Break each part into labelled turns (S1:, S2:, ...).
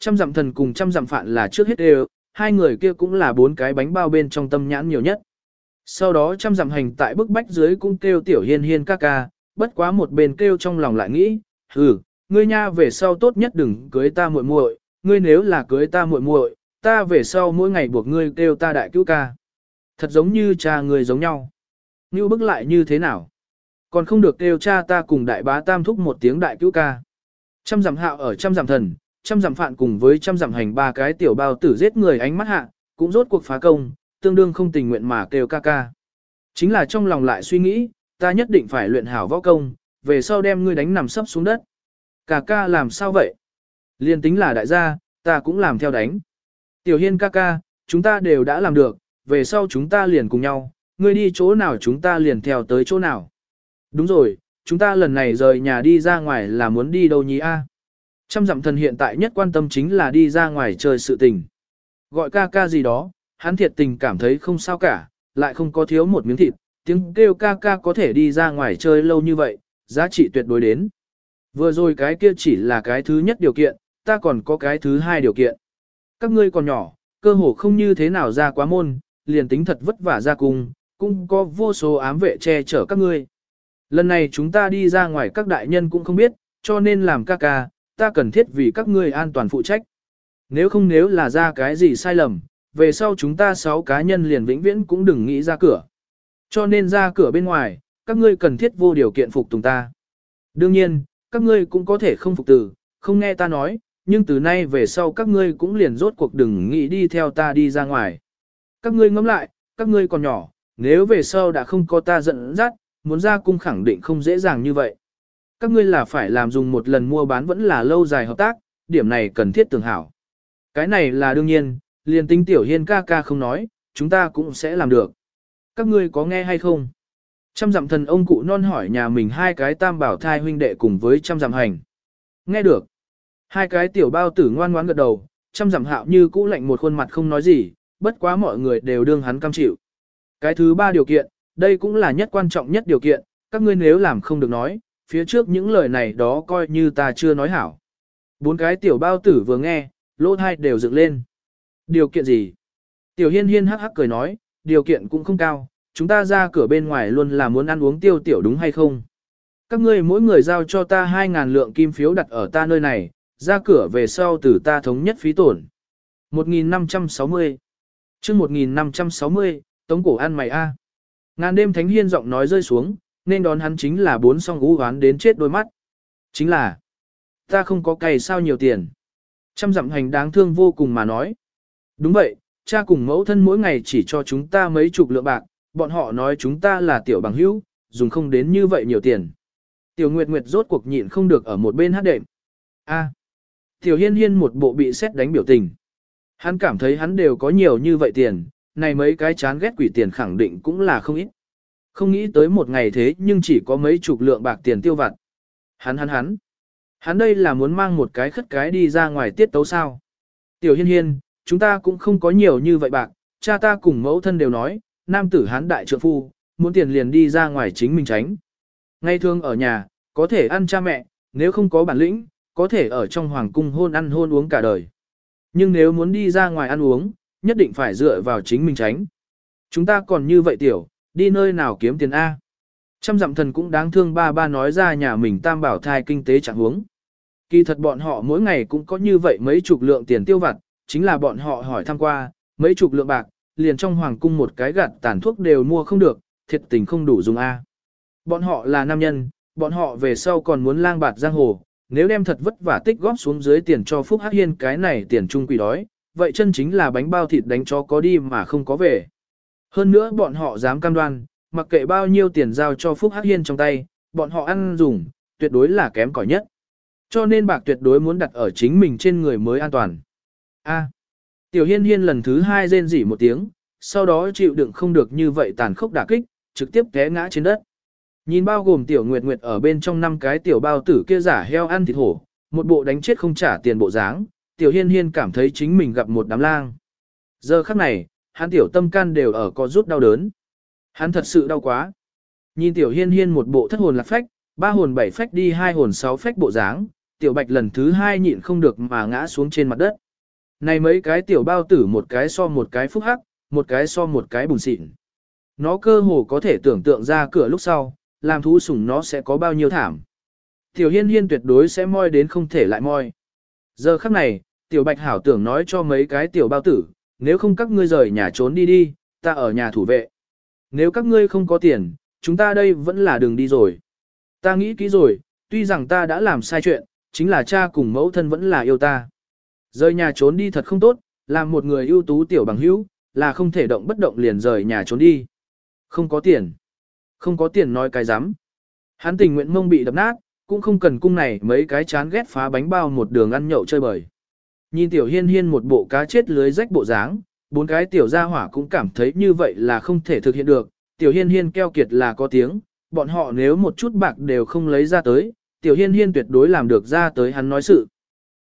S1: Trăm dặm thần cùng trăm dặm phạn là trước hết đều, hai người kia cũng là bốn cái bánh bao bên trong tâm nhãn nhiều nhất. Sau đó trăm dặm hành tại bức bách dưới cũng kêu tiểu hiên hiên ca ca, bất quá một bên kêu trong lòng lại nghĩ, hừ, ngươi nha về sau tốt nhất đừng cưới ta muội muội, ngươi nếu là cưới ta muội muội, ta về sau mỗi ngày buộc ngươi kêu ta đại cứu ca. Thật giống như cha người giống nhau. Như bức lại như thế nào? Còn không được kêu cha ta cùng đại bá tam thúc một tiếng đại cứu ca. Trăm giảm hạo ở trăm giảm thần, trăm dặm phạn cùng với trăm dặm hành ba cái tiểu bao tử giết người ánh mắt hạ, cũng rốt cuộc phá công, tương đương không tình nguyện mà kêu ca ca. Chính là trong lòng lại suy nghĩ, ta nhất định phải luyện hảo võ công, về sau đem ngươi đánh nằm sấp xuống đất. Ca ca làm sao vậy? Liên tính là đại gia, ta cũng làm theo đánh. Tiểu hiên ca ca, chúng ta đều đã làm được, về sau chúng ta liền cùng nhau, ngươi đi chỗ nào chúng ta liền theo tới chỗ nào. Đúng rồi, chúng ta lần này rời nhà đi ra ngoài là muốn đi đâu nhỉ a? Trăm dặm thần hiện tại nhất quan tâm chính là đi ra ngoài chơi sự tình. Gọi ca ca gì đó, hắn thiệt tình cảm thấy không sao cả, lại không có thiếu một miếng thịt, tiếng kêu ca ca có thể đi ra ngoài chơi lâu như vậy, giá trị tuyệt đối đến. Vừa rồi cái kia chỉ là cái thứ nhất điều kiện, ta còn có cái thứ hai điều kiện. Các ngươi còn nhỏ, cơ hồ không như thế nào ra quá môn, liền tính thật vất vả ra cùng, cũng có vô số ám vệ che chở các ngươi. Lần này chúng ta đi ra ngoài các đại nhân cũng không biết, cho nên làm ca ca, ta cần thiết vì các ngươi an toàn phụ trách. Nếu không nếu là ra cái gì sai lầm, về sau chúng ta sáu cá nhân liền vĩnh viễn cũng đừng nghĩ ra cửa. Cho nên ra cửa bên ngoài, các ngươi cần thiết vô điều kiện phục tùng ta. Đương nhiên, các ngươi cũng có thể không phục từ, không nghe ta nói, nhưng từ nay về sau các ngươi cũng liền rốt cuộc đừng nghĩ đi theo ta đi ra ngoài. Các ngươi ngẫm lại, các ngươi còn nhỏ, nếu về sau đã không có ta giận dắt, muốn ra cung khẳng định không dễ dàng như vậy. Các ngươi là phải làm dùng một lần mua bán vẫn là lâu dài hợp tác, điểm này cần thiết tưởng hảo. Cái này là đương nhiên, liền tính tiểu hiên ca ca không nói, chúng ta cũng sẽ làm được. Các ngươi có nghe hay không? Trăm dặm thần ông cụ non hỏi nhà mình hai cái tam bảo thai huynh đệ cùng với trăm dặm hành. Nghe được. Hai cái tiểu bao tử ngoan ngoãn gật đầu, trăm dặm hạo như cũ lạnh một khuôn mặt không nói gì, bất quá mọi người đều đương hắn cam chịu. Cái thứ ba điều kiện, đây cũng là nhất quan trọng nhất điều kiện, các ngươi nếu làm không được nói, phía trước những lời này đó coi như ta chưa nói hảo. Bốn cái tiểu bao tử vừa nghe, lỗ thai đều dựng lên. Điều kiện gì? Tiểu hiên hiên hắc hắc cười nói, điều kiện cũng không cao, chúng ta ra cửa bên ngoài luôn là muốn ăn uống tiêu tiểu đúng hay không? Các ngươi mỗi người giao cho ta 2.000 lượng kim phiếu đặt ở ta nơi này, ra cửa về sau từ ta thống nhất phí tổn. 1560 chương 1560, tống cổ ăn mày A. Ngàn đêm thánh hiên giọng nói rơi xuống, nên đón hắn chính là bốn song ú hoán đến chết đôi mắt. Chính là, ta không có cày sao nhiều tiền. Trăm dặm hành đáng thương vô cùng mà nói. Đúng vậy, cha cùng mẫu thân mỗi ngày chỉ cho chúng ta mấy chục lượng bạc, bọn họ nói chúng ta là tiểu bằng hữu, dùng không đến như vậy nhiều tiền. Tiểu Nguyệt Nguyệt rốt cuộc nhịn không được ở một bên hát đệm. A. Tiểu Hiên Hiên một bộ bị xét đánh biểu tình. Hắn cảm thấy hắn đều có nhiều như vậy tiền, này mấy cái chán ghét quỷ tiền khẳng định cũng là không ít. Không nghĩ tới một ngày thế nhưng chỉ có mấy chục lượng bạc tiền tiêu vặt. Hắn hắn hắn. Hắn đây là muốn mang một cái khất cái đi ra ngoài tiết tấu sao. Tiểu Hiên Hiên, chúng ta cũng không có nhiều như vậy bạc, cha ta cùng mẫu thân đều nói, nam tử hán đại trượng phu, muốn tiền liền đi ra ngoài chính mình tránh. Ngay thường ở nhà, có thể ăn cha mẹ, nếu không có bản lĩnh, có thể ở trong hoàng cung hôn ăn hôn uống cả đời. Nhưng nếu muốn đi ra ngoài ăn uống, nhất định phải dựa vào chính mình tránh. Chúng ta còn như vậy tiểu, đi nơi nào kiếm tiền A. Trăm dặm thần cũng đáng thương ba ba nói ra nhà mình tam bảo thai kinh tế chẳng huống. Kỳ thật bọn họ mỗi ngày cũng có như vậy mấy chục lượng tiền tiêu vặt, chính là bọn họ hỏi thăm qua, mấy chục lượng bạc, liền trong hoàng cung một cái gạt tàn thuốc đều mua không được, thiệt tình không đủ dùng A. Bọn họ là nam nhân, bọn họ về sau còn muốn lang bạt giang hồ, nếu đem thật vất vả tích góp xuống dưới tiền cho Phúc Hắc Hiên cái này tiền trung quỷ đói, vậy chân chính là bánh bao thịt đánh cho có đi mà không có về. Hơn nữa bọn họ dám cam đoan, mặc kệ bao nhiêu tiền giao cho Phúc Hắc Hiên trong tay, bọn họ ăn dùng, tuyệt đối là kém cỏi nhất. Cho nên bạc tuyệt đối muốn đặt ở chính mình trên người mới an toàn. A. Tiểu Hiên Hiên lần thứ hai rên rỉ một tiếng, sau đó chịu đựng không được như vậy tàn khốc đả kích, trực tiếp té ngã trên đất. Nhìn bao gồm Tiểu Nguyệt Nguyệt ở bên trong năm cái tiểu bao tử kia giả heo ăn thịt hổ, một bộ đánh chết không trả tiền bộ dáng, Tiểu Hiên Hiên cảm thấy chính mình gặp một đám lang. Giờ khắc này, hắn tiểu tâm can đều ở có rút đau đớn. Hắn thật sự đau quá. Nhìn Tiểu Hiên Hiên một bộ thất hồn lạc phách, ba hồn bảy phách đi hai hồn sáu phách bộ dáng, tiểu bạch lần thứ hai nhịn không được mà ngã xuống trên mặt đất. Này mấy cái tiểu bao tử một cái so một cái phúc hắc, một cái so một cái bùn xịn. Nó cơ hồ có thể tưởng tượng ra cửa lúc sau, làm thú sủng nó sẽ có bao nhiêu thảm. Tiểu hiên hiên tuyệt đối sẽ moi đến không thể lại moi. Giờ khắc này, tiểu bạch hảo tưởng nói cho mấy cái tiểu bao tử, nếu không các ngươi rời nhà trốn đi đi, ta ở nhà thủ vệ. Nếu các ngươi không có tiền, chúng ta đây vẫn là đường đi rồi. Ta nghĩ kỹ rồi, tuy rằng ta đã làm sai chuyện, chính là cha cùng mẫu thân vẫn là yêu ta. Rời nhà trốn đi thật không tốt, làm một người ưu tú tiểu bằng hữu, là không thể động bất động liền rời nhà trốn đi. Không có tiền. Không có tiền nói cái dám. Hắn tình nguyện mông bị đập nát, cũng không cần cung này mấy cái chán ghét phá bánh bao một đường ăn nhậu chơi bời. Nhìn tiểu hiên hiên một bộ cá chết lưới rách bộ dáng, bốn cái tiểu gia hỏa cũng cảm thấy như vậy là không thể thực hiện được. Tiểu hiên hiên keo kiệt là có tiếng, bọn họ nếu một chút bạc đều không lấy ra tới, tiểu hiên hiên tuyệt đối làm được ra tới hắn nói sự.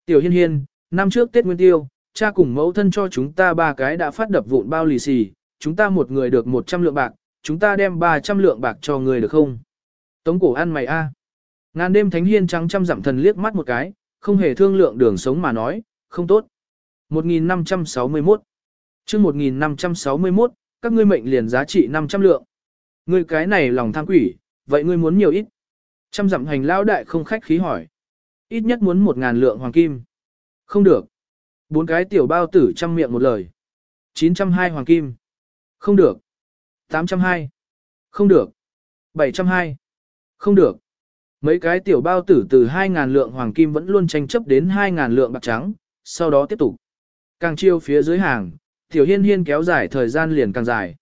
S1: Tiểu hiên hiên, năm trước Tết Nguyên Tiêu, cha cùng mẫu thân cho chúng ta ba cái đã phát đập vụn bao lì xì, chúng ta một người được 100 lượng bạc, chúng ta đem 300 lượng bạc cho người được không? Tống cổ ăn mày a. Ngàn đêm thánh hiên trắng trăm dặm thần liếc mắt một cái, không hề thương lượng đường sống mà nói, không tốt. 1561 chương 1561, các ngươi mệnh liền giá trị 500 lượng. Ngươi cái này lòng tham quỷ, vậy ngươi muốn nhiều ít? Trăm dặm hành lão đại không khách khí hỏi. Ít nhất muốn một ngàn lượng hoàng kim. Không được. Bốn cái tiểu bao tử trăm miệng một lời. 902 hoàng kim. Không được. 802. Không được. 702. Không được. Mấy cái tiểu bao tử từ 2.000 lượng hoàng kim vẫn luôn tranh chấp đến 2.000 lượng bạc trắng, sau đó tiếp tục. Càng chiêu phía dưới hàng, tiểu hiên hiên kéo dài thời gian liền càng dài.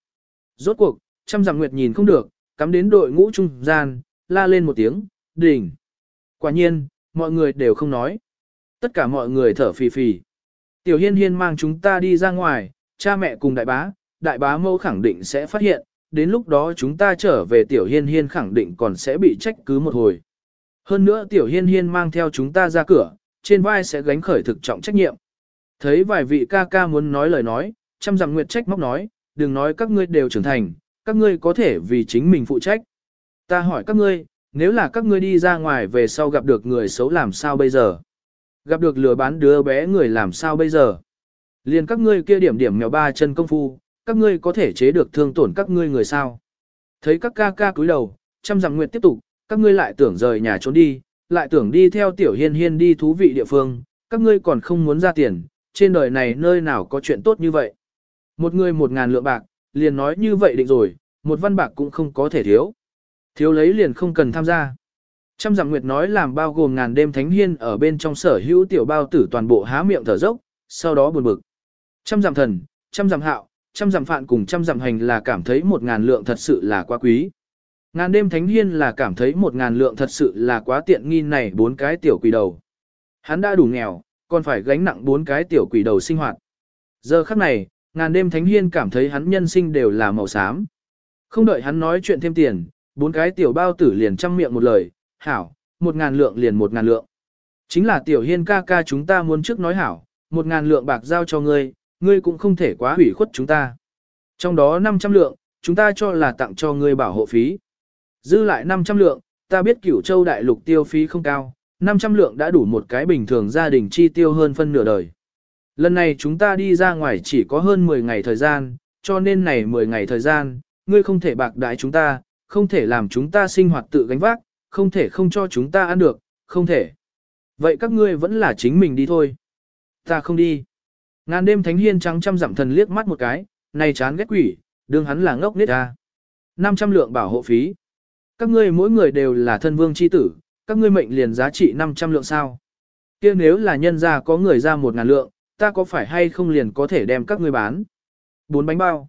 S1: Rốt cuộc, trăm dặm nguyệt nhìn không được, cắm đến đội ngũ trung gian, la lên một tiếng, đỉnh. Quả nhiên, mọi người đều không nói. Tất cả mọi người thở phì phì. Tiểu hiên hiên mang chúng ta đi ra ngoài, cha mẹ cùng đại bá, đại bá mâu khẳng định sẽ phát hiện, đến lúc đó chúng ta trở về tiểu hiên hiên khẳng định còn sẽ bị trách cứ một hồi. Hơn nữa tiểu hiên hiên mang theo chúng ta ra cửa, trên vai sẽ gánh khởi thực trọng trách nhiệm. Thấy vài vị ca ca muốn nói lời nói, chăm dặm nguyệt trách móc nói, đừng nói các ngươi đều trưởng thành, các ngươi có thể vì chính mình phụ trách. Ta hỏi các ngươi, nếu là các ngươi đi ra ngoài về sau gặp được người xấu làm sao bây giờ? Gặp được lừa bán đứa bé người làm sao bây giờ? Liền các ngươi kia điểm điểm mèo ba chân công phu, các ngươi có thể chế được thương tổn các ngươi người sao? Thấy các ca ca cúi đầu, chăm dặm nguyệt tiếp tục, các ngươi lại tưởng rời nhà trốn đi, lại tưởng đi theo tiểu hiên hiên đi thú vị địa phương, các ngươi còn không muốn ra tiền, trên đời này nơi nào có chuyện tốt như vậy. Một người một ngàn lượng bạc, liền nói như vậy định rồi, một văn bạc cũng không có thể thiếu. Thiếu lấy liền không cần tham gia. Trăm dặm nguyệt nói làm bao gồm ngàn đêm thánh hiên ở bên trong sở hữu tiểu bao tử toàn bộ há miệng thở dốc, sau đó buồn bực. Trăm dặm thần, trăm dặm hạo, trăm dặm phạn cùng trăm dặm hành là cảm thấy một ngàn lượng thật sự là quá quý. Ngàn đêm thánh hiên là cảm thấy một ngàn lượng thật sự là quá tiện nghi này bốn cái tiểu quỷ đầu. Hắn đã đủ nghèo, còn phải gánh nặng bốn cái tiểu quỷ đầu sinh hoạt. Giờ khắc này, ngàn đêm thánh hiên cảm thấy hắn nhân sinh đều là màu xám. Không đợi hắn nói chuyện thêm tiền, bốn cái tiểu bao tử liền chăm miệng một lời, hảo, một ngàn lượng liền một ngàn lượng. Chính là tiểu hiên ca ca chúng ta muốn trước nói hảo, một ngàn lượng bạc giao cho ngươi, ngươi cũng không thể quá hủy khuất chúng ta. Trong đó 500 lượng, chúng ta cho là tặng cho ngươi bảo hộ phí. Dư lại 500 lượng, ta biết cửu châu đại lục tiêu phí không cao, 500 lượng đã đủ một cái bình thường gia đình chi tiêu hơn phân nửa đời. Lần này chúng ta đi ra ngoài chỉ có hơn 10 ngày thời gian, cho nên này 10 ngày thời gian, ngươi không thể bạc đái chúng ta, không thể làm chúng ta sinh hoạt tự gánh vác, không thể không cho chúng ta ăn được, không thể. Vậy các ngươi vẫn là chính mình đi thôi. Ta không đi. Ngàn đêm thánh hiên trắng trăm dặm thần liếc mắt một cái, này chán ghét quỷ, đương hắn là ngốc nết ta. 500 lượng bảo hộ phí. Các ngươi mỗi người đều là thân vương chi tử, các ngươi mệnh liền giá trị 500 lượng sao. kia nếu là nhân ra có người ra một ngàn lượng, ta có phải hay không liền có thể đem các ngươi bán. Bốn bánh bao.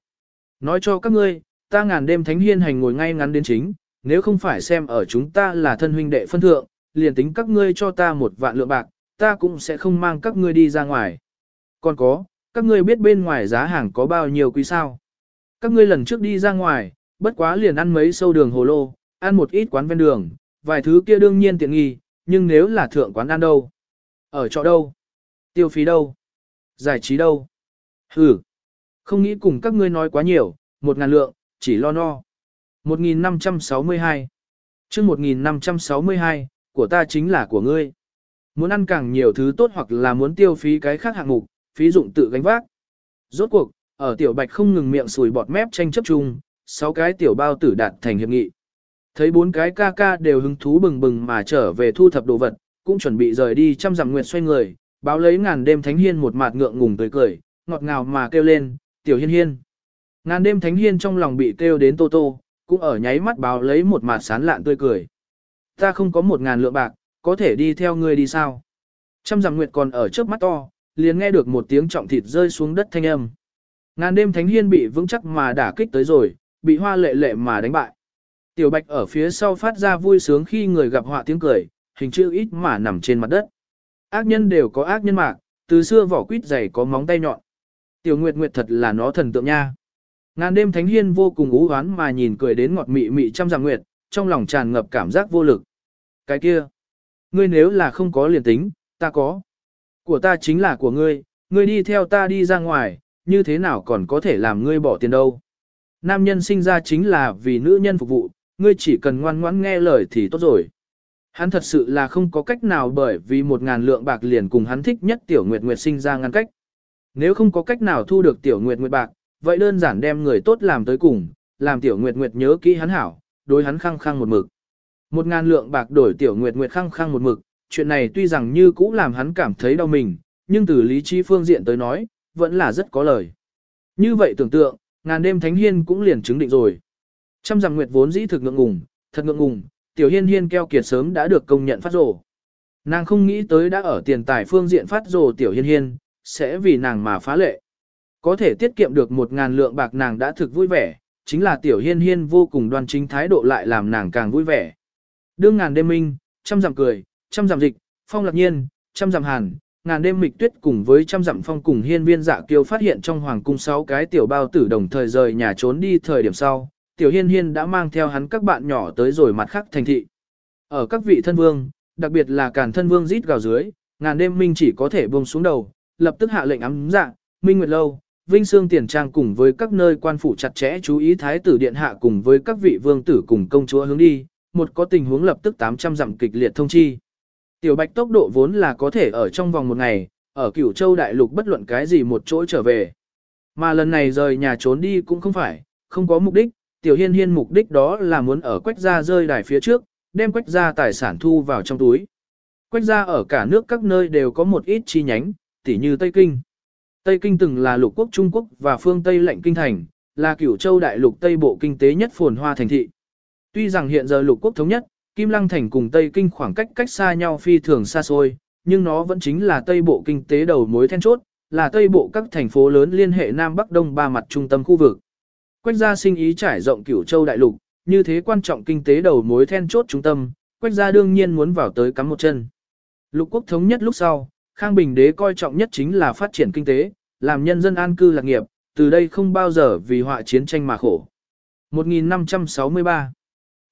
S1: Nói cho các ngươi, ta ngàn đêm thánh hiên hành ngồi ngay ngắn đến chính, nếu không phải xem ở chúng ta là thân huynh đệ phân thượng, liền tính các ngươi cho ta một vạn lượng bạc, ta cũng sẽ không mang các ngươi đi ra ngoài. Còn có, các ngươi biết bên ngoài giá hàng có bao nhiêu quý sao? Các ngươi lần trước đi ra ngoài, bất quá liền ăn mấy sâu đường hồ lô, ăn một ít quán ven đường, vài thứ kia đương nhiên tiện nghi, nhưng nếu là thượng quán ăn đâu? Ở chỗ đâu? Tiêu phí đâu? Giải trí đâu? Ừ, không nghĩ cùng các ngươi nói quá nhiều, một ngàn lượng, chỉ lo no. 1562 chương 1562, của ta chính là của ngươi. Muốn ăn càng nhiều thứ tốt hoặc là muốn tiêu phí cái khác hạng mục, phí dụng tự gánh vác. Rốt cuộc, ở tiểu bạch không ngừng miệng sùi bọt mép tranh chấp chung, sáu cái tiểu bao tử đạt thành hiệp nghị. Thấy bốn cái ca ca đều hứng thú bừng bừng mà trở về thu thập đồ vật, cũng chuẩn bị rời đi chăm dặm nguyệt xoay người, báo lấy ngàn đêm thánh hiên một mặt ngượng ngùng tươi cười, ngọt ngào mà kêu lên, tiểu hiên hiên. Ngàn đêm thánh hiên trong lòng bị kêu đến tô tô, cũng ở nháy mắt báo lấy một mặt sán lạn tươi cười. Ta không có một ngàn lượng bạc, có thể đi theo ngươi đi sao? Trăm dặm nguyệt còn ở trước mắt to, liền nghe được một tiếng trọng thịt rơi xuống đất thanh âm. Ngàn đêm thánh hiên bị vững chắc mà đả kích tới rồi, bị hoa lệ lệ mà đánh bại. Tiểu bạch ở phía sau phát ra vui sướng khi người gặp họa tiếng cười, hình chữ ít mà nằm trên mặt đất. Ác nhân đều có ác nhân mạc, từ xưa vỏ quýt dày có móng tay nhọn. Tiểu Nguyệt Nguyệt thật là nó thần tượng nha. Ngàn đêm thánh hiên vô cùng ú hoán mà nhìn cười đến ngọt mị mị trăm dạng nguyệt, trong lòng tràn ngập cảm giác vô lực. Cái kia, ngươi nếu là không có liền tính, ta có. Của ta chính là của ngươi, ngươi đi theo ta đi ra ngoài, như thế nào còn có thể làm ngươi bỏ tiền đâu. Nam nhân sinh ra chính là vì nữ nhân phục vụ, ngươi chỉ cần ngoan ngoãn nghe lời thì tốt rồi. Hắn thật sự là không có cách nào bởi vì một ngàn lượng bạc liền cùng hắn thích nhất tiểu nguyệt nguyệt sinh ra ngăn cách. Nếu không có cách nào thu được tiểu nguyệt nguyệt bạc, vậy đơn giản đem người tốt làm tới cùng, làm tiểu nguyệt nguyệt nhớ kỹ hắn hảo, đối hắn khăng khăng một mực. Một ngàn lượng bạc đổi tiểu nguyệt nguyệt khăng khăng một mực, chuyện này tuy rằng như cũ làm hắn cảm thấy đau mình, nhưng từ lý trí phương diện tới nói, vẫn là rất có lời. Như vậy tưởng tượng, ngàn đêm thánh hiên cũng liền chứng định rồi. Trăm dặm nguyệt vốn dĩ thực ngượng ngùng, thật ngượng ngùng, tiểu hiên hiên keo kiệt sớm đã được công nhận phát rồ. Nàng không nghĩ tới đã ở tiền tài phương diện phát rồ tiểu hiên hiên, sẽ vì nàng mà phá lệ. Có thể tiết kiệm được một ngàn lượng bạc nàng đã thực vui vẻ, chính là tiểu hiên hiên vô cùng đoan chính thái độ lại làm nàng càng vui vẻ. Đương ngàn đêm minh, trăm dặm cười, trăm dặm dịch, phong lạc nhiên, trăm dặm hàn, ngàn đêm mịch tuyết cùng với trăm dặm phong cùng hiên viên dạ kiêu phát hiện trong hoàng cung sáu cái tiểu bao tử đồng thời rời nhà trốn đi thời điểm sau, tiểu hiên hiên đã mang theo hắn các bạn nhỏ tới rồi mặt khác thành thị. Ở các vị thân vương, đặc biệt là càn thân vương rít gào dưới, ngàn đêm minh chỉ có thể buông xuống đầu, lập tức hạ lệnh ấm dạ, minh nguyệt lâu, vinh xương tiền trang cùng với các nơi quan phủ chặt chẽ chú ý thái tử điện hạ cùng với các vị vương tử cùng công chúa hướng đi, một có tình huống lập tức 800 dặm kịch liệt thông chi. Tiểu bạch tốc độ vốn là có thể ở trong vòng một ngày, ở cửu châu đại lục bất luận cái gì một chỗ trở về. Mà lần này rời nhà trốn đi cũng không phải, không có mục đích, tiểu hiên hiên mục đích đó là muốn ở quách gia rơi đài phía trước, đem quách gia tài sản thu vào trong túi. Quách gia ở cả nước các nơi đều có một ít chi nhánh, tỉ như Tây Kinh. Tây Kinh từng là lục quốc Trung Quốc và phương Tây lệnh kinh thành, là cửu châu đại lục Tây bộ kinh tế nhất phồn hoa thành thị. Tuy rằng hiện giờ lục quốc thống nhất, Kim Lăng thành cùng Tây Kinh khoảng cách cách xa nhau phi thường xa xôi, nhưng nó vẫn chính là Tây bộ kinh tế đầu mối then chốt, là Tây bộ các thành phố lớn liên hệ Nam Bắc Đông ba mặt trung tâm khu vực. Quách gia sinh ý trải rộng cửu châu đại lục, như thế quan trọng kinh tế đầu mối then chốt trung tâm, quách gia đương nhiên muốn vào tới cắm một chân. Lục quốc thống nhất lúc sau, Khang Bình đế coi trọng nhất chính là phát triển kinh tế, làm nhân dân an cư lạc nghiệp, từ đây không bao giờ vì họa chiến tranh mà khổ. 1563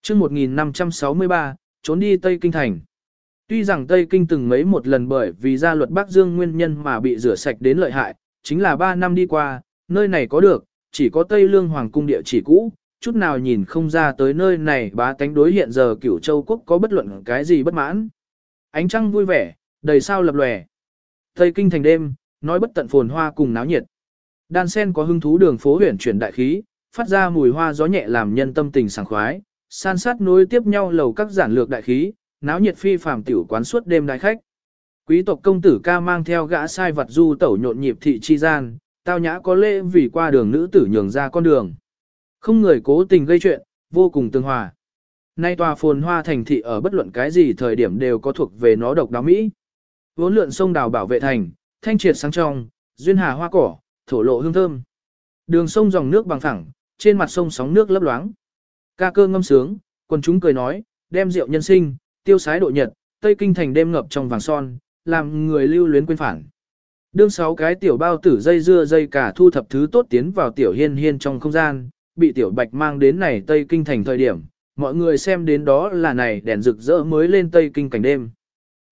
S1: chương 1563, trốn đi Tây Kinh Thành. Tuy rằng Tây Kinh từng mấy một lần bởi vì gia luật Bắc Dương nguyên nhân mà bị rửa sạch đến lợi hại, chính là 3 năm đi qua, nơi này có được, chỉ có Tây Lương Hoàng cung địa chỉ cũ, chút nào nhìn không ra tới nơi này bá tánh đối hiện giờ cửu châu quốc có bất luận cái gì bất mãn. Ánh trăng vui vẻ, đầy sao lập lòe. Tây kinh thành đêm, nói bất tận phồn hoa cùng náo nhiệt. Đan sen có hưng thú đường phố huyền chuyển đại khí, phát ra mùi hoa gió nhẹ làm nhân tâm tình sảng khoái, san sát nối tiếp nhau lầu các giản lược đại khí, náo nhiệt phi phàm tiểu quán suốt đêm đại khách. Quý tộc công tử ca mang theo gã sai vật du tẩu nhộn nhịp thị chi gian, tao nhã có lễ vì qua đường nữ tử nhường ra con đường. Không người cố tình gây chuyện, vô cùng tương hòa. Nay tòa phồn hoa thành thị ở bất luận cái gì thời điểm đều có thuộc về nó độc đáo Mỹ. Vốn lượn sông đào bảo vệ thành, thanh triệt sáng trong, duyên hà hoa cỏ, thổ lộ hương thơm. Đường sông dòng nước bằng phẳng, trên mặt sông sóng nước lấp loáng. Ca cơ ngâm sướng, quần chúng cười nói, đem rượu nhân sinh, tiêu sái độ nhật, Tây Kinh thành đêm ngập trong vàng son, làm người lưu luyến quên phản. Đương sáu cái tiểu bao tử dây dưa dây cả thu thập thứ tốt tiến vào tiểu hiên hiên trong không gian, bị tiểu bạch mang đến này Tây Kinh thành thời điểm, mọi người xem đến đó là này đèn rực rỡ mới lên Tây Kinh cảnh đêm.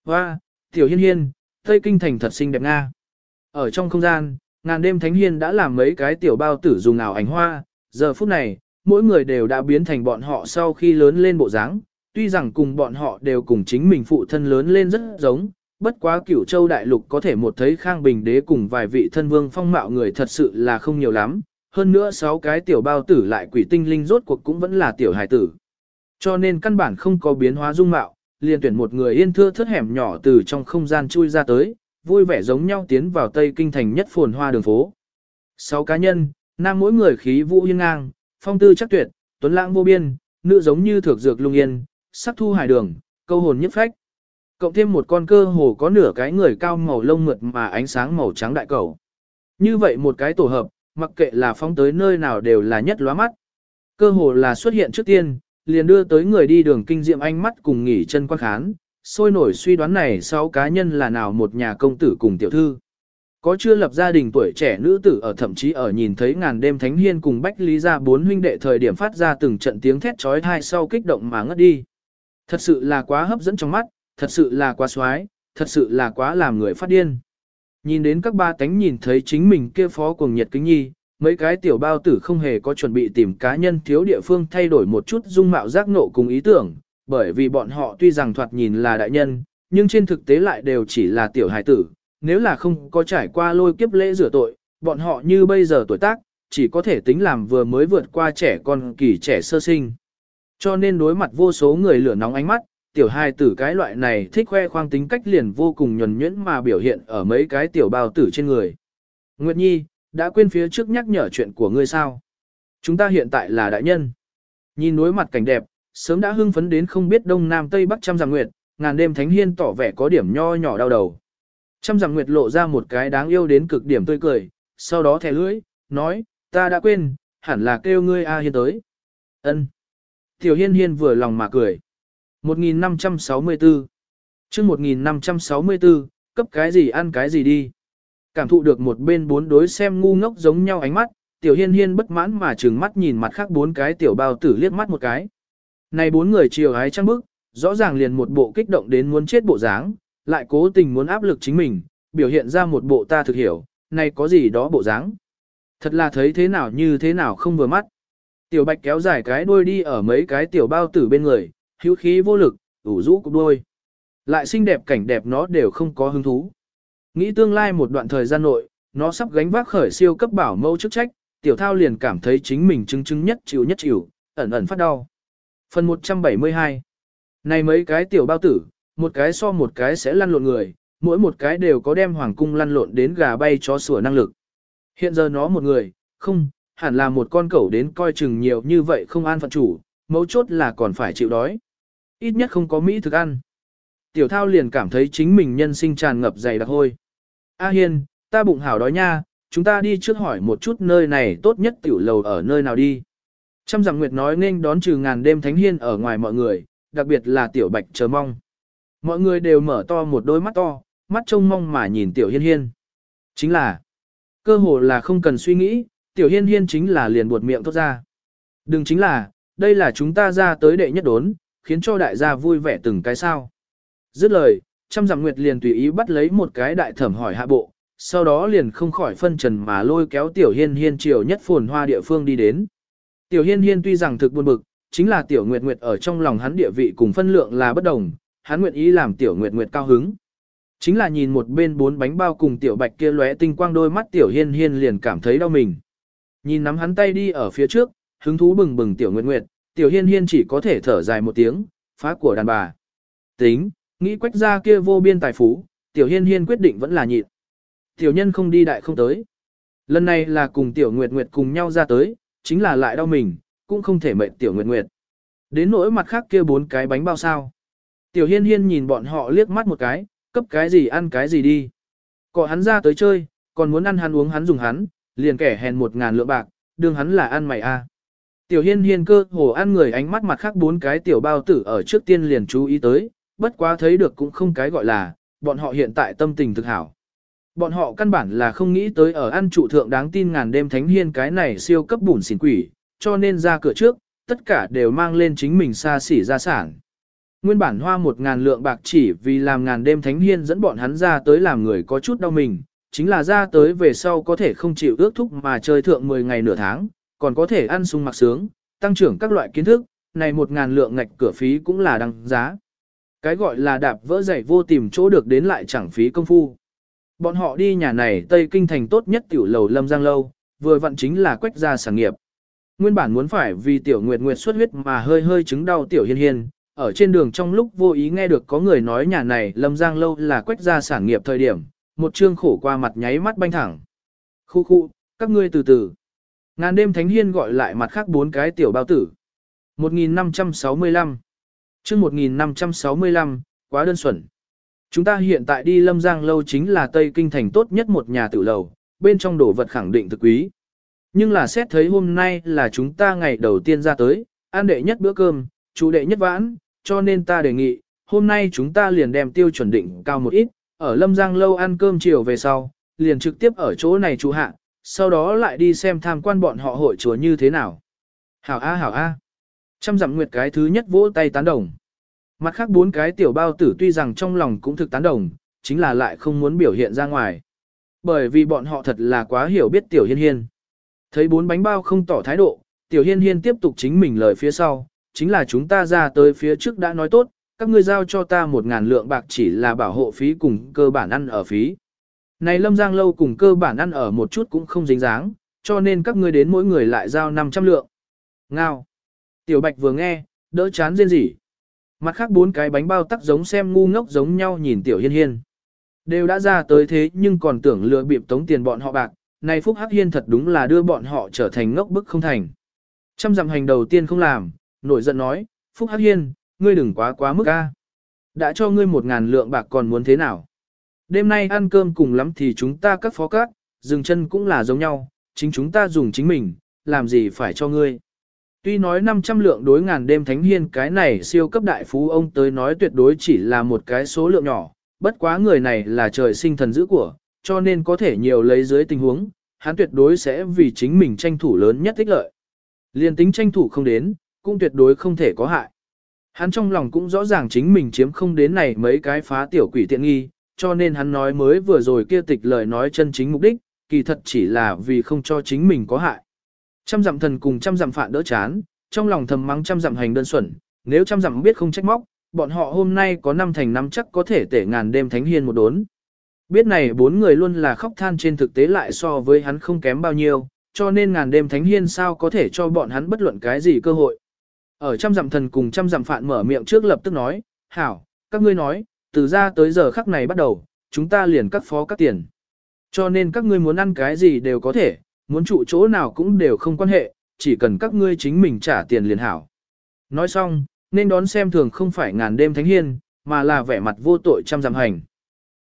S1: Hoa, tiểu hiên hiên, Tây Kinh thành thật xinh đẹp nga. Ở trong không gian, ngàn đêm thánh hiên đã làm mấy cái tiểu bao tử dùng ảo ảnh hoa, giờ phút này, mỗi người đều đã biến thành bọn họ sau khi lớn lên bộ dáng, tuy rằng cùng bọn họ đều cùng chính mình phụ thân lớn lên rất giống, bất quá cửu châu đại lục có thể một thấy Khang Bình đế cùng vài vị thân vương phong mạo người thật sự là không nhiều lắm, hơn nữa sáu cái tiểu bao tử lại quỷ tinh linh rốt cuộc cũng vẫn là tiểu hài tử. Cho nên căn bản không có biến hóa dung mạo, liền tuyển một người yên thưa thất hẻm nhỏ từ trong không gian chui ra tới, vui vẻ giống nhau tiến vào Tây Kinh thành nhất phồn hoa đường phố. Sáu cá nhân, nam mỗi người khí vũ hiên ngang, phong tư chắc tuyệt, tuấn lãng vô biên, nữ giống như thược dược lung yên, sắc thu hải đường, câu hồn nhất phách. Cộng thêm một con cơ hồ có nửa cái người cao màu lông mượt mà ánh sáng màu trắng đại cầu. Như vậy một cái tổ hợp, mặc kệ là phong tới nơi nào đều là nhất lóa mắt. Cơ hồ là xuất hiện trước tiên, liền đưa tới người đi đường kinh diệm ánh mắt cùng nghỉ chân quan khán, sôi nổi suy đoán này sau cá nhân là nào một nhà công tử cùng tiểu thư. Có chưa lập gia đình tuổi trẻ nữ tử ở thậm chí ở nhìn thấy ngàn đêm thánh hiên cùng bách lý ra bốn huynh đệ thời điểm phát ra từng trận tiếng thét trói thai sau kích động mà ngất đi. Thật sự là quá hấp dẫn trong mắt, thật sự là quá xoái, thật sự là quá làm người phát điên. Nhìn đến các ba tánh nhìn thấy chính mình kia phó cùng nhiệt kính nhi, mấy cái tiểu bao tử không hề có chuẩn bị tìm cá nhân thiếu địa phương thay đổi một chút dung mạo giác nộ cùng ý tưởng, bởi vì bọn họ tuy rằng thoạt nhìn là đại nhân, nhưng trên thực tế lại đều chỉ là tiểu hài tử, nếu là không có trải qua lôi kiếp lễ rửa tội, bọn họ như bây giờ tuổi tác, chỉ có thể tính làm vừa mới vượt qua trẻ con kỳ trẻ sơ sinh. Cho nên đối mặt vô số người lửa nóng ánh mắt, tiểu hai tử cái loại này thích khoe khoang tính cách liền vô cùng nhuần nhuyễn mà biểu hiện ở mấy cái tiểu bao tử trên người. Nguyệt Nhi, đã quên phía trước nhắc nhở chuyện của ngươi sao? Chúng ta hiện tại là đại nhân. Nhìn đối mặt cảnh đẹp, sớm đã hưng phấn đến không biết đông nam tây bắc trăm rằng nguyệt, ngàn đêm thánh hiên tỏ vẻ có điểm nho nhỏ đau đầu. Trăm rằng nguyệt lộ ra một cái đáng yêu đến cực điểm tươi cười, sau đó thè lưỡi, nói, ta đã quên, hẳn là kêu ngươi A hiên tới. ân Tiểu hiên hiên vừa lòng mà cười. 1564 chương 1564, cấp cái gì ăn cái gì đi. Cảm thụ được một bên bốn đối xem ngu ngốc giống nhau ánh mắt, tiểu hiên hiên bất mãn mà trừng mắt nhìn mặt khác bốn cái tiểu bao tử liếc mắt một cái. Này bốn người chiều hái trăng bức, rõ ràng liền một bộ kích động đến muốn chết bộ dáng, lại cố tình muốn áp lực chính mình, biểu hiện ra một bộ ta thực hiểu, này có gì đó bộ dáng. Thật là thấy thế nào như thế nào không vừa mắt. Tiểu bạch kéo dài cái đuôi đi ở mấy cái tiểu bao tử bên người, hữu khí vô lực, ủ rũ cục đuôi. Lại xinh đẹp cảnh đẹp nó đều không có hứng thú. Nghĩ tương lai một đoạn thời gian nội, nó sắp gánh vác khởi siêu cấp bảo mẫu chức trách, tiểu thao liền cảm thấy chính mình chứng chứng nhất chịu nhất chịu, ẩn ẩn phát đau. Phần 172 Này mấy cái tiểu bao tử, một cái so một cái sẽ lăn lộn người, mỗi một cái đều có đem hoàng cung lăn lộn đến gà bay chó sủa năng lực. Hiện giờ nó một người, không, hẳn là một con cẩu đến coi chừng nhiều như vậy không an phận chủ, mấu chốt là còn phải chịu đói. Ít nhất không có mỹ thực ăn. Tiểu thao liền cảm thấy chính mình nhân sinh tràn ngập dày đặc hôi. A Hiên, ta bụng hảo đói nha, chúng ta đi trước hỏi một chút nơi này tốt nhất tiểu lầu ở nơi nào đi. Trăm rằng Nguyệt nói nên đón trừ ngàn đêm thánh hiên ở ngoài mọi người, đặc biệt là tiểu bạch chờ mong. Mọi người đều mở to một đôi mắt to, mắt trông mong mà nhìn tiểu hiên hiên. Chính là, cơ hồ là không cần suy nghĩ, tiểu hiên hiên chính là liền buột miệng thốt ra. Đừng chính là, đây là chúng ta ra tới đệ nhất đốn, khiến cho đại gia vui vẻ từng cái sao. Dứt lời, trăm dặm nguyệt liền tùy ý bắt lấy một cái đại thẩm hỏi hạ bộ, sau đó liền không khỏi phân trần mà lôi kéo tiểu hiên hiên chiều nhất phồn hoa địa phương đi đến. Tiểu hiên hiên tuy rằng thực buồn bực, chính là tiểu nguyệt nguyệt ở trong lòng hắn địa vị cùng phân lượng là bất đồng, hắn nguyện ý làm tiểu nguyệt nguyệt cao hứng. Chính là nhìn một bên bốn bánh bao cùng tiểu bạch kia lóe tinh quang đôi mắt tiểu hiên hiên liền cảm thấy đau mình. Nhìn nắm hắn tay đi ở phía trước, hứng thú bừng bừng tiểu nguyệt nguyệt, tiểu hiên hiên chỉ có thể thở dài một tiếng, phá của đàn bà. Tính, nghĩ quách ra kia vô biên tài phú, tiểu hiên hiên quyết định vẫn là nhịn. Tiểu nhân không đi đại không tới. Lần này là cùng tiểu nguyệt nguyệt cùng nhau ra tới, chính là lại đau mình, cũng không thể mệnh tiểu nguyệt nguyệt. Đến nỗi mặt khác kia bốn cái bánh bao sao. Tiểu hiên hiên nhìn bọn họ liếc mắt một cái, cấp cái gì ăn cái gì đi. Cọ hắn ra tới chơi, còn muốn ăn hắn uống hắn dùng hắn, liền kẻ hèn một ngàn lượng bạc, đương hắn là ăn mày a. Tiểu hiên hiên cơ hồ ăn người ánh mắt mặt khác bốn cái tiểu bao tử ở trước tiên liền chú ý tới, bất quá thấy được cũng không cái gọi là, bọn họ hiện tại tâm tình thực hảo. Bọn họ căn bản là không nghĩ tới ở ăn trụ thượng đáng tin ngàn đêm thánh hiên cái này siêu cấp bùn xỉn quỷ, cho nên ra cửa trước, tất cả đều mang lên chính mình xa xỉ gia sản. Nguyên bản hoa một ngàn lượng bạc chỉ vì làm ngàn đêm thánh hiên dẫn bọn hắn ra tới làm người có chút đau mình, chính là ra tới về sau có thể không chịu ước thúc mà chơi thượng 10 ngày nửa tháng, còn có thể ăn sung mặc sướng, tăng trưởng các loại kiến thức, này một ngàn lượng ngạch cửa phí cũng là đăng giá. Cái gọi là đạp vỡ giày vô tìm chỗ được đến lại chẳng phí công phu. Bọn họ đi nhà này Tây Kinh thành tốt nhất tiểu lầu Lâm Giang Lâu, vừa vặn chính là quách gia sản nghiệp. Nguyên bản muốn phải vì tiểu nguyệt nguyệt xuất huyết mà hơi hơi chứng đau tiểu hiên hiên, ở trên đường trong lúc vô ý nghe được có người nói nhà này Lâm Giang Lâu là quách gia sản nghiệp thời điểm, một chương khổ qua mặt nháy mắt banh thẳng. Khu khu, các ngươi từ từ. Ngàn đêm thánh hiên gọi lại mặt khác bốn cái tiểu bao tử. 1565 chương 1565, quá đơn xuẩn. Chúng ta hiện tại đi Lâm Giang Lâu chính là Tây Kinh thành tốt nhất một nhà tử lầu, bên trong đồ vật khẳng định thực quý. Nhưng là xét thấy hôm nay là chúng ta ngày đầu tiên ra tới, ăn đệ nhất bữa cơm, chủ đệ nhất vãn, cho nên ta đề nghị, hôm nay chúng ta liền đem tiêu chuẩn định cao một ít, ở Lâm Giang Lâu ăn cơm chiều về sau, liền trực tiếp ở chỗ này chủ hạ, sau đó lại đi xem tham quan bọn họ hội chùa như thế nào. Hảo A hảo A. Trăm dặm nguyệt cái thứ nhất vỗ tay tán đồng. Mặt khác bốn cái tiểu bao tử tuy rằng trong lòng cũng thực tán đồng, chính là lại không muốn biểu hiện ra ngoài. Bởi vì bọn họ thật là quá hiểu biết tiểu hiên hiên. Thấy bốn bánh bao không tỏ thái độ, tiểu hiên hiên tiếp tục chính mình lời phía sau, chính là chúng ta ra tới phía trước đã nói tốt, các ngươi giao cho ta một ngàn lượng bạc chỉ là bảo hộ phí cùng cơ bản ăn ở phí. Này Lâm Giang lâu cùng cơ bản ăn ở một chút cũng không dính dáng, cho nên các ngươi đến mỗi người lại giao 500 lượng. Ngao. Tiểu Bạch vừa nghe, đỡ chán rên rỉ. Mặt khác bốn cái bánh bao tắc giống xem ngu ngốc giống nhau nhìn Tiểu Hiên Hiên. Đều đã ra tới thế nhưng còn tưởng lừa bịp tống tiền bọn họ bạc, này Phúc Hắc Hiên thật đúng là đưa bọn họ trở thành ngốc bức không thành. Trăm dặm hành đầu tiên không làm, nổi giận nói, Phúc Hắc Hiên, ngươi đừng quá quá mức a. Đã cho ngươi một ngàn lượng bạc còn muốn thế nào? Đêm nay ăn cơm cùng lắm thì chúng ta các phó các, dừng chân cũng là giống nhau, chính chúng ta dùng chính mình, làm gì phải cho ngươi. Tuy nói 500 lượng đối ngàn đêm thánh hiên cái này siêu cấp đại phú ông tới nói tuyệt đối chỉ là một cái số lượng nhỏ, bất quá người này là trời sinh thần giữ của, cho nên có thể nhiều lấy dưới tình huống, hắn tuyệt đối sẽ vì chính mình tranh thủ lớn nhất tích lợi. Liên tính tranh thủ không đến, cũng tuyệt đối không thể có hại. Hắn trong lòng cũng rõ ràng chính mình chiếm không đến này mấy cái phá tiểu quỷ tiện nghi, cho nên hắn nói mới vừa rồi kia tịch lời nói chân chính mục đích, kỳ thật chỉ là vì không cho chính mình có hại. Trăm dặm thần cùng trăm dặm phạn đỡ chán, trong lòng thầm mắng trăm dặm hành đơn xuẩn, nếu trăm dặm biết không trách móc, bọn họ hôm nay có năm thành năm chắc có thể tể ngàn đêm thánh hiên một đốn. Biết này bốn người luôn là khóc than trên thực tế lại so với hắn không kém bao nhiêu, cho nên ngàn đêm thánh hiên sao có thể cho bọn hắn bất luận cái gì cơ hội. Ở trăm dặm thần cùng trăm dặm phạn mở miệng trước lập tức nói, hảo, các ngươi nói, từ ra tới giờ khắc này bắt đầu, chúng ta liền cắt phó các tiền. Cho nên các ngươi muốn ăn cái gì đều có thể, muốn trụ chỗ nào cũng đều không quan hệ, chỉ cần các ngươi chính mình trả tiền liền hảo. Nói xong, nên đón xem thường không phải ngàn đêm thánh hiên, mà là vẻ mặt vô tội trăm dặm hành.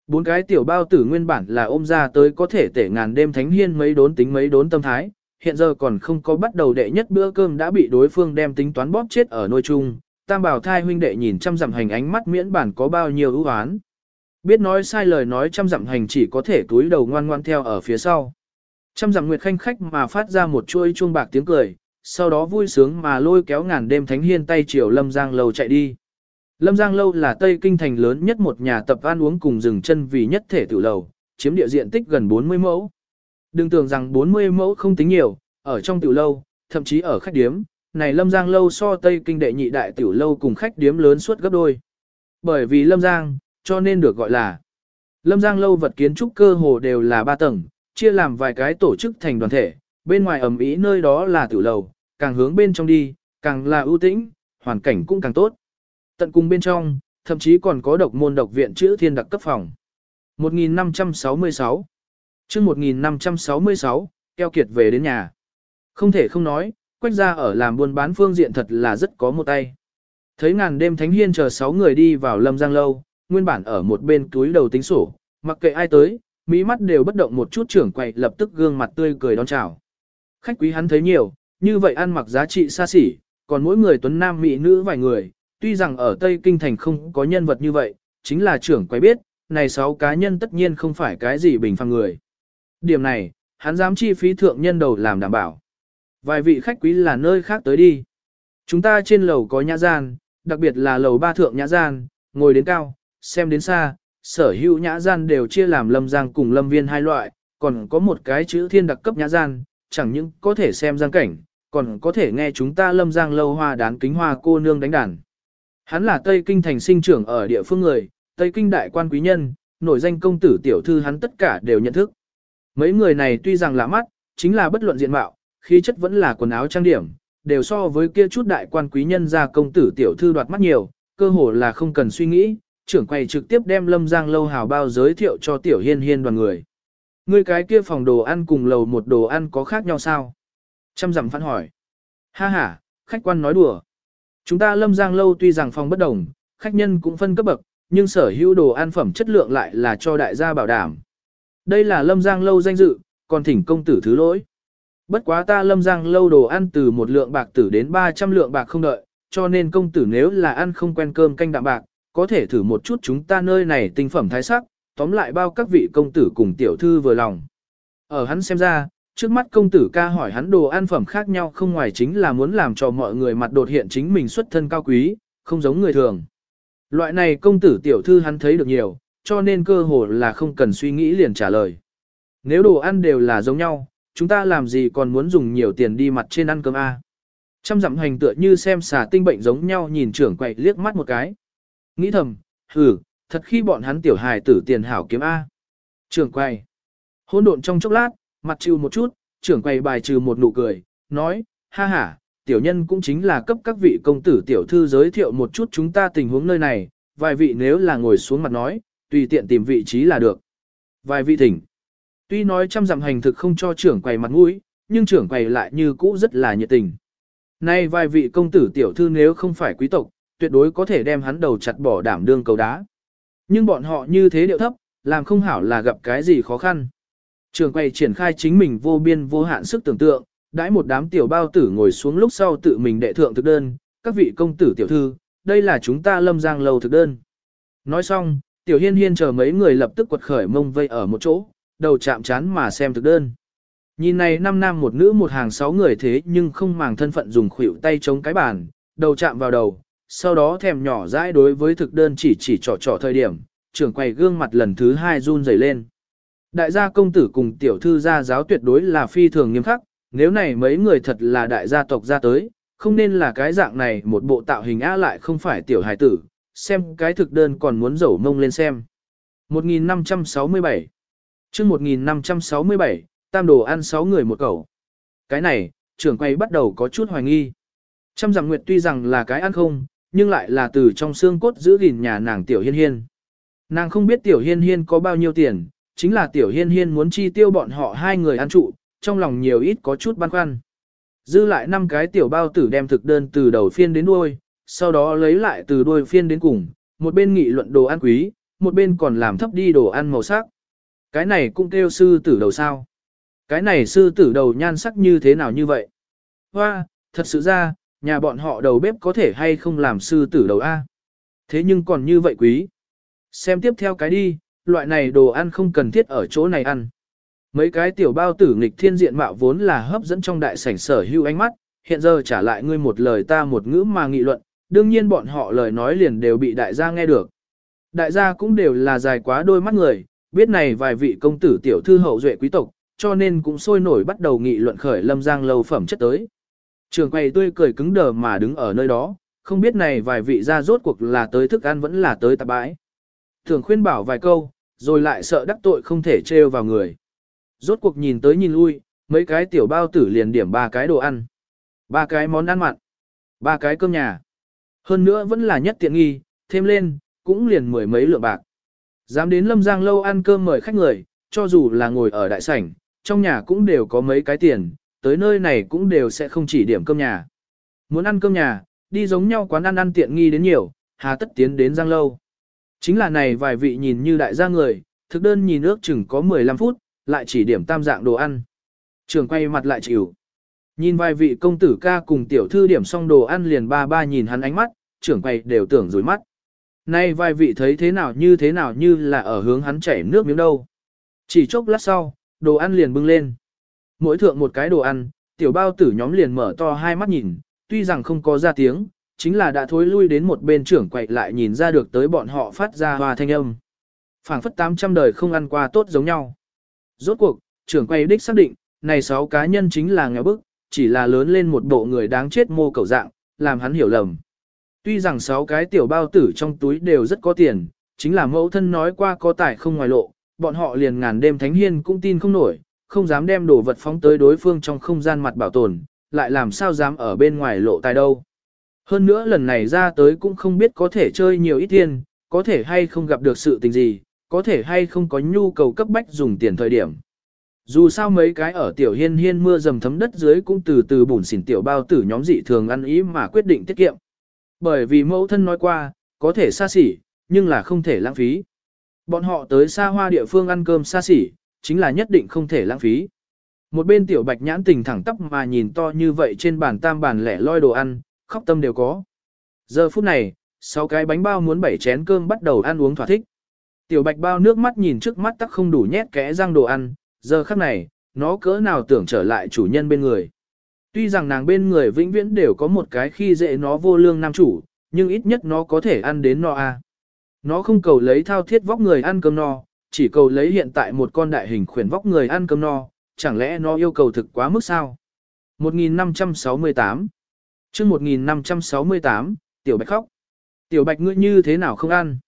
S1: Bốn cái tiểu bao tử nguyên bản là ôm ra tới có thể tể ngàn đêm thánh hiên mấy đốn tính mấy đốn tâm thái, hiện giờ còn không có bắt đầu đệ nhất bữa cơm đã bị đối phương đem tính toán bóp chết ở nôi chung, tam bảo thai huynh đệ nhìn trăm dặm hành ánh mắt miễn bản có bao nhiêu ưu oán. Biết nói sai lời nói trăm dặm hành chỉ có thể túi đầu ngoan ngoan theo ở phía sau. Trăm dặm nguyệt khanh khách mà phát ra một chuôi chuông bạc tiếng cười, sau đó vui sướng mà lôi kéo ngàn đêm thánh hiên tay chiều Lâm Giang Lâu chạy đi. Lâm Giang Lâu là Tây Kinh thành lớn nhất một nhà tập ăn uống cùng dừng chân vì nhất thể tự lầu, chiếm địa diện tích gần 40 mẫu. Đừng tưởng rằng 40 mẫu không tính nhiều, ở trong tiểu lâu, thậm chí ở khách điếm, này Lâm Giang lâu so Tây Kinh đệ nhị đại tiểu lâu cùng khách điếm lớn suốt gấp đôi. Bởi vì Lâm Giang, cho nên được gọi là Lâm Giang lâu vật kiến trúc cơ hồ đều là ba tầng, chia làm vài cái tổ chức thành đoàn thể, bên ngoài ẩm ý nơi đó là tiểu lầu, càng hướng bên trong đi, càng là ưu tĩnh, hoàn cảnh cũng càng tốt. Tận cùng bên trong, thậm chí còn có độc môn độc viện chữ thiên đặc cấp phòng. 1566 chương 1566, keo kiệt về đến nhà. Không thể không nói, quách ra ở làm buôn bán phương diện thật là rất có một tay. Thấy ngàn đêm thánh hiên chờ 6 người đi vào lâm giang lâu, nguyên bản ở một bên túi đầu tính sổ, mặc kệ ai tới, mỹ mắt đều bất động một chút trưởng quậy lập tức gương mặt tươi cười đón chào. Khách quý hắn thấy nhiều, như vậy ăn mặc giá trị xa xỉ, còn mỗi người tuấn nam mỹ nữ vài người, tuy rằng ở Tây Kinh Thành không có nhân vật như vậy, chính là trưởng quay biết, này 6 cá nhân tất nhiên không phải cái gì bình phàm người. Điểm này, hắn dám chi phí thượng nhân đầu làm đảm bảo. Vài vị khách quý là nơi khác tới đi. Chúng ta trên lầu có nhã gian, đặc biệt là lầu ba thượng nhã gian, ngồi đến cao, xem đến xa, sở hữu nhã gian đều chia làm lâm giang cùng lâm viên hai loại, còn có một cái chữ thiên đặc cấp nhã gian, chẳng những có thể xem giang cảnh, còn có thể nghe chúng ta lâm giang lâu hoa đán kính hoa cô nương đánh đàn. Hắn là Tây Kinh thành sinh trưởng ở địa phương người, Tây Kinh đại quan quý nhân, nổi danh công tử tiểu thư hắn tất cả đều nhận thức. Mấy người này tuy rằng lạ mắt, chính là bất luận diện mạo, khí chất vẫn là quần áo trang điểm, đều so với kia chút đại quan quý nhân ra công tử tiểu thư đoạt mắt nhiều, cơ hồ là không cần suy nghĩ, trưởng quầy trực tiếp đem Lâm Giang lâu hào bao giới thiệu cho tiểu hiên hiên đoàn người. Người cái kia phòng đồ ăn cùng lầu một đồ ăn có khác nhau sao? Trăm dặm phản hỏi. Ha ha, khách quan nói đùa. Chúng ta Lâm Giang lâu tuy rằng phòng bất đồng, khách nhân cũng phân cấp bậc, nhưng sở hữu đồ ăn phẩm chất lượng lại là cho đại gia bảo đảm. Đây là Lâm Giang lâu danh dự, còn thỉnh công tử thứ lỗi. Bất quá ta Lâm Giang lâu đồ ăn từ một lượng bạc tử đến 300 lượng bạc không đợi, cho nên công tử nếu là ăn không quen cơm canh đạm bạc, có thể thử một chút chúng ta nơi này tinh phẩm thái sắc, tóm lại bao các vị công tử cùng tiểu thư vừa lòng. Ở hắn xem ra, trước mắt công tử ca hỏi hắn đồ ăn phẩm khác nhau không ngoài chính là muốn làm cho mọi người mặt đột hiện chính mình xuất thân cao quý, không giống người thường. Loại này công tử tiểu thư hắn thấy được nhiều, cho nên cơ hồ là không cần suy nghĩ liền trả lời. Nếu đồ ăn đều là giống nhau, chúng ta làm gì còn muốn dùng nhiều tiền đi mặt trên ăn cơm A. Trăm dặm hành tựa như xem xà tinh bệnh giống nhau nhìn trưởng quậy liếc mắt một cái. Nghĩ thầm, hừ, thật khi bọn hắn tiểu hài tử tiền hảo kiếm A. Trưởng quầy hỗn độn trong chốc lát, mặt chịu một chút, trưởng quầy bài trừ một nụ cười, nói, ha ha, tiểu nhân cũng chính là cấp các vị công tử tiểu thư giới thiệu một chút chúng ta tình huống nơi này, vài vị nếu là ngồi xuống mặt nói, tùy tiện tìm vị trí là được. Vài vị thỉnh. Tuy nói trăm dặm hành thực không cho trưởng quầy mặt mũi, nhưng trưởng quầy lại như cũ rất là nhiệt tình. Nay vài vị công tử tiểu thư nếu không phải quý tộc, tuyệt đối có thể đem hắn đầu chặt bỏ đảm đương cầu đá. Nhưng bọn họ như thế điệu thấp, làm không hảo là gặp cái gì khó khăn. Trường quay triển khai chính mình vô biên vô hạn sức tưởng tượng, đãi một đám tiểu bao tử ngồi xuống lúc sau tự mình đệ thượng thực đơn, các vị công tử tiểu thư, đây là chúng ta lâm giang lầu thực đơn. Nói xong, tiểu hiên hiên chờ mấy người lập tức quật khởi mông vây ở một chỗ, đầu chạm chán mà xem thực đơn. Nhìn này năm nam một nữ một hàng sáu người thế nhưng không màng thân phận dùng khuỷu tay chống cái bàn, đầu chạm vào đầu, sau đó thèm nhỏ dãi đối với thực đơn chỉ chỉ trò trò thời điểm, trưởng quầy gương mặt lần thứ hai run rẩy lên. Đại gia công tử cùng tiểu thư gia giáo tuyệt đối là phi thường nghiêm khắc, nếu này mấy người thật là đại gia tộc ra tới, không nên là cái dạng này một bộ tạo hình á lại không phải tiểu hài tử, xem cái thực đơn còn muốn dẩu mông lên xem. 1567 chương 1567, tam đồ ăn 6 người một cẩu. Cái này, trưởng quay bắt đầu có chút hoài nghi. Trăm rằng nguyệt tuy rằng là cái ăn không, nhưng lại là từ trong xương cốt giữ gìn nhà nàng tiểu hiên hiên. Nàng không biết tiểu hiên hiên có bao nhiêu tiền, chính là tiểu hiên hiên muốn chi tiêu bọn họ hai người ăn trụ, trong lòng nhiều ít có chút băn khoăn. Dư lại năm cái tiểu bao tử đem thực đơn từ đầu phiên đến đuôi, sau đó lấy lại từ đuôi phiên đến cùng, một bên nghị luận đồ ăn quý, một bên còn làm thấp đi đồ ăn màu sắc. Cái này cũng kêu sư tử đầu sao. Cái này sư tử đầu nhan sắc như thế nào như vậy? Hoa, thật sự ra, nhà bọn họ đầu bếp có thể hay không làm sư tử đầu A. Thế nhưng còn như vậy quý. Xem tiếp theo cái đi, loại này đồ ăn không cần thiết ở chỗ này ăn. Mấy cái tiểu bao tử nghịch thiên diện mạo vốn là hấp dẫn trong đại sảnh sở hưu ánh mắt, hiện giờ trả lại ngươi một lời ta một ngữ mà nghị luận, đương nhiên bọn họ lời nói liền đều bị đại gia nghe được. Đại gia cũng đều là dài quá đôi mắt người, biết này vài vị công tử tiểu thư hậu duệ quý tộc, cho nên cũng sôi nổi bắt đầu nghị luận khởi lâm giang lâu phẩm chất tới. Trường quầy tươi cười cứng đờ mà đứng ở nơi đó, không biết này vài vị ra rốt cuộc là tới thức ăn vẫn là tới tạp bãi. Thường khuyên bảo vài câu, rồi lại sợ đắc tội không thể trêu vào người. Rốt cuộc nhìn tới nhìn lui, mấy cái tiểu bao tử liền điểm ba cái đồ ăn. Ba cái món ăn mặn. Ba cái cơm nhà. Hơn nữa vẫn là nhất tiện nghi, thêm lên, cũng liền mười mấy lượng bạc. Dám đến Lâm Giang lâu ăn cơm mời khách người, cho dù là ngồi ở đại sảnh, trong nhà cũng đều có mấy cái tiền, tới nơi này cũng đều sẽ không chỉ điểm cơm nhà. Muốn ăn cơm nhà, đi giống nhau quán ăn ăn tiện nghi đến nhiều, hà tất tiến đến Giang lâu. Chính là này vài vị nhìn như đại gia người, thực đơn nhìn ước chừng có 15 phút, lại chỉ điểm tam dạng đồ ăn. Trường quay mặt lại chịu. Nhìn vài vị công tử ca cùng tiểu thư điểm xong đồ ăn liền ba ba nhìn hắn ánh mắt, trưởng quay đều tưởng rối mắt. Nay vài vị thấy thế nào như thế nào như là ở hướng hắn chảy nước miếng đâu. Chỉ chốc lát sau, đồ ăn liền bưng lên. Mỗi thượng một cái đồ ăn, tiểu bao tử nhóm liền mở to hai mắt nhìn, tuy rằng không có ra tiếng, chính là đã thối lui đến một bên trưởng quậy lại nhìn ra được tới bọn họ phát ra hòa thanh âm. phảng phất 800 đời không ăn qua tốt giống nhau. Rốt cuộc, trưởng quay đích xác định, này sáu cá nhân chính là nghèo bức, chỉ là lớn lên một bộ người đáng chết mô cầu dạng, làm hắn hiểu lầm. Tuy rằng sáu cái tiểu bao tử trong túi đều rất có tiền, chính là mẫu thân nói qua có tài không ngoài lộ, bọn họ liền ngàn đêm thánh hiên cũng tin không nổi, không dám đem đồ vật phóng tới đối phương trong không gian mặt bảo tồn, lại làm sao dám ở bên ngoài lộ tài đâu. Hơn nữa lần này ra tới cũng không biết có thể chơi nhiều ít tiền, có thể hay không gặp được sự tình gì, có thể hay không có nhu cầu cấp bách dùng tiền thời điểm. Dù sao mấy cái ở tiểu hiên hiên mưa dầm thấm đất dưới cũng từ từ bùn xỉn tiểu bao tử nhóm dị thường ăn ý mà quyết định tiết kiệm. Bởi vì mẫu thân nói qua, có thể xa xỉ, nhưng là không thể lãng phí. Bọn họ tới xa hoa địa phương ăn cơm xa xỉ, chính là nhất định không thể lãng phí. Một bên tiểu bạch nhãn tình thẳng tóc mà nhìn to như vậy trên bàn tam bàn lẻ loi đồ ăn, khóc tâm đều có. Giờ phút này, sáu cái bánh bao muốn bảy chén cơm bắt đầu ăn uống thỏa thích. Tiểu bạch bao nước mắt nhìn trước mắt tắc không đủ nhét kẽ răng đồ ăn, giờ khắc này, nó cỡ nào tưởng trở lại chủ nhân bên người. Tuy rằng nàng bên người vĩnh viễn đều có một cái khi dễ nó vô lương nam chủ, nhưng ít nhất nó có thể ăn đến no a. Nó không cầu lấy thao thiết vóc người ăn cơm no, chỉ cầu lấy hiện tại một con đại hình khuyển vóc người ăn cơm no, chẳng lẽ nó yêu cầu thực quá mức sao? 1568 chương 1568, Tiểu Bạch khóc. Tiểu Bạch ngươi như thế nào không ăn?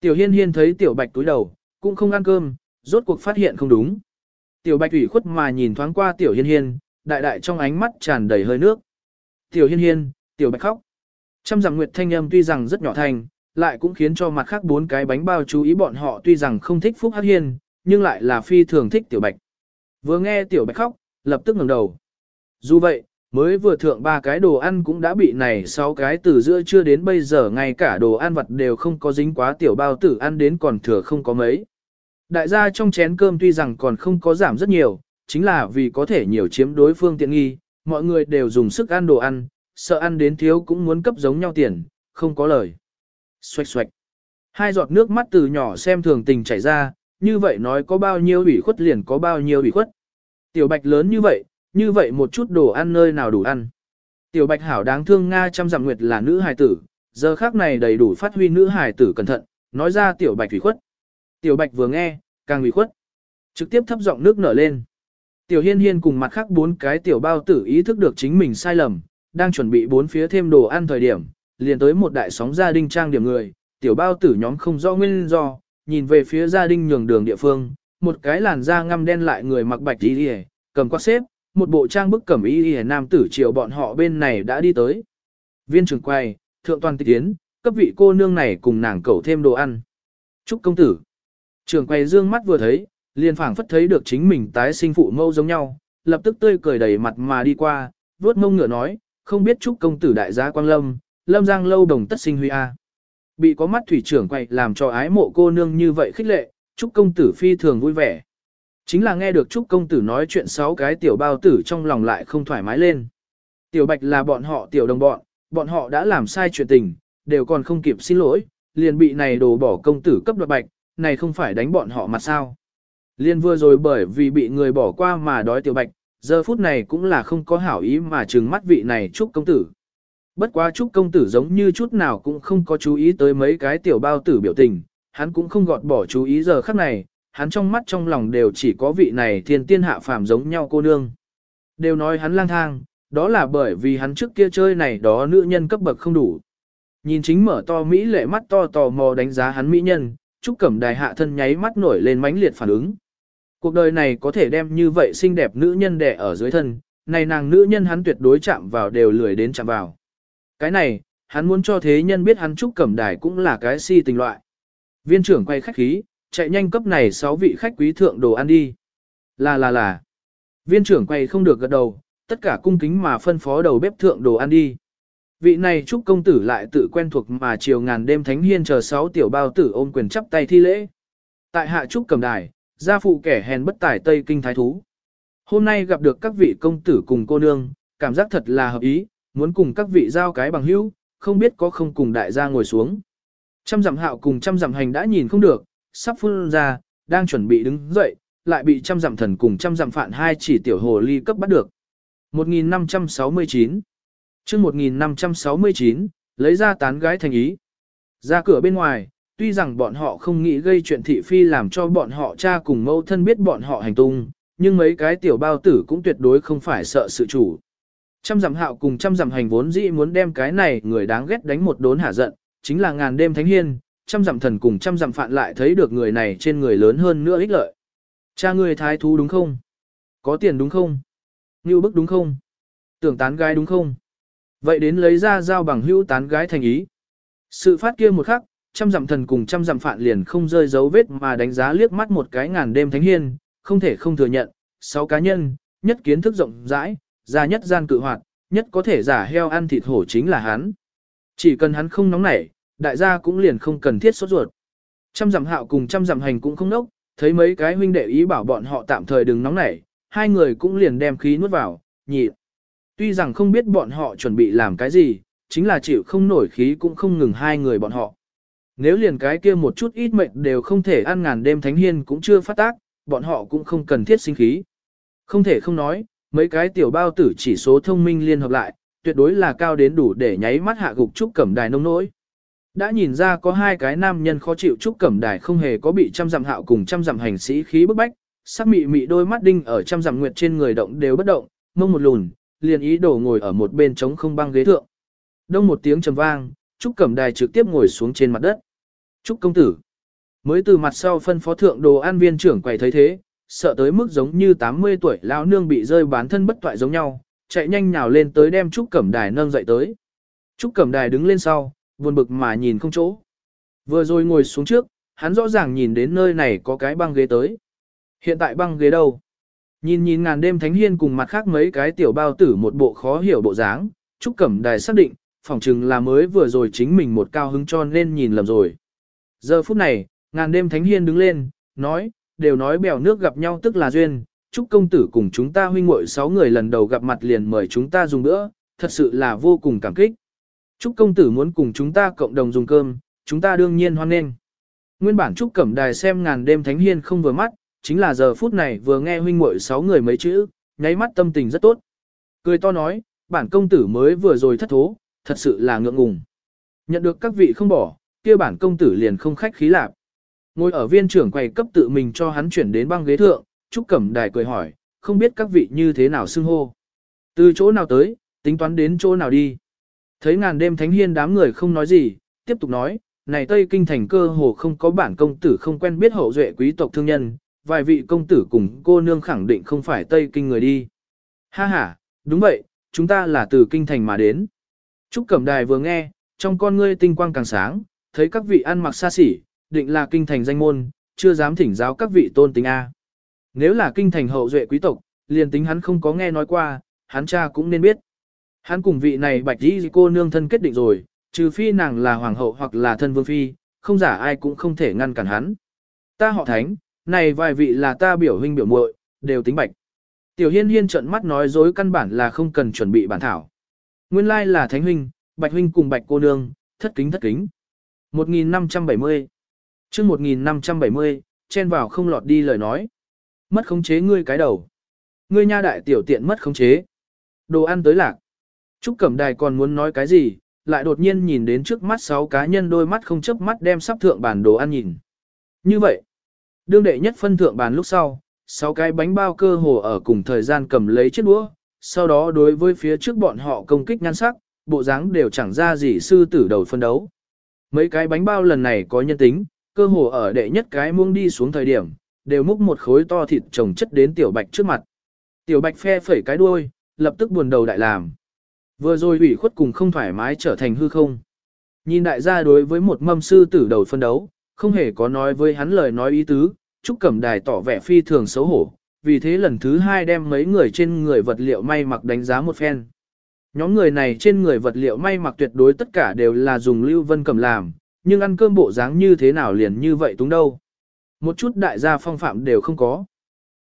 S1: Tiểu Hiên Hiên thấy Tiểu Bạch túi đầu, cũng không ăn cơm, rốt cuộc phát hiện không đúng. Tiểu Bạch ủy khuất mà nhìn thoáng qua Tiểu Hiên Hiên, đại đại trong ánh mắt tràn đầy hơi nước. Tiểu Hiên Hiên, Tiểu Bạch khóc. Trăm rằng Nguyệt thanh âm tuy rằng rất nhỏ thành, lại cũng khiến cho mặt khác bốn cái bánh bao chú ý bọn họ tuy rằng không thích Phúc Hắc Hiên, nhưng lại là phi thường thích Tiểu Bạch. Vừa nghe Tiểu Bạch khóc, lập tức ngẩng đầu. Dù vậy, mới vừa thượng ba cái đồ ăn cũng đã bị này sáu cái từ giữa chưa đến bây giờ ngay cả đồ ăn vặt đều không có dính quá tiểu bao tử ăn đến còn thừa không có mấy. Đại gia trong chén cơm tuy rằng còn không có giảm rất nhiều, chính là vì có thể nhiều chiếm đối phương tiện nghi, mọi người đều dùng sức ăn đồ ăn, sợ ăn đến thiếu cũng muốn cấp giống nhau tiền, không có lời. Xoạch xoạch. Hai giọt nước mắt từ nhỏ xem thường tình chảy ra, như vậy nói có bao nhiêu ủy khuất liền có bao nhiêu ủy khuất. Tiểu bạch lớn như vậy, như vậy một chút đồ ăn nơi nào đủ ăn. Tiểu bạch hảo đáng thương Nga trăm dặm nguyệt là nữ hài tử, giờ khác này đầy đủ phát huy nữ hài tử cẩn thận, nói ra tiểu bạch ủy khuất. Tiểu bạch vừa nghe, càng ủy khuất. Trực tiếp thấp giọng nước nở lên. Tiểu hiên hiên cùng mặt khác bốn cái tiểu bao tử ý thức được chính mình sai lầm, đang chuẩn bị bốn phía thêm đồ ăn thời điểm, liền tới một đại sóng gia đình trang điểm người, tiểu bao tử nhóm không rõ nguyên do, nhìn về phía gia đình nhường đường địa phương, một cái làn da ngăm đen lại người mặc bạch y cầm quạt xếp, một bộ trang bức cẩm y y nam tử chiều bọn họ bên này đã đi tới. Viên trưởng quay, thượng toàn tịch tiến, cấp vị cô nương này cùng nàng cầu thêm đồ ăn. Chúc công tử. Trưởng quay dương mắt vừa thấy, liền phảng phất thấy được chính mình tái sinh phụ mâu giống nhau, lập tức tươi cười đầy mặt mà đi qua, vuốt mông ngựa nói, không biết chúc công tử đại gia quang lâm, lâm giang lâu đồng tất sinh huy a. Bị có mắt thủy trưởng quay làm cho ái mộ cô nương như vậy khích lệ, chúc công tử phi thường vui vẻ. Chính là nghe được chúc công tử nói chuyện sáu cái tiểu bao tử trong lòng lại không thoải mái lên. Tiểu bạch là bọn họ tiểu đồng bọn, bọn họ đã làm sai chuyện tình, đều còn không kịp xin lỗi, liền bị này đồ bỏ công tử cấp đoạt bạch, này không phải đánh bọn họ mặt sao. Liên vừa rồi bởi vì bị người bỏ qua mà đói tiểu bạch, giờ phút này cũng là không có hảo ý mà trừng mắt vị này chúc công tử. Bất quá chúc công tử giống như chút nào cũng không có chú ý tới mấy cái tiểu bao tử biểu tình, hắn cũng không gọt bỏ chú ý giờ khắc này, hắn trong mắt trong lòng đều chỉ có vị này thiên tiên hạ phàm giống nhau cô nương. Đều nói hắn lang thang, đó là bởi vì hắn trước kia chơi này đó nữ nhân cấp bậc không đủ. Nhìn chính mở to Mỹ lệ mắt to tò mò đánh giá hắn Mỹ nhân, Trúc Cẩm Đài hạ thân nháy mắt nổi lên mãnh liệt phản ứng. Cuộc đời này có thể đem như vậy xinh đẹp nữ nhân đẻ ở dưới thân, này nàng nữ nhân hắn tuyệt đối chạm vào đều lười đến chạm vào. Cái này, hắn muốn cho thế nhân biết hắn Trúc Cẩm Đài cũng là cái si tình loại. Viên trưởng quay khách khí, chạy nhanh cấp này 6 vị khách quý thượng đồ ăn đi. Là là là. Viên trưởng quay không được gật đầu, tất cả cung kính mà phân phó đầu bếp thượng đồ ăn đi. Vị này chúc công tử lại tự quen thuộc mà chiều ngàn đêm thánh hiên chờ sáu tiểu bao tử ôm quyền chắp tay thi lễ. Tại hạ trúc cầm đài, gia phụ kẻ hèn bất tài tây kinh thái thú. Hôm nay gặp được các vị công tử cùng cô nương, cảm giác thật là hợp ý, muốn cùng các vị giao cái bằng hữu, không biết có không cùng đại gia ngồi xuống. Trăm dặm hạo cùng trăm dặm hành đã nhìn không được, sắp phun ra, đang chuẩn bị đứng dậy, lại bị trăm dặm thần cùng trăm dặm phạn hai chỉ tiểu hồ ly cấp bắt được. 1569 chương 1569, lấy ra tán gái thành ý. Ra cửa bên ngoài, tuy rằng bọn họ không nghĩ gây chuyện thị phi làm cho bọn họ cha cùng mẫu thân biết bọn họ hành tung, nhưng mấy cái tiểu bao tử cũng tuyệt đối không phải sợ sự chủ. Trăm dặm hạo cùng trăm dặm hành vốn dĩ muốn đem cái này người đáng ghét đánh một đốn hả giận, chính là ngàn đêm thánh hiên, trăm dặm thần cùng trăm dặm phạn lại thấy được người này trên người lớn hơn nữa ích lợi. Cha người thái thú đúng không? Có tiền đúng không? Ngưu bức đúng không? Tưởng tán gái đúng không? Vậy đến lấy ra giao bằng hữu tán gái thành ý. Sự phát kia một khắc, trăm dặm thần cùng trăm dặm phạn liền không rơi dấu vết mà đánh giá liếc mắt một cái ngàn đêm thánh hiên, không thể không thừa nhận, sáu cá nhân, nhất kiến thức rộng rãi, già nhất gian cự hoạt, nhất có thể giả heo ăn thịt hổ chính là hắn. Chỉ cần hắn không nóng nảy, đại gia cũng liền không cần thiết sốt ruột. Trăm dặm hạo cùng trăm dặm hành cũng không nốc, thấy mấy cái huynh đệ ý bảo bọn họ tạm thời đừng nóng nảy, hai người cũng liền đem khí nuốt vào, nhị. Tuy rằng không biết bọn họ chuẩn bị làm cái gì, chính là chịu không nổi khí cũng không ngừng hai người bọn họ. Nếu liền cái kia một chút ít mệnh đều không thể ăn ngàn đêm thánh hiên cũng chưa phát tác, bọn họ cũng không cần thiết sinh khí. Không thể không nói, mấy cái tiểu bao tử chỉ số thông minh liên hợp lại, tuyệt đối là cao đến đủ để nháy mắt hạ gục trúc cẩm đài nông nỗi. Đã nhìn ra có hai cái nam nhân khó chịu trúc cẩm đài không hề có bị trăm dặm hạo cùng trăm dặm hành sĩ khí bức bách, sắc mị mị đôi mắt đinh ở trăm dặm nguyệt trên người động đều bất động, mông một lùn, liền ý đồ ngồi ở một bên trống không băng ghế thượng. Đông một tiếng trầm vang, trúc cẩm đài trực tiếp ngồi xuống trên mặt đất. Trúc công tử. Mới từ mặt sau phân phó thượng đồ an viên trưởng quầy thấy thế, sợ tới mức giống như 80 tuổi lão nương bị rơi bán thân bất toại giống nhau, chạy nhanh nhào lên tới đem Trúc Cẩm Đài nâng dậy tới. Trúc Cẩm Đài đứng lên sau, buồn bực mà nhìn không chỗ. Vừa rồi ngồi xuống trước, hắn rõ ràng nhìn đến nơi này có cái băng ghế tới. Hiện tại băng ghế đâu? Nhìn nhìn ngàn đêm thánh hiên cùng mặt khác mấy cái tiểu bao tử một bộ khó hiểu bộ dáng, Trúc Cẩm Đài xác định, phỏng chừng là mới vừa rồi chính mình một cao hứng cho nên nhìn lầm rồi. Giờ phút này, ngàn đêm thánh hiên đứng lên, nói, đều nói bèo nước gặp nhau tức là duyên, chúc công tử cùng chúng ta huynh muội sáu người lần đầu gặp mặt liền mời chúng ta dùng bữa, thật sự là vô cùng cảm kích. Chúc công tử muốn cùng chúng ta cộng đồng dùng cơm, chúng ta đương nhiên hoan nghênh. Nguyên bản Trúc Cẩm Đài xem ngàn đêm thánh hiên không vừa mắt, chính là giờ phút này vừa nghe huynh muội sáu người mấy chữ, nháy mắt tâm tình rất tốt. Cười to nói, bản công tử mới vừa rồi thất thố, thật sự là ngượng ngùng. Nhận được các vị không bỏ, kia bản công tử liền không khách khí lạp. Ngồi ở viên trưởng quầy cấp tự mình cho hắn chuyển đến băng ghế thượng, Trúc Cẩm Đài cười hỏi, không biết các vị như thế nào xưng hô. Từ chỗ nào tới, tính toán đến chỗ nào đi. Thấy ngàn đêm thánh hiên đám người không nói gì, tiếp tục nói, này Tây Kinh thành cơ hồ không có bản công tử không quen biết hậu duệ quý tộc thương nhân, vài vị công tử cùng cô nương khẳng định không phải Tây Kinh người đi. Ha ha, đúng vậy, chúng ta là từ Kinh thành mà đến. Trúc Cẩm Đài vừa nghe, trong con ngươi tinh quang càng sáng, thấy các vị ăn mặc xa xỉ, định là kinh thành danh môn, chưa dám thỉnh giáo các vị tôn tính A. Nếu là kinh thành hậu duệ quý tộc, liền tính hắn không có nghe nói qua, hắn cha cũng nên biết. Hắn cùng vị này bạch đi cô nương thân kết định rồi, trừ phi nàng là hoàng hậu hoặc là thân vương phi, không giả ai cũng không thể ngăn cản hắn. Ta họ thánh, này vài vị là ta biểu huynh biểu muội, đều tính bạch. Tiểu hiên hiên trợn mắt nói dối căn bản là không cần chuẩn bị bản thảo. Nguyên lai là thánh huynh, bạch huynh cùng bạch cô nương, thất kính thất kính. 1570 chương 1570, chen vào không lọt đi lời nói. Mất khống chế ngươi cái đầu. Ngươi nha đại tiểu tiện mất khống chế. Đồ ăn tới lạc. Trúc Cẩm Đài còn muốn nói cái gì, lại đột nhiên nhìn đến trước mắt sáu cá nhân đôi mắt không chớp mắt đem sắp thượng bàn đồ ăn nhìn. Như vậy, đương đệ nhất phân thượng bàn lúc sau, sáu cái bánh bao cơ hồ ở cùng thời gian cầm lấy chiếc đũa, sau đó đối với phía trước bọn họ công kích nhan sắc, bộ dáng đều chẳng ra gì sư tử đầu phân đấu. Mấy cái bánh bao lần này có nhân tính, cơ hồ ở đệ nhất cái muông đi xuống thời điểm, đều múc một khối to thịt trồng chất đến tiểu bạch trước mặt. Tiểu bạch phe phẩy cái đuôi, lập tức buồn đầu đại làm. Vừa rồi ủy khuất cùng không thoải mái trở thành hư không. Nhìn đại gia đối với một mâm sư tử đầu phân đấu, không hề có nói với hắn lời nói ý tứ, Trúc Cẩm Đài tỏ vẻ phi thường xấu hổ, vì thế lần thứ hai đem mấy người trên người vật liệu may mặc đánh giá một phen. Nhóm người này trên người vật liệu may mặc tuyệt đối tất cả đều là dùng lưu vân Cẩm làm, nhưng ăn cơm bộ dáng như thế nào liền như vậy túng đâu. Một chút đại gia phong phạm đều không có.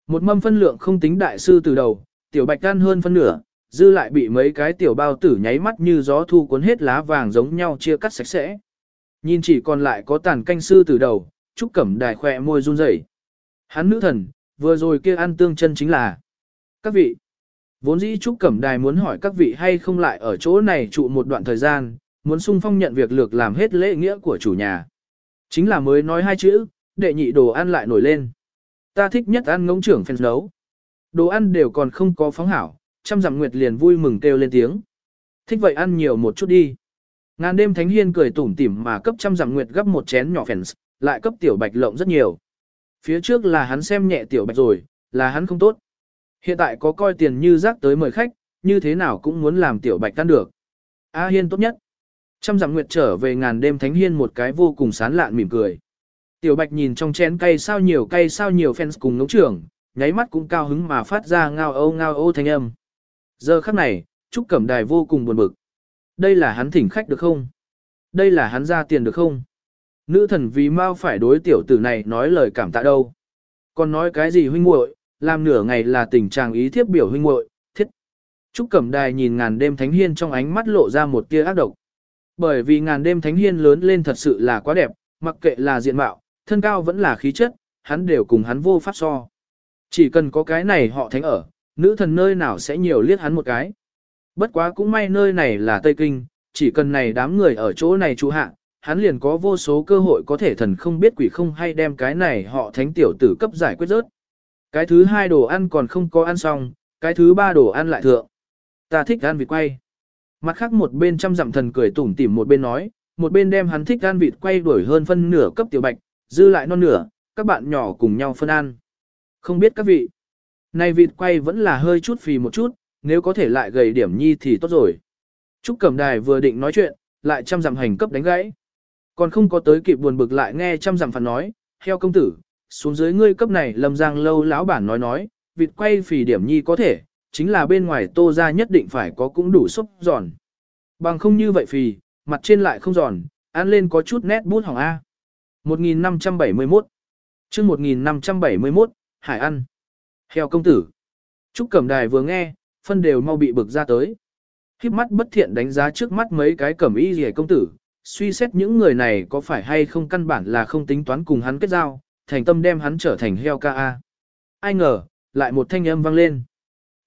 S1: Một mâm phân lượng không tính đại sư từ đầu, tiểu bạch ăn hơn phân nửa, dư lại bị mấy cái tiểu bao tử nháy mắt như gió thu cuốn hết lá vàng giống nhau chia cắt sạch sẽ. Nhìn chỉ còn lại có tàn canh sư từ đầu, trúc cẩm đài khỏe môi run rẩy. Hắn nữ thần, vừa rồi kia ăn tương chân chính là. Các vị, vốn dĩ trúc cẩm đài muốn hỏi các vị hay không lại ở chỗ này trụ một đoạn thời gian, muốn sung phong nhận việc lược làm hết lễ nghĩa của chủ nhà. Chính là mới nói hai chữ, đệ nhị đồ ăn lại nổi lên. Ta thích nhất ăn ngỗng trưởng phèn nấu. Đồ ăn đều còn không có phóng hảo, trăm dặm nguyệt liền vui mừng kêu lên tiếng. Thích vậy ăn nhiều một chút đi. Ngàn đêm thánh hiên cười tủm tỉm mà cấp trăm dặm nguyệt gấp một chén nhỏ phèn, lại cấp tiểu bạch lộng rất nhiều. Phía trước là hắn xem nhẹ tiểu bạch rồi, là hắn không tốt. Hiện tại có coi tiền như rác tới mời khách, như thế nào cũng muốn làm tiểu bạch tan được. A hiên tốt nhất. Trăm dặm nguyệt trở về ngàn đêm thánh hiên một cái vô cùng sán lạn mỉm cười. Tiểu bạch nhìn trong chén cây sao nhiều cây sao nhiều fans cùng ngốc trưởng, nháy mắt cũng cao hứng mà phát ra ngao ô ngao ô thanh âm. Giờ khắc này, Trúc Cẩm Đài vô cùng buồn bực. Đây là hắn thỉnh khách được không? Đây là hắn ra tiền được không? Nữ thần vì mau phải đối tiểu tử này nói lời cảm tạ đâu. Còn nói cái gì huynh muội, làm nửa ngày là tình trạng ý thiếp biểu huynh muội, thiết. Trúc Cẩm Đài nhìn ngàn đêm thánh hiên trong ánh mắt lộ ra một tia ác độc. Bởi vì ngàn đêm thánh hiên lớn lên thật sự là quá đẹp, mặc kệ là diện mạo, thân cao vẫn là khí chất, hắn đều cùng hắn vô pháp so. Chỉ cần có cái này họ thánh ở, nữ thần nơi nào sẽ nhiều liếc hắn một cái. Bất quá cũng may nơi này là Tây Kinh, chỉ cần này đám người ở chỗ này trụ hạ, hắn liền có vô số cơ hội có thể thần không biết quỷ không hay đem cái này họ thánh tiểu tử cấp giải quyết rớt. Cái thứ hai đồ ăn còn không có ăn xong, cái thứ ba đồ ăn lại thượng. Ta thích ăn vịt quay. Mặt khác một bên trăm dặm thần cười tủm tỉm một bên nói, một bên đem hắn thích ăn vịt quay đuổi hơn phân nửa cấp tiểu bạch, dư lại non nửa, các bạn nhỏ cùng nhau phân ăn. Không biết các vị, này vịt quay vẫn là hơi chút phì một chút, nếu có thể lại gầy điểm nhi thì tốt rồi. Trúc Cẩm Đài vừa định nói chuyện, lại trăm dặm hành cấp đánh gãy. Còn không có tới kịp buồn bực lại nghe trăm dặm phản nói, heo công tử, xuống dưới ngươi cấp này lâm giang lâu lão bản nói nói, vịt quay phì điểm nhi có thể, chính là bên ngoài tô ra nhất định phải có cũng đủ xúc giòn. Bằng không như vậy phì, mặt trên lại không giòn, ăn lên có chút nét bút hỏng A. 1571 chương 1571, Hải ăn. Heo công tử. Trúc Cẩm Đài vừa nghe, phân đều mau bị bực ra tới. Khiếp mắt bất thiện đánh giá trước mắt mấy cái cẩm y rìa công tử, suy xét những người này có phải hay không căn bản là không tính toán cùng hắn kết giao, thành tâm đem hắn trở thành heo ca a. Ai ngờ, lại một thanh âm vang lên.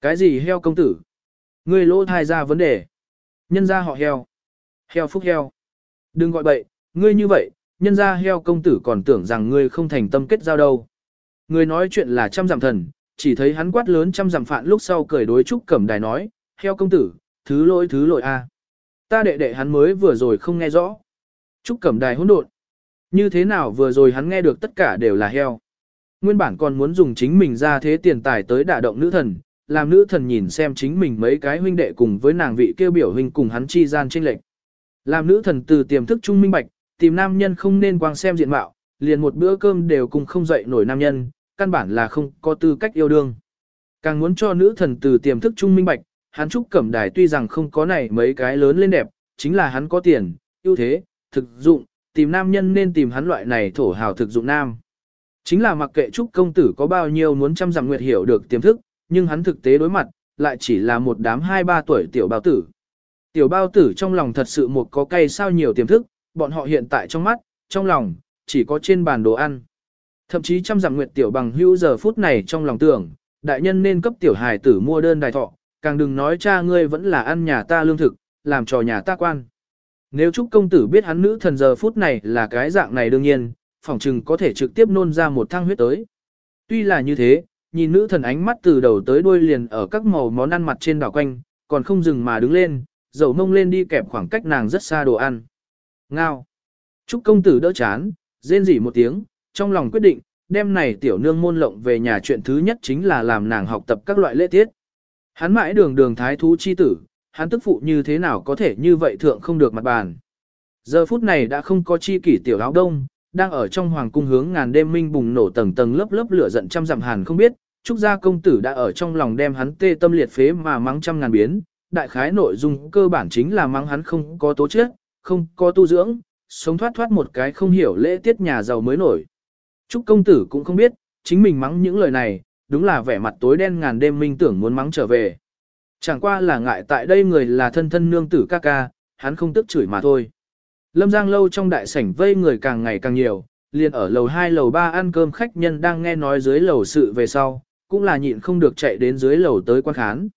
S1: Cái gì heo công tử? Ngươi lỗ thai ra vấn đề. Nhân ra họ heo. Heo phúc heo. Đừng gọi bậy, ngươi như vậy, nhân ra heo công tử còn tưởng rằng ngươi không thành tâm kết giao đâu. Ngươi nói chuyện là trăm giảm thần, chỉ thấy hắn quát lớn trăm giảm phạn lúc sau cười đối trúc cẩm đài nói, heo công tử, thứ lỗi thứ lỗi a. Ta đệ đệ hắn mới vừa rồi không nghe rõ. Trúc cẩm đài hỗn độn. Như thế nào vừa rồi hắn nghe được tất cả đều là heo. Nguyên bản còn muốn dùng chính mình ra thế tiền tài tới đả động nữ thần, làm nữ thần nhìn xem chính mình mấy cái huynh đệ cùng với nàng vị kêu biểu huynh cùng hắn chi gian trên lệch. Làm nữ thần từ tiềm thức trung minh bạch, tìm nam nhân không nên quang xem diện mạo, liền một bữa cơm đều cùng không dậy nổi nam nhân, căn bản là không có tư cách yêu đương. Càng muốn cho nữ thần từ tiềm thức trung minh bạch, hắn trúc cẩm đài tuy rằng không có này mấy cái lớn lên đẹp, chính là hắn có tiền, ưu thế, thực dụng, tìm nam nhân nên tìm hắn loại này thổ hào thực dụng nam. Chính là mặc kệ trúc công tử có bao nhiêu muốn chăm dặm nguyệt hiểu được tiềm thức, nhưng hắn thực tế đối mặt, lại chỉ là một đám hai ba tuổi tiểu bao tử. Tiểu bao tử trong lòng thật sự một có cây sao nhiều tiềm thức, bọn họ hiện tại trong mắt, trong lòng, chỉ có trên bàn đồ ăn. Thậm chí chăm dặm nguyệt tiểu bằng hữu giờ phút này trong lòng tưởng, đại nhân nên cấp tiểu hài tử mua đơn đài thọ, càng đừng nói cha ngươi vẫn là ăn nhà ta lương thực, làm trò nhà ta quan. Nếu chúc công tử biết hắn nữ thần giờ phút này là cái dạng này đương nhiên, phỏng chừng có thể trực tiếp nôn ra một thang huyết tới. Tuy là như thế, nhìn nữ thần ánh mắt từ đầu tới đuôi liền ở các màu món ăn mặt trên đảo quanh, còn không dừng mà đứng lên, dầu mông lên đi kẹp khoảng cách nàng rất xa đồ ăn. Ngao. Trúc công tử đỡ chán, rên rỉ một tiếng, trong lòng quyết định, đêm này tiểu nương môn lộng về nhà chuyện thứ nhất chính là làm nàng học tập các loại lễ tiết. Hắn mãi đường đường thái thú chi tử, hắn tức phụ như thế nào có thể như vậy thượng không được mặt bàn. Giờ phút này đã không có chi kỷ tiểu áo đông, đang ở trong hoàng cung hướng ngàn đêm minh bùng nổ tầng tầng lớp lớp lửa giận trăm dặm hàn không biết, trúc gia công tử đã ở trong lòng đem hắn tê tâm liệt phế mà mắng trăm ngàn biến, đại khái nội dung cơ bản chính là mắng hắn không có tố chất, không có tu dưỡng, sống thoát thoát một cái không hiểu lễ tiết nhà giàu mới nổi. Trúc công tử cũng không biết, chính mình mắng những lời này, đúng là vẻ mặt tối đen ngàn đêm minh tưởng muốn mắng trở về. Chẳng qua là ngại tại đây người là thân thân nương tử ca ca, hắn không tức chửi mà thôi. Lâm Giang lâu trong đại sảnh vây người càng ngày càng nhiều, liền ở lầu 2 lầu 3 ăn cơm khách nhân đang nghe nói dưới lầu sự về sau, cũng là nhịn không được chạy đến dưới lầu tới quan khán.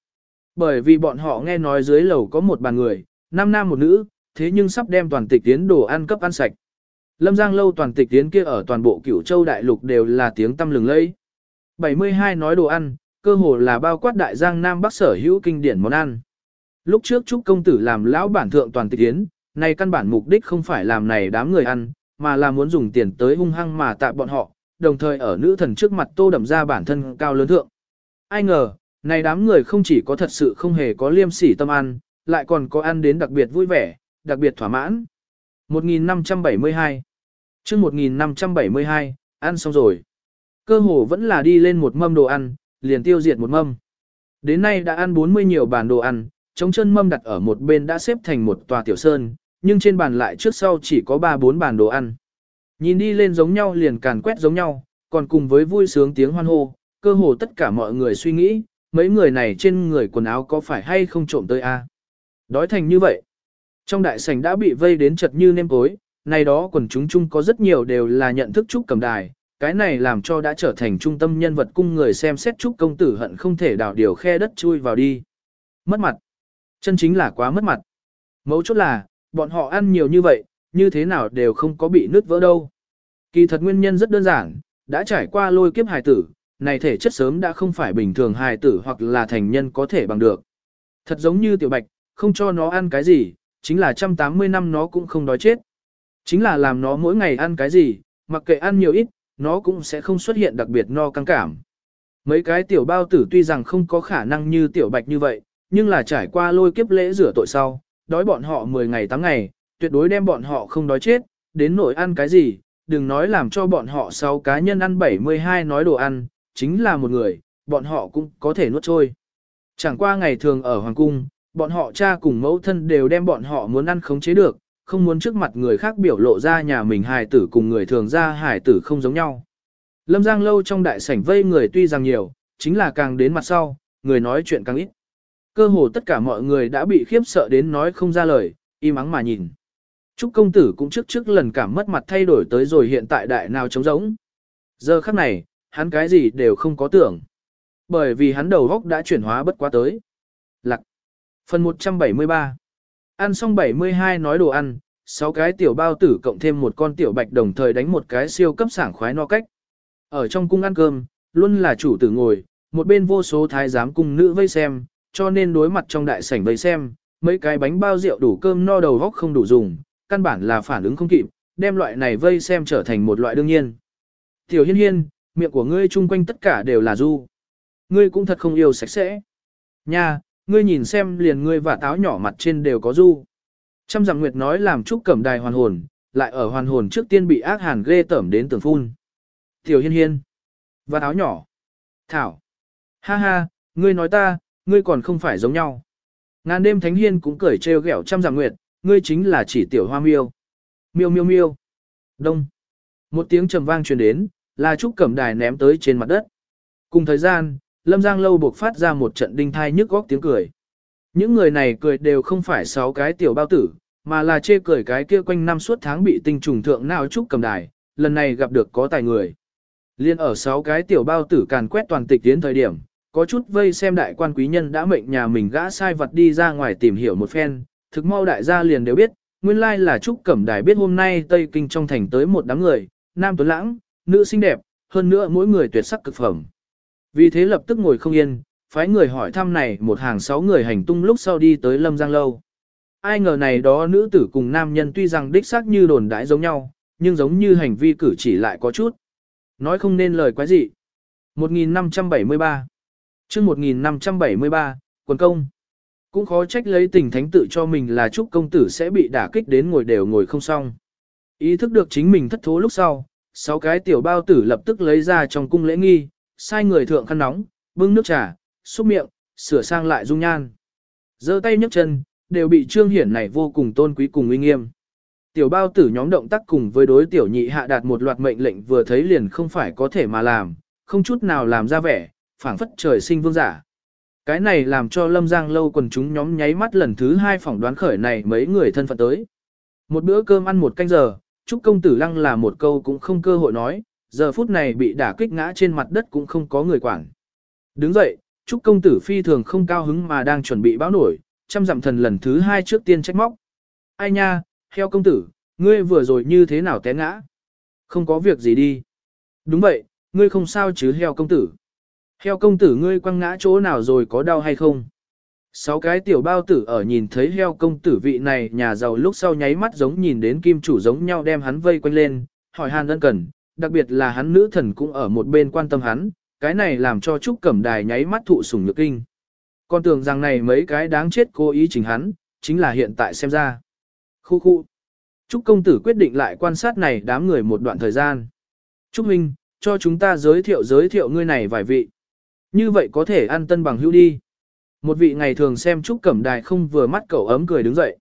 S1: Bởi vì bọn họ nghe nói dưới lầu có một bàn người, năm nam một nữ, thế nhưng sắp đem toàn tịch tiến đồ ăn cấp ăn sạch. Lâm Giang lâu toàn tịch tiến kia ở toàn bộ cửu châu đại lục đều là tiếng tâm lừng lẫy. 72 nói đồ ăn, cơ hồ là bao quát đại giang Nam Bắc sở hữu kinh điển món ăn. Lúc trước Trúc công tử làm lão bản thượng toàn tịch yến, này căn bản mục đích không phải làm này đám người ăn, mà là muốn dùng tiền tới hung hăng mà tạ bọn họ, đồng thời ở nữ thần trước mặt tô đậm ra bản thân cao lớn thượng. Ai ngờ, này đám người không chỉ có thật sự không hề có liêm sỉ tâm ăn, lại còn có ăn đến đặc biệt vui vẻ, đặc biệt thỏa mãn. 1572 chương 1572, ăn xong rồi. Cơ hồ vẫn là đi lên một mâm đồ ăn, liền tiêu diệt một mâm. Đến nay đã ăn 40 nhiều bàn đồ ăn, trống chân mâm đặt ở một bên đã xếp thành một tòa tiểu sơn, nhưng trên bàn lại trước sau chỉ có 3-4 bàn đồ ăn. Nhìn đi lên giống nhau liền càn quét giống nhau, còn cùng với vui sướng tiếng hoan hô, cơ hồ tất cả mọi người suy nghĩ, mấy người này trên người quần áo có phải hay không trộm tới a? Đói thành như vậy. Trong đại sảnh đã bị vây đến chật như nêm tối, này đó quần chúng chung có rất nhiều đều là nhận thức trúc cầm đài, cái này làm cho đã trở thành trung tâm nhân vật cung người xem xét chúc công tử hận không thể đào điều khe đất chui vào đi. Mất mặt. Chân chính là quá mất mặt. Mấu chốt là, bọn họ ăn nhiều như vậy, như thế nào đều không có bị nứt vỡ đâu. Kỳ thật nguyên nhân rất đơn giản, đã trải qua lôi kiếp hài tử, này thể chất sớm đã không phải bình thường hài tử hoặc là thành nhân có thể bằng được. Thật giống như tiểu bạch, không cho nó ăn cái gì, chính là 180 năm nó cũng không đói chết. Chính là làm nó mỗi ngày ăn cái gì, mặc kệ ăn nhiều ít, nó cũng sẽ không xuất hiện đặc biệt no căng cảm. Mấy cái tiểu bao tử tuy rằng không có khả năng như tiểu bạch như vậy, nhưng là trải qua lôi kiếp lễ rửa tội sau, đói bọn họ 10 ngày 8 ngày, tuyệt đối đem bọn họ không đói chết, đến nỗi ăn cái gì, đừng nói làm cho bọn họ 6 cá nhân ăn 72 nói đồ ăn, chính là một người, bọn họ cũng có thể nuốt trôi. Chẳng qua ngày thường ở Hoàng Cung, bọn họ cha cùng mẫu thân đều đem bọn họ muốn ăn khống chế được, không muốn trước mặt người khác biểu lộ ra nhà mình hài tử cùng người thường ra hài tử không giống nhau. Lâm Giang lâu trong đại sảnh vây người tuy rằng nhiều, chính là càng đến mặt sau, người nói chuyện càng ít. Cơ hồ tất cả mọi người đã bị khiếp sợ đến nói không ra lời, im ắng mà nhìn. Trúc công tử cũng trước trước lần cảm mất mặt thay đổi tới rồi hiện tại đại nào trống rỗng. Giờ khắc này, hắn cái gì đều không có tưởng. Bởi vì hắn đầu góc đã chuyển hóa bất quá tới. Lạc. Phần 173 Ăn xong 72 nói đồ ăn, 6 cái tiểu bao tử cộng thêm một con tiểu bạch đồng thời đánh một cái siêu cấp sảng khoái no cách. Ở trong cung ăn cơm, luôn là chủ tử ngồi, một bên vô số thái giám cung nữ vây xem, cho nên đối mặt trong đại sảnh vây xem, mấy cái bánh bao rượu đủ cơm no đầu góc không đủ dùng, căn bản là phản ứng không kịp, đem loại này vây xem trở thành một loại đương nhiên. Tiểu hiên hiên, miệng của ngươi chung quanh tất cả đều là du. Ngươi cũng thật không yêu sạch sẽ. Nha, ngươi nhìn xem liền ngươi và táo nhỏ mặt trên đều có du. Trăm dặm nguyệt nói làm trúc cẩm đài hoàn hồn, lại ở hoàn hồn trước tiên bị ác hàn ghê tẩm đến tường phun. Tiểu hiên hiên. Và táo nhỏ. Thảo. Ha ha, ngươi nói ta, ngươi còn không phải giống nhau. Ngàn đêm thánh hiên cũng cười trêu ghẹo trăm dặm nguyệt, ngươi chính là chỉ tiểu hoa miêu. Miêu miêu miêu. Đông. Một tiếng trầm vang truyền đến, là trúc cẩm đài ném tới trên mặt đất. Cùng thời gian, Lâm Giang Lâu buộc phát ra một trận đinh thai nhức góc tiếng cười. Những người này cười đều không phải sáu cái tiểu bao tử, mà là chê cười cái kia quanh năm suốt tháng bị tinh trùng thượng nào trúc cầm đài, lần này gặp được có tài người. Liên ở sáu cái tiểu bao tử càn quét toàn tịch đến thời điểm, có chút vây xem đại quan quý nhân đã mệnh nhà mình gã sai vật đi ra ngoài tìm hiểu một phen, thực mau đại gia liền đều biết, nguyên lai là trúc cẩm đài biết hôm nay Tây Kinh trong thành tới một đám người, nam tuấn lãng, nữ xinh đẹp, hơn nữa mỗi người tuyệt sắc cực phẩm. Vì thế lập tức ngồi không yên, phái người hỏi thăm này một hàng sáu người hành tung lúc sau đi tới Lâm Giang Lâu. Ai ngờ này đó nữ tử cùng nam nhân tuy rằng đích xác như đồn đãi giống nhau, nhưng giống như hành vi cử chỉ lại có chút. Nói không nên lời quái gì. 1573 chương 1573, quần công. Cũng khó trách lấy tình thánh tự cho mình là chúc công tử sẽ bị đả kích đến ngồi đều ngồi không xong. Ý thức được chính mình thất thố lúc sau, sáu cái tiểu bao tử lập tức lấy ra trong cung lễ nghi, sai người thượng khăn nóng, bưng nước trà, xúc miệng, sửa sang lại dung nhan. giơ tay nhấc chân, đều bị trương hiển này vô cùng tôn quý cùng uy nghiêm. Tiểu bao tử nhóm động tác cùng với đối tiểu nhị hạ đạt một loạt mệnh lệnh vừa thấy liền không phải có thể mà làm, không chút nào làm ra vẻ, phảng phất trời sinh vương giả. Cái này làm cho lâm giang lâu quần chúng nhóm nháy mắt lần thứ hai phỏng đoán khởi này mấy người thân phận tới. Một bữa cơm ăn một canh giờ, chúc công tử lăng là một câu cũng không cơ hội nói, giờ phút này bị đả kích ngã trên mặt đất cũng không có người quản. Đứng dậy, Trúc công tử phi thường không cao hứng mà đang chuẩn bị báo nổi, trăm dặm thần lần thứ hai trước tiên trách móc. Ai nha, heo công tử, ngươi vừa rồi như thế nào té ngã? Không có việc gì đi. Đúng vậy, ngươi không sao chứ heo công tử. Heo công tử ngươi quăng ngã chỗ nào rồi có đau hay không? Sáu cái tiểu bao tử ở nhìn thấy heo công tử vị này nhà giàu lúc sau nháy mắt giống nhìn đến kim chủ giống nhau đem hắn vây quanh lên, hỏi han ân cần, đặc biệt là hắn nữ thần cũng ở một bên quan tâm hắn, cái này làm cho Trúc Cẩm Đài nháy mắt thụ sủng nhược kinh. Con tưởng rằng này mấy cái đáng chết cố ý chỉnh hắn, chính là hiện tại xem ra. Khu khu. Trúc công tử quyết định lại quan sát này đám người một đoạn thời gian. Trúc Minh, cho chúng ta giới thiệu giới thiệu ngươi này vài vị. Như vậy có thể ăn tân bằng hữu đi. Một vị ngày thường xem Trúc Cẩm Đài không vừa mắt cậu ấm cười đứng dậy.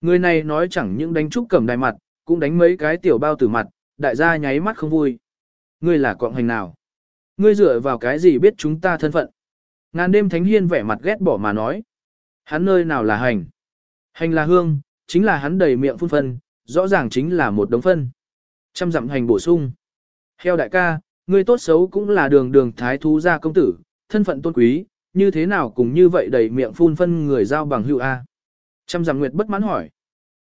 S1: Người này nói chẳng những đánh Trúc Cẩm Đài mặt, cũng đánh mấy cái tiểu bao tử mặt, đại gia nháy mắt không vui. Ngươi là quạng hành nào? Ngươi dựa vào cái gì biết chúng ta thân phận? Ngàn đêm thánh hiên vẻ mặt ghét bỏ mà nói. Hắn nơi nào là hành? Hành là hương, chính là hắn đầy miệng phun phân, rõ ràng chính là một đống phân. Trăm dặm hành bổ sung. Heo đại ca, ngươi tốt xấu cũng là đường đường thái thú gia công tử, thân phận tôn quý, như thế nào cùng như vậy đầy miệng phun phân người giao bằng hữu A. Trăm dặm nguyệt bất mãn hỏi.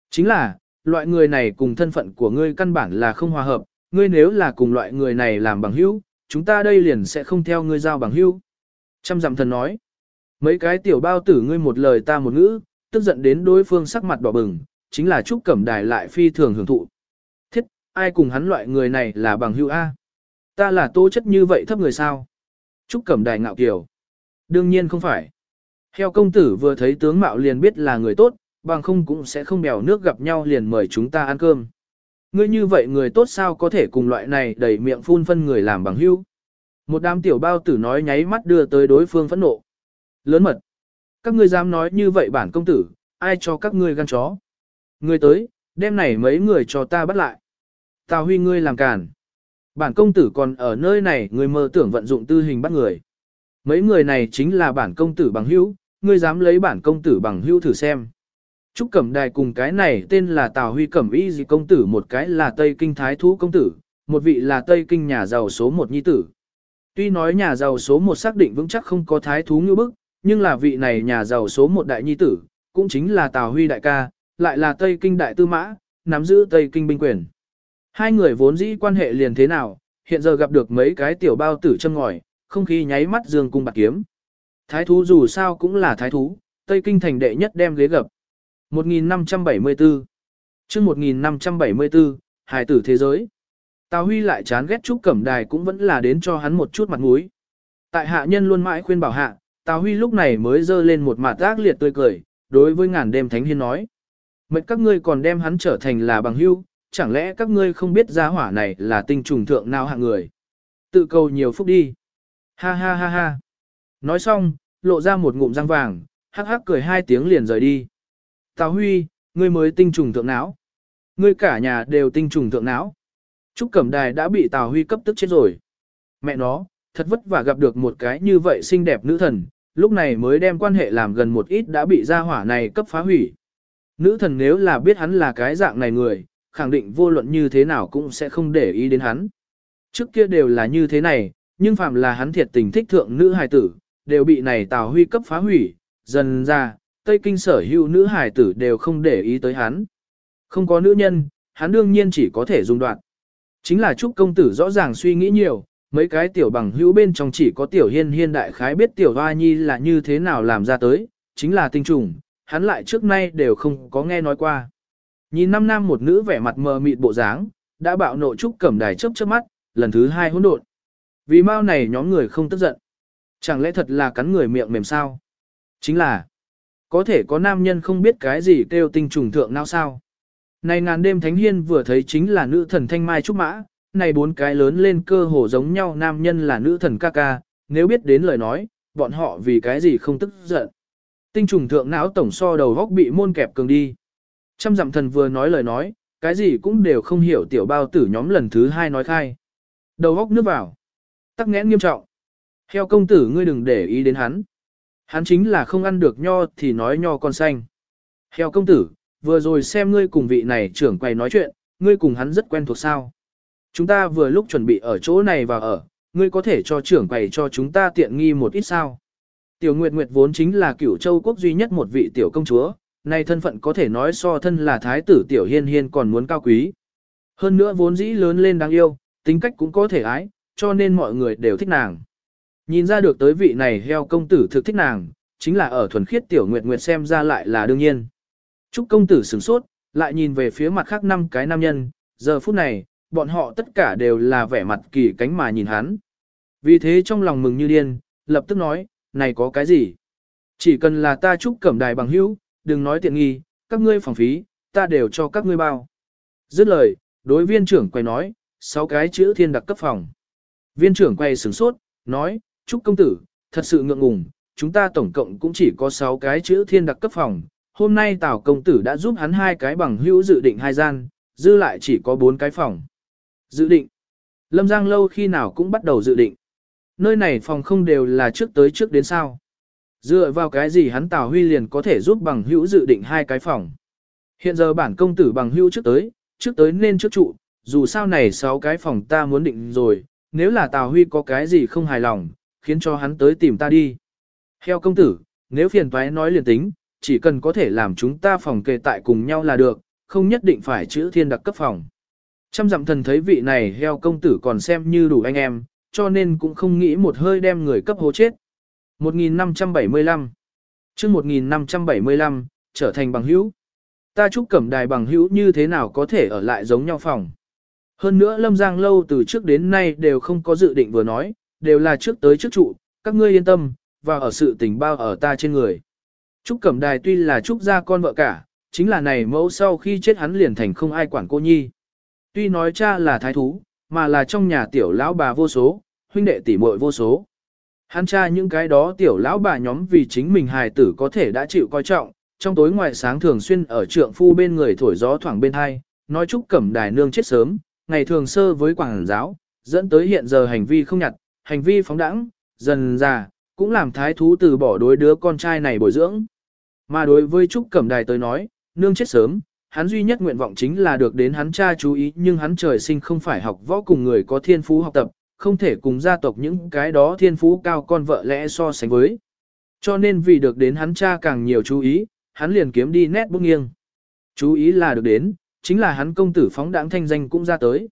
S1: Chính là, loại người này cùng thân phận của ngươi căn bản là không hòa hợp, ngươi nếu là cùng loại người này làm bằng hữu, chúng ta đây liền sẽ không theo ngươi giao bằng hữu. Trăm dặm thần nói. Mấy cái tiểu bao tử ngươi một lời ta một ngữ, tức giận đến đối phương sắc mặt đỏ bừng, chính là Trúc Cẩm Đài lại phi thường hưởng thụ. Thiết, ai cùng hắn loại người này là bằng hữu A? Ta là tố chất như vậy thấp người sao? Trúc Cẩm Đài ngạo kiều. Đương nhiên không phải. Heo công tử vừa thấy tướng mạo liền biết là người tốt, bằng không cũng sẽ không bèo nước gặp nhau liền mời chúng ta ăn cơm. Ngươi như vậy người tốt sao có thể cùng loại này đầy miệng phun phân người làm bằng hữu? Một đám tiểu bao tử nói nháy mắt đưa tới đối phương phẫn nộ. Lớn mật. Các ngươi dám nói như vậy bản công tử, ai cho các ngươi gan chó? Ngươi tới, đem này mấy người cho ta bắt lại. Tào huy ngươi làm cản. Bản công tử còn ở nơi này người mơ tưởng vận dụng tư hình bắt người. Mấy người này chính là bản công tử bằng hữu, ngươi dám lấy bản công tử bằng hữu thử xem. Trúc Cẩm Đài cùng cái này tên là Tào Huy Cẩm Y dị công tử một cái là Tây Kinh Thái Thú công tử, một vị là Tây Kinh nhà giàu số một nhi tử. Tuy nói nhà giàu số một xác định vững chắc không có Thái Thú như bức, nhưng là vị này nhà giàu số một đại nhi tử, cũng chính là Tào Huy đại ca, lại là Tây Kinh đại tư mã, nắm giữ Tây Kinh binh quyền. Hai người vốn dĩ quan hệ liền thế nào, hiện giờ gặp được mấy cái tiểu bao tử châm ngòi, không khí nháy mắt dương cung bạc kiếm. Thái thú dù sao cũng là thái thú, Tây Kinh thành đệ nhất đem ghế gập. 1574 chương 1574, hài tử thế giới. Tào Huy lại chán ghét Trúc Cẩm Đài cũng vẫn là đến cho hắn một chút mặt mũi. Tại hạ nhân luôn mãi khuyên bảo hạ, Tào Huy lúc này mới dơ lên một mặt ác liệt tươi cười, đối với ngàn đêm thánh hiên nói. Mệnh các ngươi còn đem hắn trở thành là bằng hữu, chẳng lẽ các ngươi không biết gia hỏa này là tinh trùng thượng nào hạng người. Tự cầu nhiều phúc đi. Ha ha ha ha. Nói xong, lộ ra một ngụm răng vàng, hắc hắc cười hai tiếng liền rời đi. Tào Huy, ngươi mới tinh trùng thượng não. Ngươi cả nhà đều tinh trùng thượng não. Trúc Cẩm Đài đã bị Tào Huy cấp tức chết rồi. Mẹ nó, thật vất vả gặp được một cái như vậy xinh đẹp nữ thần, lúc này mới đem quan hệ làm gần một ít đã bị gia hỏa này cấp phá hủy. Nữ thần nếu là biết hắn là cái dạng này người, khẳng định vô luận như thế nào cũng sẽ không để ý đến hắn. Trước kia đều là như thế này, nhưng phạm là hắn thiệt tình thích thượng nữ hài tử, đều bị này Tào Huy cấp phá hủy, dần ra, Tây Kinh sở hữu nữ hài tử đều không để ý tới hắn. Không có nữ nhân, hắn đương nhiên chỉ có thể dùng đoạn. Chính là Trúc công tử rõ ràng suy nghĩ nhiều, mấy cái tiểu bằng hữu bên trong chỉ có tiểu hiên hiên đại khái biết tiểu hoa nhi là như thế nào làm ra tới, chính là tinh trùng, hắn lại trước nay đều không có nghe nói qua. Nhìn năm nam một nữ vẻ mặt mờ mịt bộ dáng, đã bạo nộ Trúc cẩm đài chớp chớp mắt, lần thứ hai hỗn độn. Vì mau này nhóm người không tức giận. Chẳng lẽ thật là cắn người miệng mềm sao? Chính là, có thể có nam nhân không biết cái gì kêu tinh trùng thượng nào sao? Này ngàn đêm thánh hiên vừa thấy chính là nữ thần thanh mai trúc mã, này bốn cái lớn lên cơ hồ giống nhau nam nhân là nữ thần ca ca, nếu biết đến lời nói, bọn họ vì cái gì không tức giận. Tinh trùng thượng não tổng so đầu góc bị môn kẹp cường đi. Trăm dặm thần vừa nói lời nói, cái gì cũng đều không hiểu tiểu bao tử nhóm lần thứ hai nói khai. Đầu góc nước vào. Tắc nghẽn nghiêm trọng. Heo công tử ngươi đừng để ý đến hắn. Hắn chính là không ăn được nho thì nói nho con xanh. Heo công tử, vừa rồi xem ngươi cùng vị này trưởng quầy nói chuyện, ngươi cùng hắn rất quen thuộc sao. Chúng ta vừa lúc chuẩn bị ở chỗ này và ở, ngươi có thể cho trưởng quầy cho chúng ta tiện nghi một ít sao. Tiểu Nguyệt Nguyệt vốn chính là cửu châu quốc duy nhất một vị tiểu công chúa, nay thân phận có thể nói so thân là thái tử tiểu hiên hiên còn muốn cao quý. Hơn nữa vốn dĩ lớn lên đáng yêu, tính cách cũng có thể ái, cho nên mọi người đều thích nàng. Nhìn ra được tới vị này heo công tử thực thích nàng, chính là ở thuần khiết tiểu nguyệt nguyệt xem ra lại là đương nhiên. Trúc công tử sửng sốt, lại nhìn về phía mặt khác năm cái nam nhân, giờ phút này, bọn họ tất cả đều là vẻ mặt kỳ cánh mà nhìn hắn. Vì thế trong lòng mừng như điên, lập tức nói, này có cái gì? Chỉ cần là ta Trúc cẩm đài bằng hữu, đừng nói tiện nghi, các ngươi phòng phí, ta đều cho các ngươi bao. Dứt lời, đối viên trưởng quay nói, sáu cái chữ thiên đặc cấp phòng. Viên trưởng quay sửng sốt, nói, Trúc công tử, thật sự ngượng ngùng, chúng ta tổng cộng cũng chỉ có 6 cái chữ thiên đặc cấp phòng. Hôm nay Tào công tử đã giúp hắn hai cái bằng hữu dự định hai gian, dư lại chỉ có 4 cái phòng. Dự định. Lâm Giang lâu khi nào cũng bắt đầu dự định. Nơi này phòng không đều là trước tới trước đến sao. Dựa vào cái gì hắn Tào Huy liền có thể giúp bằng hữu dự định hai cái phòng. Hiện giờ bản công tử bằng hữu trước tới, trước tới nên trước trụ, dù sao này 6 cái phòng ta muốn định rồi, nếu là Tào Huy có cái gì không hài lòng, khiến cho hắn tới tìm ta đi. Heo công tử, nếu phiền toái nói liền tính, chỉ cần có thể làm chúng ta phòng kề tại cùng nhau là được, không nhất định phải chữ thiên đặc cấp phòng. Trăm dặm thần thấy vị này heo công tử còn xem như đủ anh em, cho nên cũng không nghĩ một hơi đem người cấp hố chết. 1575 chương 1575, trở thành bằng hữu. Ta chúc cẩm đài bằng hữu như thế nào có thể ở lại giống nhau phòng. Hơn nữa Lâm Giang lâu từ trước đến nay đều không có dự định vừa nói, đều là trước tới trước trụ, các ngươi yên tâm, và ở sự tình bao ở ta trên người. Trúc Cẩm Đài tuy là Trúc gia con vợ cả, chính là này mẫu sau khi chết hắn liền thành không ai quản cô nhi. Tuy nói cha là thái thú, mà là trong nhà tiểu lão bà vô số, huynh đệ tỷ muội vô số. Hắn cha những cái đó tiểu lão bà nhóm vì chính mình hài tử có thể đã chịu coi trọng, trong tối ngoài sáng thường xuyên ở trượng phu bên người thổi gió thoảng bên hai, nói Trúc Cẩm Đài nương chết sớm, ngày thường sơ với quảng giáo, dẫn tới hiện giờ hành vi không nhặt, hành vi phóng đẳng, dần già, cũng làm thái thú từ bỏ đối đứa con trai này bồi dưỡng. Mà đối với Trúc Cẩm Đài tới nói, nương chết sớm, hắn duy nhất nguyện vọng chính là được đến hắn cha chú ý nhưng hắn trời sinh không phải học võ cùng người có thiên phú học tập, không thể cùng gia tộc những cái đó thiên phú cao con vợ lẽ so sánh với. Cho nên vì được đến hắn cha càng nhiều chú ý, hắn liền kiếm đi nét bút nghiêng. Chú ý là được đến, chính là hắn công tử phóng đảng thanh danh cũng ra tới.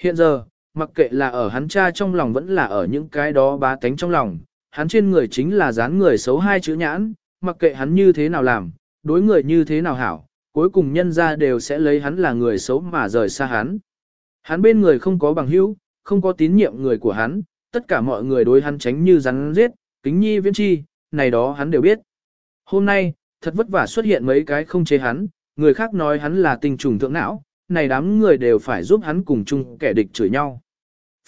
S1: Hiện giờ, mặc kệ là ở hắn cha trong lòng vẫn là ở những cái đó bá tánh trong lòng, hắn trên người chính là dán người xấu hai chữ nhãn, mặc kệ hắn như thế nào làm, đối người như thế nào hảo, cuối cùng nhân ra đều sẽ lấy hắn là người xấu mà rời xa hắn. Hắn bên người không có bằng hữu, không có tín nhiệm người của hắn, tất cả mọi người đối hắn tránh như rắn giết, kính nhi viễn chi, này đó hắn đều biết. Hôm nay, thật vất vả xuất hiện mấy cái không chế hắn, người khác nói hắn là tình trùng thượng não, này đám người đều phải giúp hắn cùng chung kẻ địch chửi nhau.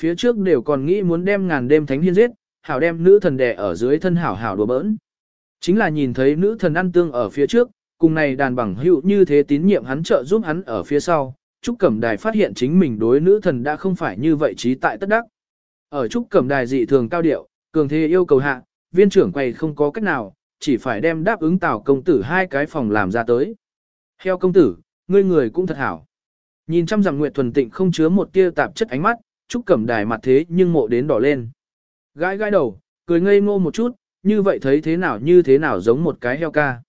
S1: Phía trước đều còn nghĩ muốn đem ngàn đêm thánh hiên giết, hảo đem nữ thần đẻ ở dưới thân hảo hảo đùa bỡn. Chính là nhìn thấy nữ thần ăn tương ở phía trước, cùng này đàn bằng hữu như thế tín nhiệm hắn trợ giúp hắn ở phía sau, Trúc Cẩm Đài phát hiện chính mình đối nữ thần đã không phải như vậy trí tại tất đắc. Ở Trúc Cẩm Đài dị thường cao điệu, cường thế yêu cầu hạ, viên trưởng quay không có cách nào, chỉ phải đem đáp ứng tào công tử hai cái phòng làm ra tới. Heo công tử, ngươi người cũng thật hảo. Nhìn trăm rằng Nguyệt thuần tịnh không chứa một tia tạp chất ánh mắt, Trúc Cẩm Đài mặt thế nhưng mộ đến đỏ lên. Gãi gãi đầu, cười ngây ngô một chút, như vậy thấy thế nào như thế nào giống một cái heo ca.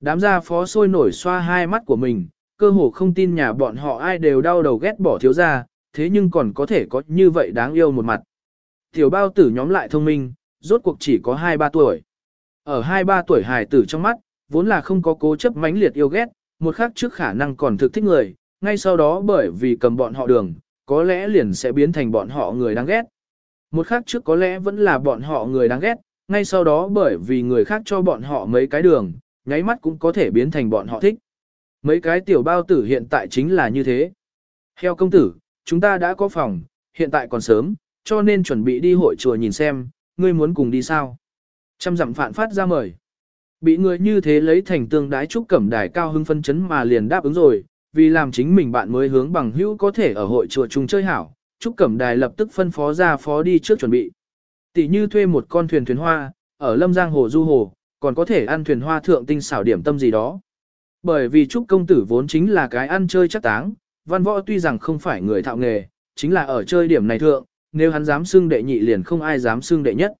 S1: Đám gia phó sôi nổi xoa hai mắt của mình, cơ hồ không tin nhà bọn họ ai đều đau đầu ghét bỏ thiếu gia, thế nhưng còn có thể có như vậy đáng yêu một mặt. Tiểu bao tử nhóm lại thông minh, rốt cuộc chỉ có 2-3 tuổi. Ở 2-3 tuổi hài tử trong mắt, vốn là không có cố chấp mãnh liệt yêu ghét, một khắc trước khả năng còn thực thích người, ngay sau đó bởi vì cầm bọn họ đường, có lẽ liền sẽ biến thành bọn họ người đáng ghét. Một khác trước có lẽ vẫn là bọn họ người đáng ghét, ngay sau đó bởi vì người khác cho bọn họ mấy cái đường, nháy mắt cũng có thể biến thành bọn họ thích. Mấy cái tiểu bao tử hiện tại chính là như thế. Heo công tử, chúng ta đã có phòng, hiện tại còn sớm, cho nên chuẩn bị đi hội chùa nhìn xem, ngươi muốn cùng đi sao? Trăm dặm phản phát ra mời. Bị người như thế lấy thành tương đái trúc cẩm đài cao hưng phân chấn mà liền đáp ứng rồi, vì làm chính mình bạn mới hướng bằng hữu có thể ở hội chùa chung chơi hảo, Trúc Cẩm Đài lập tức phân phó ra phó đi trước chuẩn bị. Tỷ như thuê một con thuyền thuyền hoa, ở Lâm Giang Hồ Du Hồ, còn có thể ăn thuyền hoa thượng tinh xảo điểm tâm gì đó. Bởi vì Trúc Công Tử vốn chính là cái ăn chơi chắc táng, văn võ tuy rằng không phải người thạo nghề, chính là ở chơi điểm này thượng, nếu hắn dám xưng đệ nhị liền không ai dám xưng đệ nhất.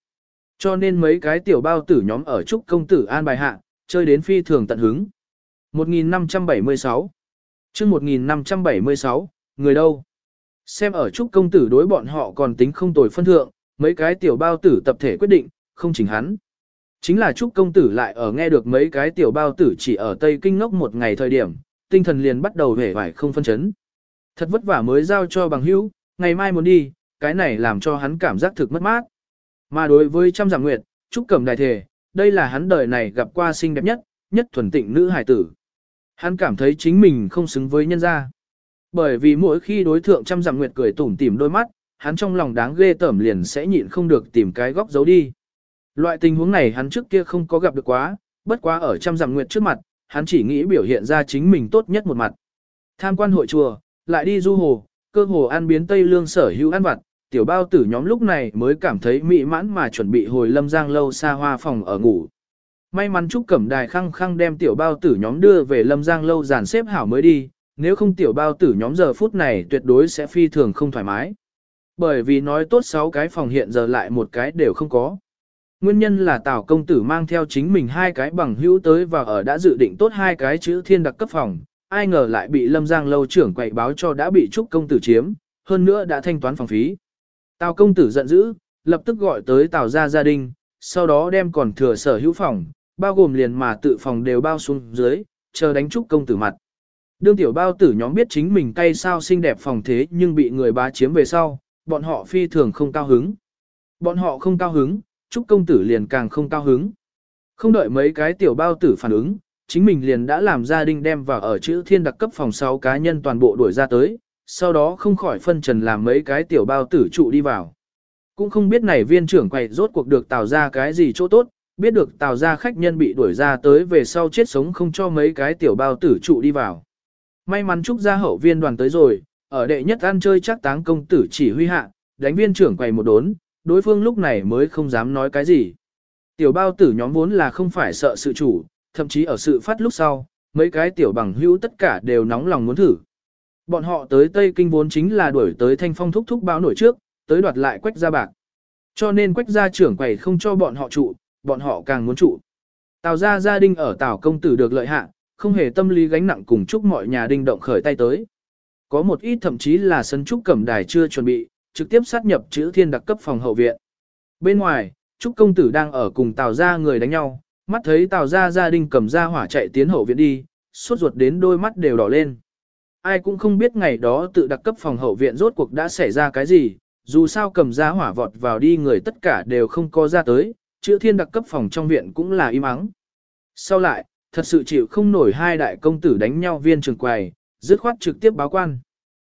S1: Cho nên mấy cái tiểu bao tử nhóm ở Trúc Công Tử an bài hạ, chơi đến phi thường tận hứng. 1576 chương 1576, người đâu? Xem ở Trúc Công Tử đối bọn họ còn tính không tồi phân thượng, Mấy cái tiểu bao tử tập thể quyết định, không chỉnh hắn. Chính là Trúc công tử lại ở nghe được mấy cái tiểu bao tử chỉ ở Tây Kinh ngốc một ngày thời điểm, tinh thần liền bắt đầu hể vải không phân chấn. Thật vất vả mới giao cho bằng hữu, ngày mai muốn đi, cái này làm cho hắn cảm giác thực mất mát. Mà đối với trăm giảm nguyệt, Trúc Cẩm Đại Thề, đây là hắn đời này gặp qua xinh đẹp nhất, nhất thuần tịnh nữ hải tử. Hắn cảm thấy chính mình không xứng với nhân gia. Bởi vì mỗi khi đối thượng trăm dặm nguyệt cười tủm tỉm đôi mắt, hắn trong lòng đáng ghê tởm liền sẽ nhịn không được tìm cái góc giấu đi. Loại tình huống này hắn trước kia không có gặp được quá, bất quá ở trăm dặm nguyệt trước mặt, hắn chỉ nghĩ biểu hiện ra chính mình tốt nhất một mặt. Tham quan hội chùa, lại đi du hồ, cơ hồ ăn biến Tây Lương sở hữu ăn vặt, tiểu bao tử nhóm lúc này mới cảm thấy mỹ mãn mà chuẩn bị hồi lâm giang lâu xa hoa phòng ở ngủ. May mắn Trúc Cẩm Đài khăng khăng đem tiểu bao tử nhóm đưa về lâm giang lâu dàn xếp hảo mới đi, nếu không tiểu bao tử nhóm giờ phút này tuyệt đối sẽ phi thường không thoải mái. Bởi vì nói tốt 6 cái phòng hiện giờ lại một cái đều không có. Nguyên nhân là Tào công tử mang theo chính mình hai cái bằng hữu tới và ở đã dự định tốt hai cái chữ thiên đặc cấp phòng, ai ngờ lại bị Lâm Giang lâu trưởng quậy báo cho đã bị Trúc công tử chiếm, hơn nữa đã thanh toán phòng phí. Tào công tử giận dữ, lập tức gọi tới Tào gia gia đình, sau đó đem còn thừa sở hữu phòng, bao gồm liền mà tự phòng đều bao xuống dưới, chờ đánh Trúc công tử mặt. Đương tiểu bao tử nhóm biết chính mình cay sao xinh đẹp phòng thế nhưng bị người bá chiếm về sau, bọn họ phi thường không cao hứng. Bọn họ không cao hứng, Trúc công tử liền càng không cao hứng. Không đợi mấy cái tiểu bao tử phản ứng, chính mình liền đã làm gia đình đem vào ở chữ thiên đặc cấp phòng 6 cá nhân toàn bộ đuổi ra tới, sau đó không khỏi phân trần làm mấy cái tiểu bao tử trụ đi vào. Cũng không biết này viên trưởng quầy rốt cuộc được tạo ra cái gì chỗ tốt, biết được tào ra khách nhân bị đuổi ra tới về sau chết sống không cho mấy cái tiểu bao tử trụ đi vào. May mắn Trúc gia hậu viên đoàn tới rồi, ở đệ nhất ăn chơi chắc táng công tử chỉ huy hạ, đánh viên trưởng quầy một đốn, đối phương lúc này mới không dám nói cái gì. Tiểu bao tử nhóm vốn là không phải sợ sự chủ, thậm chí ở sự phát lúc sau, mấy cái tiểu bằng hữu tất cả đều nóng lòng muốn thử. Bọn họ tới Tây Kinh vốn chính là đuổi tới thanh phong thúc thúc báo nổi trước, tới đoạt lại quách gia bạc. Cho nên quách gia trưởng quầy không cho bọn họ trụ, bọn họ càng muốn trụ. Tào gia gia đình ở Tào công tử được lợi hạ, không hề tâm lý gánh nặng cùng chúc mọi nhà đinh động khởi tay tới. Có một ít thậm chí là sân trúc cẩm đài chưa chuẩn bị, trực tiếp sát nhập chữ thiên đặc cấp phòng hậu viện. Bên ngoài, Trúc công tử đang ở cùng Tào gia người đánh nhau, mắt thấy Tào gia gia đình cầm ra hỏa chạy tiến hậu viện đi, suốt ruột đến đôi mắt đều đỏ lên. Ai cũng không biết ngày đó tự đặc cấp phòng hậu viện rốt cuộc đã xảy ra cái gì, dù sao cầm ra hỏa vọt vào đi người tất cả đều không có ra tới, chữ thiên đặc cấp phòng trong viện cũng là im ắng. Sau lại, thật sự chịu không nổi hai đại công tử đánh nhau viên trường quầy, dứt khoát trực tiếp báo quan.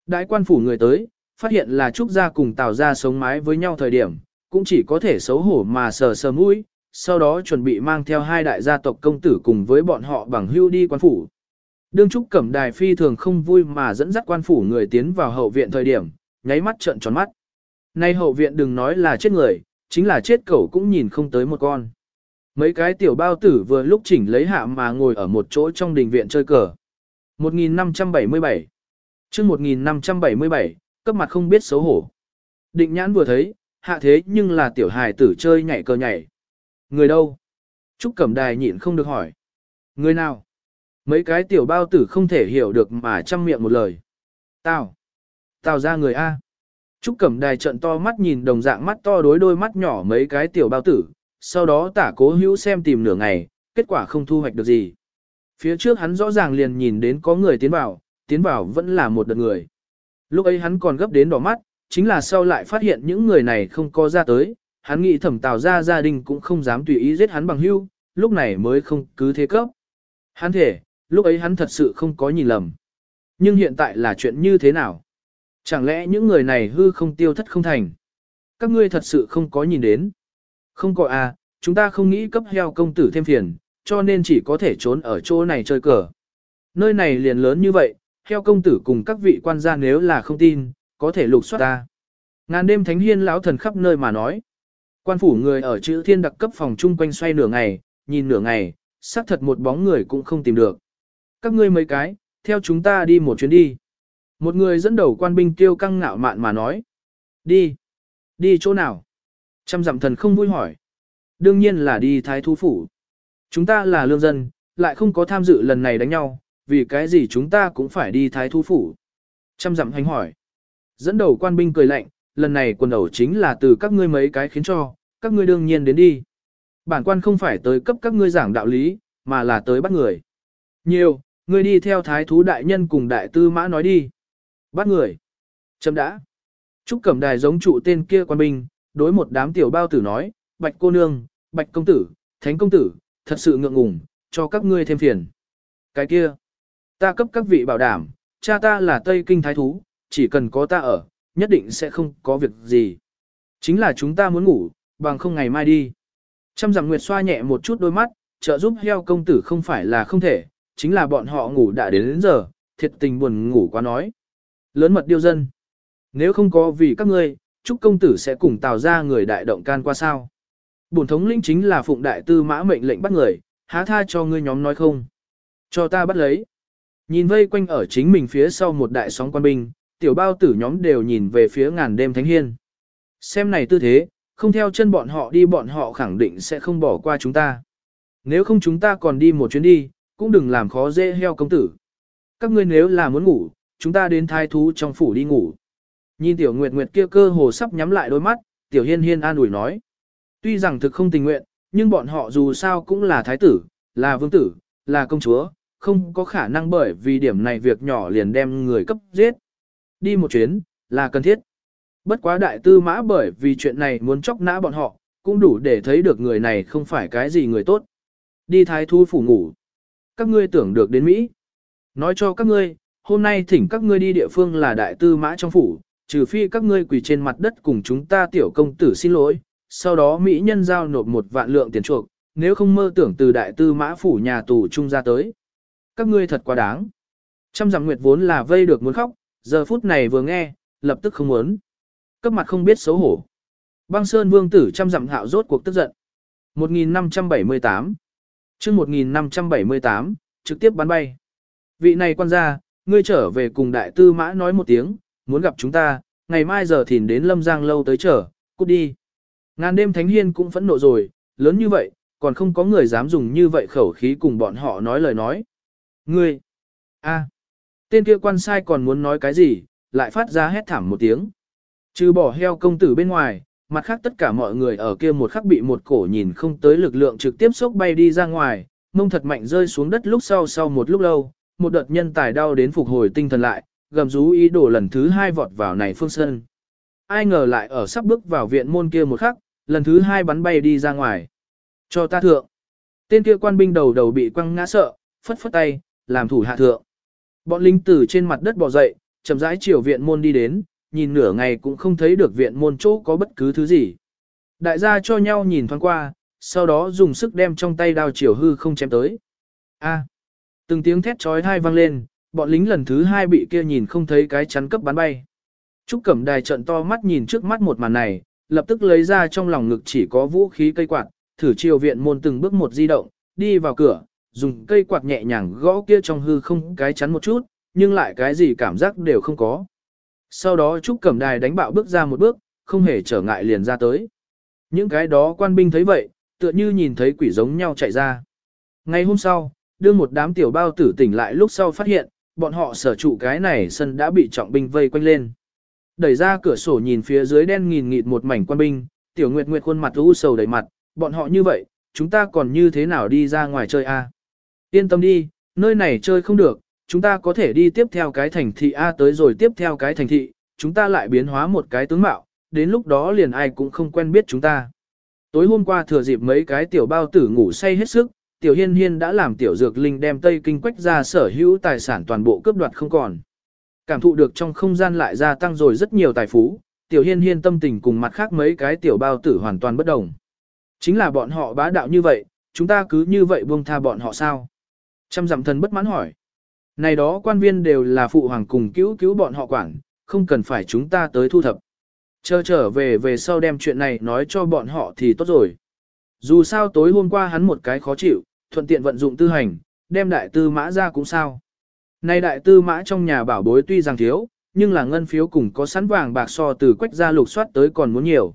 S1: Đại quan phủ người tới, phát hiện là Trúc Gia cùng Tào Gia sống mái với nhau thời điểm, cũng chỉ có thể xấu hổ mà sờ sờ mũi, sau đó chuẩn bị mang theo hai đại gia tộc công tử cùng với bọn họ bằng hưu đi quan phủ. Đương Trúc Cẩm Đài phi thường không vui mà dẫn dắt quan phủ người tiến vào hậu viện thời điểm, nháy mắt trợn tròn mắt. Nay hậu viện đừng nói là chết người, chính là chết cẩu cũng nhìn không tới một con. Mấy cái tiểu bao tử vừa lúc chỉnh lấy hạ mà ngồi ở một chỗ trong đình viện chơi cờ. 1577 chương 1577, cấp mặt không biết xấu hổ. Định nhãn vừa thấy, hạ thế nhưng là tiểu hài tử chơi nhảy cờ nhảy. Người đâu? Trúc Cẩm Đài nhịn không được hỏi. Người nào? Mấy cái tiểu bao tử không thể hiểu được mà chăm miệng một lời. Tao. Tao ra người A. Trúc Cẩm Đài trận to mắt nhìn đồng dạng mắt to đối đôi mắt nhỏ mấy cái tiểu bao tử, sau đó tả cố hữu xem tìm nửa ngày, kết quả không thu hoạch được gì. Phía trước hắn rõ ràng liền nhìn đến có người tiến vào, tiến vào vẫn là một đợt người. Lúc ấy hắn còn gấp đến đỏ mắt, chính là sau lại phát hiện những người này không có ra tới, hắn nghĩ thẩm tào ra gia đình cũng không dám tùy ý giết hắn bằng hưu, lúc này mới không cứ thế cấp. Hắn thể, lúc ấy hắn thật sự không có nhìn lầm. Nhưng hiện tại là chuyện như thế nào? Chẳng lẽ những người này hư không tiêu thất không thành? Các ngươi thật sự không có nhìn đến. Không có à, chúng ta không nghĩ cấp heo công tử thêm phiền, cho nên chỉ có thể trốn ở chỗ này chơi cờ. Nơi này liền lớn như vậy, heo công tử cùng các vị quan gia nếu là không tin, có thể lục soát ta. Ngàn đêm thánh hiên lão thần khắp nơi mà nói. Quan phủ người ở chữ thiên đặc cấp phòng chung quanh xoay nửa ngày, nhìn nửa ngày, xác thật một bóng người cũng không tìm được. Các ngươi mấy cái, theo chúng ta đi một chuyến đi. Một người dẫn đầu quan binh tiêu căng ngạo mạn mà nói. Đi. Đi chỗ nào? Trăm dặm thần không vui hỏi. Đương nhiên là đi thái thú phủ. Chúng ta là lương dân, lại không có tham dự lần này đánh nhau, vì cái gì chúng ta cũng phải đi thái thú phủ. Trăm dặm hành hỏi. Dẫn đầu quan binh cười lạnh, lần này quần đầu chính là từ các ngươi mấy cái khiến cho, các ngươi đương nhiên đến đi. Bản quan không phải tới cấp các ngươi giảng đạo lý, mà là tới bắt người. Nhiều, ngươi đi theo thái thú đại nhân cùng đại tư mã nói đi. Bắt người. Chấm đã. Trúc Cẩm Đài giống trụ tên kia quan binh, đối một đám tiểu bao tử nói, bạch cô nương, bạch công tử, thánh công tử, thật sự ngượng ngùng, cho các ngươi thêm phiền. Cái kia, ta cấp các vị bảo đảm, cha ta là Tây Kinh Thái Thú, chỉ cần có ta ở, nhất định sẽ không có việc gì. Chính là chúng ta muốn ngủ, bằng không ngày mai đi. Trăm rằng Nguyệt xoa nhẹ một chút đôi mắt, trợ giúp heo công tử không phải là không thể, chính là bọn họ ngủ đã đến, đến giờ, thiệt tình buồn ngủ quá nói. Lớn mật điêu dân. Nếu không có vì các ngươi, chúc công tử sẽ cùng tào ra người đại động can qua sao. Bổn thống lĩnh chính là phụng đại tư mã mệnh lệnh bắt người, há tha cho ngươi nhóm nói không. Cho ta bắt lấy. Nhìn vây quanh ở chính mình phía sau một đại sóng quan binh, tiểu bao tử nhóm đều nhìn về phía ngàn đêm thánh hiên. Xem này tư thế, không theo chân bọn họ đi bọn họ khẳng định sẽ không bỏ qua chúng ta. Nếu không chúng ta còn đi một chuyến đi, cũng đừng làm khó dễ heo công tử. Các ngươi nếu là muốn ngủ, chúng ta đến Thái thú trong phủ đi ngủ. Nhìn tiểu nguyệt nguyệt kia cơ hồ sắp nhắm lại đôi mắt, tiểu hiên hiên an ủi nói. Tuy rằng thực không tình nguyện, nhưng bọn họ dù sao cũng là thái tử, là vương tử, là công chúa, không có khả năng bởi vì điểm này việc nhỏ liền đem người cấp giết. Đi một chuyến, là cần thiết. Bất quá đại tư mã bởi vì chuyện này muốn chóc nã bọn họ, cũng đủ để thấy được người này không phải cái gì người tốt. Đi thái thú phủ ngủ. Các ngươi tưởng được đến Mỹ. Nói cho các ngươi, hôm nay thỉnh các ngươi đi địa phương là đại tư mã trong phủ, trừ phi các ngươi quỳ trên mặt đất cùng chúng ta tiểu công tử xin lỗi, sau đó Mỹ nhân giao nộp một vạn lượng tiền chuộc, nếu không mơ tưởng từ đại tư mã phủ nhà tù trung ra tới. Các ngươi thật quá đáng. Trăm dặm nguyệt vốn là vây được muốn khóc, giờ phút này vừa nghe, lập tức không muốn. Cấp mặt không biết xấu hổ. Băng Sơn Vương tử trăm dặm hạo rốt cuộc tức giận. 1578 chương 1578, trực tiếp bắn bay. Vị này quan gia, ngươi trở về cùng đại tư mã nói một tiếng, muốn gặp chúng ta, ngày mai giờ thìn đến Lâm Giang lâu tới chờ, cút đi. Ngàn đêm Thánh Hiên cũng phẫn nộ rồi, lớn như vậy, còn không có người dám dùng như vậy khẩu khí cùng bọn họ nói lời nói. Ngươi, a, tên kia quan sai còn muốn nói cái gì, lại phát ra hét thảm một tiếng. Trừ bỏ heo công tử bên ngoài, mặt khác tất cả mọi người ở kia một khắc bị một cổ nhìn không tới lực lượng trực tiếp sốc bay đi ra ngoài, mông thật mạnh rơi xuống đất lúc sau sau một lúc lâu, một đợt nhân tài đau đến phục hồi tinh thần lại, gầm rú ý đồ lần thứ hai vọt vào này phương sân. Ai ngờ lại ở sắp bước vào viện môn kia một khắc, lần thứ hai bắn bay đi ra ngoài. Cho ta thượng. Tên kia quan binh đầu đầu bị quăng ngã sợ, phất phất tay, làm thủ hạ thượng. Bọn lính tử trên mặt đất bò dậy, chậm rãi chiều viện môn đi đến, nhìn nửa ngày cũng không thấy được viện môn chỗ có bất cứ thứ gì. Đại gia cho nhau nhìn thoáng qua, sau đó dùng sức đem trong tay đao chiều hư không chém tới. A từng tiếng thét trói thai vang lên, bọn lính lần thứ hai bị kia nhìn không thấy cái chắn cấp bắn bay. Trúc Cẩm Đài trận to mắt nhìn trước mắt một màn này, lập tức lấy ra trong lòng ngực chỉ có vũ khí cây quạt, thử chiều viện môn từng bước một di động, đi vào cửa, dùng cây quạt nhẹ nhàng gõ kia trong hư không cái chắn một chút, nhưng lại cái gì cảm giác đều không có. Sau đó Trúc Cẩm Đài đánh bạo bước ra một bước, không hề trở ngại liền ra tới. Những cái đó quan binh thấy vậy, tựa như nhìn thấy quỷ giống nhau chạy ra. Ngày hôm sau, đưa một đám tiểu bao tử tỉnh lại lúc sau phát hiện, bọn họ sở trụ cái này sân đã bị trọng binh vây quanh lên. Đẩy ra cửa sổ nhìn phía dưới đen nghìn nghịt một mảnh quan binh, tiểu nguyệt nguyệt khuôn mặt u sầu đầy mặt, bọn họ như vậy, chúng ta còn như thế nào đi ra ngoài chơi a? Yên tâm đi, nơi này chơi không được, chúng ta có thể đi tiếp theo cái thành thị A tới rồi tiếp theo cái thành thị, chúng ta lại biến hóa một cái tướng mạo, đến lúc đó liền ai cũng không quen biết chúng ta. Tối hôm qua thừa dịp mấy cái tiểu bao tử ngủ say hết sức, tiểu hiên hiên đã làm tiểu dược linh đem tây kinh quách ra sở hữu tài sản toàn bộ cướp đoạt không còn. Cảm thụ được trong không gian lại gia tăng rồi rất nhiều tài phú, tiểu hiên hiên tâm tình cùng mặt khác mấy cái tiểu bao tử hoàn toàn bất đồng. Chính là bọn họ bá đạo như vậy, chúng ta cứ như vậy buông tha bọn họ sao? Trăm dặm thần bất mãn hỏi. Này đó quan viên đều là phụ hoàng cùng cứu cứu bọn họ quản, không cần phải chúng ta tới thu thập. Chờ trở về về sau đem chuyện này nói cho bọn họ thì tốt rồi. Dù sao tối hôm qua hắn một cái khó chịu, thuận tiện vận dụng tư hành, đem đại tư mã ra cũng sao. Nay đại tư mã trong nhà bảo bối tuy rằng thiếu, nhưng là ngân phiếu cùng có sẵn vàng bạc so từ quách ra lục soát tới còn muốn nhiều.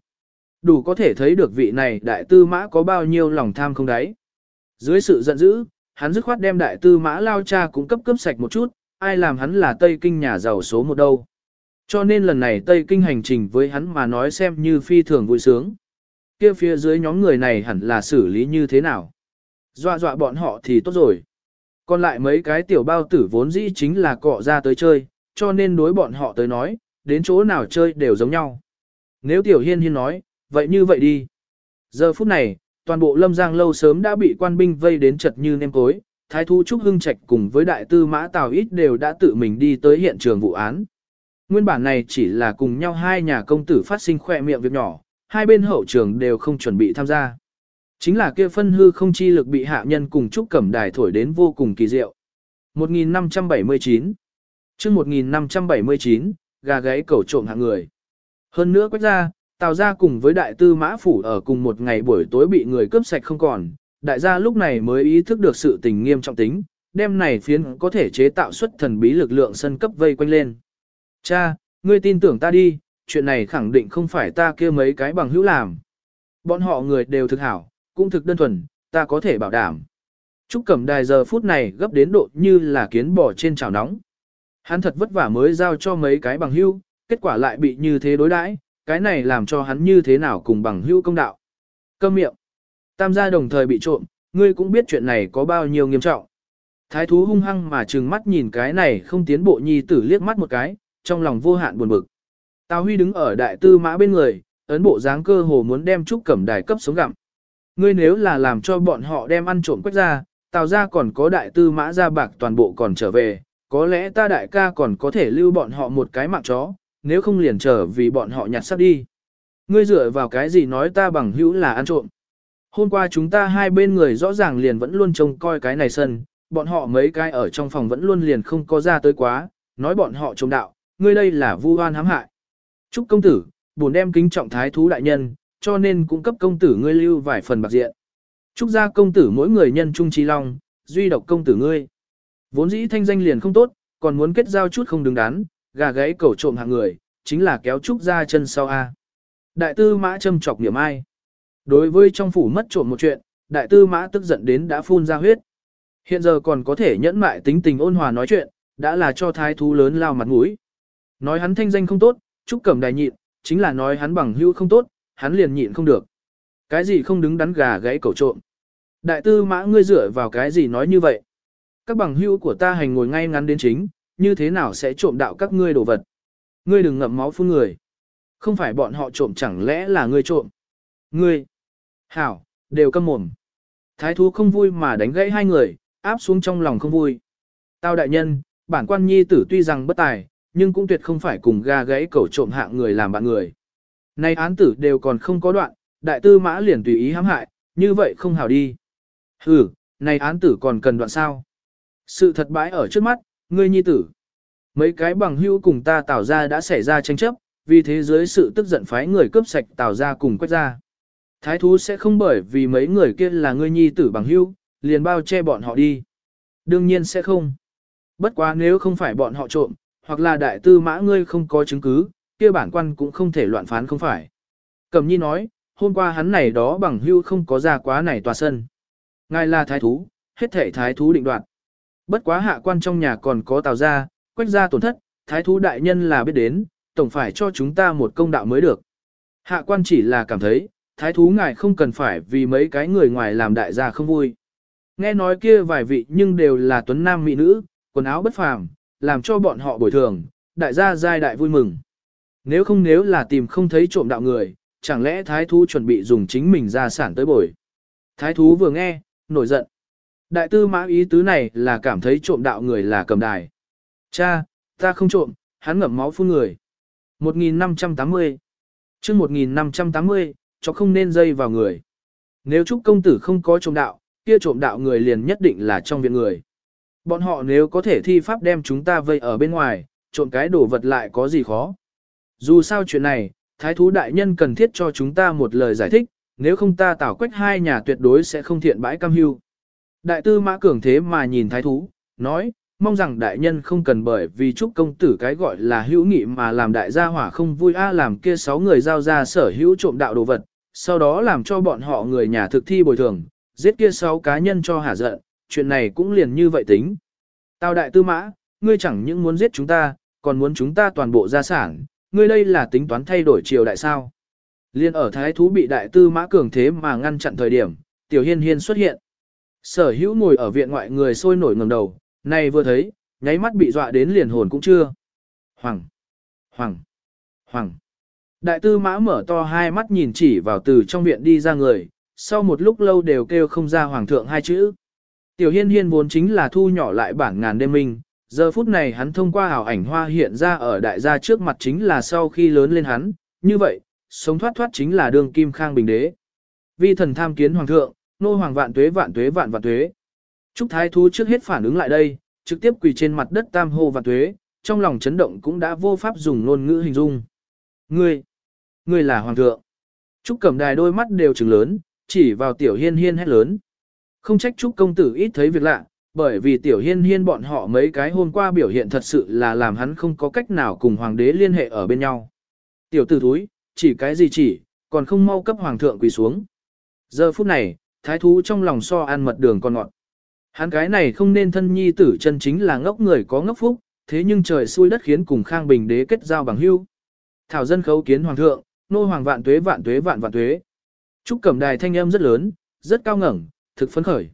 S1: Đủ có thể thấy được vị này đại tư mã có bao nhiêu lòng tham không đáy. Dưới sự giận dữ, hắn dứt khoát đem đại tư mã lao cha cũng cấp cấp sạch một chút, ai làm hắn là Tây Kinh nhà giàu số một đâu. Cho nên lần này Tây Kinh hành trình với hắn mà nói xem như phi thường vui sướng. Kia phía dưới nhóm người này hẳn là xử lý như thế nào? Dọa dọa bọn họ thì tốt rồi. Còn lại mấy cái tiểu bao tử vốn dĩ chính là cọ ra tới chơi, cho nên đối bọn họ tới nói, đến chỗ nào chơi đều giống nhau. Nếu tiểu hiên hiên nói, vậy như vậy đi. Giờ phút này, toàn bộ lâm giang lâu sớm đã bị quan binh vây đến chật như nêm cối, thái thu trúc hưng trạch cùng với đại tư mã tào ít đều đã tự mình đi tới hiện trường vụ án. Nguyên bản này chỉ là cùng nhau hai nhà công tử phát sinh khỏe miệng việc nhỏ, hai bên hậu trường đều không chuẩn bị tham gia. Chính là kia phân hư không chi lực bị hạ nhân cùng trúc cẩm đài thổi đến vô cùng kỳ diệu. 1579 chương 1579, gà gáy cẩu trộm hạng người. Hơn nữa quách ra, tào ra cùng với đại tư mã phủ ở cùng một ngày buổi tối bị người cướp sạch không còn, đại gia lúc này mới ý thức được sự tình nghiêm trọng tính, đêm này phiến có thể chế tạo xuất thần bí lực lượng sân cấp vây quanh lên. Cha, ngươi tin tưởng ta đi, chuyện này khẳng định không phải ta kia mấy cái bằng hữu làm. Bọn họ người đều thực hảo, cũng thực đơn thuần, ta có thể bảo đảm. Trúc Cẩm Đài giờ phút này gấp đến độ như là kiến bò trên chảo nóng. Hắn thật vất vả mới giao cho mấy cái bằng hưu, kết quả lại bị như thế đối đãi, cái này làm cho hắn như thế nào cùng bằng hưu công đạo. Câm miệng. Tam gia đồng thời bị trộm, ngươi cũng biết chuyện này có bao nhiêu nghiêm trọng. Thái thú hung hăng mà trừng mắt nhìn cái này không tiến bộ nhi tử liếc mắt một cái, trong lòng vô hạn buồn bực. Tào Huy đứng ở đại tư mã bên người, ấn bộ dáng cơ hồ muốn đem Trúc Cẩm Đài cấp sống gặm. Ngươi nếu là làm cho bọn họ đem ăn trộm quách ra, Tào ra còn có đại tư mã ra bạc toàn bộ còn trở về, có lẽ ta đại ca còn có thể lưu bọn họ một cái mạng chó, nếu không liền trở vì bọn họ nhặt sắp đi. Ngươi dựa vào cái gì nói ta bằng hữu là ăn trộm. Hôm qua chúng ta hai bên người rõ ràng liền vẫn luôn trông coi cái này sân, bọn họ mấy cái ở trong phòng vẫn luôn liền không có ra tới quá, nói bọn họ trông đạo, ngươi đây là vu oan hãm hại. Chúc công tử, buồn đem kính trọng thái thú đại nhân, cho nên cũng cấp công tử ngươi lưu vài phần bạc diện. Chúc gia công tử mỗi người nhân trung trí long, duy độc công tử ngươi. Vốn dĩ thanh danh liền không tốt, còn muốn kết giao chút không đứng đắn, gà gáy cẩu trộm hạng người, chính là kéo trúc gia chân sau A. Đại tư mã châm chọc niệm ai. Đối với trong phủ mất trộm một chuyện, đại tư mã tức giận đến đã phun ra huyết. Hiện giờ còn có thể nhẫn mại tính tình ôn hòa nói chuyện, đã là cho thái thú lớn lao mặt mũi. Nói hắn thanh danh không tốt, trúc cẩm đài nhịn, chính là nói hắn bằng hữu không tốt, hắn liền nhịn không được. Cái gì không đứng đắn gà gãy cẩu trộm. Đại tư mã ngươi dựa vào cái gì nói như vậy? Các bằng hữu của ta hành ngồi ngay ngắn đến chính, như thế nào sẽ trộm đạo các ngươi đồ vật? Ngươi đừng ngậm máu phun người. Không phải bọn họ trộm chẳng lẽ là ngươi trộm? Ngươi! Hảo, đều câm mồm. Thái thú không vui mà đánh gãy hai người, áp xuống trong lòng không vui. Tao đại nhân, bản quan nhi tử tuy rằng bất tài, nhưng cũng tuyệt không phải cùng ga gãy cẩu trộm hạng người làm bạn người. Nay án tử đều còn không có đoạn, đại tư mã liền tùy ý hãm hại, như vậy không hảo đi. Hừ, này án tử còn cần đoạn sao? Sự thật bãi ở trước mắt, ngươi nhi tử. Mấy cái bằng hữu cùng ta tạo ra đã xảy ra tranh chấp, vì thế dưới sự tức giận phái người cướp sạch tạo ra cùng quét ra. Thái thú sẽ không bởi vì mấy người kia là ngươi nhi tử bằng hữu, liền bao che bọn họ đi. Đương nhiên sẽ không. Bất quá nếu không phải bọn họ trộm, hoặc là đại tư mã ngươi không có chứng cứ, kia bản quan cũng không thể loạn phán không phải. Cẩm nhi nói, hôm qua hắn này đó bằng hưu không có ra quá này tòa sân. Ngài là thái thú, hết thể thái thú định đoạt. Bất quá hạ quan trong nhà còn có tào gia, quách gia tổn thất, thái thú đại nhân là biết đến, tổng phải cho chúng ta một công đạo mới được. Hạ quan chỉ là cảm thấy, thái thú ngài không cần phải vì mấy cái người ngoài làm đại gia không vui. Nghe nói kia vài vị nhưng đều là tuấn nam mỹ nữ, quần áo bất phàm, làm cho bọn họ bồi thường, đại gia giai đại vui mừng. Nếu không nếu là tìm không thấy trộm đạo người, chẳng lẽ thái thú chuẩn bị dùng chính mình ra sản tới bồi. Thái thú vừa nghe, nổi giận. Đại tư mã ý tứ này là cảm thấy trộm đạo người là cầm đài. Cha, ta không trộm, hắn ngậm máu phun người. 1580 chương 1580, cho không nên dây vào người. Nếu chúc công tử không có trộm đạo, kia trộm đạo người liền nhất định là trong viện người. Bọn họ nếu có thể thi pháp đem chúng ta vây ở bên ngoài, trộm cái đồ vật lại có gì khó. Dù sao chuyện này, thái thú đại nhân cần thiết cho chúng ta một lời giải thích, nếu không ta tảo quách hai nhà tuyệt đối sẽ không thiện bãi cam hưu. Đại tư mã cường thế mà nhìn thái thú, nói, mong rằng đại nhân không cần bởi vì chúc công tử cái gọi là hữu nghị mà làm đại gia hỏa không vui a làm kia sáu người giao ra sở hữu trộm đạo đồ vật, sau đó làm cho bọn họ người nhà thực thi bồi thường, giết kia sáu cá nhân cho hả giận, chuyện này cũng liền như vậy tính. Tào đại tư mã, ngươi chẳng những muốn giết chúng ta, còn muốn chúng ta toàn bộ gia sản, ngươi đây là tính toán thay đổi triều đại sao. Liên ở thái thú bị đại tư mã cường thế mà ngăn chặn thời điểm, tiểu hiên hiên xuất hiện. Sở hữu ngồi ở viện ngoại người sôi nổi ngẩng đầu, này vừa thấy, nháy mắt bị dọa đến liền hồn cũng chưa. Hoàng! Hoàng! Hoàng! Đại tư mã mở to hai mắt nhìn chỉ vào từ trong viện đi ra người, sau một lúc lâu đều kêu không ra hoàng thượng hai chữ. Tiểu hiên hiên vốn chính là thu nhỏ lại bản ngàn đêm minh, giờ phút này hắn thông qua ảo ảnh hoa hiện ra ở đại gia trước mặt chính là sau khi lớn lên hắn, như vậy, sống thoát thoát chính là đường kim khang bình đế. Vi thần tham kiến hoàng thượng, nô hoàng vạn tuế vạn tuế vạn vạn tuế. Trúc thái thú trước hết phản ứng lại đây, trực tiếp quỳ trên mặt đất tam hô vạn tuế, trong lòng chấn động cũng đã vô pháp dùng ngôn ngữ hình dung. Ngươi, ngươi là hoàng thượng. Trúc cẩm đài đôi mắt đều trừng lớn, chỉ vào tiểu hiên hiên hét lớn. Không trách Trúc công tử ít thấy việc lạ, bởi vì tiểu hiên hiên bọn họ mấy cái hôm qua biểu hiện thật sự là làm hắn không có cách nào cùng hoàng đế liên hệ ở bên nhau. Tiểu tử thúi, chỉ cái gì chỉ, còn không mau cấp hoàng thượng quỳ xuống. Giờ phút này, thái thú trong lòng so ăn mật đường còn ngọn. Hắn cái này không nên thân nhi tử chân chính là ngốc người có ngốc phúc, thế nhưng trời xui đất khiến cùng Khang Bình đế kết giao bằng hưu. Thảo dân khấu kiến hoàng thượng, nô hoàng vạn tuế vạn tuế vạn vạn tuế. Trúc cẩm đài thanh âm rất lớn, rất cao ngẩng, thực phấn khởi.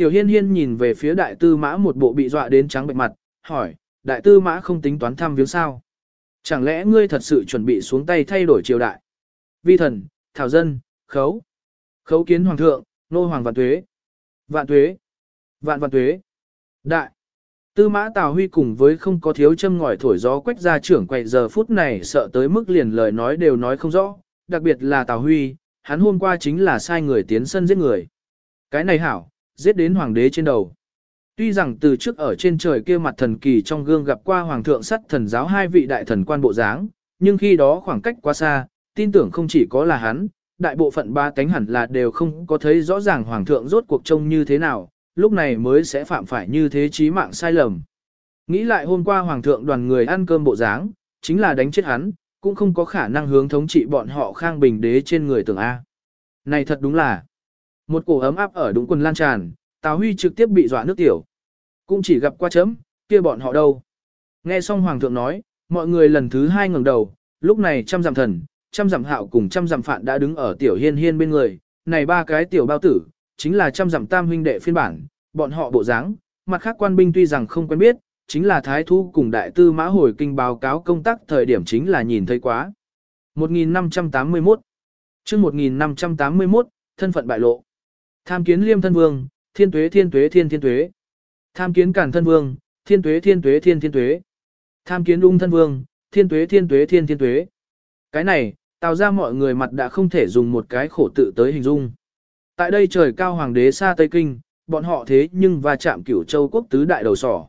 S1: Tiểu hiên hiên nhìn về phía đại tư mã một bộ bị dọa đến trắng bệnh mặt, hỏi, đại tư mã không tính toán thăm viếng sao? Chẳng lẽ ngươi thật sự chuẩn bị xuống tay thay đổi triều đại? Vi thần, thảo dân, khấu. Khấu kiến hoàng thượng, nô hoàng vạn tuế. Vạn tuế. Vạn vạn tuế. Đại. Tư mã Tào Huy cùng với không có thiếu châm ngòi thổi gió quách ra trưởng quậy giờ phút này sợ tới mức liền lời nói đều nói không rõ, đặc biệt là Tào Huy, hắn hôm qua chính là sai người tiến sân giết người. Cái này hảo, giết đến hoàng đế trên đầu. Tuy rằng từ trước ở trên trời kia mặt thần kỳ trong gương gặp qua hoàng thượng sắt thần giáo hai vị đại thần quan bộ dáng, nhưng khi đó khoảng cách quá xa, tin tưởng không chỉ có là hắn, đại bộ phận ba cánh hẳn là đều không có thấy rõ ràng hoàng thượng rốt cuộc trông như thế nào, lúc này mới sẽ phạm phải như thế chí mạng sai lầm. Nghĩ lại hôm qua hoàng thượng đoàn người ăn cơm bộ dáng, chính là đánh chết hắn, cũng không có khả năng hướng thống trị bọn họ khang bình đế trên người tưởng A. Này thật đúng là, một cổ ấm áp ở đúng quần lan tràn, Tào Huy trực tiếp bị dọa nước tiểu. Cũng chỉ gặp qua chấm, kia bọn họ đâu. Nghe xong hoàng thượng nói, mọi người lần thứ hai ngẩng đầu, lúc này trăm dặm thần, trăm dặm hạo cùng trăm dặm phạn đã đứng ở tiểu hiên hiên bên người, này ba cái tiểu bao tử, chính là trăm dặm tam huynh đệ phiên bản, bọn họ bộ dáng, mặt khác quan binh tuy rằng không quen biết, chính là thái thu cùng đại tư mã hồi kinh báo cáo công tác thời điểm chính là nhìn thấy quá. 1581 chương 1581, thân phận bại lộ. Tham kiến liêm thân vương, thiên tuế thiên tuế thiên thiên tuế. Tham kiến cản thân vương, thiên tuế thiên tuế thiên thiên tuế. Tham kiến ung thân vương, thiên tuế thiên tuế thiên thiên tuế. Cái này, tạo ra mọi người mặt đã không thể dùng một cái khổ tự tới hình dung. Tại đây trời cao hoàng đế xa Tây Kinh, bọn họ thế nhưng va chạm cửu châu quốc tứ đại đầu sỏ.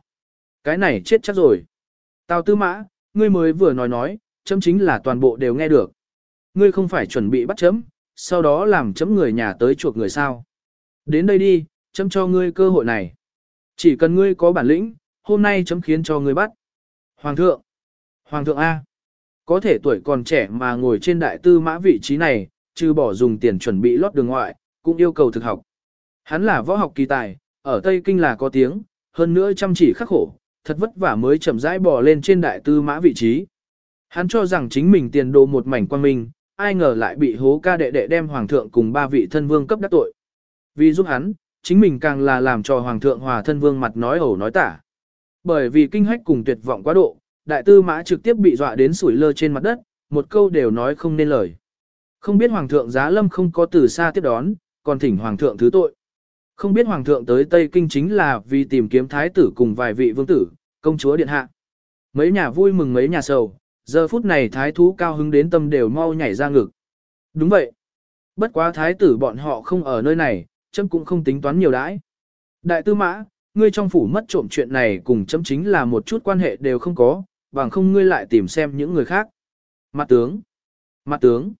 S1: Cái này chết chắc rồi. Tào tư mã, ngươi mới vừa nói nói, chấm chính là toàn bộ đều nghe được. Ngươi không phải chuẩn bị bắt chấm, sau đó làm chấm người nhà tới chuộc người sao. Đến đây đi, chấm cho ngươi cơ hội này. Chỉ cần ngươi có bản lĩnh, hôm nay chấm khiến cho ngươi bắt. Hoàng thượng, Hoàng thượng A, có thể tuổi còn trẻ mà ngồi trên đại tư mã vị trí này, trừ bỏ dùng tiền chuẩn bị lót đường ngoại, cũng yêu cầu thực học. Hắn là võ học kỳ tài, ở Tây Kinh là có tiếng, hơn nữa chăm chỉ khắc khổ, thật vất vả mới chậm rãi bò lên trên đại tư mã vị trí. Hắn cho rằng chính mình tiền đồ một mảnh quan minh, ai ngờ lại bị hố ca đệ đệ đem hoàng thượng cùng ba vị thân vương cấp đắc tội. Vì giúp hắn, chính mình càng là làm cho hoàng thượng hòa thân vương mặt nói ẩu nói tả. Bởi vì kinh hách cùng tuyệt vọng quá độ, đại tư mã trực tiếp bị dọa đến sủi lơ trên mặt đất, một câu đều nói không nên lời. Không biết hoàng thượng giá lâm không có từ xa tiếp đón, còn thỉnh hoàng thượng thứ tội. Không biết hoàng thượng tới Tây Kinh chính là vì tìm kiếm thái tử cùng vài vị vương tử, công chúa điện hạ. Mấy nhà vui mừng mấy nhà sầu, giờ phút này thái thú cao hứng đến tâm đều mau nhảy ra ngực. Đúng vậy. Bất quá thái tử bọn họ không ở nơi này, chấm cũng không tính toán nhiều đãi. Đại tư mã, ngươi trong phủ mất trộm chuyện này cùng chấm chính là một chút quan hệ đều không có, bằng không ngươi lại tìm xem những người khác. Mặt tướng, mặt tướng,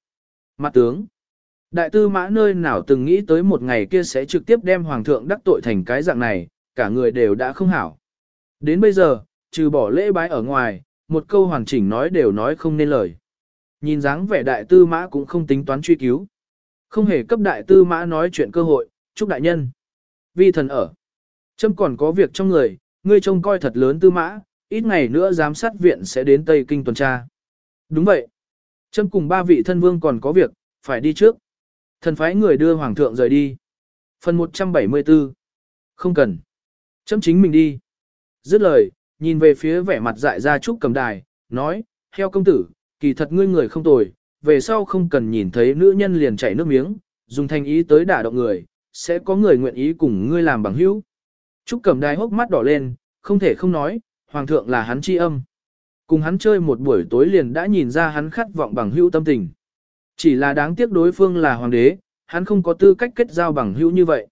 S1: mặt tướng. Đại tư mã nơi nào từng nghĩ tới một ngày kia sẽ trực tiếp đem hoàng thượng đắc tội thành cái dạng này, cả người đều đã không hảo. Đến bây giờ, trừ bỏ lễ bái ở ngoài, một câu hoàn chỉnh nói đều nói không nên lời. Nhìn dáng vẻ đại tư mã cũng không tính toán truy cứu. Không hề cấp đại tư mã nói chuyện cơ hội, chúc đại nhân. Vi thần ở. Trâm còn có việc trong người, ngươi trông coi thật lớn tư mã, ít ngày nữa giám sát viện sẽ đến Tây Kinh tuần tra. Đúng vậy. Trâm cùng ba vị thân vương còn có việc, phải đi trước. Thần phái người đưa hoàng thượng rời đi. Phần 174. Không cần. Trâm chính mình đi. Dứt lời, nhìn về phía vẻ mặt dại ra trúc cầm đài, nói, heo công tử, kỳ thật ngươi người không tồi, về sau không cần nhìn thấy nữ nhân liền chảy nước miếng, dùng thanh ý tới đả động người, sẽ có người nguyện ý cùng ngươi làm bằng hữu. Trúc Cẩm đài hốc mắt đỏ lên, không thể không nói, hoàng thượng là hắn chi âm. Cùng hắn chơi một buổi tối liền đã nhìn ra hắn khát vọng bằng hữu tâm tình. Chỉ là đáng tiếc đối phương là hoàng đế, hắn không có tư cách kết giao bằng hữu như vậy.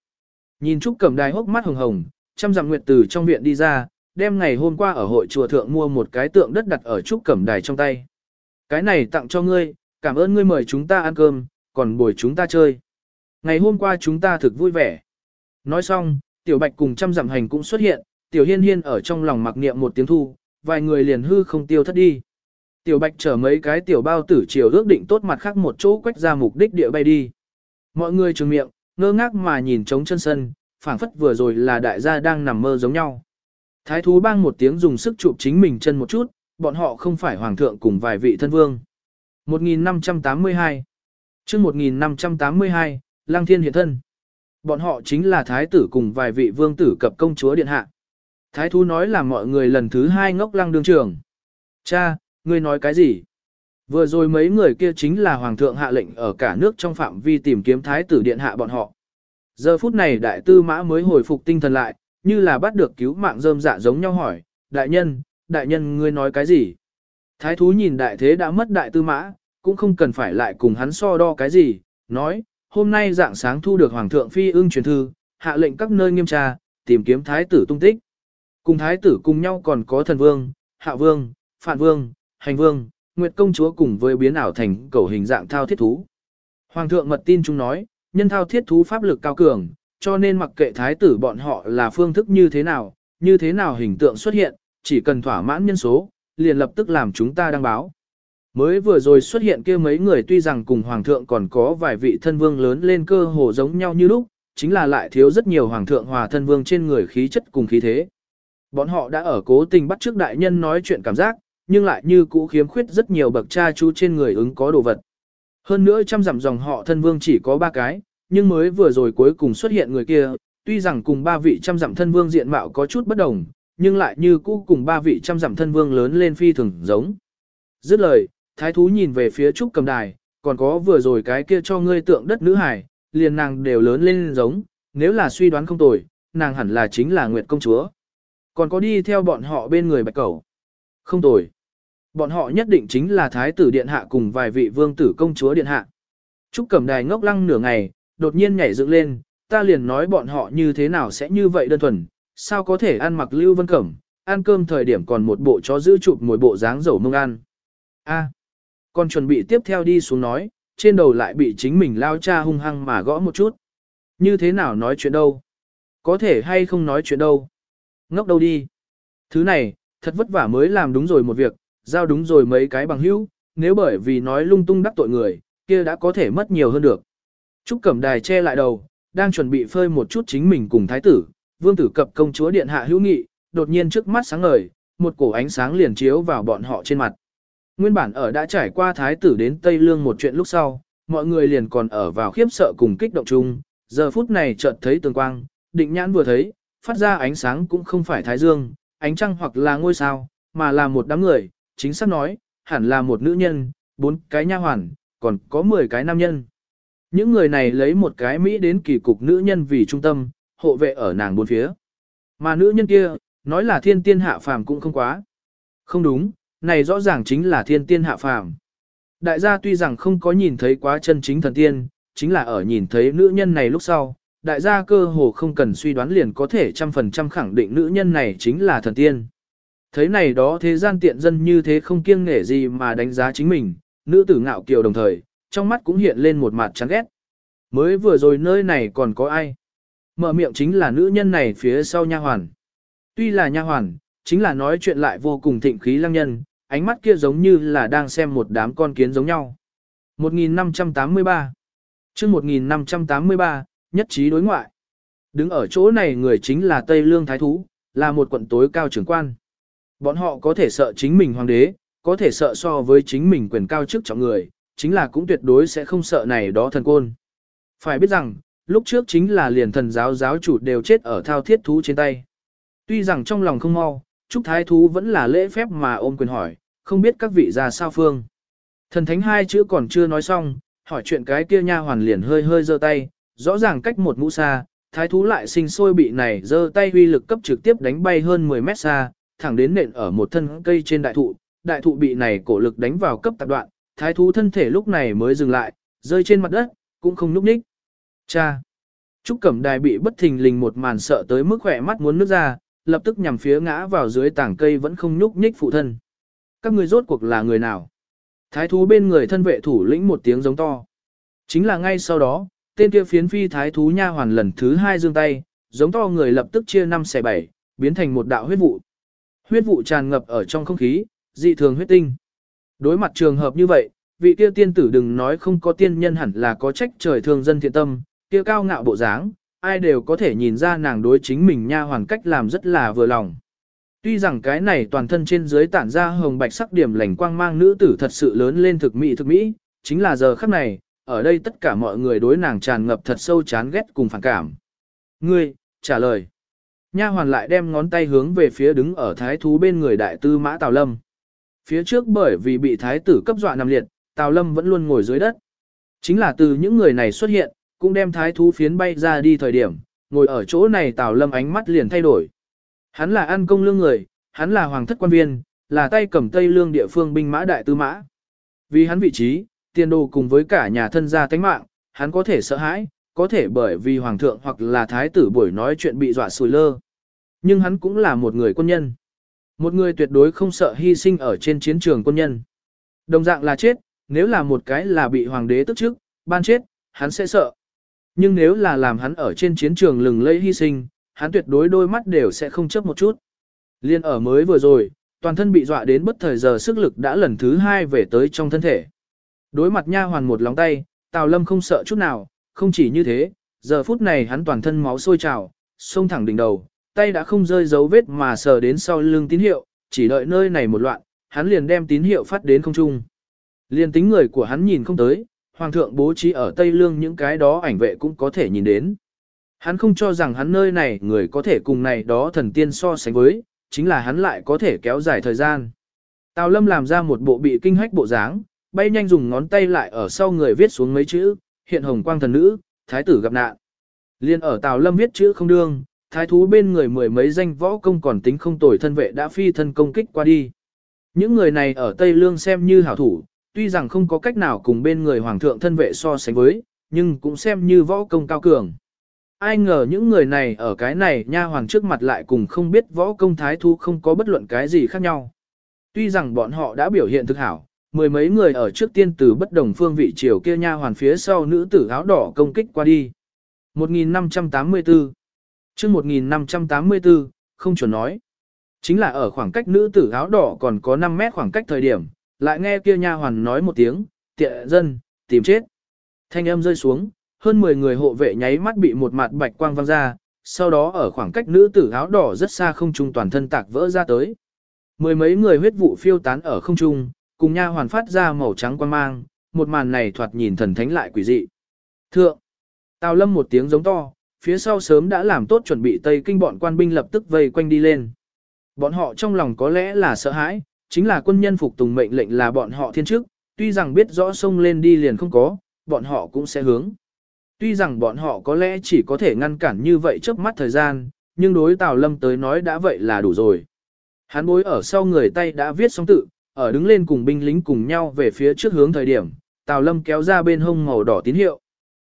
S1: Nhìn Trúc Cẩm Đài hốc mắt hồng hồng, trăm dặm nguyệt từ trong viện đi ra, đem ngày hôm qua ở hội chùa thượng mua một cái tượng đất đặt ở Trúc Cẩm Đài trong tay. Cái này tặng cho ngươi, cảm ơn ngươi mời chúng ta ăn cơm, còn bồi chúng ta chơi. Ngày hôm qua chúng ta thực vui vẻ. Nói xong, Tiểu Bạch cùng trăm dặm hành cũng xuất hiện, Tiểu Hiên Hiên ở trong lòng mặc niệm một tiếng thu, vài người liền hư không tiêu thất đi. Tiểu Bạch chở mấy cái tiểu bao tử chiều ước định tốt mặt khác một chỗ quách ra mục đích địa bay đi. Mọi người trường miệng, ngơ ngác mà nhìn trống chân sân, phảng phất vừa rồi là đại gia đang nằm mơ giống nhau. Thái thú bang một tiếng dùng sức chụp chính mình chân một chút, bọn họ không phải hoàng thượng cùng vài vị thân vương. 1582 chương 1582, Lăng Thiên hiện thân. Bọn họ chính là thái tử cùng vài vị vương tử cập công chúa điện hạ. Thái thú nói là mọi người lần thứ hai ngốc lăng đương trường. Cha, ngươi nói cái gì? Vừa rồi mấy người kia chính là hoàng thượng hạ lệnh ở cả nước trong phạm vi tìm kiếm thái tử điện hạ bọn họ. Giờ phút này đại tư mã mới hồi phục tinh thần lại, như là bắt được cứu mạng rơm dạ giống nhau hỏi, đại nhân, đại nhân ngươi nói cái gì? Thái thú nhìn đại thế đã mất đại tư mã, cũng không cần phải lại cùng hắn so đo cái gì, nói, hôm nay dạng sáng thu được hoàng thượng phi ưng truyền thư, hạ lệnh các nơi nghiêm tra, tìm kiếm thái tử tung tích. Cùng thái tử cùng nhau còn có thần vương, hạ vương, phản vương, hành vương, nguyệt công chúa cùng với biến ảo thành cầu hình dạng thao thiết thú. Hoàng thượng mật tin chúng nói, nhân thao thiết thú pháp lực cao cường, cho nên mặc kệ thái tử bọn họ là phương thức như thế nào, như thế nào hình tượng xuất hiện, chỉ cần thỏa mãn nhân số, liền lập tức làm chúng ta đăng báo. Mới vừa rồi xuất hiện kia mấy người tuy rằng cùng hoàng thượng còn có vài vị thân vương lớn lên cơ hồ giống nhau như lúc, chính là lại thiếu rất nhiều hoàng thượng hòa thân vương trên người khí chất cùng khí thế. Bọn họ đã ở cố tình bắt trước đại nhân nói chuyện cảm giác, nhưng lại như cũ khiếm khuyết rất nhiều bậc cha chú trên người ứng có đồ vật. Hơn nữa trăm dặm dòng họ thân vương chỉ có ba cái, nhưng mới vừa rồi cuối cùng xuất hiện người kia, tuy rằng cùng ba vị trăm dặm thân vương diện mạo có chút bất đồng, nhưng lại như cũ cùng ba vị trăm dặm thân vương lớn lên phi thường giống. Dứt lời, thái thú nhìn về phía trúc cầm đài, còn có vừa rồi cái kia cho ngươi tượng đất nữ hải, liền nàng đều lớn lên giống, nếu là suy đoán không tồi, nàng hẳn là chính là Nguyệt công chúa. Còn có đi theo bọn họ bên người bạch cẩu. Không tồi. Bọn họ nhất định chính là thái tử điện hạ cùng vài vị vương tử công chúa điện hạ. Trúc Cẩm Đài ngốc lăng nửa ngày, đột nhiên nhảy dựng lên, ta liền nói bọn họ như thế nào sẽ như vậy đơn thuần, sao có thể ăn mặc lưu vân cẩm, ăn cơm thời điểm còn một bộ chó giữ chụp mùi bộ dáng dầu mông ăn. A, còn chuẩn bị tiếp theo đi xuống nói, trên đầu lại bị chính mình lao cha hung hăng mà gõ một chút. Như thế nào nói chuyện đâu? Có thể hay không nói chuyện đâu? Ngốc đâu đi? Thứ này, thật vất vả mới làm đúng rồi một việc, giao đúng rồi mấy cái bằng hữu, nếu bởi vì nói lung tung đắc tội người, kia đã có thể mất nhiều hơn được. Trúc Cẩm Đài che lại đầu, đang chuẩn bị phơi một chút chính mình cùng thái tử, vương tử cập công chúa điện hạ hữu nghị, đột nhiên trước mắt sáng ngời, một cổ ánh sáng liền chiếu vào bọn họ trên mặt. Nguyên bản ở đã trải qua thái tử đến Tây Lương một chuyện lúc sau, mọi người liền còn ở vào khiếp sợ cùng kích động chung, giờ phút này chợt thấy tường quang, định nhãn vừa thấy, phát ra ánh sáng cũng không phải thái dương, ánh trăng hoặc là ngôi sao, mà là một đám người, chính xác nói, hẳn là một nữ nhân, bốn cái nha hoàn, còn có 10 cái nam nhân. Những người này lấy một cái Mỹ đến kỳ cục nữ nhân vì trung tâm, hộ vệ ở nàng bốn phía. Mà nữ nhân kia, nói là thiên tiên hạ phàm cũng không quá. Không đúng, này rõ ràng chính là thiên tiên hạ phàm. Đại gia tuy rằng không có nhìn thấy quá chân chính thần tiên, chính là ở nhìn thấy nữ nhân này lúc sau, đại gia cơ hồ không cần suy đoán liền có thể trăm phần trăm khẳng định nữ nhân này chính là thần tiên. Thấy này đó thế gian tiện dân như thế không kiêng nể gì mà đánh giá chính mình, nữ tử ngạo kiều đồng thời, trong mắt cũng hiện lên một mặt chán ghét. Mới vừa rồi nơi này còn có ai? Mở miệng chính là nữ nhân này phía sau nha hoàn. Tuy là nha hoàn, chính là nói chuyện lại vô cùng thịnh khí lăng nhân, ánh mắt kia giống như là đang xem một đám con kiến giống nhau. 1583 chương 1583, nhất trí đối ngoại. Đứng ở chỗ này người chính là Tây Lương Thái Thú, là một quận tối cao trưởng quan. Bọn họ có thể sợ chính mình hoàng đế, có thể sợ so với chính mình quyền cao chức trọng người, chính là cũng tuyệt đối sẽ không sợ này đó thần côn. Phải biết rằng, lúc trước chính là liền thần giáo giáo chủ đều chết ở thao thiết thú trên tay. Tuy rằng trong lòng không mau, Trúc Thái Thú vẫn là lễ phép mà ôm quyền hỏi, không biết các vị ra sao phương. Thần thánh hai chữ còn chưa nói xong, hỏi chuyện cái kia nha hoàn liền hơi hơi giơ tay, rõ ràng cách một mũ xa, thái thú lại sinh sôi bị này giơ tay huy lực cấp trực tiếp đánh bay hơn 10 mét xa, thẳng đến nện ở một thân cây trên đại thụ, đại thụ bị này cổ lực đánh vào cấp tạp đoạn, thái thú thân thể lúc này mới dừng lại, rơi trên mặt đất, cũng không núp ních. Cha! Trúc Cẩm Đài bị bất thình lình một màn sợ tới mức khỏe mắt muốn nước ra, lập tức nhằm phía ngã vào dưới tảng cây vẫn không nhúc nhích phụ thân. Các người rốt cuộc là người nào? Thái thú bên người thân vệ thủ lĩnh một tiếng giống to. Chính là ngay sau đó, tên kia phiến phi thái thú nha hoàn lần thứ hai giương tay, giống to người lập tức chia năm xẻ bảy, biến thành một đạo huyết vụ. Huyết vụ tràn ngập ở trong không khí, dị thường huyết tinh. Đối mặt trường hợp như vậy, vị kia tiên tử đừng nói không có tiên nhân hẳn là có trách trời thương dân thiện tâm, kia cao ngạo bộ dáng, ai đều có thể nhìn ra nàng đối chính mình nha hoàn cách làm rất là vừa lòng. Tuy rằng cái này toàn thân trên dưới tản ra hồng bạch sắc điểm lành quang mang nữ tử thật sự lớn lên thực mỹ thực mỹ, chính là giờ khắc này, ở đây tất cả mọi người đối nàng tràn ngập thật sâu chán ghét cùng phản cảm. Ngươi, trả lời. Nha hoàn lại đem ngón tay hướng về phía đứng ở thái thú bên người đại tư mã Tào Lâm. Phía trước bởi vì bị thái tử cấp dọa nằm liệt, Tào Lâm vẫn luôn ngồi dưới đất. Chính là từ những người này xuất hiện, cũng đem thái thú phiến bay ra đi thời điểm, ngồi ở chỗ này Tào Lâm ánh mắt liền thay đổi. Hắn là ăn công lương người, hắn là hoàng thất quan viên, là tay cầm tây lương địa phương binh mã đại tư mã. Vì hắn vị trí, tiền đồ cùng với cả nhà thân gia tánh mạng, hắn có thể sợ hãi, có thể bởi vì hoàng thượng hoặc là thái tử buổi nói chuyện bị dọa sùi lơ. Nhưng hắn cũng là một người quân nhân. Một người tuyệt đối không sợ hy sinh ở trên chiến trường quân nhân. Đồng dạng là chết, nếu là một cái là bị hoàng đế tức trước, ban chết, hắn sẽ sợ. Nhưng nếu là làm hắn ở trên chiến trường lừng lẫy hy sinh, hắn tuyệt đối đôi mắt đều sẽ không chấp một chút. Liên ở mới vừa rồi, toàn thân bị dọa đến bất thời giờ sức lực đã lần thứ hai về tới trong thân thể. Đối mặt nha hoàn một lòng tay, Tào Lâm không sợ chút nào, không chỉ như thế, giờ phút này hắn toàn thân máu sôi trào, xông thẳng đỉnh đầu, tay đã không rơi dấu vết mà sờ đến sau lưng tín hiệu, chỉ đợi nơi này một loạn, hắn liền đem tín hiệu phát đến không trung. Liên tính người của hắn nhìn không tới, hoàng thượng bố trí ở Tây Lương những cái đó ảnh vệ cũng có thể nhìn đến. Hắn không cho rằng hắn nơi này người có thể cùng này đó thần tiên so sánh với, chính là hắn lại có thể kéo dài thời gian. Tào Lâm làm ra một bộ bị kinh hách bộ dáng, bay nhanh dùng ngón tay lại ở sau người viết xuống mấy chữ, hiện hồng quang thần nữ, thái tử gặp nạn. Liên ở Tào Lâm viết chữ không đương, thái thú bên người mười mấy danh võ công còn tính không tồi thân vệ đã phi thân công kích qua đi. Những người này ở Tây Lương xem như hảo thủ, tuy rằng không có cách nào cùng bên người hoàng thượng thân vệ so sánh với, nhưng cũng xem như võ công cao cường. Ai ngờ những người này ở cái này nha hoàng trước mặt lại cùng không biết võ công thái thú không có bất luận cái gì khác nhau. Tuy rằng bọn họ đã biểu hiện thực hảo, mười mấy người ở trước tiên từ bất đồng phương vị chiều kia nha hoàn phía sau nữ tử áo đỏ công kích qua đi. 1584 chương 1584, không chuẩn nói. Chính là ở khoảng cách nữ tử áo đỏ còn có 5 mét khoảng cách thời điểm, lại nghe kia nha hoàn nói một tiếng, tiện dân, tìm chết. Thanh âm rơi xuống, hơn 10 người hộ vệ nháy mắt bị một mặt bạch quang văng ra, sau đó ở khoảng cách nữ tử áo đỏ rất xa không trung toàn thân tạc vỡ ra tới. Mười mấy người huyết vụ phiêu tán ở không trung, cùng nha hoàn phát ra màu trắng quang mang, một màn này thoạt nhìn thần thánh lại quỷ dị. Thượng, Tào Lâm một tiếng giống to, phía sau sớm đã làm tốt chuẩn bị Tây Kinh bọn quan binh lập tức vây quanh đi lên. Bọn họ trong lòng có lẽ là sợ hãi, chính là quân nhân phục tùng mệnh lệnh là bọn họ thiên chức, tuy rằng biết rõ sông lên đi liền không có, bọn họ cũng sẽ hướng. Tuy rằng bọn họ có lẽ chỉ có thể ngăn cản như vậy trước mắt thời gian, nhưng đối Tào Lâm tới nói đã vậy là đủ rồi. Hắn bối ở sau người tay đã viết xong tự, ở đứng lên cùng binh lính cùng nhau về phía trước hướng thời điểm, Tào Lâm kéo ra bên hông màu đỏ tín hiệu.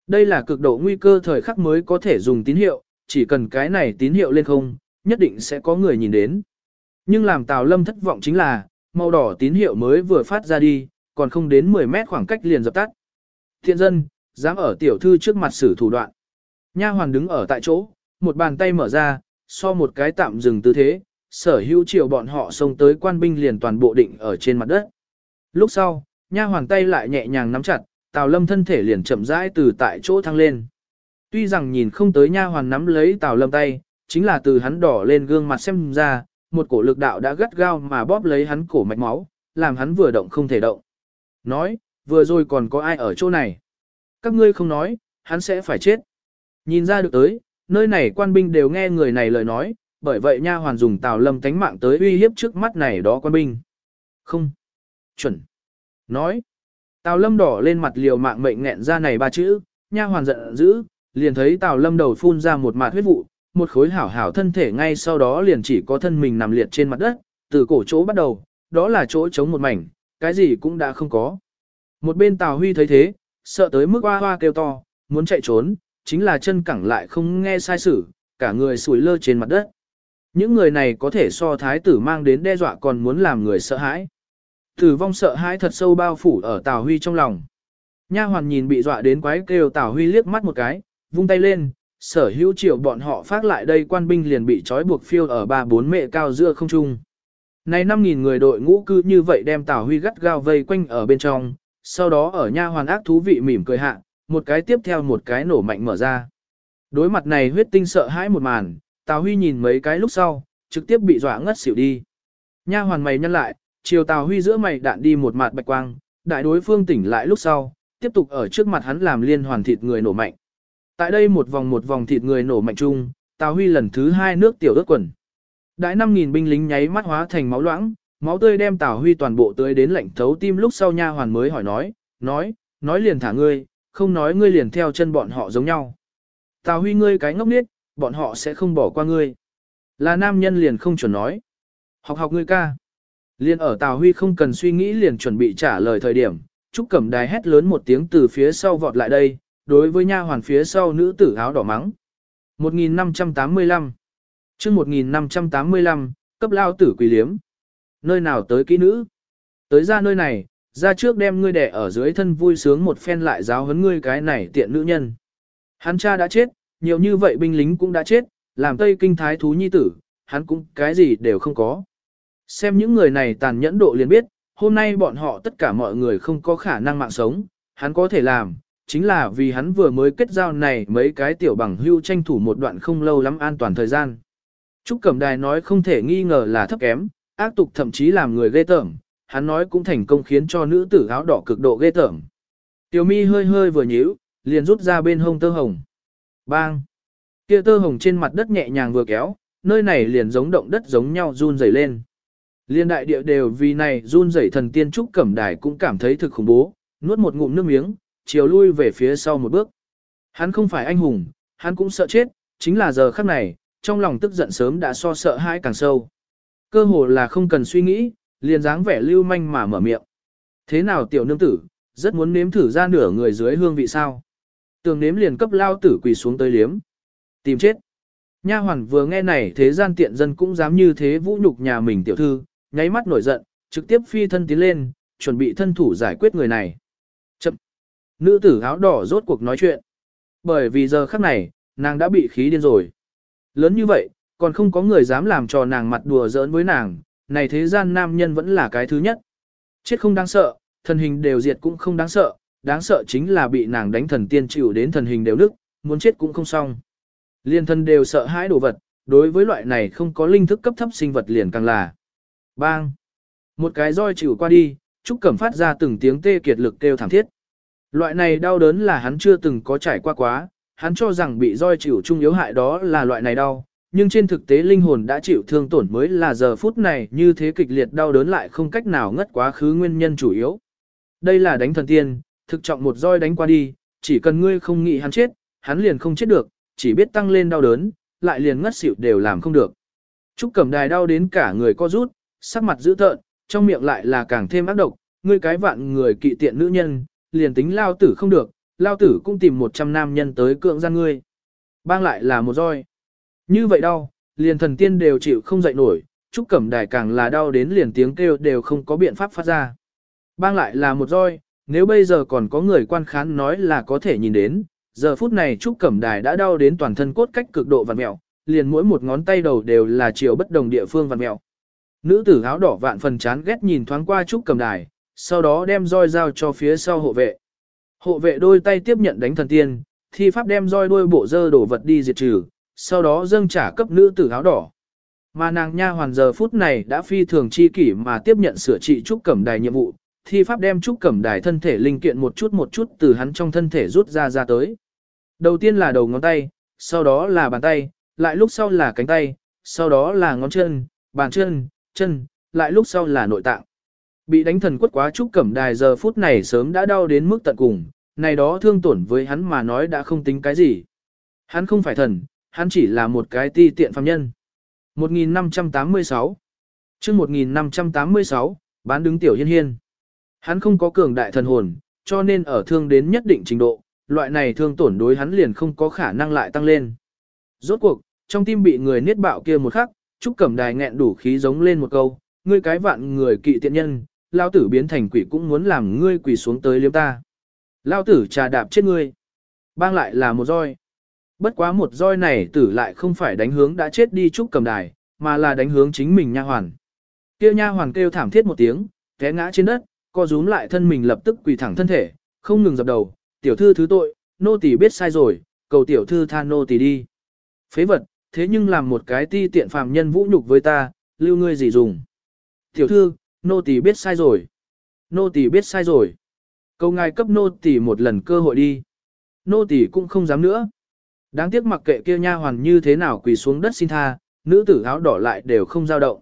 S1: Đây là cực độ nguy cơ thời khắc mới có thể dùng tín hiệu, chỉ cần cái này tín hiệu lên không, nhất định sẽ có người nhìn đến. Nhưng làm Tào Lâm thất vọng chính là, màu đỏ tín hiệu mới vừa phát ra đi, còn không đến 10 mét khoảng cách liền dập tắt. Thiện dân, dám ở tiểu thư trước mặt xử thủ đoạn. Nha hoàn đứng ở tại chỗ, một bàn tay mở ra, so một cái tạm dừng tư thế, sở hữu chiều bọn họ xông tới quan binh liền toàn bộ định ở trên mặt đất. Lúc sau, nha hoàn tay lại nhẹ nhàng nắm chặt, Tào Lâm thân thể liền chậm rãi từ tại chỗ thăng lên. Tuy rằng nhìn không tới nha hoàn nắm lấy Tào Lâm tay, chính là từ hắn đỏ lên gương mặt xem ra, một cổ lực đạo đã gắt gao mà bóp lấy hắn cổ mạch máu, làm hắn vừa động không thể động. Nói, vừa rồi còn có ai ở chỗ này? Các ngươi không nói, hắn sẽ phải chết. Nhìn ra được tới, nơi này quan binh đều nghe người này lời nói, bởi vậy nha hoàn dùng tào lâm tánh mạng tới uy hiếp trước mắt này đó quan binh. Không. Chuẩn. Nói. Tào lâm đỏ lên mặt liều mạng mệnh nghẹn ra này ba chữ, nha hoàn giận dữ, liền thấy tào lâm đầu phun ra một mạt huyết vụ, một khối hảo hảo thân thể ngay sau đó liền chỉ có thân mình nằm liệt trên mặt đất, từ cổ chỗ bắt đầu, đó là chỗ chống một mảnh, cái gì cũng đã không có. Một bên Tào Huy thấy thế, sợ tới mức hoa hoa kêu to, muốn chạy trốn, chính là chân cẳng lại không nghe sai sử, cả người sủi lơ trên mặt đất. Những người này có thể so thái tử mang đến đe dọa còn muốn làm người sợ hãi. Tử vong sợ hãi thật sâu bao phủ ở Tào Huy trong lòng. Nha hoàn nhìn bị dọa đến quái kêu Tào Huy liếc mắt một cái, vung tay lên, sở hữu triệu bọn họ phát lại đây quan binh liền bị trói buộc phiêu ở ba bốn mệ cao giữa không trung. Này 5.000 người đội ngũ cư như vậy đem Tào Huy gắt gao vây quanh ở bên trong, sau đó ở nha hoàn ác thú vị mỉm cười hạ, một cái tiếp theo một cái nổ mạnh mở ra. Đối mặt này huyết tinh sợ hãi một màn, Tào Huy nhìn mấy cái lúc sau, trực tiếp bị dọa ngất xỉu đi. Nha hoàn mày nhăn lại, chiều Tào Huy giữa mày đạn đi một mạt bạch quang, đại đối phương tỉnh lại lúc sau, tiếp tục ở trước mặt hắn làm liên hoàn thịt người nổ mạnh. Tại đây một vòng một vòng thịt người nổ mạnh chung, Tào Huy lần thứ hai nước tiểu ướt quần. Đại 5.000 binh lính nháy mắt hóa thành máu loãng, máu tươi đem Tào Huy toàn bộ tươi đến lạnh thấu tim lúc sau nha hoàn mới hỏi nói, nói, nói liền thả ngươi, không nói ngươi liền theo chân bọn họ giống nhau. Tào Huy ngươi cái ngốc niết, bọn họ sẽ không bỏ qua ngươi. Là nam nhân liền không chuẩn nói. Học học ngươi ca. Liên ở Tào Huy không cần suy nghĩ liền chuẩn bị trả lời thời điểm, Trúc Cẩm Đài hét lớn một tiếng từ phía sau vọt lại đây, đối với nha hoàn phía sau nữ tử áo đỏ mắng. 1585 chương 1585, cấp lao tử quỳ liếm. Nơi nào tới kỹ nữ? Tới ra nơi này, ra trước đem ngươi đẻ ở dưới thân vui sướng một phen lại giáo huấn ngươi cái này tiện nữ nhân. Hắn cha đã chết, nhiều như vậy binh lính cũng đã chết, làm tây kinh thái thú nhi tử, hắn cũng cái gì đều không có. Xem những người này tàn nhẫn độ liền biết, hôm nay bọn họ tất cả mọi người không có khả năng mạng sống, hắn có thể làm, chính là vì hắn vừa mới kết giao này mấy cái tiểu bằng hưu tranh thủ một đoạn không lâu lắm an toàn thời gian. Trúc Cẩm Đài nói không thể nghi ngờ là thấp kém, ác tục thậm chí làm người ghê tởm, hắn nói cũng thành công khiến cho nữ tử áo đỏ cực độ ghê tởm. Tiểu mi hơi hơi vừa nhíu, liền rút ra bên hông tơ hồng. Bang! Kia tơ hồng trên mặt đất nhẹ nhàng vừa kéo, nơi này liền giống động đất giống nhau run rẩy lên. Liên đại địa đều vì này run rẩy thần tiên trúc cẩm đài cũng cảm thấy thực khủng bố, nuốt một ngụm nước miếng, chiều lui về phía sau một bước. Hắn không phải anh hùng, hắn cũng sợ chết, chính là giờ khắc này, trong lòng tức giận sớm đã so sợ hãi càng sâu. Cơ hồ là không cần suy nghĩ, liền dáng vẻ lưu manh mà mở miệng. Thế nào tiểu nương tử, rất muốn nếm thử ra nửa người dưới hương vị sao. Tường nếm liền cấp lao tử quỳ xuống tới liếm. Tìm chết. Nha hoàn vừa nghe này thế gian tiện dân cũng dám như thế vũ nhục nhà mình tiểu thư, nháy mắt nổi giận, trực tiếp phi thân tiến lên, chuẩn bị thân thủ giải quyết người này. Chậm. Nữ tử áo đỏ rốt cuộc nói chuyện. Bởi vì giờ khắc này, nàng đã bị khí điên rồi. Lớn như vậy, còn không có người dám làm cho nàng mặt đùa giỡn với nàng, này thế gian nam nhân vẫn là cái thứ nhất. Chết không đáng sợ, thần hình đều diệt cũng không đáng sợ, đáng sợ chính là bị nàng đánh thần tiên chịu đến thần hình đều nức, muốn chết cũng không xong. Liên thân đều sợ hãi đồ vật, đối với loại này không có linh thức cấp thấp sinh vật liền càng là. Bang! Một cái roi chịu qua đi, Trúc Cẩm phát ra từng tiếng tê kiệt lực kêu thảm thiết. Loại này đau đớn là hắn chưa từng có trải qua quá, hắn cho rằng bị roi chịu chung yếu hại đó là loại này đau, nhưng trên thực tế linh hồn đã chịu thương tổn mới là giờ phút này như thế kịch liệt đau đớn lại không cách nào ngất quá khứ nguyên nhân chủ yếu. Đây là đánh thần tiên, thực trọng một roi đánh qua đi, chỉ cần ngươi không nghĩ hắn chết, hắn liền không chết được, chỉ biết tăng lên đau đớn, lại liền ngất xỉu đều làm không được. Trúc Cẩm Đài đau đến cả người co rút, sắc mặt dữ tợn, trong miệng lại là càng thêm ác độc, ngươi cái vạn người kỵ tiện nữ nhân, liền tính lao tử không được, lao tử cũng tìm 100 nam nhân tới cưỡng gian ngươi. Bang lại là một roi. Như vậy đau, liền thần tiên đều chịu không dậy nổi, Trúc Cẩm Đài càng là đau đến liền tiếng kêu đều không có biện pháp phát ra. Bang lại là một roi, nếu bây giờ còn có người quan khán nói là có thể nhìn đến, giờ phút này Trúc Cẩm Đài đã đau đến toàn thân cốt cách cực độ vặn mẹo, liền mỗi một ngón tay đầu đều là chiều bất đồng địa phương vặn mẹo. Nữ tử áo đỏ vạn phần chán ghét nhìn thoáng qua Trúc Cẩm Đài, sau đó đem roi giao cho phía sau hộ vệ. Hộ vệ đôi tay tiếp nhận đánh thần tiên, thi pháp đem roi đuôi bộ dơ đổ vật đi diệt trừ, sau đó dâng trả cấp nữ tử áo đỏ. Mà nàng nha hoàn giờ phút này đã phi thường chi kỷ mà tiếp nhận sửa trị trúc cẩm đài nhiệm vụ, thi pháp đem trúc cẩm đài thân thể linh kiện một chút một chút từ hắn trong thân thể rút ra ra tới. Đầu tiên là đầu ngón tay, sau đó là bàn tay, lại lúc sau là cánh tay, sau đó là ngón chân, bàn chân, chân, lại lúc sau là nội tạng. Bị đánh thần quất quá trúc cẩm đài giờ phút này sớm đã đau đến mức tận cùng, này đó thương tổn với hắn mà nói đã không tính cái gì. Hắn không phải thần, hắn chỉ là một cái ti tiện phàm nhân. 1586 chương 1586, bán đứng tiểu hiên hiên. Hắn không có cường đại thần hồn, cho nên ở thương đến nhất định trình độ, loại này thương tổn đối hắn liền không có khả năng lại tăng lên. Rốt cuộc, trong tim bị người niết bạo kia một khắc, Trúc Cẩm Đài nghẹn đủ khí giống lên một câu, ngươi cái vạn người kỵ tiện nhân, lao tử biến thành quỷ cũng muốn làm ngươi quỷ xuống tới liếm ta. Lao tử trà đạp chết ngươi. Bang lại là một roi. Bất quá một roi này tử lại không phải đánh hướng đã chết đi Trúc cầm Đài, mà là đánh hướng chính mình nha hoàn. Kia nha hoàn kêu thảm thiết một tiếng, té ngã trên đất, co rúm lại thân mình lập tức quỳ thẳng thân thể, không ngừng dập đầu, tiểu thư thứ tội, nô tỳ biết sai rồi, cầu tiểu thư tha nô tỳ đi. Phế vật, thế nhưng làm một cái ti tiện phàm nhân vũ nhục với ta, lưu ngươi gì dùng. Tiểu thư, nô tỳ biết sai rồi. Nô tỳ biết sai rồi. Cầu ngài cấp nô tỳ một lần cơ hội đi. Nô tỳ cũng không dám nữa. Đáng tiếc mặc kệ kia nha hoàn như thế nào quỳ xuống đất xin tha, nữ tử áo đỏ lại đều không dao động.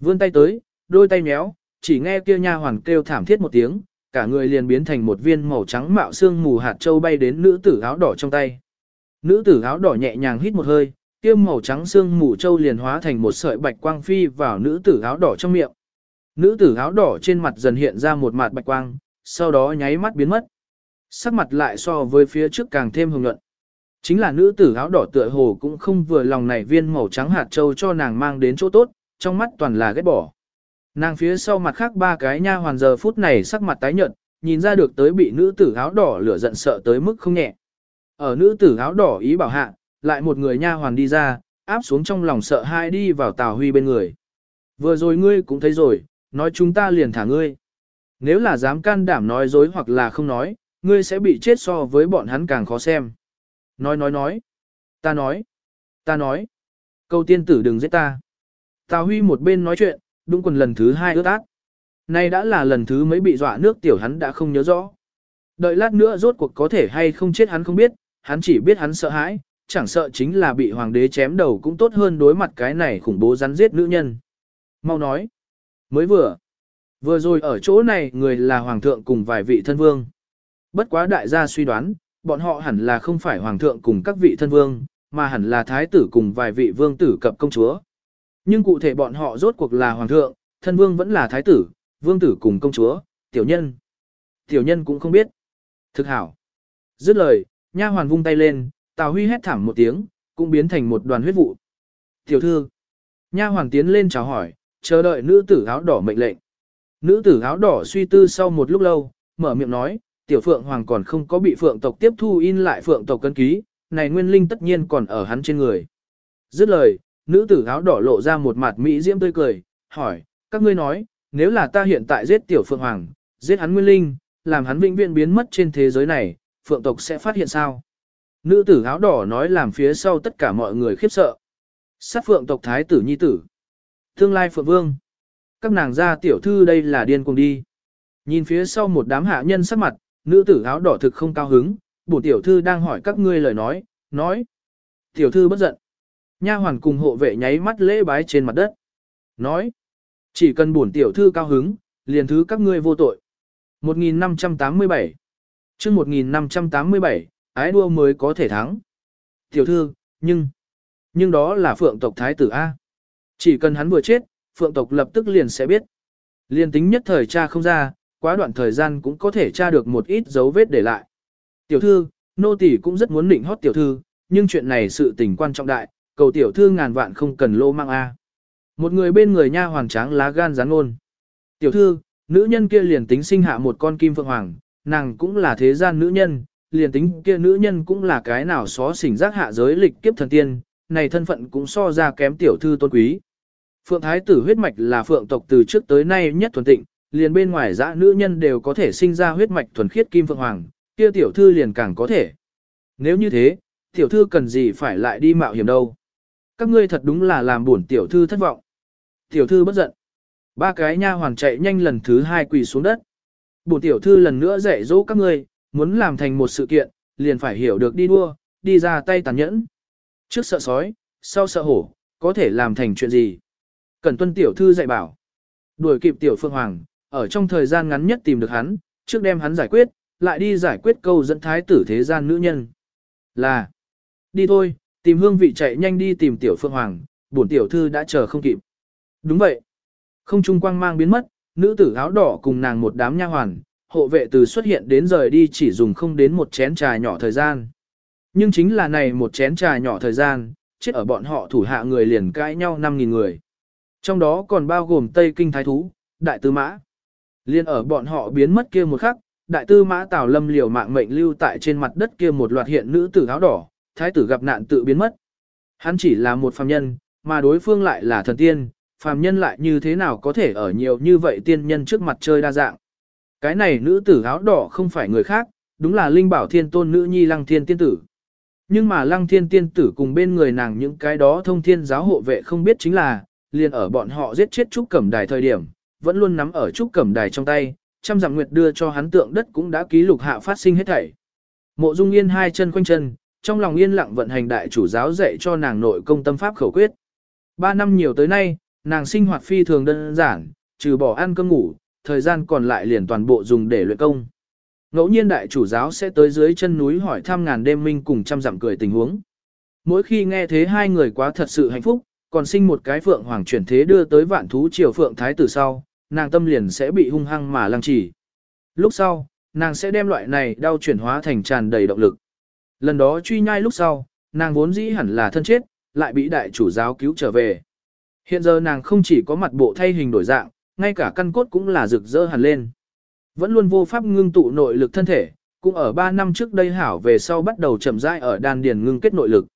S1: Vươn tay tới, đôi tay méo, chỉ nghe kia nha hoàn kêu thảm thiết một tiếng, cả người liền biến thành một viên màu trắng mạo xương mù hạt châu bay đến nữ tử áo đỏ trong tay. Nữ tử áo đỏ nhẹ nhàng hít một hơi, kia màu trắng xương mù châu liền hóa thành một sợi bạch quang phi vào nữ tử áo đỏ trong miệng. Nữ tử áo đỏ trên mặt dần hiện ra một mặt bạch quang, sau đó nháy mắt biến mất. Sắc mặt lại so với phía trước càng thêm hồng nhuận. Chính là nữ tử áo đỏ tựa hồ cũng không vừa lòng này viên màu trắng hạt châu cho nàng mang đến chỗ tốt, trong mắt toàn là ghét bỏ. Nàng phía sau mặt khác ba cái nha hoàn giờ phút này sắc mặt tái nhợt, nhìn ra được tới bị nữ tử áo đỏ lửa giận sợ tới mức không nhẹ. Ở nữ tử áo đỏ ý bảo hạ, lại một người nha hoàn đi ra, áp xuống trong lòng sợ hai đi vào Tào Huy bên người. Vừa rồi ngươi cũng thấy rồi, nói chúng ta liền thả ngươi. Nếu là dám can đảm nói dối hoặc là không nói, ngươi sẽ bị chết so với bọn hắn càng khó xem. Nói nói nói. Ta nói. Ta nói. Câu tiên tử đừng giết ta. Tào Huy một bên nói chuyện, đúng quần lần thứ hai ướt át. Nay đã là lần thứ mấy bị dọa nước tiểu hắn đã không nhớ rõ. Đợi lát nữa rốt cuộc có thể hay không chết hắn không biết, hắn chỉ biết hắn sợ hãi, chẳng sợ chính là bị hoàng đế chém đầu cũng tốt hơn đối mặt cái này khủng bố rắn giết nữ nhân. Mau nói. Mới vừa. Vừa rồi ở chỗ này người là hoàng thượng cùng vài vị thân vương. Bất quá đại gia suy đoán, bọn họ hẳn là không phải hoàng thượng cùng các vị thân vương, mà hẳn là thái tử cùng vài vị vương tử cập công chúa. Nhưng cụ thể bọn họ rốt cuộc là hoàng thượng, thân vương vẫn là thái tử, vương tử cùng công chúa, tiểu nhân. Tiểu nhân cũng không biết. Thực hảo. Dứt lời, nha hoàn vung tay lên, Tào Huy hét thảm một tiếng, cũng biến thành một đoàn huyết vụ. Tiểu thư. Nha hoàn tiến lên chào hỏi, chờ đợi nữ tử áo đỏ mệnh lệnh. Nữ tử áo đỏ suy tư sau một lúc lâu, mở miệng nói, tiểu phượng hoàng còn không có bị phượng tộc tiếp thu in lại phượng tộc cân ký, này nguyên linh tất nhiên còn ở hắn trên người. Dứt lời, nữ tử áo đỏ lộ ra một mặt mỹ diễm tươi cười, hỏi, các ngươi nói, nếu là ta hiện tại giết tiểu phượng hoàng, giết hắn nguyên linh, làm hắn vĩnh viễn biến mất trên thế giới này, phượng tộc sẽ phát hiện sao? Nữ tử áo đỏ nói làm phía sau tất cả mọi người khiếp sợ. Sát phượng tộc thái tử nhi tử. Tương lai phượng vương. Các nàng gia tiểu thư đây là điên cuồng đi. Nhìn phía sau một đám hạ nhân sắc mặt, nữ tử áo đỏ thực không cao hứng, bổ tiểu thư đang hỏi các ngươi lời nói, nói. Tiểu thư bất giận. Nha hoàn cùng hộ vệ nháy mắt lễ bái trên mặt đất. Nói. Chỉ cần bổn tiểu thư cao hứng, liền thứ các ngươi vô tội. 1587 chương 1587, ái đua mới có thể thắng. Tiểu thư, nhưng, nhưng đó là phượng tộc thái tử A. Chỉ cần hắn vừa chết, phượng tộc lập tức liền sẽ biết. liền tính nhất thời cha không ra, quá đoạn thời gian cũng có thể tra được một ít dấu vết để lại. Tiểu thư, nô tỳ cũng rất muốn định hót tiểu thư, nhưng chuyện này sự tình quan trọng đại, cầu tiểu thư ngàn vạn không cần lô mang a. Một người bên người nha hoàng tráng lá gan rắn ngôn. Tiểu thư, nữ nhân kia liền tính sinh hạ một con kim phượng hoàng, nàng cũng là thế gian nữ nhân, liền tính kia nữ nhân cũng là cái nào xó xỉnh giác hạ giới lịch kiếp thần tiên, này thân phận cũng so ra kém tiểu thư tôn quý. Phượng thái tử huyết mạch là phượng tộc từ trước tới nay nhất thuần tịnh, liền bên ngoài dã nữ nhân đều có thể sinh ra huyết mạch thuần khiết kim phượng hoàng, kia tiểu thư liền càng có thể. Nếu như thế, tiểu thư cần gì phải lại đi mạo hiểm đâu. Các ngươi thật đúng là làm buồn tiểu thư thất vọng. Tiểu thư bất giận. Ba cái nha hoàn chạy nhanh lần thứ hai quỳ xuống đất. buồn tiểu thư lần nữa dạy dỗ các ngươi, muốn làm thành một sự kiện, liền phải hiểu được đi đua, đi ra tay tàn nhẫn. Trước sợ sói, sau sợ hổ, có thể làm thành chuyện gì? Cẩn tuân tiểu thư dạy bảo. Đuổi kịp tiểu phương hoàng, ở trong thời gian ngắn nhất tìm được hắn, trước đem hắn giải quyết, lại đi giải quyết câu dẫn thái tử thế gian nữ nhân. Là, đi thôi, tìm hương vị chạy nhanh đi tìm tiểu phương hoàng, bổn tiểu thư đã chờ không kịp. Đúng vậy. Không trung quang mang biến mất, nữ tử áo đỏ cùng nàng một đám nha hoàn, hộ vệ từ xuất hiện đến rời đi chỉ dùng không đến một chén trà nhỏ thời gian. Nhưng chính là này một chén trà nhỏ thời gian, chết ở bọn họ thủ hạ người liền cãi nhau 5.000 người. Trong đó còn bao gồm Tây Kinh Thái Thú, Đại Tư Mã. Liên ở bọn họ biến mất kia một khắc, Đại Tư Mã Tào Lâm liều mạng mệnh lưu tại trên mặt đất kia một loạt hiện nữ tử áo đỏ, Thái tử gặp nạn tự biến mất. Hắn chỉ là một phàm nhân, mà đối phương lại là thần tiên, phàm nhân lại như thế nào có thể ở nhiều như vậy tiên nhân trước mặt chơi đa dạng. Cái này nữ tử áo đỏ không phải người khác, đúng là Linh Bảo Thiên Tôn nữ nhi Lăng Thiên Tiên Tử. Nhưng mà Lăng Thiên Tiên Tử cùng bên người nàng những cái đó thông thiên giáo hộ vệ không biết chính là, liền ở bọn họ giết chết Trúc Cẩm Đài thời điểm, vẫn luôn nắm ở Trúc Cẩm Đài trong tay, trăm dặm nguyệt đưa cho hắn tượng đất cũng đã ký lục hạ phát sinh hết thảy. Mộ Dung Yên hai chân quanh chân, trong lòng yên lặng vận hành đại chủ giáo dạy cho nàng nội công tâm pháp khẩu quyết. Ba năm nhiều tới nay, nàng sinh hoạt phi thường đơn giản, trừ bỏ ăn cơm ngủ, thời gian còn lại liền toàn bộ dùng để luyện công. Ngẫu nhiên đại chủ giáo sẽ tới dưới chân núi hỏi thăm ngàn đêm minh cùng trăm dặm cười tình huống. Mỗi khi nghe thế hai người quá thật sự hạnh phúc, còn sinh một cái phượng hoàng chuyển thế đưa tới vạn thú triều phượng thái tử sau, nàng tâm liền sẽ bị hung hăng mà lăng trì. Lúc sau, nàng sẽ đem loại này đau chuyển hóa thành tràn đầy động lực. Lần đó truy nhai lúc sau, nàng vốn dĩ hẳn là thân chết, lại bị đại chủ giáo cứu trở về. Hiện giờ nàng không chỉ có mặt bộ thay hình đổi dạng, ngay cả căn cốt cũng là rực rỡ hẳn lên. Vẫn luôn vô pháp ngưng tụ nội lực thân thể, cũng ở 3 năm trước đây hảo về sau bắt đầu chậm rãi ở đan điền ngưng kết nội lực.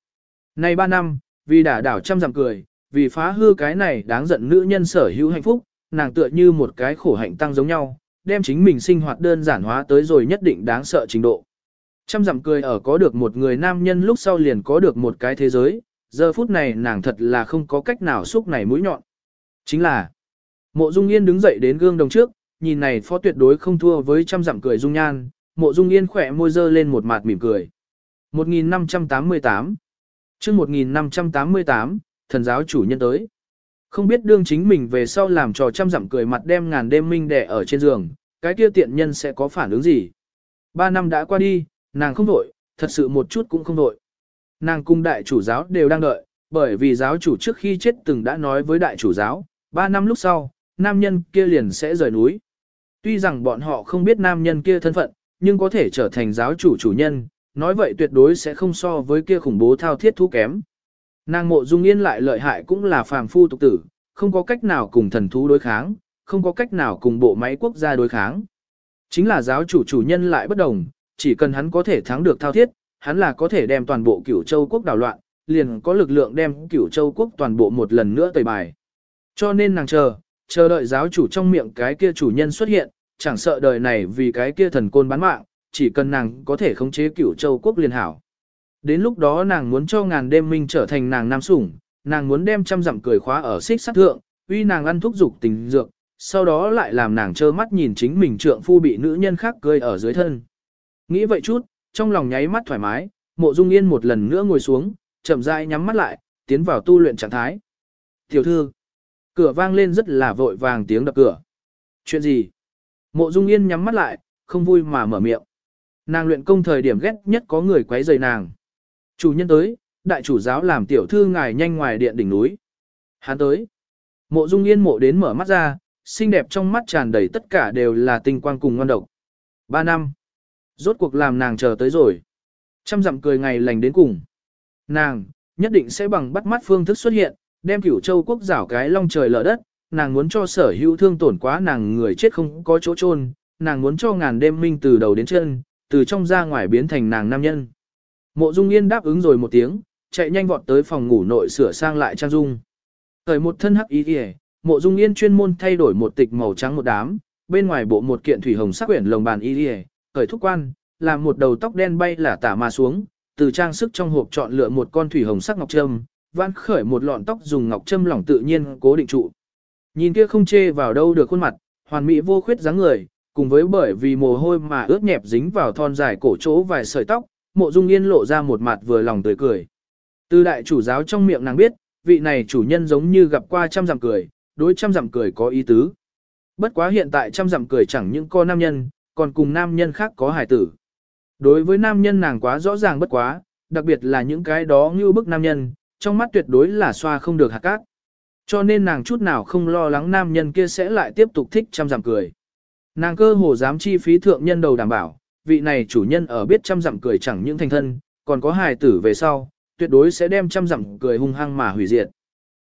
S1: Nay 3 năm, vì đả đảo trăm dặm cười, vì phá hư cái này đáng giận nữ nhân sở hữu hạnh phúc, nàng tựa như một cái khổ hạnh tăng giống nhau, đem chính mình sinh hoạt đơn giản hóa tới rồi nhất định đáng sợ trình độ. Trăm dặm cười ở có được một người nam nhân lúc sau liền có được một cái thế giới, giờ phút này nàng thật là không có cách nào xúc này mũi nhọn. Chính là, mộ dung yên đứng dậy đến gương đồng trước, nhìn này phó tuyệt đối không thua với trăm dặm cười dung nhan, mộ dung yên khỏe môi dơ lên một mặt mỉm cười. 1588 chương 1588, thần giáo chủ nhân tới. Không biết đương chính mình về sau làm trò trăm dặm cười mặt đem ngàn đêm minh đẻ ở trên giường, cái kia tiện nhân sẽ có phản ứng gì. Ba năm đã qua đi, nàng không đổi, thật sự một chút cũng không đổi. Nàng cung đại chủ giáo đều đang đợi, bởi vì giáo chủ trước khi chết từng đã nói với đại chủ giáo, ba năm lúc sau, nam nhân kia liền sẽ rời núi. Tuy rằng bọn họ không biết nam nhân kia thân phận, nhưng có thể trở thành giáo chủ chủ nhân, nói vậy tuyệt đối sẽ không so với kia khủng bố thao thiết thú kém. Nàng mộ dung yên lại lợi hại cũng là phàm phu tục tử, không có cách nào cùng thần thú đối kháng, không có cách nào cùng bộ máy quốc gia đối kháng. Chính là giáo chủ chủ nhân lại bất đồng, chỉ cần hắn có thể thắng được thao thiết, hắn là có thể đem toàn bộ cửu châu quốc đảo loạn, liền có lực lượng đem cửu châu quốc toàn bộ một lần nữa tẩy bài. Cho nên nàng chờ, chờ đợi giáo chủ trong miệng cái kia chủ nhân xuất hiện, chẳng sợ đời này vì cái kia thần côn bán mạng, chỉ cần nàng có thể khống chế cửu châu quốc liền hảo. Đến lúc đó nàng muốn cho ngàn đêm minh trở thành nàng nam sủng, nàng muốn đem trăm dặm cười khóa ở xích sát thượng, uy nàng ăn thuốc dục tình dược, sau đó lại làm nàng trơ mắt nhìn chính mình trượng phu bị nữ nhân khác cười ở dưới thân. Nghĩ vậy chút, trong lòng nháy mắt thoải mái, mộ dung yên một lần nữa ngồi xuống, chậm rãi nhắm mắt lại, tiến vào tu luyện trạng thái. Tiểu thư, cửa vang lên rất là vội vàng tiếng đập cửa. Chuyện gì? Mộ dung yên nhắm mắt lại, không vui mà mở miệng. Nàng luyện công thời điểm ghét nhất có người quấy rầy nàng. Chủ nhân tới, đại chủ giáo làm tiểu thư ngài nhanh ngoài điện đỉnh núi. Hắn tới. Mộ dung yên mộ đến mở mắt ra, xinh đẹp trong mắt tràn đầy tất cả đều là tinh quang cùng ngon độc. Ba năm. Rốt cuộc làm nàng chờ tới rồi. Trăm dặm cười ngày lành đến cùng. Nàng, nhất định sẽ bằng bắt mắt phương thức xuất hiện, đem cửu châu quốc rảo cái long trời lở đất, nàng muốn cho sở hữu thương tổn quá nàng người chết không có chỗ chôn, nàng muốn cho ngàn đêm minh từ đầu đến chân, từ trong ra ngoài biến thành nàng nam nhân. Mộ Dung Yên đáp ứng rồi một tiếng, chạy nhanh vọt tới phòng ngủ nội sửa sang lại trang dung. Thời một thân hắc ý kìa, Mộ Dung Yên chuyên môn thay đổi một tịch màu trắng một đám, bên ngoài bộ một kiện thủy hồng sắc quyển lồng bàn y kìa, cởi thúc quan, làm một đầu tóc đen bay là tả mà xuống, từ trang sức trong hộp chọn lựa một con thủy hồng sắc ngọc trâm, vãn khởi một lọn tóc dùng ngọc trâm lỏng tự nhiên cố định trụ. Nhìn kia không chê vào đâu được khuôn mặt, hoàn mỹ vô khuyết dáng người, cùng với bởi vì mồ hôi mà ướt nhẹp dính vào thon dài cổ chỗ vài sợi tóc, mộ dung yên lộ ra một mặt vừa lòng tươi cười. Từ đại chủ giáo trong miệng nàng biết, vị này chủ nhân giống như gặp qua trăm dặm cười, đối trăm dặm cười có ý tứ. Bất quá hiện tại trăm dặm cười chẳng những có nam nhân, còn cùng nam nhân khác có hài tử. Đối với nam nhân nàng quá rõ ràng bất quá, đặc biệt là những cái đó như bức nam nhân, trong mắt tuyệt đối là xoa không được hạt cát. Cho nên nàng chút nào không lo lắng nam nhân kia sẽ lại tiếp tục thích trăm dặm cười. Nàng cơ hồ dám chi phí thượng nhân đầu đảm bảo, vị này chủ nhân ở biết trăm dặm cười chẳng những thành thân, còn có hài tử về sau, tuyệt đối sẽ đem trăm dặm cười hung hăng mà hủy diệt.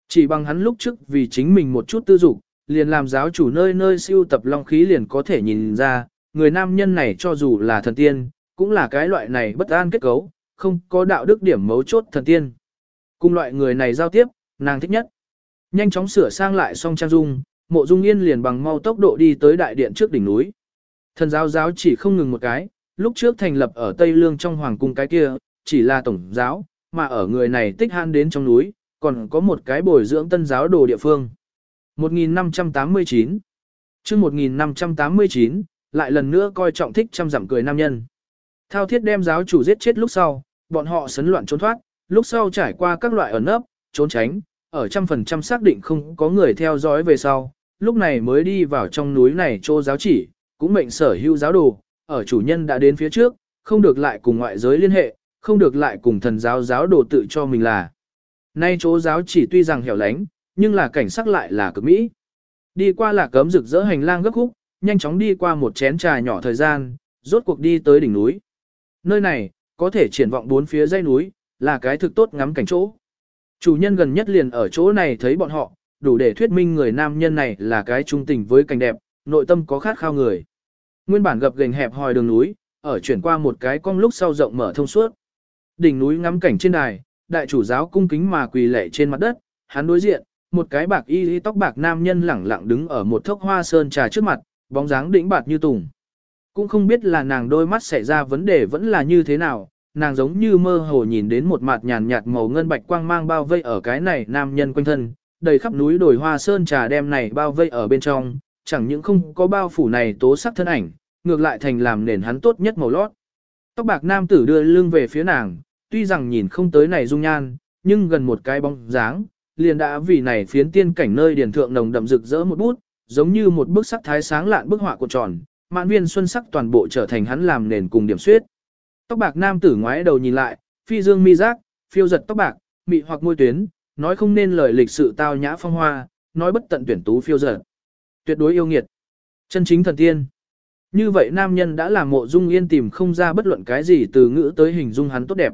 S1: Chỉ bằng hắn lúc trước vì chính mình một chút tư dục, liền làm giáo chủ nơi nơi siêu tập long khí liền có thể nhìn ra, người nam nhân này cho dù là thần tiên, cũng là cái loại này bất an kết cấu, không có đạo đức điểm mấu chốt thần tiên. Cùng loại người này giao tiếp, nàng thích nhất. Nhanh chóng sửa sang lại xong trang dung, mộ dung yên liền bằng mau tốc độ đi tới đại điện trước đỉnh núi. Thần giáo giáo chỉ không ngừng một cái, lúc trước thành lập ở Tây Lương trong hoàng cung cái kia, chỉ là tổng giáo, mà ở người này tích hãn đến trong núi, còn có một cái bồi dưỡng tân giáo đồ địa phương. 1589 chương 1589, lại lần nữa coi trọng thích trăm giảm cười nam nhân. Thao thiết đem giáo chủ giết chết lúc sau, bọn họ sấn loạn trốn thoát, lúc sau trải qua các loại ẩn nấp, trốn tránh, ở trăm phần trăm xác định không có người theo dõi về sau, lúc này mới đi vào trong núi này chô giáo chỉ, cũng mệnh sở hữu giáo đồ, ở chủ nhân đã đến phía trước, không được lại cùng ngoại giới liên hệ, không được lại cùng thần giáo giáo đồ tự cho mình là. Nay chỗ giáo chỉ tuy rằng hẻo lánh, nhưng là cảnh sắc lại là cực mỹ. Đi qua là cấm rực rỡ hành lang gấp khúc, nhanh chóng đi qua một chén trà nhỏ thời gian, rốt cuộc đi tới đỉnh núi. Nơi này, có thể triển vọng bốn phía dãy núi, là cái thực tốt ngắm cảnh chỗ. Chủ nhân gần nhất liền ở chỗ này thấy bọn họ, đủ để thuyết minh người nam nhân này là cái trung tình với cảnh đẹp, nội tâm có khát khao người. Nguyên bản gập gành hẹp hòi đường núi, ở chuyển qua một cái cong lúc sau rộng mở thông suốt. Đỉnh núi ngắm cảnh trên đài, đại chủ giáo cung kính mà quỳ lệ trên mặt đất, hắn đối diện, một cái bạc y y tóc bạc nam nhân lẳng lặng đứng ở một thốc hoa sơn trà trước mặt, bóng dáng đĩnh bạc như tùng. Cũng không biết là nàng đôi mắt xảy ra vấn đề vẫn là như thế nào, nàng giống như mơ hồ nhìn đến một mặt nhàn nhạt màu ngân bạch quang mang bao vây ở cái này nam nhân quanh thân, đầy khắp núi đồi hoa sơn trà đem này bao vây ở bên trong, chẳng những không có bao phủ này tố sắc thân ảnh, ngược lại thành làm nền hắn tốt nhất màu lót. Tóc bạc nam tử đưa lưng về phía nàng, tuy rằng nhìn không tới này dung nhan, nhưng gần một cái bóng dáng, liền đã vì này phiến tiên cảnh nơi điển thượng nồng đậm rực rỡ một bút, giống như một bức sắc thái sáng lạn bức họa cuộn tròn, mạn viên xuân sắc toàn bộ trở thành hắn làm nền cùng điểm xuyết. Tóc bạc nam tử ngoái đầu nhìn lại, phi dương mi giác, phiêu giật tóc bạc, mị hoặc môi tuyến, nói không nên lời lịch sự tao nhã phong hoa, nói bất tận tuyển tú phiêu giật. Tuyệt đối yêu nghiệt. Chân chính thần tiên. Như vậy nam nhân đã làm mộ dung yên tìm không ra bất luận cái gì từ ngữ tới hình dung hắn tốt đẹp.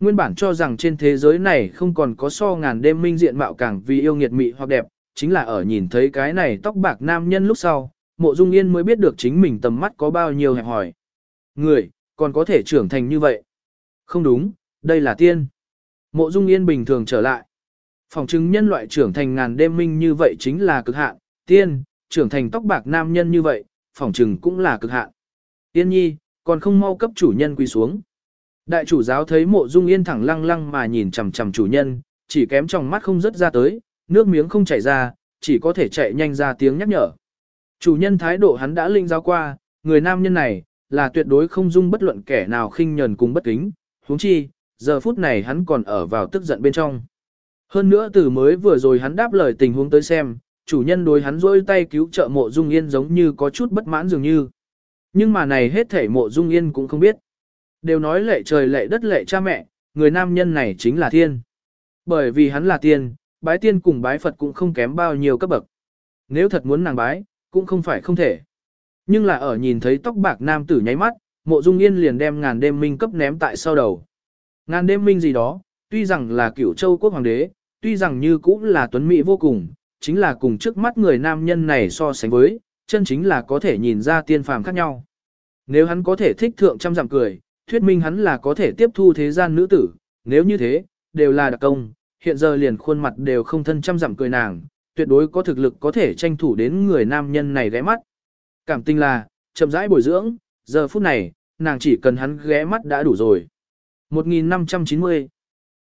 S1: Nguyên bản cho rằng trên thế giới này không còn có so ngàn đêm minh diện mạo càng vì yêu nghiệt mị hoặc đẹp, chính là ở nhìn thấy cái này tóc bạc nam nhân lúc sau, mộ dung yên mới biết được chính mình tầm mắt có bao nhiêu hẹp hỏi. Người, còn có thể trưởng thành như vậy. Không đúng, đây là tiên. Mộ dung yên bình thường trở lại. Phòng chứng nhân loại trưởng thành ngàn đêm minh như vậy chính là cực hạn, tiên, trưởng thành tóc bạc nam nhân như vậy, phỏng trừng cũng là cực hạn. Yên nhi, còn không mau cấp chủ nhân quỳ xuống. Đại chủ giáo thấy mộ dung yên thẳng lăng lăng mà nhìn chằm chằm chủ nhân, chỉ kém trong mắt không rớt ra tới, nước miếng không chảy ra, chỉ có thể chạy nhanh ra tiếng nhắc nhở. Chủ nhân thái độ hắn đã linh giáo qua, người nam nhân này, là tuyệt đối không dung bất luận kẻ nào khinh nhẫn cùng bất kính, huống chi, giờ phút này hắn còn ở vào tức giận bên trong. Hơn nữa từ mới vừa rồi hắn đáp lời tình huống tới xem, chủ nhân đối hắn rôi tay cứu trợ mộ dung yên giống như có chút bất mãn dường như. Nhưng mà này hết thể mộ dung yên cũng không biết. Đều nói lệ trời lệ đất lệ cha mẹ, người nam nhân này chính là thiên. Bởi vì hắn là tiên, bái tiên cùng bái Phật cũng không kém bao nhiêu cấp bậc. Nếu thật muốn nàng bái, cũng không phải không thể. Nhưng là ở nhìn thấy tóc bạc nam tử nháy mắt, mộ dung yên liền đem ngàn đêm minh cấp ném tại sau đầu. Ngàn đêm minh gì đó, tuy rằng là cửu châu quốc hoàng đế, tuy rằng như cũng là tuấn mỹ vô cùng, chính là cùng trước mắt người nam nhân này so sánh với, chân chính là có thể nhìn ra tiên phàm khác nhau. Nếu hắn có thể thích thượng trăm dặm cười, thuyết minh hắn là có thể tiếp thu thế gian nữ tử, nếu như thế, đều là đặc công, hiện giờ liền khuôn mặt đều không thân trăm dặm cười nàng, tuyệt đối có thực lực có thể tranh thủ đến người nam nhân này ghé mắt. Cảm tình là, chậm rãi bồi dưỡng, giờ phút này, nàng chỉ cần hắn ghé mắt đã đủ rồi. 1590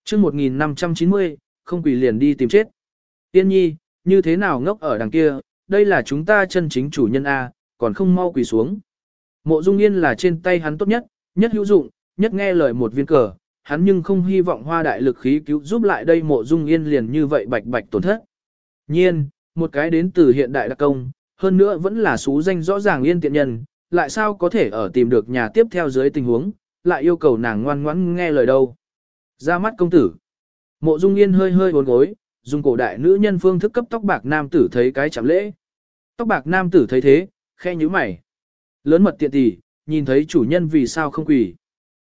S1: chương 1590, không quỷ liền đi tìm chết. Tiên nhi, như thế nào ngốc ở đằng kia, đây là chúng ta chân chính chủ nhân A, còn không mau quỳ xuống. Mộ Dung Yên là trên tay hắn tốt nhất, nhất hữu dụng, nhất nghe lời một viên cờ, hắn nhưng không hy vọng hoa đại lực khí cứu giúp lại đây Mộ Dung Yên liền như vậy bạch bạch tổn thất. Nhiên, một cái đến từ hiện đại đặc công, hơn nữa vẫn là số danh rõ ràng yên tiện nhân, lại sao có thể ở tìm được nhà tiếp theo dưới tình huống, lại yêu cầu nàng ngoan ngoãn nghe lời đâu. Ra mắt công tử. Mộ Dung Yên hơi hơi uốn gối, dùng cổ đại nữ nhân phương thức cấp tóc bạc nam tử thấy cái chạm lễ. Tóc bạc nam tử thấy thế, khe nhíu mày. Lớn mật tiện tỷ, nhìn thấy chủ nhân vì sao không quỳ.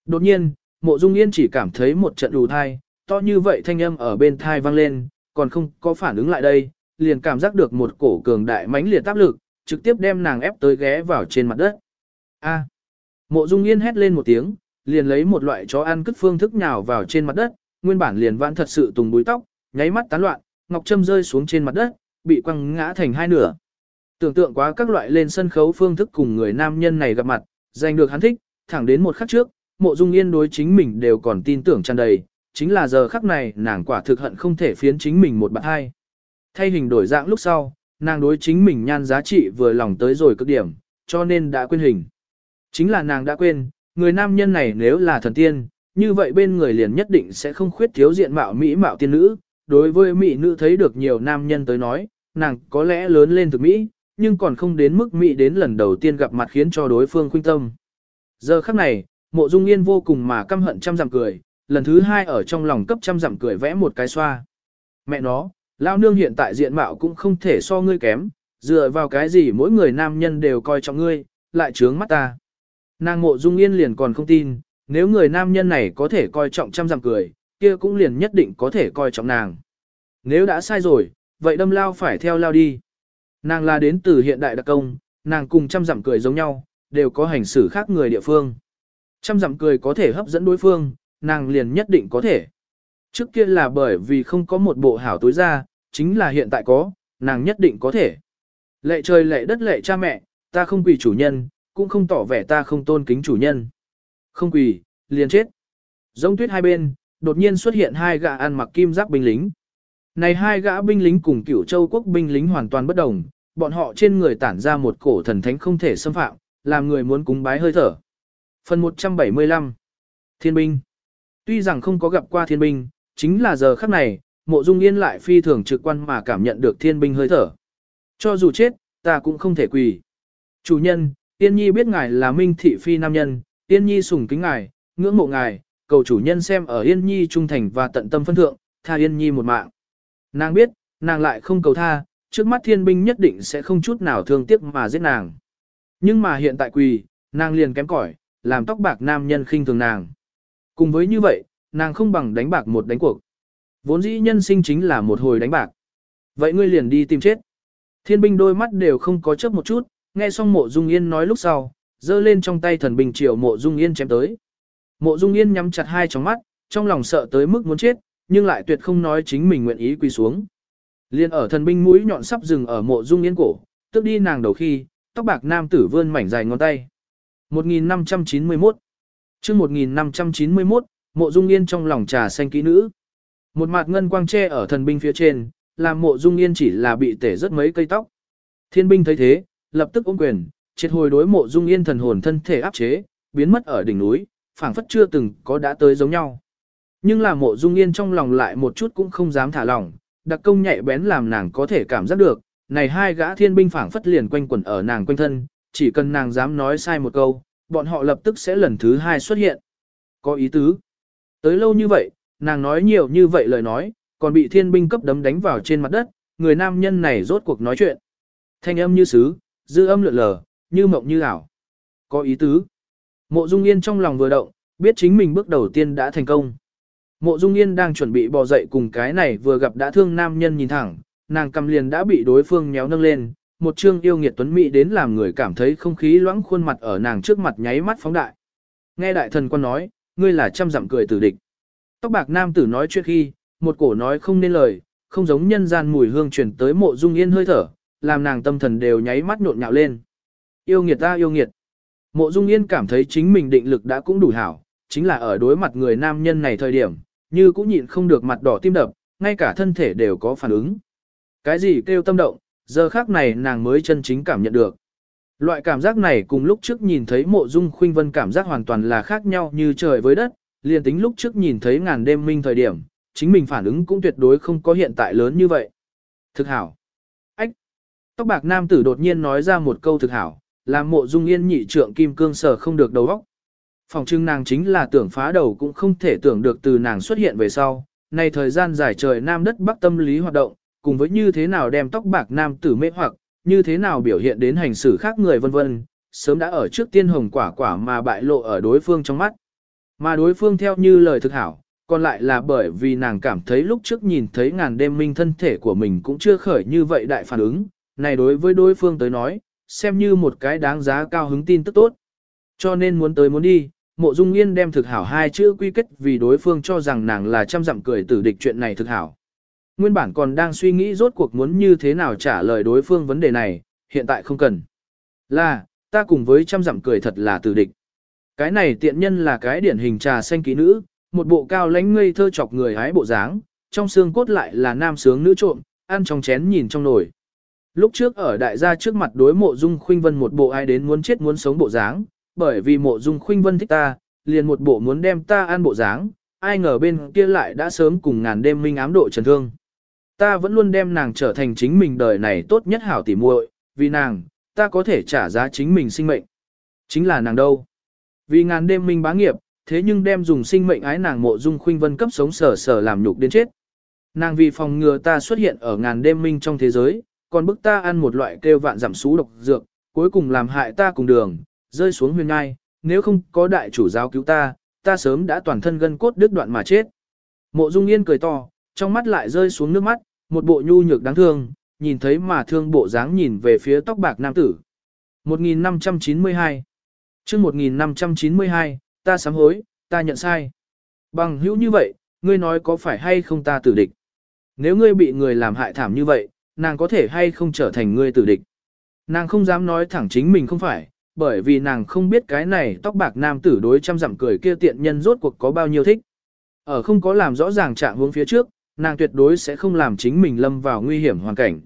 S1: Đột nhiên, mộ dung yên chỉ cảm thấy một trận đủ thai, to như vậy thanh âm ở bên thai vang lên, còn không có phản ứng lại đây, liền cảm giác được một cổ cường đại mãnh liệt áp lực, trực tiếp đem nàng ép tới ghé vào trên mặt đất. A. Mộ Dung Yên hét lên một tiếng, liền lấy một loại chó ăn cất phương thức nhào vào trên mặt đất, nguyên bản liền vãn thật sự tùng búi tóc, nháy mắt tán loạn, ngọc châm rơi xuống trên mặt đất, bị quăng ngã thành hai nửa. Tưởng tượng quá các loại lên sân khấu phương thức cùng người nam nhân này gặp mặt, giành được hắn thích, thẳng đến một khắc trước, mộ dung yên đối chính mình đều còn tin tưởng tràn đầy, chính là giờ khắc này nàng quả thực hận không thể phiến chính mình một bạn hai. Thay hình đổi dạng lúc sau, nàng đối chính mình nhan giá trị vừa lòng tới rồi cực điểm, cho nên đã quên hình. Chính là nàng đã quên, người nam nhân này nếu là thần tiên, như vậy bên người liền nhất định sẽ không khuyết thiếu diện mạo mỹ mạo tiên nữ. Đối với mỹ nữ thấy được nhiều nam nhân tới nói, nàng có lẽ lớn lên thực mỹ, nhưng còn không đến mức mỹ đến lần đầu tiên gặp mặt khiến cho đối phương khuynh tâm. Giờ khắc này, mộ dung yên vô cùng mà căm hận trăm dặm cười, lần thứ hai ở trong lòng cấp trăm dặm cười vẽ một cái xoa. Mẹ nó, lao nương hiện tại diện mạo cũng không thể so ngươi kém, dựa vào cái gì mỗi người nam nhân đều coi trọng ngươi, lại trướng mắt ta. Nàng mộ dung yên liền còn không tin, nếu người nam nhân này có thể coi trọng trăm dặm cười, kia cũng liền nhất định có thể coi trọng nàng. Nếu đã sai rồi, vậy đâm lao phải theo lao đi. Nàng là đến từ hiện đại đặc công, nàng cùng trăm dặm cười giống nhau, đều có hành xử khác người địa phương. Trăm dặm cười có thể hấp dẫn đối phương, nàng liền nhất định có thể. Trước kia là bởi vì không có một bộ hảo tối ra, chính là hiện tại có, nàng nhất định có thể. Lệ trời lệ đất lệ cha mẹ, ta không quỳ chủ nhân, cũng không tỏ vẻ ta không tôn kính chủ nhân. Không quỳ, liền chết. Giống tuyết hai bên, đột nhiên xuất hiện hai gã ăn mặc kim giáp binh lính. Này hai gã binh lính cùng cửu châu quốc binh lính hoàn toàn bất đồng, bọn họ trên người tản ra một cổ thần thánh không thể xâm phạm, làm người muốn cúng bái hơi thở. Phần 175 Thiên binh Tuy rằng không có gặp qua thiên binh, chính là giờ khắc này, mộ dung yên lại phi thường trực quan mà cảm nhận được thiên binh hơi thở. Cho dù chết, ta cũng không thể quỳ. Chủ nhân, Tiên Nhi biết ngài là minh thị phi nam nhân, Tiên Nhi sùng kính ngài, ngưỡng mộ ngài, cầu chủ nhân xem ở Yên Nhi trung thành và tận tâm phân thượng, tha Yên Nhi một mạng. Nàng biết, nàng lại không cầu tha, trước mắt thiên binh nhất định sẽ không chút nào thương tiếc mà giết nàng. Nhưng mà hiện tại quỳ, nàng liền kém cỏi, làm tóc bạc nam nhân khinh thường nàng. Cùng với như vậy, nàng không bằng đánh bạc một đánh cuộc. Vốn dĩ nhân sinh chính là một hồi đánh bạc. Vậy ngươi liền đi tìm chết. Thiên binh đôi mắt đều không có chớp một chút, nghe xong mộ dung yên nói lúc sau, giơ lên trong tay thần bình triều mộ dung yên chém tới. Mộ dung yên nhắm chặt hai tròng mắt, trong lòng sợ tới mức muốn chết, nhưng lại tuyệt không nói chính mình nguyện ý quỳ xuống. Liên ở thần binh mũi nhọn sắp dừng ở mộ dung yên cổ, tức đi nàng đầu khi, tóc bạc nam tử vươn mảnh dài ngón tay. 1591 chương 1591, mộ dung yên trong lòng trà xanh kỹ nữ. Một mặt ngân quang tre ở thần binh phía trên, làm mộ dung yên chỉ là bị tể rất mấy cây tóc. Thiên binh thấy thế, lập tức ôm quyền, triệt hồi đối mộ dung yên thần hồn thân thể áp chế, biến mất ở đỉnh núi, phảng phất chưa từng có đã tới giống nhau. Nhưng là mộ dung yên trong lòng lại một chút cũng không dám thả lỏng, đặc công nhạy bén làm nàng có thể cảm giác được, này hai gã thiên binh phảng phất liền quanh quẩn ở nàng quanh thân, chỉ cần nàng dám nói sai một câu, bọn họ lập tức sẽ lần thứ hai xuất hiện. Có ý tứ. Tới lâu như vậy, nàng nói nhiều như vậy lời nói, còn bị thiên binh cấp đấm đánh vào trên mặt đất, người nam nhân này rốt cuộc nói chuyện. Thanh âm như sứ, dư âm lượn lờ, như mộng như ảo. Có ý tứ. Mộ Dung Yên trong lòng vừa động, biết chính mình bước đầu tiên đã thành công. Mộ Dung Yên đang chuẩn bị bò dậy cùng cái này vừa gặp đã thương nam nhân nhìn thẳng, nàng cầm liền đã bị đối phương nhéo nâng lên, một trương yêu nghiệt tuấn mỹ đến làm người cảm thấy không khí loãng khuôn mặt ở nàng trước mặt nháy mắt phóng đại. Nghe đại thần quan nói, ngươi là trăm dặm cười tử địch. Tóc bạc nam tử nói chuyện khi, một cổ nói không nên lời, không giống nhân gian mùi hương truyền tới mộ dung yên hơi thở, làm nàng tâm thần đều nháy mắt nhộn nhạo lên. Yêu nghiệt ta yêu nghiệt. Mộ dung yên cảm thấy chính mình định lực đã cũng đủ hảo, chính là ở đối mặt người nam nhân này thời điểm, như cũng nhịn không được mặt đỏ tim đập, ngay cả thân thể đều có phản ứng. Cái gì kêu tâm động, giờ khác này nàng mới chân chính cảm nhận được. Loại cảm giác này cùng lúc trước nhìn thấy mộ dung khuynh vân cảm giác hoàn toàn là khác nhau như trời với đất, liền tính lúc trước nhìn thấy ngàn đêm minh thời điểm, chính mình phản ứng cũng tuyệt đối không có hiện tại lớn như vậy. Thực hảo. Ách. Tóc bạc nam tử đột nhiên nói ra một câu thực hảo, làm mộ dung yên nhị trượng kim cương sở không được đầu óc. Phòng trưng nàng chính là tưởng phá đầu cũng không thể tưởng được từ nàng xuất hiện về sau. Này thời gian dài trời nam đất bắc tâm lý hoạt động, cùng với như thế nào đem tóc bạc nam tử mê hoặc, như thế nào biểu hiện đến hành xử khác người vân vân, sớm đã ở trước tiên hồng quả quả mà bại lộ ở đối phương trong mắt. Mà đối phương theo như lời thực hảo, còn lại là bởi vì nàng cảm thấy lúc trước nhìn thấy ngàn đêm minh thân thể của mình cũng chưa khởi như vậy đại phản ứng, này đối với đối phương tới nói, xem như một cái đáng giá cao hứng tin tức tốt. Cho nên muốn tới muốn đi, mộ dung yên đem thực hảo hai chữ quy kết vì đối phương cho rằng nàng là trăm dặm cười tử địch chuyện này thực hảo. Nguyên bản còn đang suy nghĩ rốt cuộc muốn như thế nào trả lời đối phương vấn đề này, hiện tại không cần. Là, ta cùng với trăm dặm cười thật là tử địch. Cái này tiện nhân là cái điển hình trà xanh ký nữ, một bộ cao lãnh ngây thơ chọc người hái bộ dáng, trong xương cốt lại là nam sướng nữ trộm, ăn trong chén nhìn trong nồi. Lúc trước ở đại gia trước mặt đối mộ dung khuynh vân một bộ ai đến muốn chết muốn sống bộ dáng, bởi vì mộ dung khuynh vân thích ta, liền một bộ muốn đem ta ăn bộ dáng, ai ngờ bên kia lại đã sớm cùng ngàn đêm minh ám độ trần thương. Ta vẫn luôn đem nàng trở thành chính mình đời này tốt nhất hảo tỉ muội, vì nàng, ta có thể trả giá chính mình sinh mệnh. Chính là nàng đâu. Vì ngàn đêm minh bá nghiệp, thế nhưng đem dùng sinh mệnh ái nàng mộ dung khuynh vân cấp sống sở sở làm nhục đến chết. Nàng vì phòng ngừa ta xuất hiện ở ngàn đêm minh trong thế giới, còn bức ta ăn một loại kêu vạn giảm xú độc dược, cuối cùng làm hại ta cùng đường, rơi xuống huyền ngai, nếu không có đại chủ giáo cứu ta, ta sớm đã toàn thân gân cốt đứt đoạn mà chết. Mộ Dung Yên cười to, trong mắt lại rơi xuống nước mắt, một bộ nhu nhược đáng thương, nhìn thấy mà thương bộ dáng nhìn về phía tóc bạc nam tử. 1592 chương 1592, ta sám hối, ta nhận sai. Bằng hữu như vậy, ngươi nói có phải hay không ta tử địch? Nếu ngươi bị người làm hại thảm như vậy, nàng có thể hay không trở thành ngươi tử địch? Nàng không dám nói thẳng chính mình không phải, bởi vì nàng không biết cái này tóc bạc nam tử đối trăm dặm cười kia tiện nhân rốt cuộc có bao nhiêu thích. Ở không có làm rõ ràng trạng hướng phía trước, nàng tuyệt đối sẽ không làm chính mình lâm vào nguy hiểm hoàn cảnh.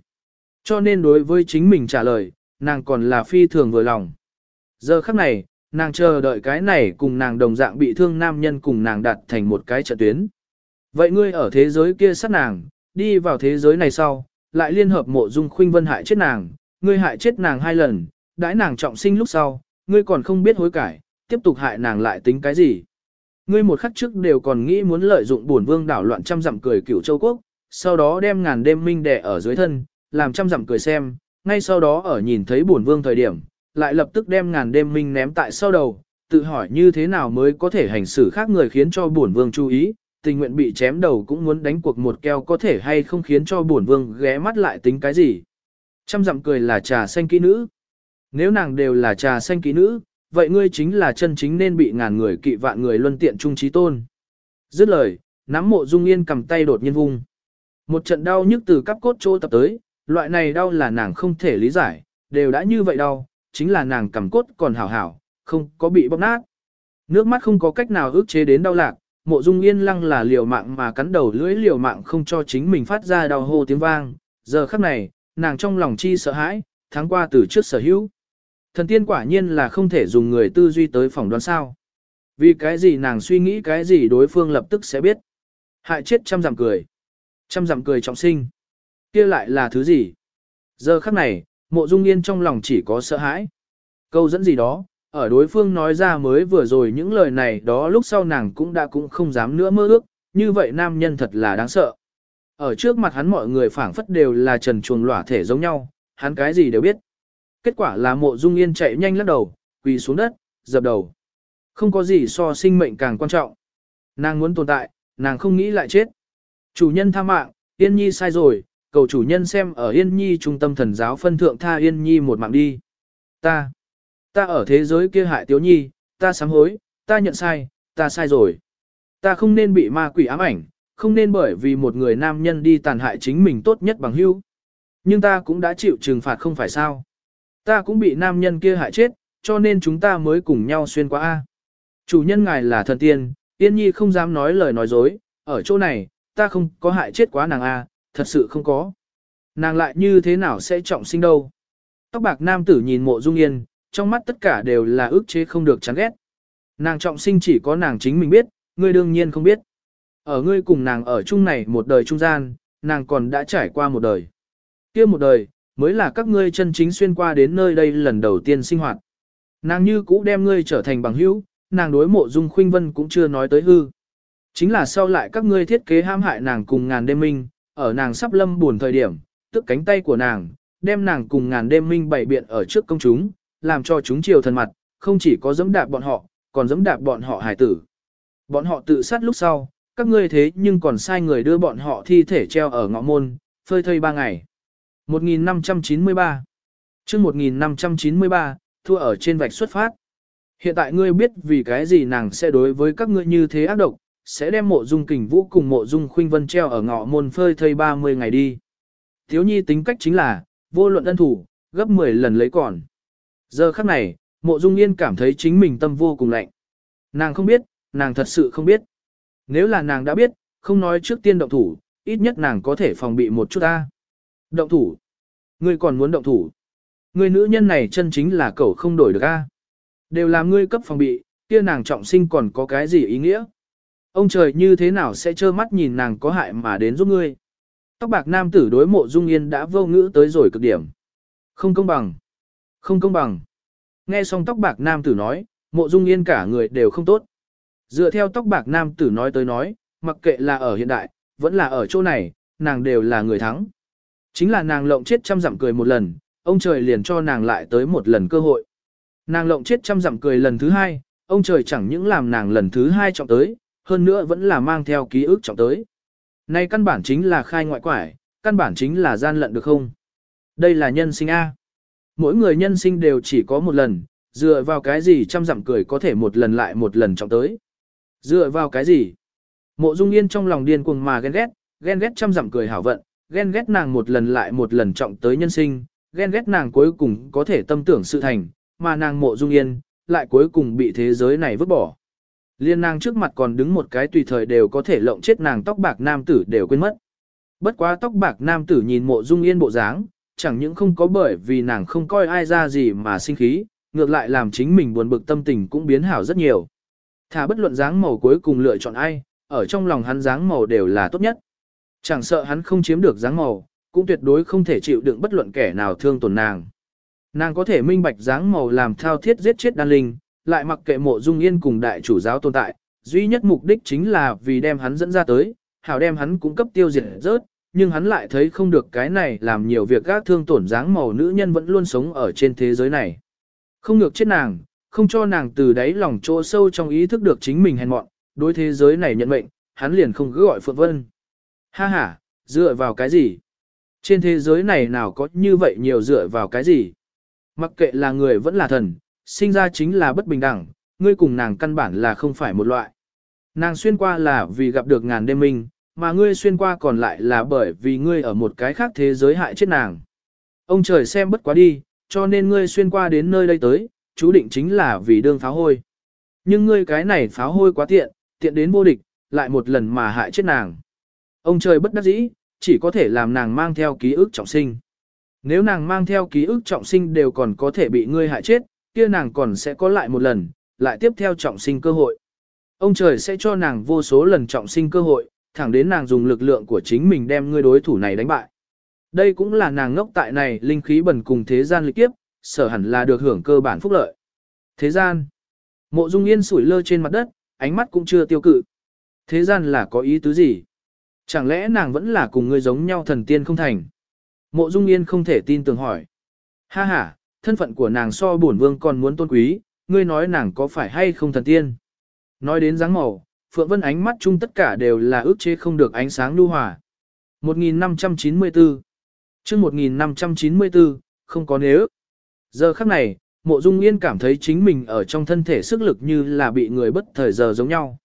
S1: Cho nên đối với chính mình trả lời, nàng còn là phi thường vừa lòng. Giờ khắc này, nàng chờ đợi cái này cùng nàng đồng dạng bị thương nam nhân cùng nàng đặt thành một cái trận tuyến. Vậy ngươi ở thế giới kia sát nàng, đi vào thế giới này sau, lại liên hợp mộ dung khuynh vân hại chết nàng, ngươi hại chết nàng hai lần, đãi nàng trọng sinh lúc sau, ngươi còn không biết hối cải, tiếp tục hại nàng lại tính cái gì. Ngươi một khắc trước đều còn nghĩ muốn lợi dụng bổn vương đảo loạn trăm dặm cười cửu châu quốc, sau đó đem ngàn đêm minh đẻ ở dưới thân, làm trăm dặm cười xem, ngay sau đó ở nhìn thấy bổn vương thời điểm, lại lập tức đem ngàn đêm minh ném tại sau đầu, tự hỏi như thế nào mới có thể hành xử khác người khiến cho bổn vương chú ý, tình nguyện bị chém đầu cũng muốn đánh cuộc một keo có thể hay không khiến cho bổn vương ghé mắt lại tính cái gì. Trăm dặm cười là trà xanh kỹ nữ. Nếu nàng đều là trà xanh kỹ nữ, vậy ngươi chính là chân chính nên bị ngàn người kỵ vạn người luân tiện trung trí tôn. Dứt lời, nắm mộ dung yên cầm tay đột nhiên vung. Một trận đau nhức từ cắp cốt chỗ tập tới, loại này đau là nàng không thể lý giải, đều đã như vậy đau, chính là nàng cầm cốt còn hảo hảo, không có bị bóp nát. Nước mắt không có cách nào ức chế đến đau lạc, mộ dung yên lăng là liều mạng mà cắn đầu lưỡi liều mạng không cho chính mình phát ra đau hô tiếng vang. Giờ khắc này, nàng trong lòng chi sợ hãi, tháng qua từ trước sở hữu. Thần tiên quả nhiên là không thể dùng người tư duy tới phỏng đoán sao. Vì cái gì nàng suy nghĩ cái gì đối phương lập tức sẽ biết. Hại chết trăm dặm cười. Trăm dặm cười trọng sinh. kia lại là thứ gì? Giờ khắc này, mộ dung yên trong lòng chỉ có sợ hãi. Câu dẫn gì đó, ở đối phương nói ra mới vừa rồi những lời này đó lúc sau nàng cũng đã cũng không dám nữa mơ ước, như vậy nam nhân thật là đáng sợ. Ở trước mặt hắn mọi người phảng phất đều là trần chuồng lỏa thể giống nhau, hắn cái gì đều biết. Kết quả là mộ dung yên chạy nhanh lắc đầu, quỳ xuống đất, dập đầu. Không có gì so sinh mệnh càng quan trọng. Nàng muốn tồn tại, nàng không nghĩ lại chết. Chủ nhân tha mạng, Yên Nhi sai rồi, cầu chủ nhân xem ở Yên Nhi trung tâm thần giáo phân thượng tha Yên Nhi một mạng đi. Ta, ta ở thế giới kia hại Tiếu Nhi, ta sám hối, ta nhận sai, ta sai rồi. Ta không nên bị ma quỷ ám ảnh, không nên bởi vì một người nam nhân đi tàn hại chính mình tốt nhất bằng hữu. Nhưng ta cũng đã chịu trừng phạt không phải sao. Ta cũng bị nam nhân kia hại chết, cho nên chúng ta mới cùng nhau xuyên qua A. Chủ nhân ngài là thần tiên, tiên Nhi không dám nói lời nói dối, ở chỗ này, ta không có hại chết quá nàng a, thật sự không có. Nàng lại như thế nào sẽ trọng sinh đâu. Tóc bạc nam tử nhìn mộ dung yên, trong mắt tất cả đều là ước chế không được chán ghét. Nàng trọng sinh chỉ có nàng chính mình biết, ngươi đương nhiên không biết. Ở ngươi cùng nàng ở chung này một đời trung gian, nàng còn đã trải qua một đời. kia một đời, mới là các ngươi chân chính xuyên qua đến nơi đây lần đầu tiên sinh hoạt. Nàng như cũ đem ngươi trở thành bằng hữu, nàng đối mộ dung khuynh vân cũng chưa nói tới hư. Chính là sau lại các ngươi thiết kế ham hại nàng cùng ngàn đêm minh, ở nàng sắp lâm buồn thời điểm, tức cánh tay của nàng, đem nàng cùng ngàn đêm minh bày biện ở trước công chúng, làm cho chúng chiều thần mặt, không chỉ có dẫm đạp bọn họ, còn dẫm đạp bọn họ hải tử. Bọn họ tự sát lúc sau, các ngươi thế nhưng còn sai người đưa bọn họ thi thể treo ở ngõ môn, phơi thây ba ngày. 1593 chương 1593, thua ở trên vạch xuất phát. Hiện tại ngươi biết vì cái gì nàng sẽ đối với các ngươi như thế ác độc, sẽ đem mộ dung kình vũ cùng mộ dung khuynh vân treo ở ngõ môn phơi thây 30 ngày đi. Thiếu nhi tính cách chính là, vô luận ân thủ, gấp 10 lần lấy còn. Giờ khắc này, mộ dung yên cảm thấy chính mình tâm vô cùng lạnh. Nàng không biết, nàng thật sự không biết. Nếu là nàng đã biết, không nói trước tiên động thủ, ít nhất nàng có thể phòng bị một chút ta. Động thủ. Ngươi còn muốn động thủ. Ngươi nữ nhân này chân chính là cậu không đổi được a. Đều làm ngươi cấp phòng bị, kia nàng trọng sinh còn có cái gì ý nghĩa? Ông trời như thế nào sẽ trơ mắt nhìn nàng có hại mà đến giúp ngươi? Tóc bạc nam tử đối mộ dung yên đã vô ngữ tới rồi cực điểm. Không công bằng. Không công bằng. Nghe xong tóc bạc nam tử nói, mộ dung yên cả người đều không tốt. Dựa theo tóc bạc nam tử nói tới nói, mặc kệ là ở hiện đại, vẫn là ở chỗ này, nàng đều là người thắng. Chính là nàng lộng chết trăm dặm cười một lần, ông trời liền cho nàng lại tới một lần cơ hội. Nàng lộng chết trăm dặm cười lần thứ hai, ông trời chẳng những làm nàng lần thứ hai trọng tới, hơn nữa vẫn là mang theo ký ức trọng tới. Nay căn bản chính là khai ngoại quải, căn bản chính là gian lận được không? Đây là nhân sinh A. Mỗi người nhân sinh đều chỉ có một lần, dựa vào cái gì trăm dặm cười có thể một lần lại một lần trọng tới. Dựa vào cái gì? Mộ Dung Yên trong lòng điên cuồng mà ghen ghét, ghen ghét trăm dặm cười hảo vận, ghen ghét nàng một lần lại một lần trọng tới nhân sinh, ghen ghét nàng cuối cùng có thể tâm tưởng sự thành, mà nàng Mộ Dung Yên lại cuối cùng bị thế giới này vứt bỏ. Liên nàng trước mặt còn đứng một cái tùy thời đều có thể lộng chết nàng tóc bạc nam tử đều quên mất. Bất quá tóc bạc nam tử nhìn Mộ Dung Yên bộ dáng, chẳng những không có bởi vì nàng không coi ai ra gì mà sinh khí, ngược lại làm chính mình buồn bực tâm tình cũng biến hảo rất nhiều. Thả bất luận dáng màu cuối cùng lựa chọn ai, ở trong lòng hắn dáng màu đều là tốt nhất. Chẳng sợ hắn không chiếm được dáng màu, cũng tuyệt đối không thể chịu đựng bất luận kẻ nào thương tổn nàng. Nàng có thể minh bạch dáng màu làm thao thiết giết chết đan linh, lại mặc kệ mộ dung yên cùng đại chủ giáo tồn tại, duy nhất mục đích chính là vì đem hắn dẫn ra tới, hảo đem hắn cung cấp tiêu diệt rớt, nhưng hắn lại thấy không được cái này làm nhiều việc gác thương tổn dáng màu nữ nhân vẫn luôn sống ở trên thế giới này. Không ngược chết nàng, không cho nàng từ đáy lòng chỗ sâu trong ý thức được chính mình hèn mọn, đối thế giới này nhận mệnh, hắn liền không cứ gọi Phượng Vân. Ha ha, dựa vào cái gì? Trên thế giới này nào có như vậy nhiều dựa vào cái gì? Mặc kệ là người vẫn là thần, sinh ra chính là bất bình đẳng, ngươi cùng nàng căn bản là không phải một loại. Nàng xuyên qua là vì gặp được ngàn đêm minh, mà ngươi xuyên qua còn lại là bởi vì ngươi ở một cái khác thế giới hại chết nàng. Ông trời xem bất quá đi, cho nên ngươi xuyên qua đến nơi đây tới, chú định chính là vì đương pháo hôi. Nhưng ngươi cái này pháo hôi quá tiện, tiện đến vô địch, lại một lần mà hại chết nàng. Ông trời bất đắc dĩ, chỉ có thể làm nàng mang theo ký ức trọng sinh. Nếu nàng mang theo ký ức trọng sinh đều còn có thể bị ngươi hại chết, kia nàng còn sẽ có lại một lần, lại tiếp theo trọng sinh cơ hội. Ông trời sẽ cho nàng vô số lần trọng sinh cơ hội, thẳng đến nàng dùng lực lượng của chính mình đem ngươi đối thủ này đánh bại. Đây cũng là nàng ngốc tại này linh khí bẩn cùng thế gian lịch kiếp, sở hẳn là được hưởng cơ bản phúc lợi. Thế gian. Mộ Dung Yên sủi lơ trên mặt đất, ánh mắt cũng chưa tiêu cự. Thế gian là có ý tứ gì? Chẳng lẽ nàng vẫn là cùng ngươi giống nhau thần tiên không thành? Mộ Dung Yên không thể tin tưởng hỏi. Ha ha, thân phận của nàng so bổn vương còn muốn tôn quý, ngươi nói nàng có phải hay không thần tiên? Nói đến dáng màu, Phượng Vân ánh mắt chung tất cả đều là ước chế không được ánh sáng lưu hòa. 1594 chương 1594, không có nếu. Giờ khắc này, mộ dung yên cảm thấy chính mình ở trong thân thể sức lực như là bị người bất thời giờ giống nhau.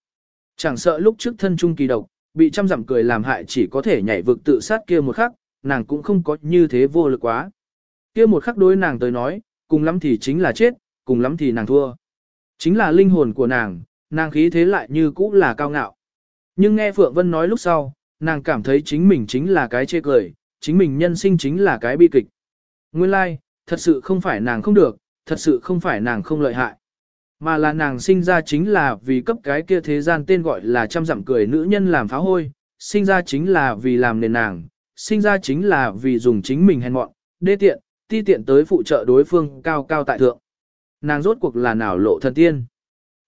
S1: Chẳng sợ lúc trước thân trung kỳ độc, bị trăm dặm cười làm hại chỉ có thể nhảy vực tự sát kia một khắc, nàng cũng không có như thế vô lực quá. Kia một khắc đối nàng tới nói, cùng lắm thì chính là chết, cùng lắm thì nàng thua. Chính là linh hồn của nàng, nàng khí thế lại như cũ là cao ngạo. Nhưng nghe Phượng Vân nói lúc sau, nàng cảm thấy chính mình chính là cái chê cười, chính mình nhân sinh chính là cái bi kịch. Nguyên lai, like, thật sự không phải nàng không được, thật sự không phải nàng không lợi hại. Mà là nàng sinh ra chính là vì cấp cái kia thế gian tên gọi là trăm dặm cười nữ nhân làm phá hôi, sinh ra chính là vì làm nền nàng, sinh ra chính là vì dùng chính mình hèn mọn, đê tiện, ti tiện tới phụ trợ đối phương cao cao tại thượng. Nàng rốt cuộc là nào lộ thần tiên.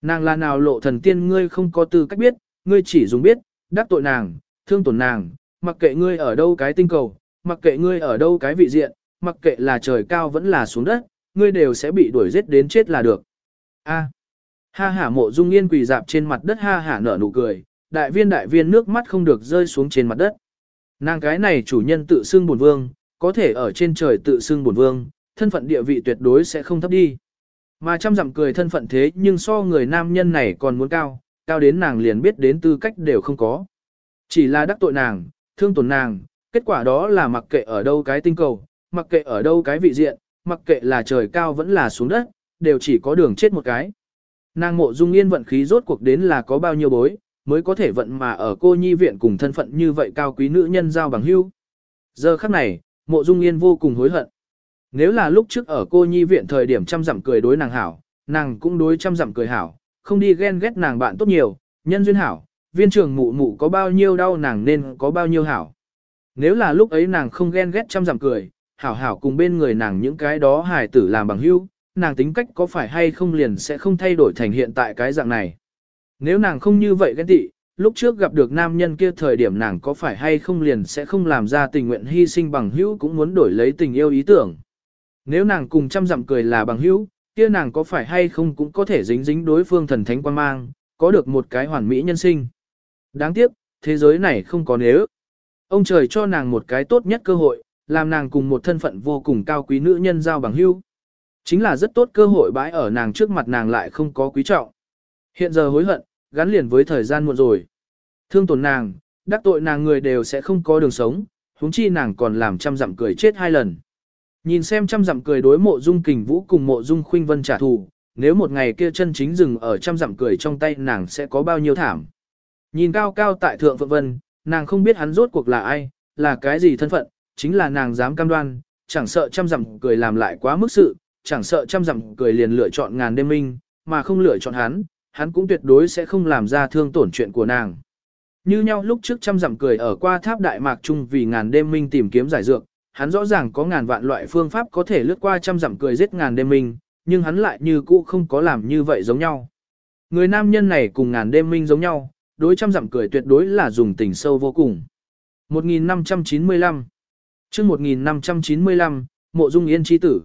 S1: Nàng là nào lộ thần tiên ngươi không có tư cách biết, ngươi chỉ dùng biết, đắc tội nàng, thương tổn nàng, mặc kệ ngươi ở đâu cái tinh cầu, mặc kệ ngươi ở đâu cái vị diện, mặc kệ là trời cao vẫn là xuống đất, ngươi đều sẽ bị đuổi giết đến chết là được. A. À. Ha hả mộ dung yên quỳ dạp trên mặt đất ha hả nở nụ cười, đại viên đại viên nước mắt không được rơi xuống trên mặt đất. Nàng cái này chủ nhân tự xưng buồn vương, có thể ở trên trời tự xưng buồn vương, thân phận địa vị tuyệt đối sẽ không thấp đi. Mà trăm dặm cười thân phận thế nhưng so người nam nhân này còn muốn cao, cao đến nàng liền biết đến tư cách đều không có. Chỉ là đắc tội nàng, thương tổn nàng, kết quả đó là mặc kệ ở đâu cái tinh cầu, mặc kệ ở đâu cái vị diện, mặc kệ là trời cao vẫn là xuống đất, đều chỉ có đường chết một cái. Nàng mộ dung yên vận khí rốt cuộc đến là có bao nhiêu bối, mới có thể vận mà ở cô nhi viện cùng thân phận như vậy cao quý nữ nhân giao bằng hưu. Giờ khắc này, mộ dung yên vô cùng hối hận. Nếu là lúc trước ở cô nhi viện thời điểm chăm dặm cười đối nàng hảo, nàng cũng đối chăm dặm cười hảo, không đi ghen ghét nàng bạn tốt nhiều, nhân duyên hảo, viên trường mụ mụ có bao nhiêu đau nàng nên có bao nhiêu hảo. Nếu là lúc ấy nàng không ghen ghét chăm dặm cười, hảo hảo cùng bên người nàng những cái đó hài tử làm bằng hữu, nàng tính cách có phải hay không liền sẽ không thay đổi thành hiện tại cái dạng này. Nếu nàng không như vậy ghen tị, lúc trước gặp được nam nhân kia thời điểm nàng có phải hay không liền sẽ không làm ra tình nguyện hy sinh bằng hữu cũng muốn đổi lấy tình yêu ý tưởng. Nếu nàng cùng trăm dặm cười là bằng hữu, kia nàng có phải hay không cũng có thể dính dính đối phương thần thánh quan mang, có được một cái hoàn mỹ nhân sinh. Đáng tiếc, thế giới này không có nếu. Ông trời cho nàng một cái tốt nhất cơ hội, làm nàng cùng một thân phận vô cùng cao quý nữ nhân giao bằng hữu. Chính là rất tốt cơ hội bãi ở nàng trước mặt nàng lại không có quý trọng. Hiện giờ hối hận, gắn liền với thời gian muộn rồi. Thương tổn nàng, đắc tội nàng người đều sẽ không có đường sống, huống chi nàng còn làm trăm dặm cười chết hai lần. Nhìn xem trăm dặm cười đối mộ dung kình vũ cùng mộ dung khuynh vân trả thù, nếu một ngày kia chân chính dừng ở trăm dặm cười trong tay nàng sẽ có bao nhiêu thảm. Nhìn cao cao tại thượng phượng vân, nàng không biết hắn rốt cuộc là ai, là cái gì thân phận, chính là nàng dám cam đoan, chẳng sợ trăm dặm cười làm lại quá mức sự, chẳng sợ trăm dặm cười liền lựa chọn ngàn đêm minh, mà không lựa chọn hắn, hắn cũng tuyệt đối sẽ không làm ra thương tổn chuyện của nàng. Như nhau lúc trước trăm dặm cười ở qua tháp Đại Mạc Trung vì ngàn đêm minh tìm kiếm giải dược, hắn rõ ràng có ngàn vạn loại phương pháp có thể lướt qua trăm dặm cười giết ngàn đêm minh, nhưng hắn lại như cũ không có làm như vậy giống nhau. Người nam nhân này cùng ngàn đêm minh giống nhau, đối trăm dặm cười tuyệt đối là dùng tình sâu vô cùng. 1595 chương 1595, mộ dung yên chi tử.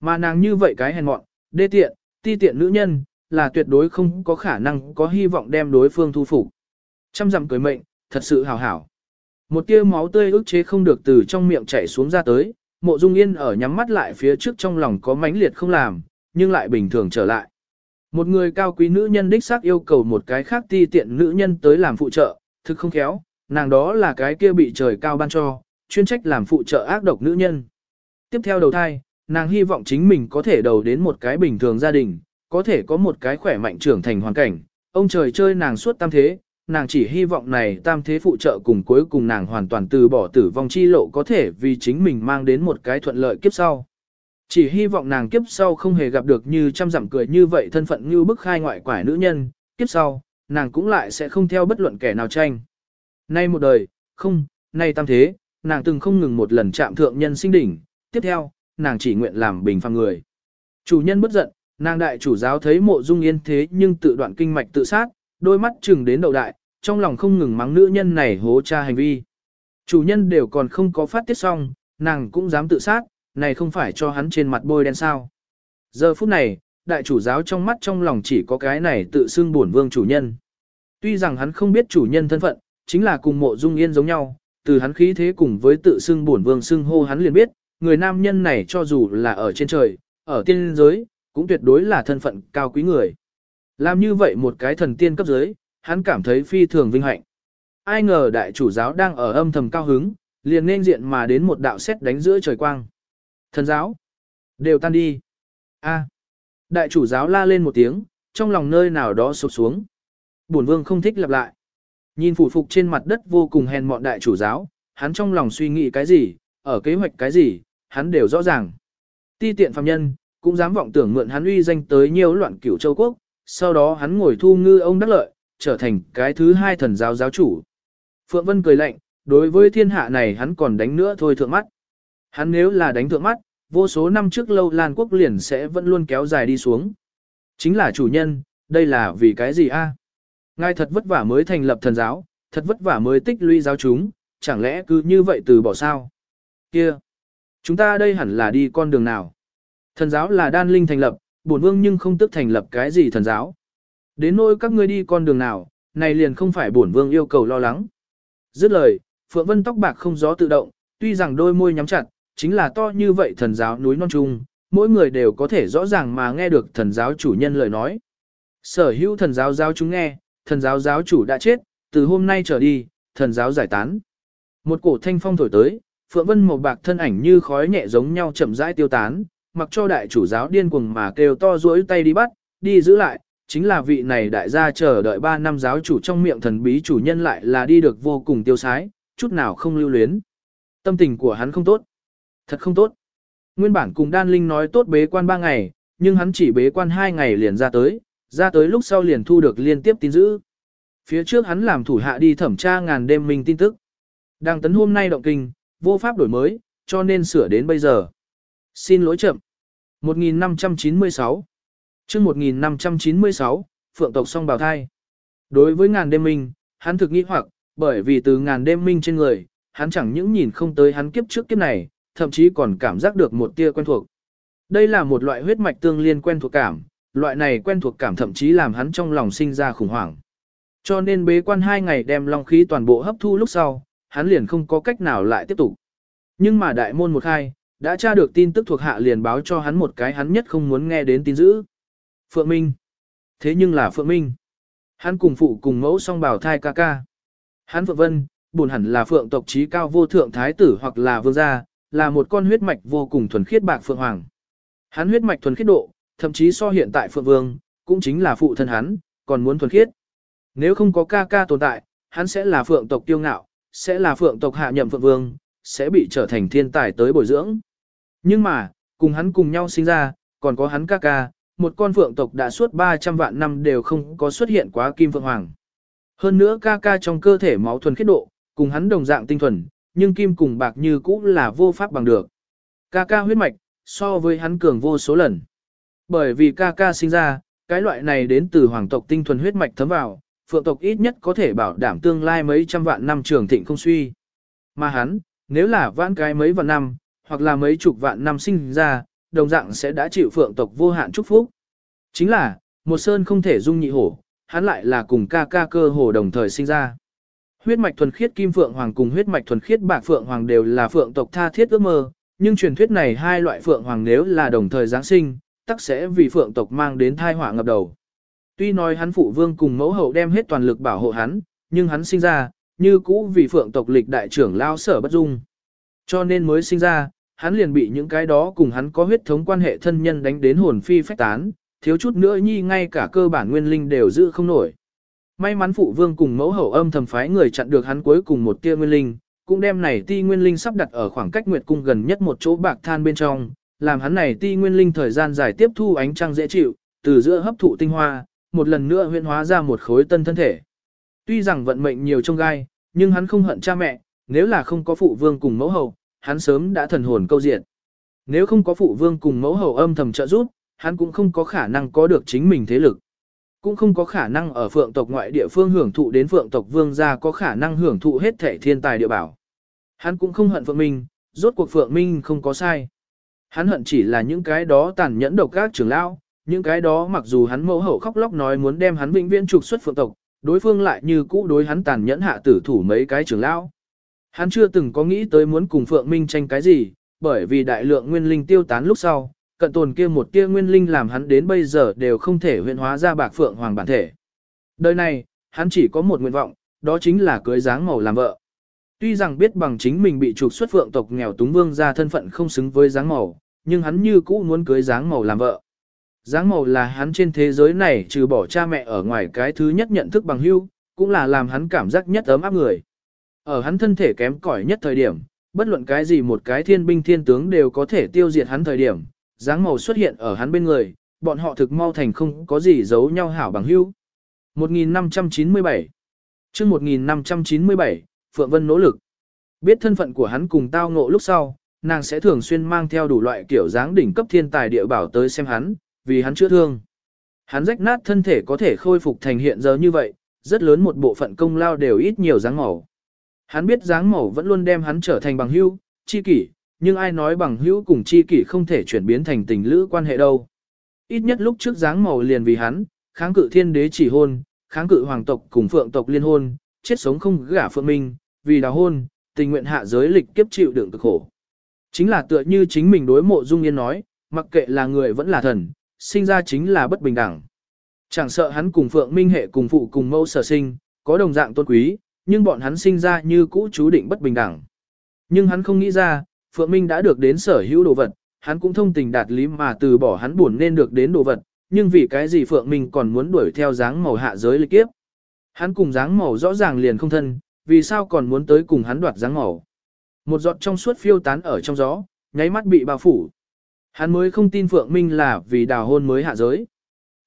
S1: Mà nàng như vậy cái hèn mọn, đê tiện, ti tiện nữ nhân, là tuyệt đối không có khả năng có hy vọng đem đối phương thu phục. Trăm dặm cười mệnh, thật sự hào hảo. Một tia máu tươi ức chế không được từ trong miệng chảy xuống ra tới, mộ dung yên ở nhắm mắt lại phía trước trong lòng có mãnh liệt không làm, nhưng lại bình thường trở lại. Một người cao quý nữ nhân đích xác yêu cầu một cái khác ti tiện nữ nhân tới làm phụ trợ, thực không khéo, nàng đó là cái kia bị trời cao ban cho, chuyên trách làm phụ trợ ác độc nữ nhân. Tiếp theo đầu thai, nàng hy vọng chính mình có thể đầu đến một cái bình thường gia đình, có thể có một cái khỏe mạnh trưởng thành hoàn cảnh, ông trời chơi nàng suốt tam thế, nàng chỉ hy vọng này tam thế phụ trợ cùng cuối cùng nàng hoàn toàn từ bỏ tử vong chi lộ có thể vì chính mình mang đến một cái thuận lợi kiếp sau. Chỉ hy vọng nàng kiếp sau không hề gặp được như trăm dặm cười như vậy thân phận như bức khai ngoại quải nữ nhân, kiếp sau, nàng cũng lại sẽ không theo bất luận kẻ nào tranh. Nay một đời, không, nay tam thế, nàng từng không ngừng một lần chạm thượng nhân sinh đỉnh, tiếp theo, nàng chỉ nguyện làm bình phàm người. Chủ nhân bất giận, nàng đại chủ giáo thấy mộ dung yên thế nhưng tự đoạn kinh mạch tự sát, đôi mắt chừng đến đầu đại, trong lòng không ngừng mắng nữ nhân này hố cha hành vi. Chủ nhân đều còn không có phát tiết xong, nàng cũng dám tự sát, này không phải cho hắn trên mặt bôi đen sao. Giờ phút này, đại chủ giáo trong mắt trong lòng chỉ có cái này tự xưng bổn vương chủ nhân. Tuy rằng hắn không biết chủ nhân thân phận, chính là cùng mộ dung yên giống nhau, từ hắn khí thế cùng với tự xưng bổn vương xưng hô hắn liền biết, người nam nhân này cho dù là ở trên trời, ở tiên giới, cũng tuyệt đối là thân phận cao quý người. Làm như vậy một cái thần tiên cấp dưới, hắn cảm thấy phi thường vinh hạnh. Ai ngờ đại chủ giáo đang ở âm thầm cao hứng, liền nên diện mà đến một đạo xét đánh giữa trời quang. Thần giáo, đều tan đi. A. Đại chủ giáo la lên một tiếng, trong lòng nơi nào đó sụp xuống. Bổn vương không thích lặp lại. Nhìn phủ phục trên mặt đất vô cùng hèn mọn đại chủ giáo, hắn trong lòng suy nghĩ cái gì, ở kế hoạch cái gì, hắn đều rõ ràng. Ti tiện phàm nhân, cũng dám vọng tưởng mượn hắn uy danh tới nhiều loạn cửu châu quốc, sau đó hắn ngồi thu ngư ông đắc lợi, trở thành cái thứ hai thần giáo giáo chủ. Phượng Vân cười lạnh, đối với thiên hạ này hắn còn đánh nữa thôi thượng mắt. Hắn nếu là đánh thượng mắt, vô số năm trước lâu Lan quốc liền sẽ vẫn luôn kéo dài đi xuống. Chính là chủ nhân, đây là vì cái gì a? Ngài thật vất vả mới thành lập thần giáo, thật vất vả mới tích lũy giáo chúng, chẳng lẽ cứ như vậy từ bỏ sao? Kia, chúng ta đây hẳn là đi con đường nào? Thần giáo là đan linh thành lập, bổn vương nhưng không tức thành lập cái gì thần giáo. Đến nỗi các ngươi đi con đường nào, này liền không phải bổn vương yêu cầu lo lắng. Dứt lời, Phượng Vân tóc bạc không gió tự động, tuy rằng đôi môi nhắm chặt, chính là to như vậy thần giáo núi non trung, mỗi người đều có thể rõ ràng mà nghe được thần giáo chủ nhân lời nói. Sở hữu thần giáo giáo chúng nghe, thần giáo giáo chủ đã chết, từ hôm nay trở đi, thần giáo giải tán. Một cổ thanh phong thổi tới, Phượng Vân màu bạc thân ảnh như khói nhẹ giống nhau chậm rãi tiêu tán, mặc cho đại chủ giáo điên cuồng mà kêu to duỗi tay đi bắt, đi giữ lại, chính là vị này đại gia chờ đợi 3 năm giáo chủ trong miệng thần bí chủ nhân lại là đi được vô cùng tiêu sái, chút nào không lưu luyến. Tâm tình của hắn không tốt. Thật không tốt. Nguyên bản cùng Đan Linh nói tốt bế quan 3 ngày, nhưng hắn chỉ bế quan 2 ngày liền ra tới, ra tới lúc sau liền thu được liên tiếp tin dữ. Phía trước hắn làm thủ hạ đi thẩm tra ngàn đêm mình tin tức. Đang tấn hôm nay động kinh, vô pháp đổi mới, cho nên sửa đến bây giờ. Xin lỗi chậm. 1596 chương 1596, Phượng tộc song bào thai. Đối với ngàn đêm minh, hắn thực nghĩ hoặc, bởi vì từ ngàn đêm minh trên người, hắn chẳng những nhìn không tới hắn kiếp trước kiếp này, thậm chí còn cảm giác được một tia quen thuộc. Đây là một loại huyết mạch tương liên quen thuộc cảm, loại này quen thuộc cảm thậm chí làm hắn trong lòng sinh ra khủng hoảng. Cho nên bế quan hai ngày đem long khí toàn bộ hấp thu lúc sau, hắn liền không có cách nào lại tiếp tục. Nhưng mà đại môn một khai, đã tra được tin tức thuộc hạ liền báo cho hắn một cái hắn nhất không muốn nghe đến tin dữ. Phượng Minh. Thế nhưng là Phượng Minh. Hắn cùng phụ cùng mẫu song bảo thai ca ca. Hắn Phượng Vân, buồn hẳn là Phượng tộc trí cao vô thượng thái tử hoặc là vương gia, là một con huyết mạch vô cùng thuần khiết bạc Phượng Hoàng. Hắn huyết mạch thuần khiết độ, thậm chí so hiện tại Phượng Vương, cũng chính là phụ thân hắn, còn muốn thuần khiết. Nếu không có ca ca tồn tại, hắn sẽ là Phượng tộc tiêu ngạo, sẽ là Phượng tộc hạ nhậm Phượng Vương, sẽ bị trở thành thiên tài tới bồi dưỡng. Nhưng mà, cùng hắn cùng nhau sinh ra, còn có hắn ca ca, một con phượng tộc đã suốt 300 vạn năm đều không có xuất hiện quá kim phượng hoàng. Hơn nữa ca ca trong cơ thể máu thuần khiết độ, cùng hắn đồng dạng tinh thuần, nhưng kim cùng bạc như cũ là vô pháp bằng được. Ca ca huyết mạch, so với hắn cường vô số lần. Bởi vì ca ca sinh ra, cái loại này đến từ hoàng tộc tinh thuần huyết mạch thấm vào, phượng tộc ít nhất có thể bảo đảm tương lai mấy trăm vạn năm trường thịnh không suy. Mà hắn, nếu là vãn cái mấy vạn năm, hoặc là mấy chục vạn năm sinh ra, đồng dạng sẽ đã chịu phượng tộc vô hạn chúc phúc. Chính là, một sơn không thể dung nhị hổ, hắn lại là cùng ca ca cơ hồ đồng thời sinh ra. Huyết mạch thuần khiết kim phượng hoàng cùng huyết mạch thuần khiết bạc phượng hoàng đều là phượng tộc tha thiết ước mơ, nhưng truyền thuyết này hai loại phượng hoàng nếu là đồng thời giáng sinh, tắc sẽ vì phượng tộc mang đến thai họa ngập đầu. Tuy nói hắn phụ vương cùng mẫu hậu đem hết toàn lực bảo hộ hắn, nhưng hắn sinh ra, như cũ vì phượng tộc lịch đại trưởng lao sở bất dung. Cho nên mới sinh ra, hắn liền bị những cái đó cùng hắn có huyết thống quan hệ thân nhân đánh đến hồn phi phách tán, thiếu chút nữa nhi ngay cả cơ bản nguyên linh đều giữ không nổi. May mắn phụ vương cùng mẫu hậu âm thầm phái người chặn được hắn cuối cùng một tia nguyên linh, cũng đem này ti nguyên linh sắp đặt ở khoảng cách nguyệt cung gần nhất một chỗ bạc than bên trong, làm hắn này ti nguyên linh thời gian dài tiếp thu ánh trăng dễ chịu, từ giữa hấp thụ tinh hoa, một lần nữa huyễn hóa ra một khối tân thân thể. Tuy rằng vận mệnh nhiều trong gai, nhưng hắn không hận cha mẹ, nếu là không có phụ vương cùng mẫu hậu, hắn sớm đã thần hồn câu diện. Nếu không có phụ vương cùng mẫu hậu âm thầm trợ giúp, hắn cũng không có khả năng có được chính mình thế lực. Cũng không có khả năng ở phượng tộc ngoại địa phương hưởng thụ đến phượng tộc vương gia có khả năng hưởng thụ hết thể thiên tài địa bảo. Hắn cũng không hận phượng minh, rốt cuộc phượng minh không có sai. Hắn hận chỉ là những cái đó tàn nhẫn độc các trưởng lão, những cái đó mặc dù hắn mẫu hậu khóc lóc nói muốn đem hắn vĩnh viễn trục xuất phượng tộc, đối phương lại như cũ đối hắn tàn nhẫn hạ tử thủ mấy cái trưởng lão. Hắn chưa từng có nghĩ tới muốn cùng Phượng Minh tranh cái gì, bởi vì đại lượng nguyên linh tiêu tán lúc sau, cận tồn kia một tia nguyên linh làm hắn đến bây giờ đều không thể huyện hóa ra bạc Phượng Hoàng bản thể. Đời này, hắn chỉ có một nguyện vọng, đó chính là cưới dáng màu làm vợ. Tuy rằng biết bằng chính mình bị trục xuất phượng tộc nghèo túng vương ra thân phận không xứng với dáng màu, nhưng hắn như cũ muốn cưới dáng màu làm vợ. Dáng màu là hắn trên thế giới này trừ bỏ cha mẹ ở ngoài cái thứ nhất nhận thức bằng hưu, cũng là làm hắn cảm giác nhất ấm áp người. Ở hắn thân thể kém cỏi nhất thời điểm, bất luận cái gì một cái thiên binh thiên tướng đều có thể tiêu diệt hắn thời điểm, dáng màu xuất hiện ở hắn bên người, bọn họ thực mau thành không có gì giấu nhau hảo bằng hữu. 1597 chương 1597, Phượng Vân nỗ lực. Biết thân phận của hắn cùng tao ngộ lúc sau, nàng sẽ thường xuyên mang theo đủ loại kiểu dáng đỉnh cấp thiên tài địa bảo tới xem hắn, vì hắn chữa thương. Hắn rách nát thân thể có thể khôi phục thành hiện giờ như vậy, rất lớn một bộ phận công lao đều ít nhiều dáng màu. Hắn biết dáng màu vẫn luôn đem hắn trở thành bằng hữu, chi kỷ, nhưng ai nói bằng hữu cùng chi kỷ không thể chuyển biến thành tình lữ quan hệ đâu. Ít nhất lúc trước dáng màu liền vì hắn, kháng cự thiên đế chỉ hôn, kháng cự hoàng tộc cùng phượng tộc liên hôn, chết sống không gả phượng minh, vì đào hôn, tình nguyện hạ giới lịch kiếp chịu đựng cực khổ. Chính là tựa như chính mình đối mộ dung yên nói, mặc kệ là người vẫn là thần, sinh ra chính là bất bình đẳng. Chẳng sợ hắn cùng phượng minh hệ cùng phụ cùng mẫu sở sinh, có đồng dạng tôn quý, nhưng bọn hắn sinh ra như cũ chú định bất bình đẳng. Nhưng hắn không nghĩ ra, Phượng Minh đã được đến sở hữu đồ vật, hắn cũng thông tình đạt lý mà từ bỏ hắn buồn nên được đến đồ vật, nhưng vì cái gì Phượng Minh còn muốn đuổi theo dáng màu hạ giới lịch kiếp. Hắn cùng dáng màu rõ ràng liền không thân, vì sao còn muốn tới cùng hắn đoạt dáng màu. Một giọt trong suốt phiêu tán ở trong gió, nháy mắt bị bao phủ. Hắn mới không tin Phượng Minh là vì đào hôn mới hạ giới.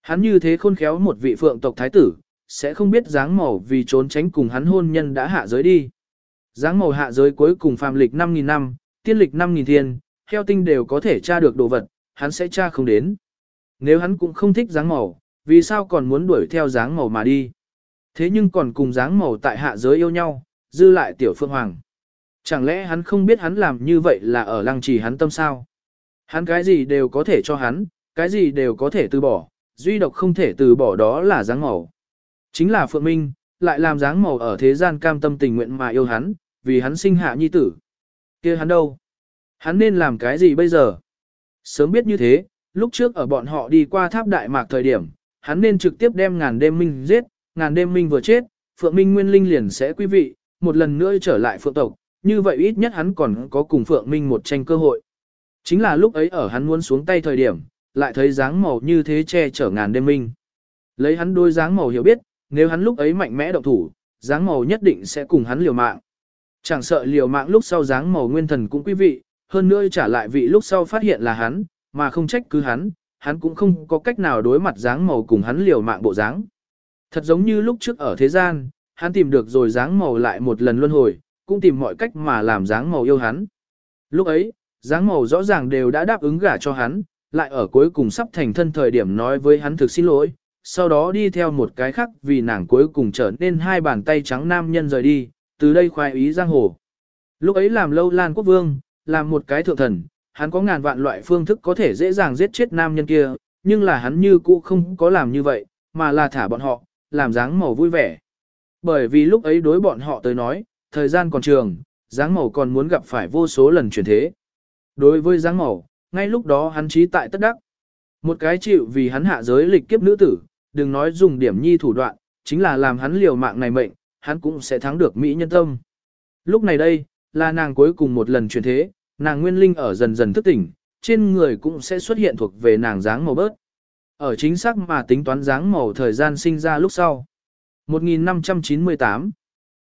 S1: Hắn như thế khôn khéo một vị Phượng tộc thái tử, sẽ không biết dáng màu vì trốn tránh cùng hắn hôn nhân đã hạ giới đi. Dáng màu hạ giới cuối cùng phàm lịch 5.000 năm, tiên lịch 5.000 thiên, theo tinh đều có thể tra được đồ vật, hắn sẽ tra không đến. Nếu hắn cũng không thích dáng màu, vì sao còn muốn đuổi theo dáng màu mà đi? Thế nhưng còn cùng dáng màu tại hạ giới yêu nhau, dư lại tiểu phương hoàng. Chẳng lẽ hắn không biết hắn làm như vậy là ở lăng trì hắn tâm sao? Hắn cái gì đều có thể cho hắn, cái gì đều có thể từ bỏ, duy độc không thể từ bỏ đó là dáng màu. Chính là Phượng Minh, lại làm dáng màu ở thế gian cam tâm tình nguyện mà yêu hắn, vì hắn sinh hạ nhi tử. kia hắn đâu? Hắn nên làm cái gì bây giờ? Sớm biết như thế, lúc trước ở bọn họ đi qua tháp đại mạc thời điểm, hắn nên trực tiếp đem ngàn đêm minh giết, ngàn đêm minh vừa chết, Phượng Minh Nguyên Linh liền sẽ quý vị, một lần nữa trở lại Phượng tộc, như vậy ít nhất hắn còn có cùng Phượng Minh một tranh cơ hội. Chính là lúc ấy ở hắn muốn xuống tay thời điểm, lại thấy dáng màu như thế che chở ngàn đêm minh. Lấy hắn đôi dáng màu hiểu biết, nếu hắn lúc ấy mạnh mẽ động thủ, dáng màu nhất định sẽ cùng hắn liều mạng. Chẳng sợ liều mạng lúc sau dáng màu nguyên thần cũng quý vị, hơn nữa trả lại vị lúc sau phát hiện là hắn, mà không trách cứ hắn, hắn cũng không có cách nào đối mặt dáng màu cùng hắn liều mạng bộ dáng. Thật giống như lúc trước ở thế gian, hắn tìm được rồi dáng màu lại một lần luân hồi, cũng tìm mọi cách mà làm dáng màu yêu hắn. Lúc ấy, dáng màu rõ ràng đều đã đáp ứng gả cho hắn, lại ở cuối cùng sắp thành thân thời điểm nói với hắn thực xin lỗi, sau đó đi theo một cái khác vì nàng cuối cùng trở nên hai bàn tay trắng nam nhân rời đi, từ đây khoái ý giang hồ. Lúc ấy làm lâu lan quốc vương, làm một cái thượng thần, hắn có ngàn vạn loại phương thức có thể dễ dàng giết chết nam nhân kia, nhưng là hắn như cũ không có làm như vậy, mà là thả bọn họ, làm dáng màu vui vẻ. Bởi vì lúc ấy đối bọn họ tới nói, thời gian còn trường, dáng màu còn muốn gặp phải vô số lần chuyển thế. Đối với dáng màu, ngay lúc đó hắn trí tại tất đắc. Một cái chịu vì hắn hạ giới lịch kiếp nữ tử, đừng nói dùng điểm nhi thủ đoạn, chính là làm hắn liều mạng này mệnh, hắn cũng sẽ thắng được Mỹ nhân tâm. Lúc này đây, là nàng cuối cùng một lần chuyển thế, nàng nguyên linh ở dần dần thức tỉnh, trên người cũng sẽ xuất hiện thuộc về nàng dáng màu bớt. Ở chính xác mà tính toán dáng màu thời gian sinh ra lúc sau. 1598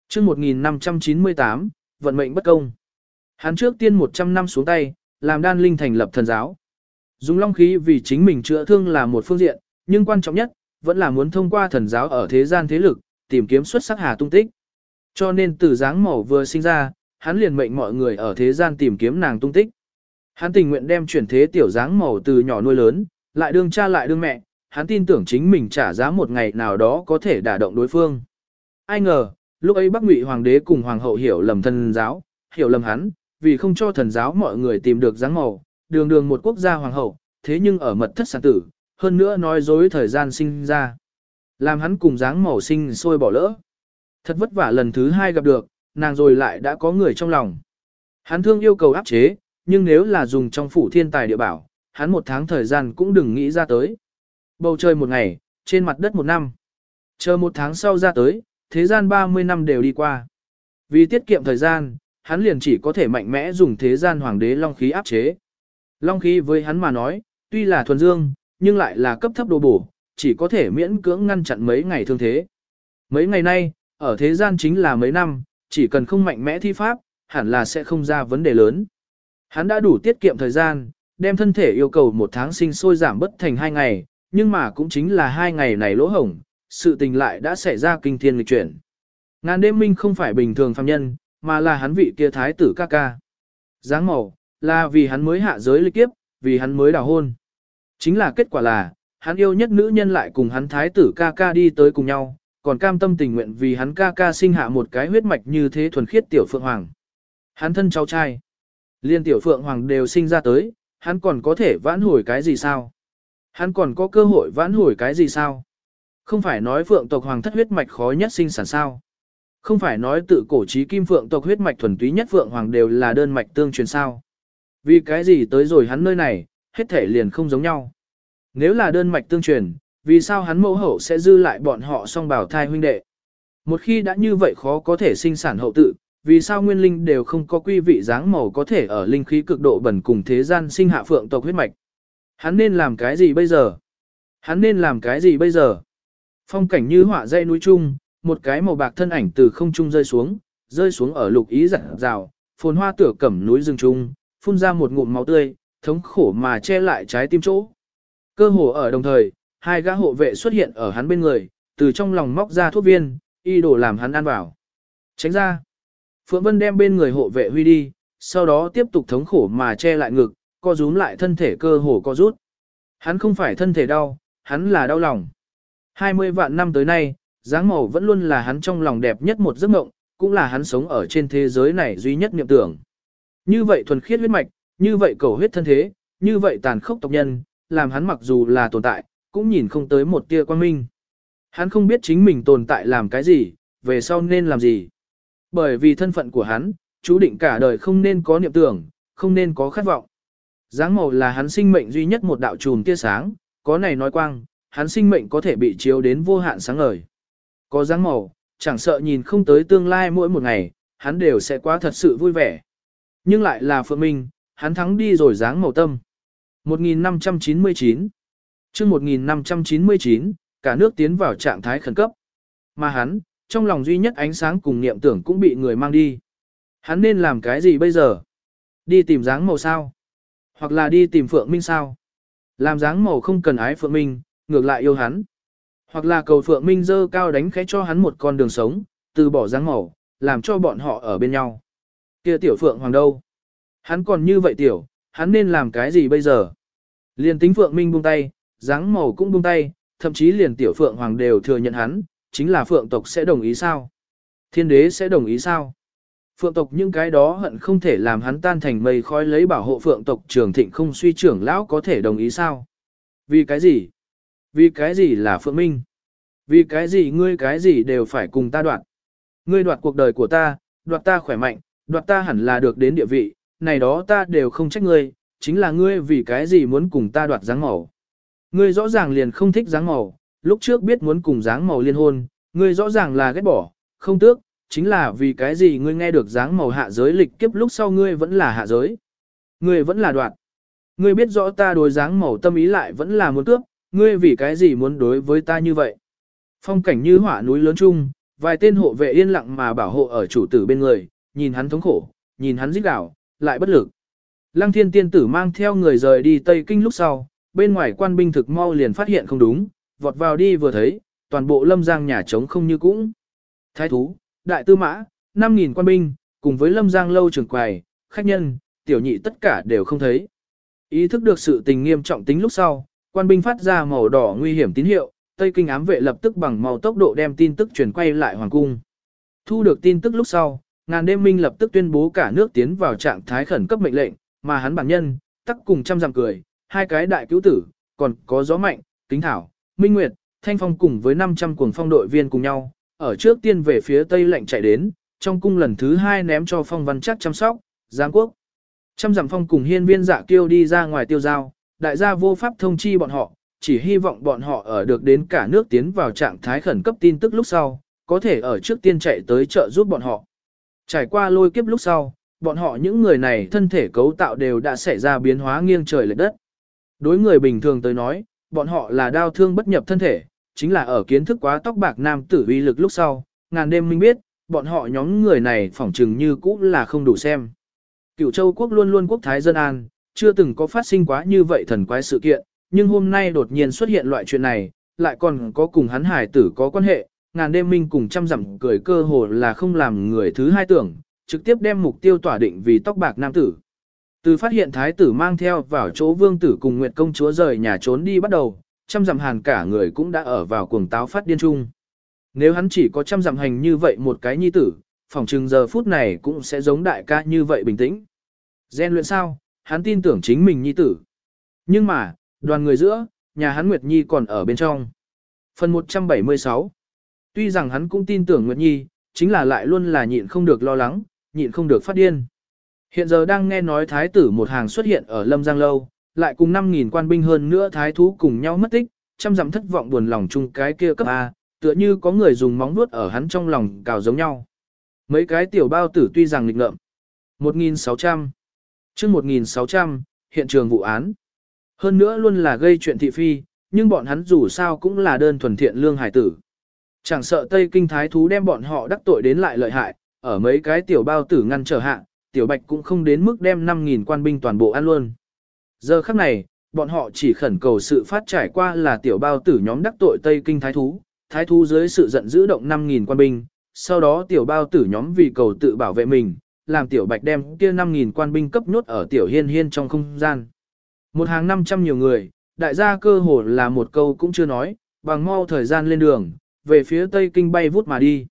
S1: chương 1598, vận mệnh bất công. Hắn trước tiên 100 năm xuống tay, làm đan linh thành lập thần giáo. Dùng long khí vì chính mình chữa thương là một phương diện, nhưng quan trọng nhất, vẫn là muốn thông qua thần giáo ở thế gian thế lực, tìm kiếm xuất sắc hà tung tích. Cho nên từ dáng màu vừa sinh ra, hắn liền mệnh mọi người ở thế gian tìm kiếm nàng tung tích. Hắn tình nguyện đem chuyển thế tiểu dáng màu từ nhỏ nuôi lớn, lại đương cha lại đương mẹ, hắn tin tưởng chính mình trả giá một ngày nào đó có thể đả động đối phương. Ai ngờ, lúc ấy Bắc Ngụy hoàng đế cùng hoàng hậu hiểu lầm thần giáo, hiểu lầm hắn, vì không cho thần giáo mọi người tìm được dáng màu, đường đường một quốc gia hoàng hậu, thế nhưng ở mật thất sản tử, hơn nữa nói dối thời gian sinh ra. Làm hắn cùng dáng màu sinh sôi bỏ lỡ. Thật vất vả lần thứ hai gặp được, nàng rồi lại đã có người trong lòng. Hắn thương yêu cầu áp chế, nhưng nếu là dùng trong phủ thiên tài địa bảo, hắn một tháng thời gian cũng đừng nghĩ ra tới. Bầu trời một ngày, trên mặt đất một năm. Chờ một tháng sau ra tới, thế gian 30 năm đều đi qua. Vì tiết kiệm thời gian, hắn liền chỉ có thể mạnh mẽ dùng thế gian hoàng đế long khí áp chế. Long khí với hắn mà nói, tuy là thuần dương, nhưng lại là cấp thấp đồ bổ, chỉ có thể miễn cưỡng ngăn chặn mấy ngày thương thế. Mấy ngày nay, ở thế gian chính là mấy năm, chỉ cần không mạnh mẽ thi pháp, hẳn là sẽ không ra vấn đề lớn. Hắn đã đủ tiết kiệm thời gian, đem thân thể yêu cầu một tháng sinh sôi giảm bất thành hai ngày, nhưng mà cũng chính là hai ngày này lỗ hổng, sự tình lại đã xảy ra kinh thiên lịch chuyển. Ngàn đêm minh không phải bình thường phàm nhân, mà là hắn vị kia thái tử ca ca. Giáng màu, là vì hắn mới hạ giới lịch kiếp, vì hắn mới đào hôn. Chính là kết quả là, hắn yêu nhất nữ nhân lại cùng hắn thái tử ca ca đi tới cùng nhau, còn cam tâm tình nguyện vì hắn ca ca sinh hạ một cái huyết mạch như thế thuần khiết tiểu phượng hoàng. Hắn thân cháu trai, liên tiểu phượng hoàng đều sinh ra tới, hắn còn có thể vãn hồi cái gì sao? Hắn còn có cơ hội vãn hồi cái gì sao? Không phải nói phượng tộc hoàng thất huyết mạch khó nhất sinh sản sao? Không phải nói tự cổ trí kim phượng tộc huyết mạch thuần túy nhất phượng hoàng đều là đơn mạch tương truyền sao? Vì cái gì tới rồi hắn nơi này, hết thể liền không giống nhau. Nếu là đơn mạch tương truyền, vì sao hắn mẫu hậu sẽ dư lại bọn họ song bảo thai huynh đệ? Một khi đã như vậy khó có thể sinh sản hậu tự, vì sao nguyên linh đều không có quy vị dáng màu có thể ở linh khí cực độ bẩn cùng thế gian sinh hạ phượng tộc huyết mạch? Hắn nên làm cái gì bây giờ? Hắn nên làm cái gì bây giờ? Phong cảnh như họa dây núi trung, một cái màu bạc thân ảnh từ không trung rơi xuống, rơi xuống ở lục ý dặn rào, phồn hoa tửa cẩm núi rừng trung, phun ra một ngụm máu tươi, thống khổ mà che lại trái tim chỗ. Cơ hồ ở đồng thời, hai gã hộ vệ xuất hiện ở hắn bên người, từ trong lòng móc ra thuốc viên, y đổ làm hắn ăn vào. Tránh ra. Phượng Vân đem bên người hộ vệ huy đi, sau đó tiếp tục thống khổ mà che lại ngực, co rúm lại thân thể cơ hồ co rút. Hắn không phải thân thể đau, hắn là đau lòng. 20 vạn năm tới nay, dáng màu vẫn luôn là hắn trong lòng đẹp nhất một giấc mộng, cũng là hắn sống ở trên thế giới này duy nhất niệm tưởng. Như vậy thuần khiết huyết mạch, như vậy cầu huyết thân thế, như vậy tàn khốc tộc nhân, làm hắn mặc dù là tồn tại, cũng nhìn không tới một tia quan minh. Hắn không biết chính mình tồn tại làm cái gì, về sau nên làm gì. Bởi vì thân phận của hắn, chú định cả đời không nên có niệm tưởng, không nên có khát vọng. Giáng màu là hắn sinh mệnh duy nhất một đạo trùm tia sáng, có này nói quang, hắn sinh mệnh có thể bị chiếu đến vô hạn sáng ngời. Có dáng màu, chẳng sợ nhìn không tới tương lai mỗi một ngày, hắn đều sẽ quá thật sự vui vẻ. Nhưng lại là Phượng Minh, hắn thắng đi rồi dáng màu tâm. 1599 chương 1599, cả nước tiến vào trạng thái khẩn cấp. Mà hắn, trong lòng duy nhất ánh sáng cùng niệm tưởng cũng bị người mang đi. Hắn nên làm cái gì bây giờ? Đi tìm dáng màu sao? Hoặc là đi tìm Phượng Minh sao? Làm dáng màu không cần ái Phượng Minh, ngược lại yêu hắn. Hoặc là cầu Phượng Minh dơ cao đánh khẽ cho hắn một con đường sống, từ bỏ dáng màu, làm cho bọn họ ở bên nhau. Kia tiểu Phượng Hoàng đâu? Hắn còn như vậy tiểu, hắn nên làm cái gì bây giờ? Liền tính Phượng Minh buông tay, dáng màu cũng buông tay, thậm chí liền tiểu Phượng Hoàng đều thừa nhận hắn, chính là Phượng tộc sẽ đồng ý sao? Thiên đế sẽ đồng ý sao? Phượng tộc những cái đó hận không thể làm hắn tan thành mây khói lấy bảo hộ Phượng tộc trường thịnh không suy trưởng lão có thể đồng ý sao? Vì cái gì? Vì cái gì là Phượng Minh? Vì cái gì ngươi cái gì đều phải cùng ta đoạt? Ngươi đoạt cuộc đời của ta, đoạt ta khỏe mạnh, đoạt ta hẳn là được đến địa vị, này đó ta đều không trách ngươi, chính là ngươi vì cái gì muốn cùng ta đoạt dáng màu. Ngươi rõ ràng liền không thích dáng màu, lúc trước biết muốn cùng dáng màu liên hôn, ngươi rõ ràng là ghét bỏ, không tước, chính là vì cái gì ngươi nghe được dáng màu hạ giới lịch kiếp lúc sau ngươi vẫn là hạ giới. Ngươi vẫn là đoạt. Ngươi biết rõ ta đối dáng màu tâm ý lại vẫn là muốn cướp, ngươi vì cái gì muốn đối với ta như vậy. Phong cảnh như hỏa núi lớn chung, vài tên hộ vệ yên lặng mà bảo hộ ở chủ tử bên người, nhìn hắn thống khổ, nhìn hắn rít gào, lại bất lực. Lăng thiên tiên tử mang theo người rời đi Tây Kinh lúc sau, bên ngoài quan binh thực mau liền phát hiện không đúng, vọt vào đi vừa thấy, toàn bộ lâm giang nhà trống không như cũng. Thái thú, đại tư mã, 5.000 quan binh, cùng với lâm giang lâu trưởng quầy, khách nhân, tiểu nhị tất cả đều không thấy. Ý thức được sự tình nghiêm trọng tính lúc sau, quan binh phát ra màu đỏ nguy hiểm tín hiệu, Tây Kinh ám vệ lập tức bằng màu tốc độ đem tin tức truyền quay lại hoàng cung. Thu được tin tức lúc sau, ngàn đêm minh lập tức tuyên bố cả nước tiến vào trạng thái khẩn cấp mệnh lệnh, mà hắn bản nhân, tắc cùng trăm dặm cười, hai cái đại cứu tử, còn có gió mạnh, kính thảo, minh nguyệt, thanh phong cùng với 500 cuồng phong đội viên cùng nhau, ở trước tiên về phía tây lệnh chạy đến, trong cung lần thứ hai ném cho phong văn chắc chăm sóc, giáng quốc. Trăm dặm phong cùng hiên viên dạ kiêu đi ra ngoài tiêu giao, đại gia vô pháp thông chi bọn họ, chỉ hy vọng bọn họ ở được đến cả nước tiến vào trạng thái khẩn cấp tin tức lúc sau, có thể ở trước tiên chạy tới trợ giúp bọn họ. Trải qua lôi kiếp lúc sau, bọn họ những người này thân thể cấu tạo đều đã xảy ra biến hóa nghiêng trời lệch đất. Đối người bình thường tới nói, bọn họ là đau thương bất nhập thân thể, chính là ở kiến thức quá tóc bạc nam tử uy lực lúc sau, ngàn đêm minh biết, bọn họ nhóm người này phỏng chừng như cũ là không đủ xem. Cựu châu quốc luôn luôn quốc thái dân an, chưa từng có phát sinh quá như vậy thần quái sự kiện, nhưng hôm nay đột nhiên xuất hiện loại chuyện này, lại còn có cùng hắn hải tử có quan hệ, ngàn đêm minh cùng trăm dặm cười cơ hồ là không làm người thứ hai tưởng, trực tiếp đem mục tiêu tỏa định vì tóc bạc nam tử. Từ phát hiện thái tử mang theo vào chỗ vương tử cùng nguyệt công chúa rời nhà trốn đi bắt đầu, trăm dặm hàn cả người cũng đã ở vào cuồng táo phát điên trung. Nếu hắn chỉ có trăm dặm hành như vậy một cái nhi tử, phòng trừng giờ phút này cũng sẽ giống đại ca như vậy bình tĩnh. Gen luyện sao, hắn tin tưởng chính mình nhi tử. Nhưng mà, đoàn người giữa, nhà hắn Nguyệt Nhi còn ở bên trong. Phần 176 Tuy rằng hắn cũng tin tưởng Nguyệt Nhi, chính là lại luôn là nhịn không được lo lắng, nhịn không được phát điên. Hiện giờ đang nghe nói thái tử một hàng xuất hiện ở Lâm Giang Lâu, lại cùng 5.000 quan binh hơn nữa thái thú cùng nhau mất tích, trăm dặm thất vọng buồn lòng chung cái kia cấp A, tựa như có người dùng móng vuốt ở hắn trong lòng cào giống nhau. Mấy cái tiểu bao tử tuy rằng nghịch ngợm. 1.600 chương 1.600, hiện trường vụ án. Hơn nữa luôn là gây chuyện thị phi, nhưng bọn hắn dù sao cũng là đơn thuần thiện lương hải tử. Chẳng sợ Tây Kinh Thái Thú đem bọn họ đắc tội đến lại lợi hại, ở mấy cái tiểu bao tử ngăn trở hạ, tiểu bạch cũng không đến mức đem 5.000 quan binh toàn bộ ăn luôn. Giờ khắc này, bọn họ chỉ khẩn cầu sự phát trải qua là tiểu bao tử nhóm đắc tội Tây Kinh Thái Thú, Thái Thú dưới sự giận dữ động 5.000 quan binh, sau đó tiểu bao tử nhóm vì cầu tự bảo vệ mình, làm tiểu bạch đem kia 5.000 quan binh cấp nhốt ở tiểu hiên hiên trong không gian. Một hàng 500 nhiều người, đại gia cơ hồ là một câu cũng chưa nói, bằng mau thời gian lên đường, về phía tây kinh bay vút mà đi.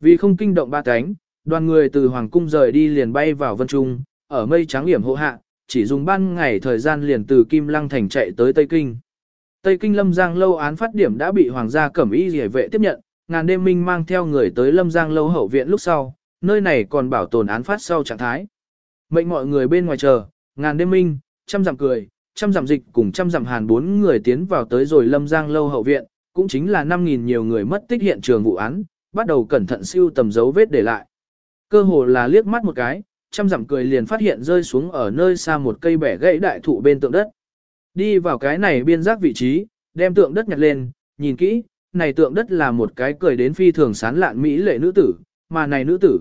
S1: Vì không kinh động ba cánh, đoàn người từ Hoàng Cung rời đi liền bay vào Vân Trung, ở mây trắng hiểm hộ hạ, chỉ dùng ban ngày thời gian liền từ Kim Lăng Thành chạy tới Tây Kinh. Tây Kinh Lâm Giang Lâu án phát điểm đã bị Hoàng gia Cẩm Y Rỉa vệ tiếp nhận, ngàn đêm minh mang theo người tới Lâm Giang Lâu hậu viện lúc sau, nơi này còn bảo tồn án phát sau trạng thái. Mệnh mọi người bên ngoài chờ, ngàn đêm minh, trăm dặm cười, trăm dặm dịch cùng trăm dặm hàn bốn người tiến vào tới rồi Lâm Giang Lâu hậu viện, cũng chính là 5.000 nhiều người mất tích hiện trường vụ án, bắt đầu cẩn thận siêu tầm dấu vết để lại. Cơ hồ là liếc mắt một cái, trăm dặm cười liền phát hiện rơi xuống ở nơi xa một cây bẻ gãy đại thụ bên tượng đất. Đi vào cái này biên giác vị trí, đem tượng đất nhặt lên, nhìn kỹ, này tượng đất là một cái cười đến phi thường sán lạn mỹ lệ nữ tử, mà này nữ tử.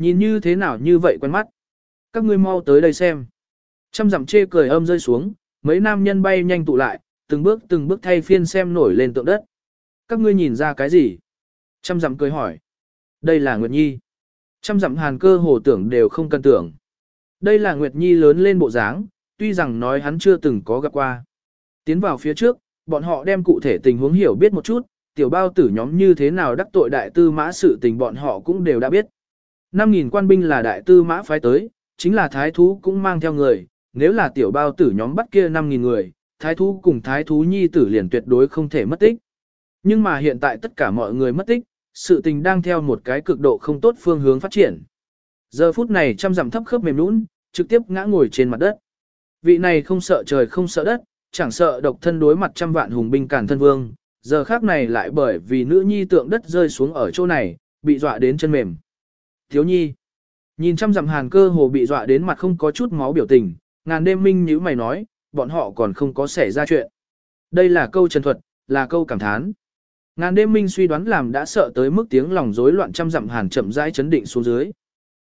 S1: Nhìn như thế nào như vậy quen mắt. Các ngươi mau tới đây xem. Trăm dặm chê cười âm rơi xuống, mấy nam nhân bay nhanh tụ lại, từng bước từng bước thay phiên xem nổi lên tượng đất. Các ngươi nhìn ra cái gì? Trăm dặm cười hỏi. Đây là Nguyệt Nhi. Trăm dặm hàn cơ hồ tưởng đều không cần tưởng. Đây là Nguyệt Nhi lớn lên bộ dáng, tuy rằng nói hắn chưa từng có gặp qua. Tiến vào phía trước, bọn họ đem cụ thể tình huống hiểu biết một chút, tiểu bao tử nhóm như thế nào đắc tội đại tư mã sự tình bọn họ cũng đều đã biết. 5.000 quan binh là đại tư mã phái tới, chính là thái thú cũng mang theo người, nếu là tiểu bao tử nhóm bắt kia 5.000 người, thái thú cùng thái thú nhi tử liền tuyệt đối không thể mất tích. Nhưng mà hiện tại tất cả mọi người mất tích, sự tình đang theo một cái cực độ không tốt phương hướng phát triển. Giờ phút này trăm dặm thấp khớp mềm nũng, trực tiếp ngã ngồi trên mặt đất. Vị này không sợ trời không sợ đất, chẳng sợ độc thân đối mặt trăm vạn hùng binh cản thân vương, giờ khác này lại bởi vì nữ nhi tượng đất rơi xuống ở chỗ này, bị dọa đến chân mềm. Thiếu nhi, nhìn trăm dặm hàn cơ hồ bị dọa đến mặt không có chút máu biểu tình, ngàn đêm minh như mày nói, bọn họ còn không có xảy ra chuyện. Đây là câu trần thuật, là câu cảm thán. Ngàn đêm minh suy đoán làm đã sợ tới mức tiếng lòng rối loạn trăm dặm hàn chậm rãi chấn định xuống dưới.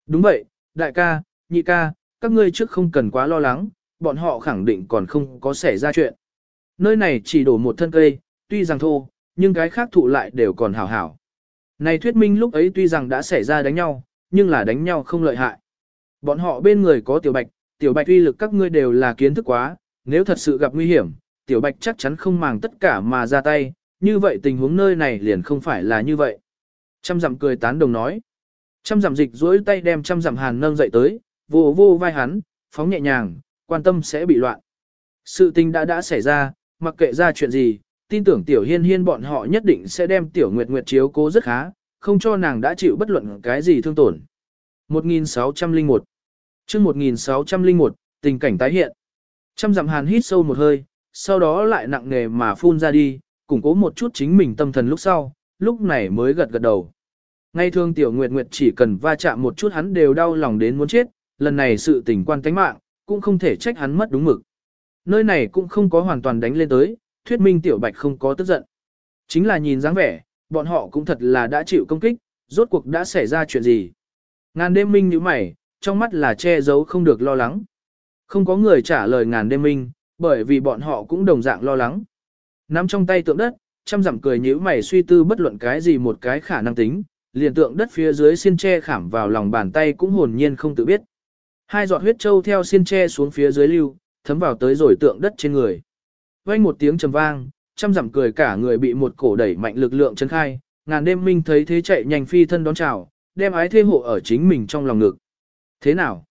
S1: Đúng vậy, đại ca, nhị ca, các ngươi trước không cần quá lo lắng, bọn họ khẳng định còn không có xảy ra chuyện. Nơi này chỉ đổ một thân cây, tuy rằng thô, nhưng cái khác thụ lại đều còn hảo hảo. Này thuyết minh lúc ấy tuy rằng đã xảy ra đánh nhau, nhưng là đánh nhau không lợi hại. Bọn họ bên người có tiểu bạch, tiểu bạch uy lực các ngươi đều là kiến thức quá, nếu thật sự gặp nguy hiểm, tiểu bạch chắc chắn không màng tất cả mà ra tay, như vậy tình huống nơi này liền không phải là như vậy. Trăm dặm cười tán đồng nói. Trăm dặm dịch duỗi tay đem trăm dặm hàn nâng dậy tới, vô vô vai hắn, phóng nhẹ nhàng, quan tâm sẽ bị loạn. Sự tình đã đã xảy ra, mặc kệ ra chuyện gì, tin tưởng tiểu hiên hiên bọn họ nhất định sẽ đem tiểu nguyệt nguyệt chiếu cố rất khá, không cho nàng đã chịu bất luận cái gì thương tổn. 1601 chương 1601, tình cảnh tái hiện. Trăm dặm hàn hít sâu một hơi, sau đó lại nặng nề mà phun ra đi, củng cố một chút chính mình tâm thần lúc sau, lúc này mới gật gật đầu. Ngay thương tiểu nguyệt nguyệt chỉ cần va chạm một chút hắn đều đau lòng đến muốn chết, lần này sự tình quan tánh mạng, cũng không thể trách hắn mất đúng mực. Nơi này cũng không có hoàn toàn đánh lên tới, thuyết minh tiểu bạch không có tức giận. Chính là nhìn dáng vẻ, bọn họ cũng thật là đã chịu công kích, rốt cuộc đã xảy ra chuyện gì. Ngàn đêm minh như mày, trong mắt là che giấu không được lo lắng. Không có người trả lời ngàn đêm minh, bởi vì bọn họ cũng đồng dạng lo lắng. Nắm trong tay tượng đất, chăm dặm cười nhíu mày suy tư bất luận cái gì một cái khả năng tính, liền tượng đất phía dưới xiên tre khảm vào lòng bàn tay cũng hồn nhiên không tự biết. Hai giọt huyết châu theo xiên tre xuống phía dưới lưu, thấm vào tới rồi tượng đất trên người. Vang một tiếng trầm vang, chăm dặm cười cả người bị một cổ đẩy mạnh lực lượng chấn khai, ngàn đêm minh thấy thế chạy nhanh phi thân đón chào, đem ái thê hộ ở chính mình trong lòng ngực. Thế nào?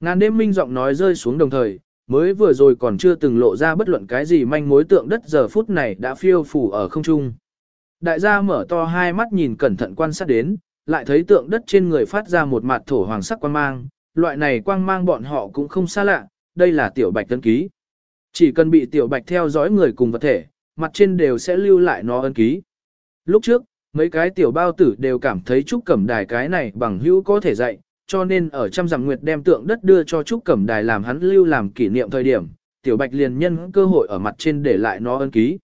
S1: Ngàn đêm minh giọng nói rơi xuống đồng thời, mới vừa rồi còn chưa từng lộ ra bất luận cái gì manh mối tượng đất giờ phút này đã phiêu phủ ở không trung. Đại gia mở to hai mắt nhìn cẩn thận quan sát đến, lại thấy tượng đất trên người phát ra một mặt thổ hoàng sắc quang mang, loại này quang mang bọn họ cũng không xa lạ, đây là tiểu bạch tân ký. Chỉ cần bị tiểu bạch theo dõi người cùng vật thể, mặt trên đều sẽ lưu lại nó ân ký. Lúc trước, mấy cái tiểu bao tử đều cảm thấy Trúc Cẩm Đài cái này bằng hữu có thể dạy, cho nên ở trăm dặm nguyệt đem tượng đất đưa cho Trúc Cẩm Đài làm hắn lưu làm kỷ niệm thời điểm, tiểu bạch liền nhân cơ hội ở mặt trên để lại nó ân ký.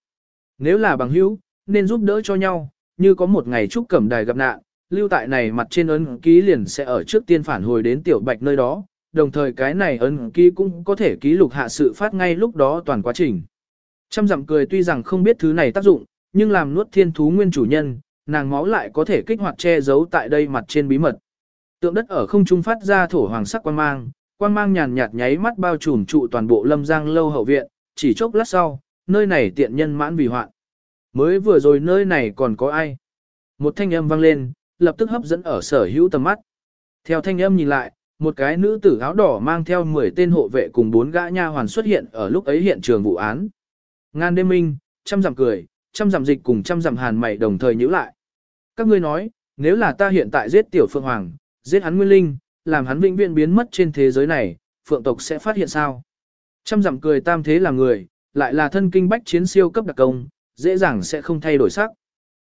S1: Nếu là bằng hữu, nên giúp đỡ cho nhau, như có một ngày Trúc Cẩm Đài gặp nạn, lưu tại này mặt trên ấn ký liền sẽ ở trước tiên phản hồi đến tiểu bạch nơi đó, đồng thời cái này ấn ký cũng có thể ký lục hạ sự phát ngay lúc đó toàn quá trình. Trăm dặm cười tuy rằng không biết thứ này tác dụng, nhưng làm nuốt thiên thú nguyên chủ nhân, nàng máu lại có thể kích hoạt che giấu tại đây mặt trên bí mật. Tượng đất ở không trung phát ra thổ hoàng sắc quang mang, quang mang nhàn nhạt nháy mắt bao trùm trụ toàn bộ lâm giang lâu hậu viện, chỉ chốc lát sau, nơi này tiện nhân mãn vì hoạn. Mới vừa rồi nơi này còn có ai? Một thanh âm vang lên, lập tức hấp dẫn ở sở hữu tầm mắt. Theo thanh âm nhìn lại, một cái nữ tử áo đỏ mang theo 10 tên hộ vệ cùng bốn gã nha hoàn xuất hiện ở lúc ấy hiện trường vụ án. Ngan đêm minh, trăm dặm cười, trăm dặm dịch cùng trăm dặm hàn mày đồng thời nhíu lại. Các ngươi nói, nếu là ta hiện tại giết tiểu phượng hoàng, giết hắn nguyên linh, làm hắn vĩnh viễn biến mất trên thế giới này, phượng tộc sẽ phát hiện sao? Trăm dặm cười tam thế là người, lại là thân kinh bách chiến siêu cấp đặc công, dễ dàng sẽ không thay đổi sắc.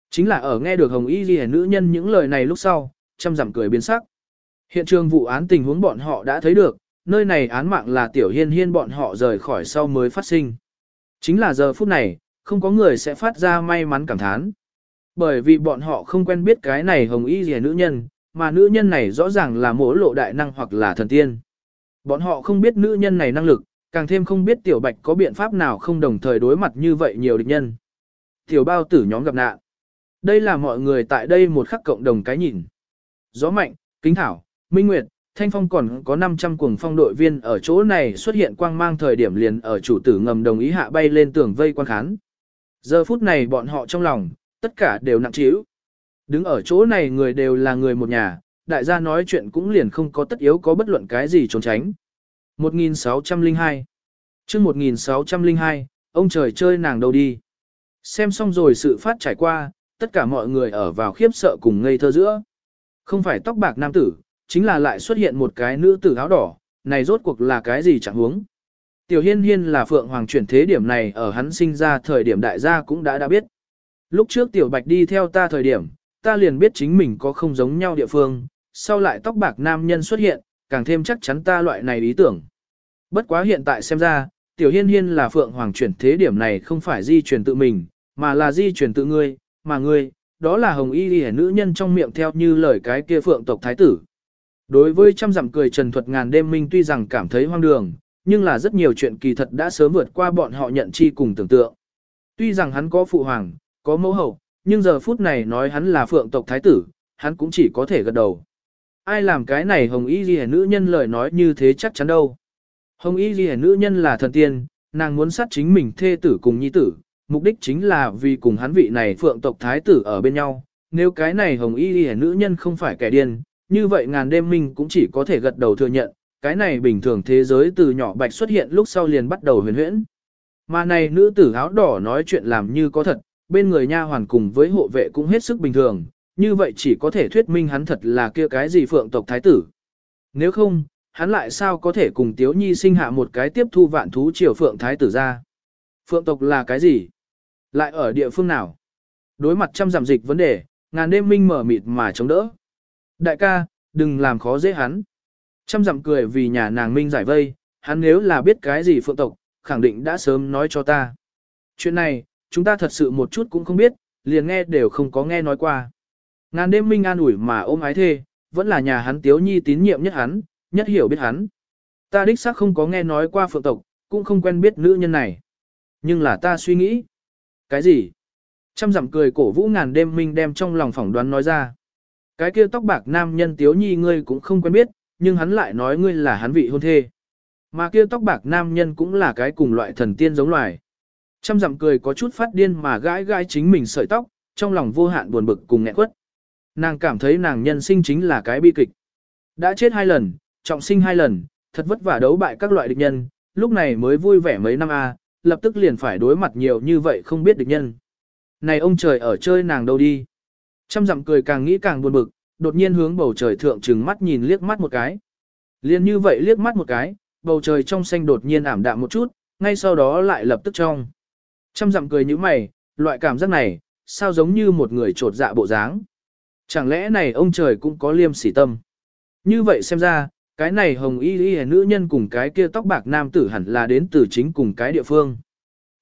S1: Chính là ở nghe được Hồng Y Ghi nữ nhân những lời này lúc sau, trăm dặm cười biến sắc. Hiện trường vụ án tình huống bọn họ đã thấy được, nơi này án mạng là tiểu hiên hiên bọn họ rời khỏi sau mới phát sinh. Chính là giờ phút này, không có người sẽ phát ra may mắn cảm thán. Bởi vì bọn họ không quen biết cái này hồng y rìa nữ nhân, mà nữ nhân này rõ ràng là mỗ lộ đại năng hoặc là thần tiên. Bọn họ không biết nữ nhân này năng lực, càng thêm không biết tiểu bạch có biện pháp nào không đồng thời đối mặt như vậy nhiều địch nhân. Tiểu bao tử nhóm gặp nạn. Đây là mọi người tại đây một khắc cộng đồng cái nhìn. Gió mạnh, kính thảo, minh nguyệt, thanh phong còn có 500 cuồng phong đội viên ở chỗ này xuất hiện quang mang thời điểm liền ở chủ tử ngầm đồng ý hạ bay lên tường vây quan khán. Giờ phút này bọn họ trong lòng, tất cả đều nặng trĩu. Đứng ở chỗ này người đều là người một nhà, đại gia nói chuyện cũng liền không có tất yếu có bất luận cái gì trốn tránh. 1602 chương 1602, ông trời chơi nàng đâu đi. Xem xong rồi sự phát trải qua, tất cả mọi người ở vào khiếp sợ cùng ngây thơ giữa. Không phải tóc bạc nam tử, chính là lại xuất hiện một cái nữ tử áo đỏ, này rốt cuộc là cái gì chẳng huống. Tiểu hiên hiên là phượng hoàng chuyển thế điểm này ở hắn sinh ra thời điểm đại gia cũng đã đã biết. Lúc trước tiểu bạch đi theo ta thời điểm, ta liền biết chính mình có không giống nhau địa phương, sau lại tóc bạc nam nhân xuất hiện, càng thêm chắc chắn ta loại này ý tưởng. Bất quá hiện tại xem ra, tiểu hiên hiên là phượng hoàng chuyển thế điểm này không phải di truyền tự mình, mà là di truyền tự ngươi, mà ngươi, đó là hồng y ghi nữ nhân trong miệng theo như lời cái kia phượng tộc thái tử. Đối với trăm dặm cười trần thuật ngàn đêm minh tuy rằng cảm thấy hoang đường, nhưng là rất nhiều chuyện kỳ thật đã sớm vượt qua bọn họ nhận chi cùng tưởng tượng. Tuy rằng hắn có phụ hoàng, có mẫu hậu, nhưng giờ phút này nói hắn là phượng tộc thái tử, hắn cũng chỉ có thể gật đầu. Ai làm cái này hồng y ghi nữ nhân lời nói như thế chắc chắn đâu. Hồng y ghi nữ nhân là thần tiên, nàng muốn sát chính mình thê tử cùng nhi tử, mục đích chính là vì cùng hắn vị này phượng tộc thái tử ở bên nhau. Nếu cái này hồng y ghi nữ nhân không phải kẻ điên, như vậy ngàn đêm minh cũng chỉ có thể gật đầu thừa nhận, cái này bình thường thế giới từ nhỏ bạch xuất hiện lúc sau liền bắt đầu huyền huyễn. Mà này nữ tử áo đỏ nói chuyện làm như có thật, bên người nha hoàn cùng với hộ vệ cũng hết sức bình thường, như vậy chỉ có thể thuyết minh hắn thật là kia cái gì phượng tộc thái tử. Nếu không, hắn lại sao có thể cùng Tiếu Nhi sinh hạ một cái tiếp thu vạn thú triều phượng thái tử ra. Phượng tộc là cái gì? Lại ở địa phương nào? Đối mặt trăm giảm dịch vấn đề, ngàn đêm minh mở mịt mà chống đỡ. Đại ca, đừng làm khó dễ hắn. Trăm dặm cười vì nhà nàng minh giải vây, hắn nếu là biết cái gì phượng tộc, khẳng định đã sớm nói cho ta. Chuyện này, chúng ta thật sự một chút cũng không biết, liền nghe đều không có nghe nói qua. Ngàn đêm minh an ủi mà ôm ái thê, vẫn là nhà hắn tiếu nhi tín nhiệm nhất hắn, nhất hiểu biết hắn. Ta đích xác không có nghe nói qua phượng tộc, cũng không quen biết nữ nhân này. Nhưng là ta suy nghĩ. Cái gì? Trăm dặm cười cổ vũ ngàn đêm minh đem trong lòng phỏng đoán nói ra. Cái kia tóc bạc nam nhân tiếu nhi ngươi cũng không quen biết, nhưng hắn lại nói ngươi là hắn vị hôn thê. Mà kia tóc bạc nam nhân cũng là cái cùng loại thần tiên giống loài. Trăm dặm cười có chút phát điên mà gãi gãi chính mình sợi tóc, trong lòng vô hạn buồn bực cùng nghẹn quất. Nàng cảm thấy nàng nhân sinh chính là cái bi kịch. Đã chết hai lần, trọng sinh hai lần, thật vất vả đấu bại các loại địch nhân, lúc này mới vui vẻ mấy năm a, lập tức liền phải đối mặt nhiều như vậy không biết địch nhân. Này ông trời ở chơi nàng đâu đi. Trăm dặm cười càng nghĩ càng buồn bực, đột nhiên hướng bầu trời thượng trừng mắt nhìn liếc mắt một cái. Liên như vậy liếc mắt một cái, bầu trời trong xanh đột nhiên ảm đạm một chút, ngay sau đó lại lập tức trong. Trăm dặm cười như mày, loại cảm giác này, sao giống như một người trột dạ bộ dáng. Chẳng lẽ này ông trời cũng có liêm sỉ tâm. Như vậy xem ra, cái này hồng y y nữ nhân cùng cái kia tóc bạc nam tử hẳn là đến từ chính cùng cái địa phương.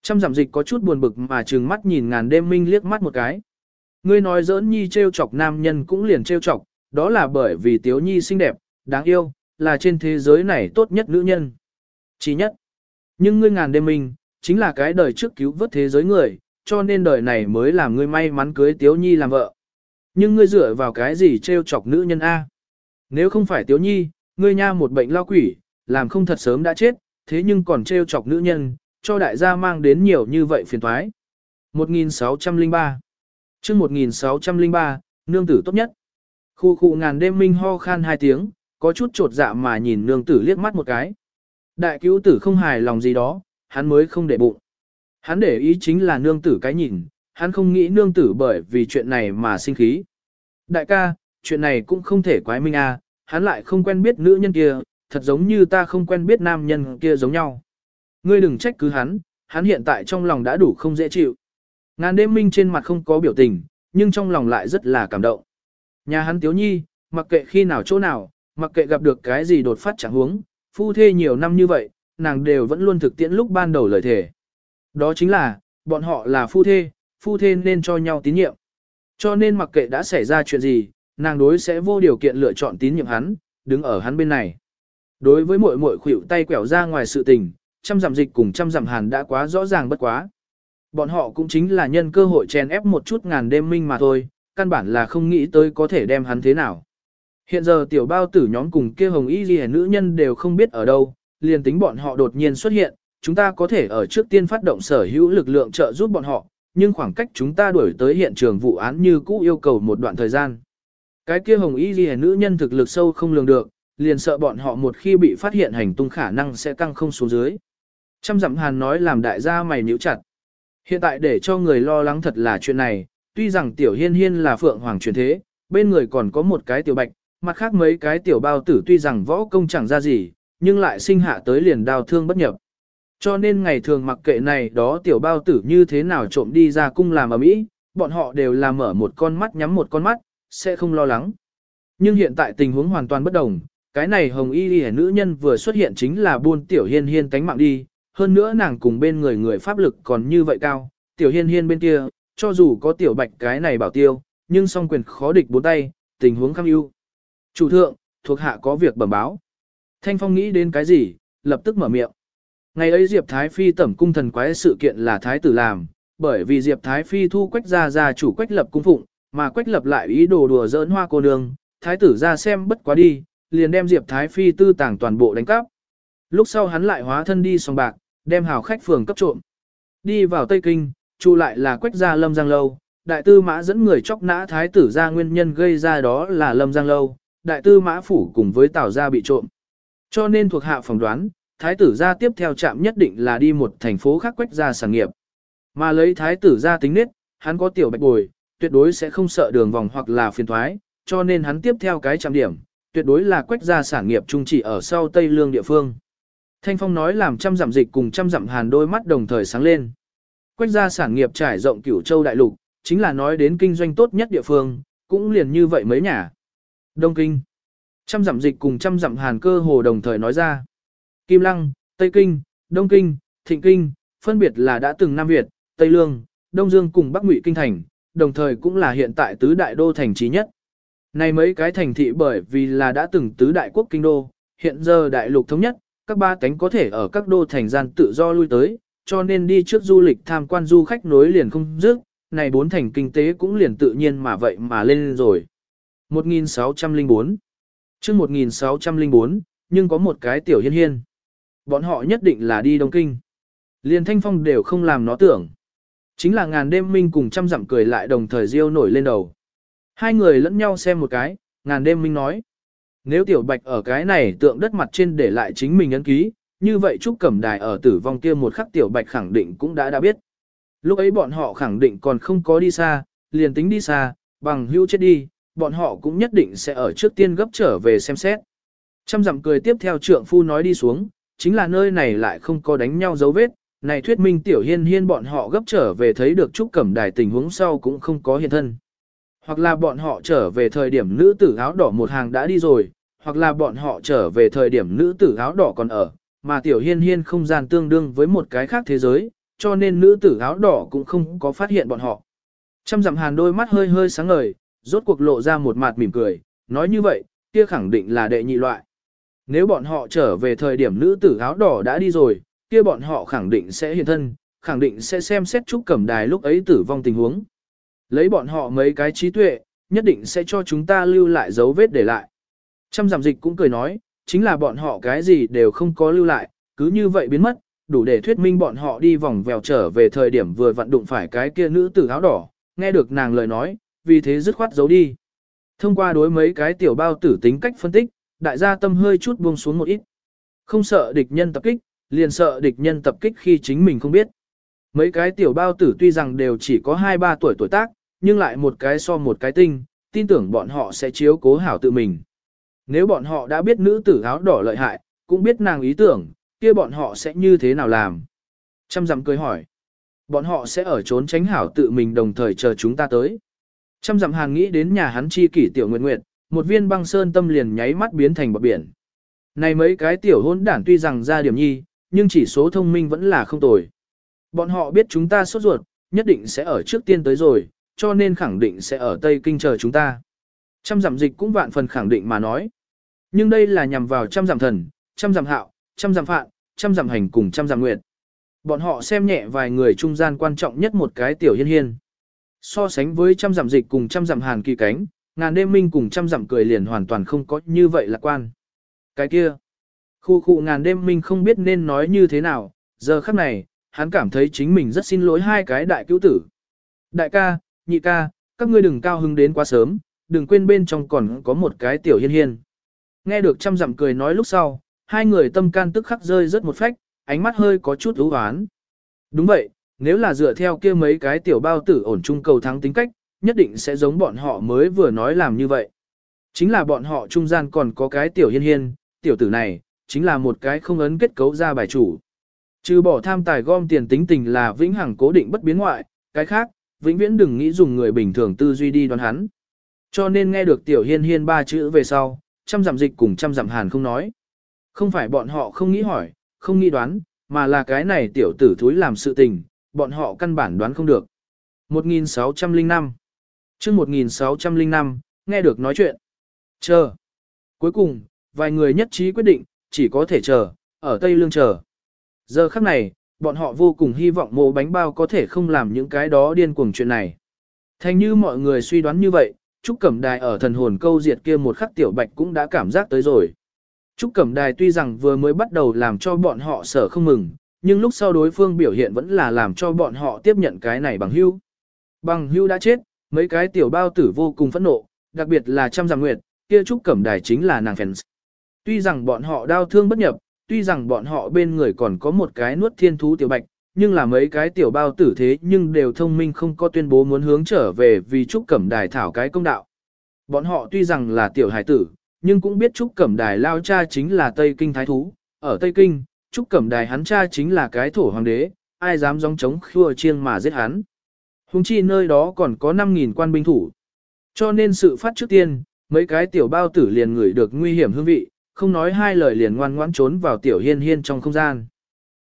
S1: Trăm giảm dịch có chút buồn bực mà trừng mắt nhìn ngàn đêm minh liếc mắt một cái. Ngươi nói giỡn nhi trêu chọc nam nhân cũng liền trêu chọc, đó là bởi vì tiếu nhi xinh đẹp, đáng yêu, là trên thế giới này tốt nhất nữ nhân. Chỉ nhất. Nhưng ngươi ngàn đêm mình chính là cái đời trước cứu vớt thế giới người, cho nên đời này mới làm ngươi may mắn cưới tiếu nhi làm vợ. Nhưng ngươi dựa vào cái gì trêu chọc nữ nhân A? Nếu không phải tiếu nhi, ngươi nha một bệnh lao quỷ, làm không thật sớm đã chết, thế nhưng còn trêu chọc nữ nhân, cho đại gia mang đến nhiều như vậy phiền thoái. 1603 chương 1603, nương tử tốt nhất. Khu khu ngàn đêm minh ho khan hai tiếng, có chút trột dạ mà nhìn nương tử liếc mắt một cái. Đại cứu tử không hài lòng gì đó, hắn mới không để bụng. Hắn để ý chính là nương tử cái nhìn, hắn không nghĩ nương tử bởi vì chuyện này mà sinh khí. Đại ca, chuyện này cũng không thể quái minh a, à, hắn lại không quen biết nữ nhân kia, thật giống như ta không quen biết nam nhân kia giống nhau. Ngươi đừng trách cứ hắn, hắn hiện tại trong lòng đã đủ không dễ chịu. Ngàn đêm minh trên mặt không có biểu tình, nhưng trong lòng lại rất là cảm động. Nhà hắn tiếu nhi, mặc kệ khi nào chỗ nào, mặc kệ gặp được cái gì đột phát chẳng huống, phu thê nhiều năm như vậy, nàng đều vẫn luôn thực tiễn lúc ban đầu lời thề. Đó chính là, bọn họ là phu thê, phu thê nên cho nhau tín nhiệm. Cho nên mặc kệ đã xảy ra chuyện gì, nàng đối sẽ vô điều kiện lựa chọn tín nhiệm hắn, đứng ở hắn bên này. Đối với muội muội khuỷu tay quẻo ra ngoài sự tình, trăm dặm dịch cùng trăm dặm hàn đã quá rõ ràng bất quá. Bọn họ cũng chính là nhân cơ hội chèn ép một chút ngàn đêm minh mà thôi, căn bản là không nghĩ tới có thể đem hắn thế nào. Hiện giờ tiểu bao tử nhóm cùng kia hồng y ghi nữ nhân đều không biết ở đâu, liền tính bọn họ đột nhiên xuất hiện, chúng ta có thể ở trước tiên phát động sở hữu lực lượng trợ giúp bọn họ, nhưng khoảng cách chúng ta đuổi tới hiện trường vụ án như cũ yêu cầu một đoạn thời gian. Cái kia hồng y ghi nữ nhân thực lực sâu không lường được, liền sợ bọn họ một khi bị phát hiện hành tung khả năng sẽ căng không xuống dưới. Trăm dặm hàn nói làm đại gia mày nhíu chặt. Hiện tại để cho người lo lắng thật là chuyện này, tuy rằng tiểu hiên hiên là phượng hoàng truyền thế, bên người còn có một cái tiểu bạch, mặt khác mấy cái tiểu bao tử tuy rằng võ công chẳng ra gì, nhưng lại sinh hạ tới liền đào thương bất nhập. Cho nên ngày thường mặc kệ này đó tiểu bao tử như thế nào trộm đi ra cung làm ở mỹ, bọn họ đều làm mở một con mắt nhắm một con mắt, sẽ không lo lắng. Nhưng hiện tại tình huống hoàn toàn bất đồng, cái này hồng y y nữ nhân vừa xuất hiện chính là buôn tiểu hiên hiên tánh mạng đi, hơn nữa nàng cùng bên người người pháp lực còn như vậy cao, tiểu hiên hiên bên kia, cho dù có tiểu bạch cái này bảo tiêu, nhưng song quyền khó địch bốn tay, tình huống khăm ưu. Chủ thượng, thuộc hạ có việc bẩm báo. Thanh Phong nghĩ đến cái gì, lập tức mở miệng. Ngày ấy Diệp Thái Phi tẩm cung thần quái sự kiện là Thái tử làm, bởi vì Diệp Thái Phi thu quách ra ra chủ quách lập cung phụng, mà quách lập lại ý đồ đùa giỡn hoa cô nương, Thái tử ra xem bất quá đi, liền đem Diệp Thái Phi tư tàng toàn bộ đánh cắp. Lúc sau hắn lại hóa thân đi sòng bạc, đem hào khách phường cấp trộm. Đi vào Tây Kinh, trụ lại là quách gia Lâm Giang Lâu, đại tư mã dẫn người chóc nã thái tử ra nguyên nhân gây ra đó là Lâm Giang Lâu, đại tư mã phủ cùng với tào gia bị trộm. Cho nên thuộc hạ phỏng đoán, thái tử gia tiếp theo chạm nhất định là đi một thành phố khác quách gia sản nghiệp. Mà lấy thái tử gia tính nết, hắn có tiểu bạch bồi, tuyệt đối sẽ không sợ đường vòng hoặc là phiền thoái, cho nên hắn tiếp theo cái chạm điểm, tuyệt đối là quách gia sản nghiệp trung chỉ ở sau Tây Lương địa phương. Thanh Phong nói làm trăm dặm dịch cùng trăm dặm hàn đôi mắt đồng thời sáng lên. Quách gia sản nghiệp trải rộng cửu châu đại lục, chính là nói đến kinh doanh tốt nhất địa phương, cũng liền như vậy mấy nhà. Đông Kinh. Trăm dặm dịch cùng trăm dặm hàn cơ hồ đồng thời nói ra. Kim Lăng, Tây Kinh, Đông Kinh, Thịnh Kinh, phân biệt là đã từng Nam Việt, Tây Lương, Đông Dương cùng Bắc Ngụy Kinh Thành, đồng thời cũng là hiện tại tứ đại đô thành trí nhất. Này mấy cái thành thị bởi vì là đã từng tứ đại quốc kinh đô, hiện giờ đại lục thống nhất, các ba cánh có thể ở các đô thành gian tự do lui tới, cho nên đi trước du lịch tham quan du khách nối liền không dứt, này bốn thành kinh tế cũng liền tự nhiên mà vậy mà lên rồi. 1604 chương 1604, nhưng có một cái tiểu hiên hiên. Bọn họ nhất định là đi Đông Kinh. Liền thanh phong đều không làm nó tưởng. Chính là ngàn đêm minh cùng trăm dặm cười lại đồng thời riêu nổi lên đầu. Hai người lẫn nhau xem một cái, ngàn đêm minh nói. Nếu tiểu bạch ở cái này tượng đất mặt trên để lại chính mình ấn ký, như vậy Trúc Cẩm Đài ở tử vong kia một khắc tiểu bạch khẳng định cũng đã đã biết. Lúc ấy bọn họ khẳng định còn không có đi xa, liền tính đi xa, bằng hữu chết đi, bọn họ cũng nhất định sẽ ở trước tiên gấp trở về xem xét. Trăm dặm cười tiếp theo trượng phu nói đi xuống, chính là nơi này lại không có đánh nhau dấu vết, này thuyết minh tiểu hiên hiên bọn họ gấp trở về thấy được Trúc Cẩm Đài tình huống sau cũng không có hiện thân. Hoặc là bọn họ trở về thời điểm nữ tử áo đỏ một hàng đã đi rồi, hoặc là bọn họ trở về thời điểm nữ tử áo đỏ còn ở, mà tiểu hiên hiên không gian tương đương với một cái khác thế giới, cho nên nữ tử áo đỏ cũng không có phát hiện bọn họ. Trăm dặm hàn đôi mắt hơi hơi sáng ngời, rốt cuộc lộ ra một mặt mỉm cười, nói như vậy, kia khẳng định là đệ nhị loại. Nếu bọn họ trở về thời điểm nữ tử áo đỏ đã đi rồi, kia bọn họ khẳng định sẽ hiện thân, khẳng định sẽ xem xét Trúc Cẩm Đài lúc ấy tử vong tình huống. Lấy bọn họ mấy cái trí tuệ, nhất định sẽ cho chúng ta lưu lại dấu vết để lại. Trăm giảm dịch cũng cười nói, chính là bọn họ cái gì đều không có lưu lại, cứ như vậy biến mất, đủ để thuyết minh bọn họ đi vòng vèo trở về thời điểm vừa vận đụng phải cái kia nữ tử áo đỏ, nghe được nàng lời nói, vì thế dứt khoát giấu đi. Thông qua đối mấy cái tiểu bao tử tính cách phân tích, đại gia tâm hơi chút buông xuống một ít. Không sợ địch nhân tập kích, liền sợ địch nhân tập kích khi chính mình không biết. Mấy cái tiểu bao tử tuy rằng đều chỉ có 2-3 tuổi tuổi tác, nhưng lại một cái so một cái tinh, tin tưởng bọn họ sẽ chiếu cố hảo tự mình. Nếu bọn họ đã biết nữ tử áo đỏ lợi hại, cũng biết nàng ý tưởng, kia bọn họ sẽ như thế nào làm? Trăm dặm cười hỏi. Bọn họ sẽ ở trốn tránh hảo tự mình đồng thời chờ chúng ta tới. Trăm dặm hàng nghĩ đến nhà hắn chi kỷ tiểu nguyện nguyệt một viên băng sơn tâm liền nháy mắt biến thành bờ biển. Này mấy cái tiểu hôn đản tuy rằng ra điểm nhi, nhưng chỉ số thông minh vẫn là không tồi. Bọn họ biết chúng ta sốt ruột, nhất định sẽ ở trước tiên tới rồi, cho nên khẳng định sẽ ở Tây Kinh chờ chúng ta. Trăm giảm dịch cũng vạn phần khẳng định mà nói. Nhưng đây là nhằm vào trăm giảm thần, trăm giảm hạo, trăm giảm phạn, trăm giảm hành cùng trăm giảm nguyệt. Bọn họ xem nhẹ vài người trung gian quan trọng nhất một cái tiểu hiên hiên. So sánh với trăm giảm dịch cùng trăm giảm hàn kỳ cánh, ngàn đêm minh cùng trăm giảm cười liền hoàn toàn không có như vậy lạc quan. Cái kia, khu khu ngàn đêm minh không biết nên nói như thế nào, giờ khắc này, hắn cảm thấy chính mình rất xin lỗi hai cái đại cứu tử. Đại ca, nhị ca, các ngươi đừng cao hứng đến quá sớm, đừng quên bên trong còn có một cái tiểu hiên hiên. Nghe được trăm dặm cười nói lúc sau, hai người tâm can tức khắc rơi rất một phách, ánh mắt hơi có chút ưu hoán. Đúng vậy, nếu là dựa theo kia mấy cái tiểu bao tử ổn trung cầu thắng tính cách, nhất định sẽ giống bọn họ mới vừa nói làm như vậy. Chính là bọn họ trung gian còn có cái tiểu hiên hiên, tiểu tử này, chính là một cái không ấn kết cấu ra bài chủ. Trừ bỏ tham tài gom tiền tính tình là vĩnh hằng cố định bất biến ngoại, cái khác, vĩnh viễn đừng nghĩ dùng người bình thường tư duy đi đoán hắn. Cho nên nghe được tiểu hiên hiên ba chữ về sau, trăm dặm dịch cùng trăm dặm hàn không nói. Không phải bọn họ không nghĩ hỏi, không nghĩ đoán, mà là cái này tiểu tử thúi làm sự tình, bọn họ căn bản đoán không được. 1605 chương 1605, nghe được nói chuyện. Chờ. Cuối cùng, vài người nhất trí quyết định, chỉ có thể chờ, ở Tây Lương chờ. Giờ khắc này, bọn họ vô cùng hy vọng mô bánh bao có thể không làm những cái đó điên cuồng chuyện này. Thành như mọi người suy đoán như vậy, Trúc Cẩm Đài ở thần hồn câu diệt kia một khắc tiểu bạch cũng đã cảm giác tới rồi. Trúc Cẩm Đài tuy rằng vừa mới bắt đầu làm cho bọn họ sở không mừng, nhưng lúc sau đối phương biểu hiện vẫn là làm cho bọn họ tiếp nhận cái này bằng hưu. Bằng hưu đã chết, mấy cái tiểu bao tử vô cùng phẫn nộ, đặc biệt là trăm giang nguyệt, kia Trúc Cẩm Đài chính là nàng fans. Tuy rằng bọn họ đau thương bất nhập, tuy rằng bọn họ bên người còn có một cái nuốt thiên thú tiểu bạch, nhưng là mấy cái tiểu bao tử thế nhưng đều thông minh không có tuyên bố muốn hướng trở về vì Trúc Cẩm Đài thảo cái công đạo. Bọn họ tuy rằng là tiểu hải tử, nhưng cũng biết Trúc Cẩm Đài lao cha chính là Tây Kinh Thái Thú. Ở Tây Kinh, Trúc Cẩm Đài hắn cha chính là cái thổ hoàng đế, ai dám gióng chống khua chiêng mà giết hắn. Hùng chi nơi đó còn có 5.000 quan binh thủ. Cho nên sự phát trước tiên, mấy cái tiểu bao tử liền ngửi được nguy hiểm hương vị, không nói hai lời liền ngoan ngoãn trốn vào tiểu hiên hiên trong không gian.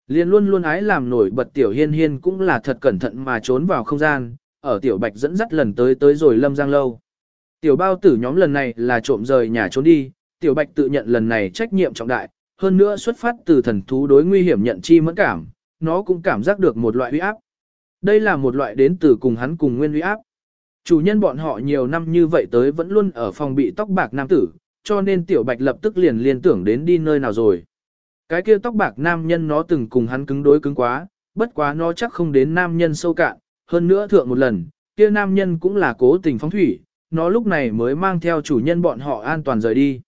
S1: Liền luôn luôn ái làm nổi bật tiểu hiên hiên cũng là thật cẩn thận mà trốn vào không gian, ở tiểu bạch dẫn dắt lần tới tới rồi lâm giang lâu. Tiểu bao tử nhóm lần này là trộm rời nhà trốn đi, tiểu bạch tự nhận lần này trách nhiệm trọng đại, hơn nữa xuất phát từ thần thú đối nguy hiểm nhận chi mẫn cảm, nó cũng cảm giác được một loại uy áp. Đây là một loại đến từ cùng hắn cùng nguyên uy áp. Chủ nhân bọn họ nhiều năm như vậy tới vẫn luôn ở phòng bị tóc bạc nam tử, cho nên tiểu bạch lập tức liền liên tưởng đến đi nơi nào rồi. Cái kia tóc bạc nam nhân nó từng cùng hắn cứng đối cứng quá, bất quá nó chắc không đến nam nhân sâu cạn, hơn nữa thượng một lần, kia nam nhân cũng là cố tình phóng thủy, nó lúc này mới mang theo chủ nhân bọn họ an toàn rời đi.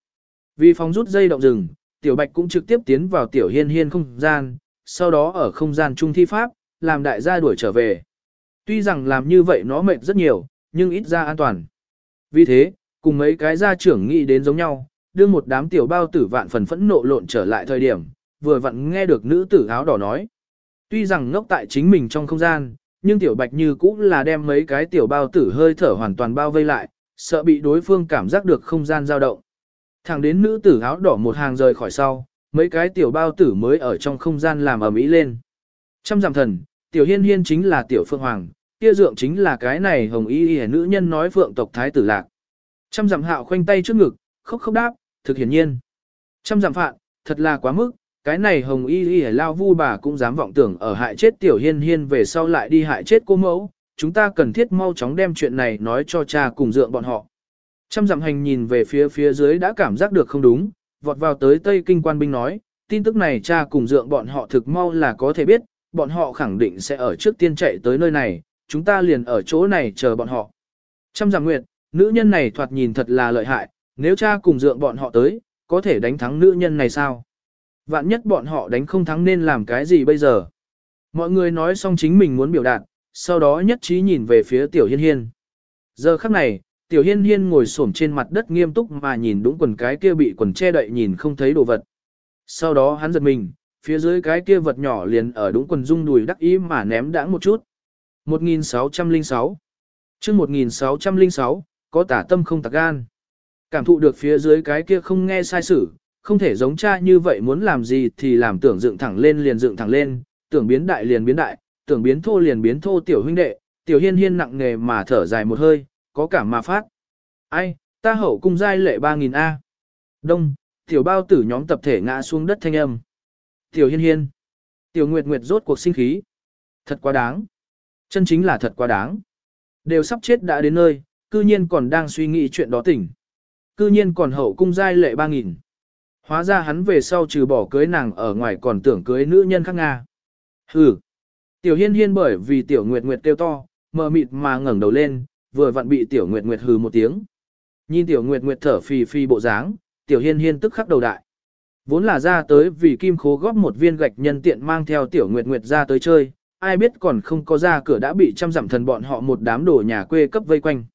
S1: Vì phóng rút dây động rừng, tiểu bạch cũng trực tiếp tiến vào tiểu hiên hiên không gian, sau đó ở không gian trung thi pháp, làm đại gia đuổi trở về. Tuy rằng làm như vậy nó mệt rất nhiều, nhưng ít ra an toàn. Vì thế, cùng mấy cái gia trưởng nghĩ đến giống nhau, đưa một đám tiểu bao tử vạn phần phẫn nộ lộn trở lại thời điểm, vừa vặn nghe được nữ tử áo đỏ nói. Tuy rằng ngốc tại chính mình trong không gian, nhưng tiểu bạch như cũng là đem mấy cái tiểu bao tử hơi thở hoàn toàn bao vây lại, sợ bị đối phương cảm giác được không gian dao động. Thẳng đến nữ tử áo đỏ một hàng rời khỏi sau, mấy cái tiểu bao tử mới ở trong không gian làm ầm ĩ lên. Trăm giảm thần, tiểu hiên hiên chính là tiểu phượng hoàng, kia dượng chính là cái này hồng y y nữ nhân nói phượng tộc thái tử lạc. Trăm giảm hạo khoanh tay trước ngực, khóc khóc đáp, thực hiển nhiên. Trăm giảm phạn, thật là quá mức, cái này hồng y y lao vu bà cũng dám vọng tưởng ở hại chết tiểu hiên hiên về sau lại đi hại chết cô mẫu, chúng ta cần thiết mau chóng đem chuyện này nói cho cha cùng dượng bọn họ. Trăm dặm hành nhìn về phía phía dưới đã cảm giác được không đúng, vọt vào tới Tây Kinh quan binh nói, tin tức này cha cùng dượng bọn họ thực mau là có thể biết, bọn họ khẳng định sẽ ở trước tiên chạy tới nơi này, chúng ta liền ở chỗ này chờ bọn họ. Trăm dặm nguyệt, nữ nhân này thoạt nhìn thật là lợi hại, nếu cha cùng dượng bọn họ tới, có thể đánh thắng nữ nhân này sao? Vạn nhất bọn họ đánh không thắng nên làm cái gì bây giờ? Mọi người nói xong chính mình muốn biểu đạt, sau đó nhất trí nhìn về phía tiểu hiên hiên. Giờ khắc này, tiểu hiên hiên ngồi xổm trên mặt đất nghiêm túc mà nhìn đúng quần cái kia bị quần che đậy nhìn không thấy đồ vật. Sau đó hắn giật mình, phía dưới cái kia vật nhỏ liền ở đúng quần rung đùi đắc ý mà ném đãng một chút. 1606 chương 1606, có tả tâm không tạc gan. Cảm thụ được phía dưới cái kia không nghe sai sử, không thể giống cha như vậy muốn làm gì thì làm tưởng dựng thẳng lên liền dựng thẳng lên, tưởng biến đại liền biến đại, tưởng biến thô liền biến thô tiểu huynh đệ, tiểu hiên hiên nặng nghề mà thở dài một hơi, có cảm mà phát. Ai, ta hậu cung giai lệ 3.000 A. Đông, tiểu bao tử nhóm tập thể ngã xuống đất thanh âm. Tiểu hiên hiên. Tiểu nguyệt nguyệt rốt cuộc sinh khí. Thật quá đáng. Chân chính là thật quá đáng. Đều sắp chết đã đến nơi, cư nhiên còn đang suy nghĩ chuyện đó tỉnh. Cư nhiên còn hậu cung giai lệ 3.000. Hóa ra hắn về sau trừ bỏ cưới nàng ở ngoài còn tưởng cưới nữ nhân khác Nga. Hừ. Tiểu hiên hiên bởi vì tiểu nguyệt nguyệt kêu to, mờ mịt mà ngẩng đầu lên, vừa vặn bị tiểu nguyệt nguyệt hừ một tiếng. Nhìn tiểu nguyệt nguyệt thở phì phì bộ dáng, tiểu hiên hiên tức khắc đầu đại. Vốn là ra tới vì kim khố góp một viên gạch nhân tiện mang theo tiểu nguyệt nguyệt ra tới chơi, ai biết còn không có ra cửa đã bị trăm dặm thần bọn họ một đám đồ nhà quê cấp vây quanh.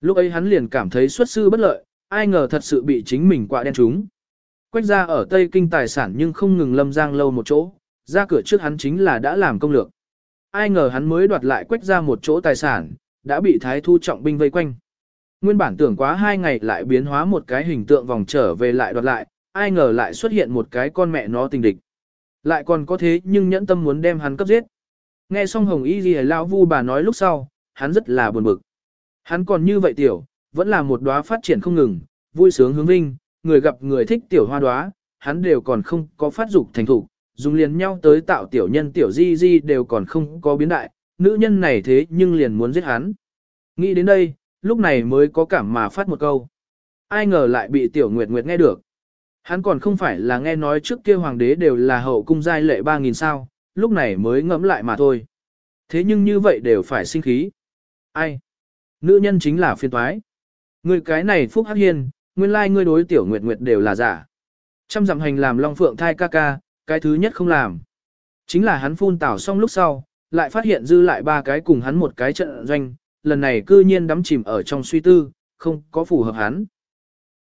S1: Lúc ấy hắn liền cảm thấy xuất sư bất lợi, ai ngờ thật sự bị chính mình quạ đen trúng. Quách ra ở Tây Kinh tài sản nhưng không ngừng lâm giang lâu một chỗ, ra cửa trước hắn chính là đã làm công lược. Ai ngờ hắn mới đoạt lại quách ra một chỗ tài sản, đã bị thái thu trọng binh vây quanh. Nguyên bản tưởng quá hai ngày lại biến hóa một cái hình tượng vòng trở về lại đoạt lại, ai ngờ lại xuất hiện một cái con mẹ nó tình địch. Lại còn có thế nhưng nhẫn tâm muốn đem hắn cấp giết. Nghe xong Hồng Y Ghi Lao Vu bà nói lúc sau, hắn rất là buồn bực. Hắn còn như vậy tiểu, vẫn là một đóa phát triển không ngừng, vui sướng hướng vinh, người gặp người thích tiểu hoa đóa, hắn đều còn không có phát dục thành thủ, dùng liền nhau tới tạo tiểu nhân tiểu di di đều còn không có biến đại, nữ nhân này thế nhưng liền muốn giết hắn. Nghĩ đến đây, lúc này mới có cảm mà phát một câu. Ai ngờ lại bị tiểu nguyệt nguyệt nghe được. Hắn còn không phải là nghe nói trước kia hoàng đế đều là hậu cung giai lệ 3.000 sao, lúc này mới ngẫm lại mà thôi. Thế nhưng như vậy đều phải sinh khí. Ai? Nữ nhân chính là phiên toái. Người cái này phúc hắc hiên, nguyên lai like ngươi đối tiểu nguyệt nguyệt đều là giả. Trăm dặm hành làm long phượng thai ca ca, cái thứ nhất không làm. Chính là hắn phun tảo xong lúc sau, lại phát hiện dư lại ba cái cùng hắn một cái trận doanh, lần này cư nhiên đắm chìm ở trong suy tư, không có phù hợp hắn.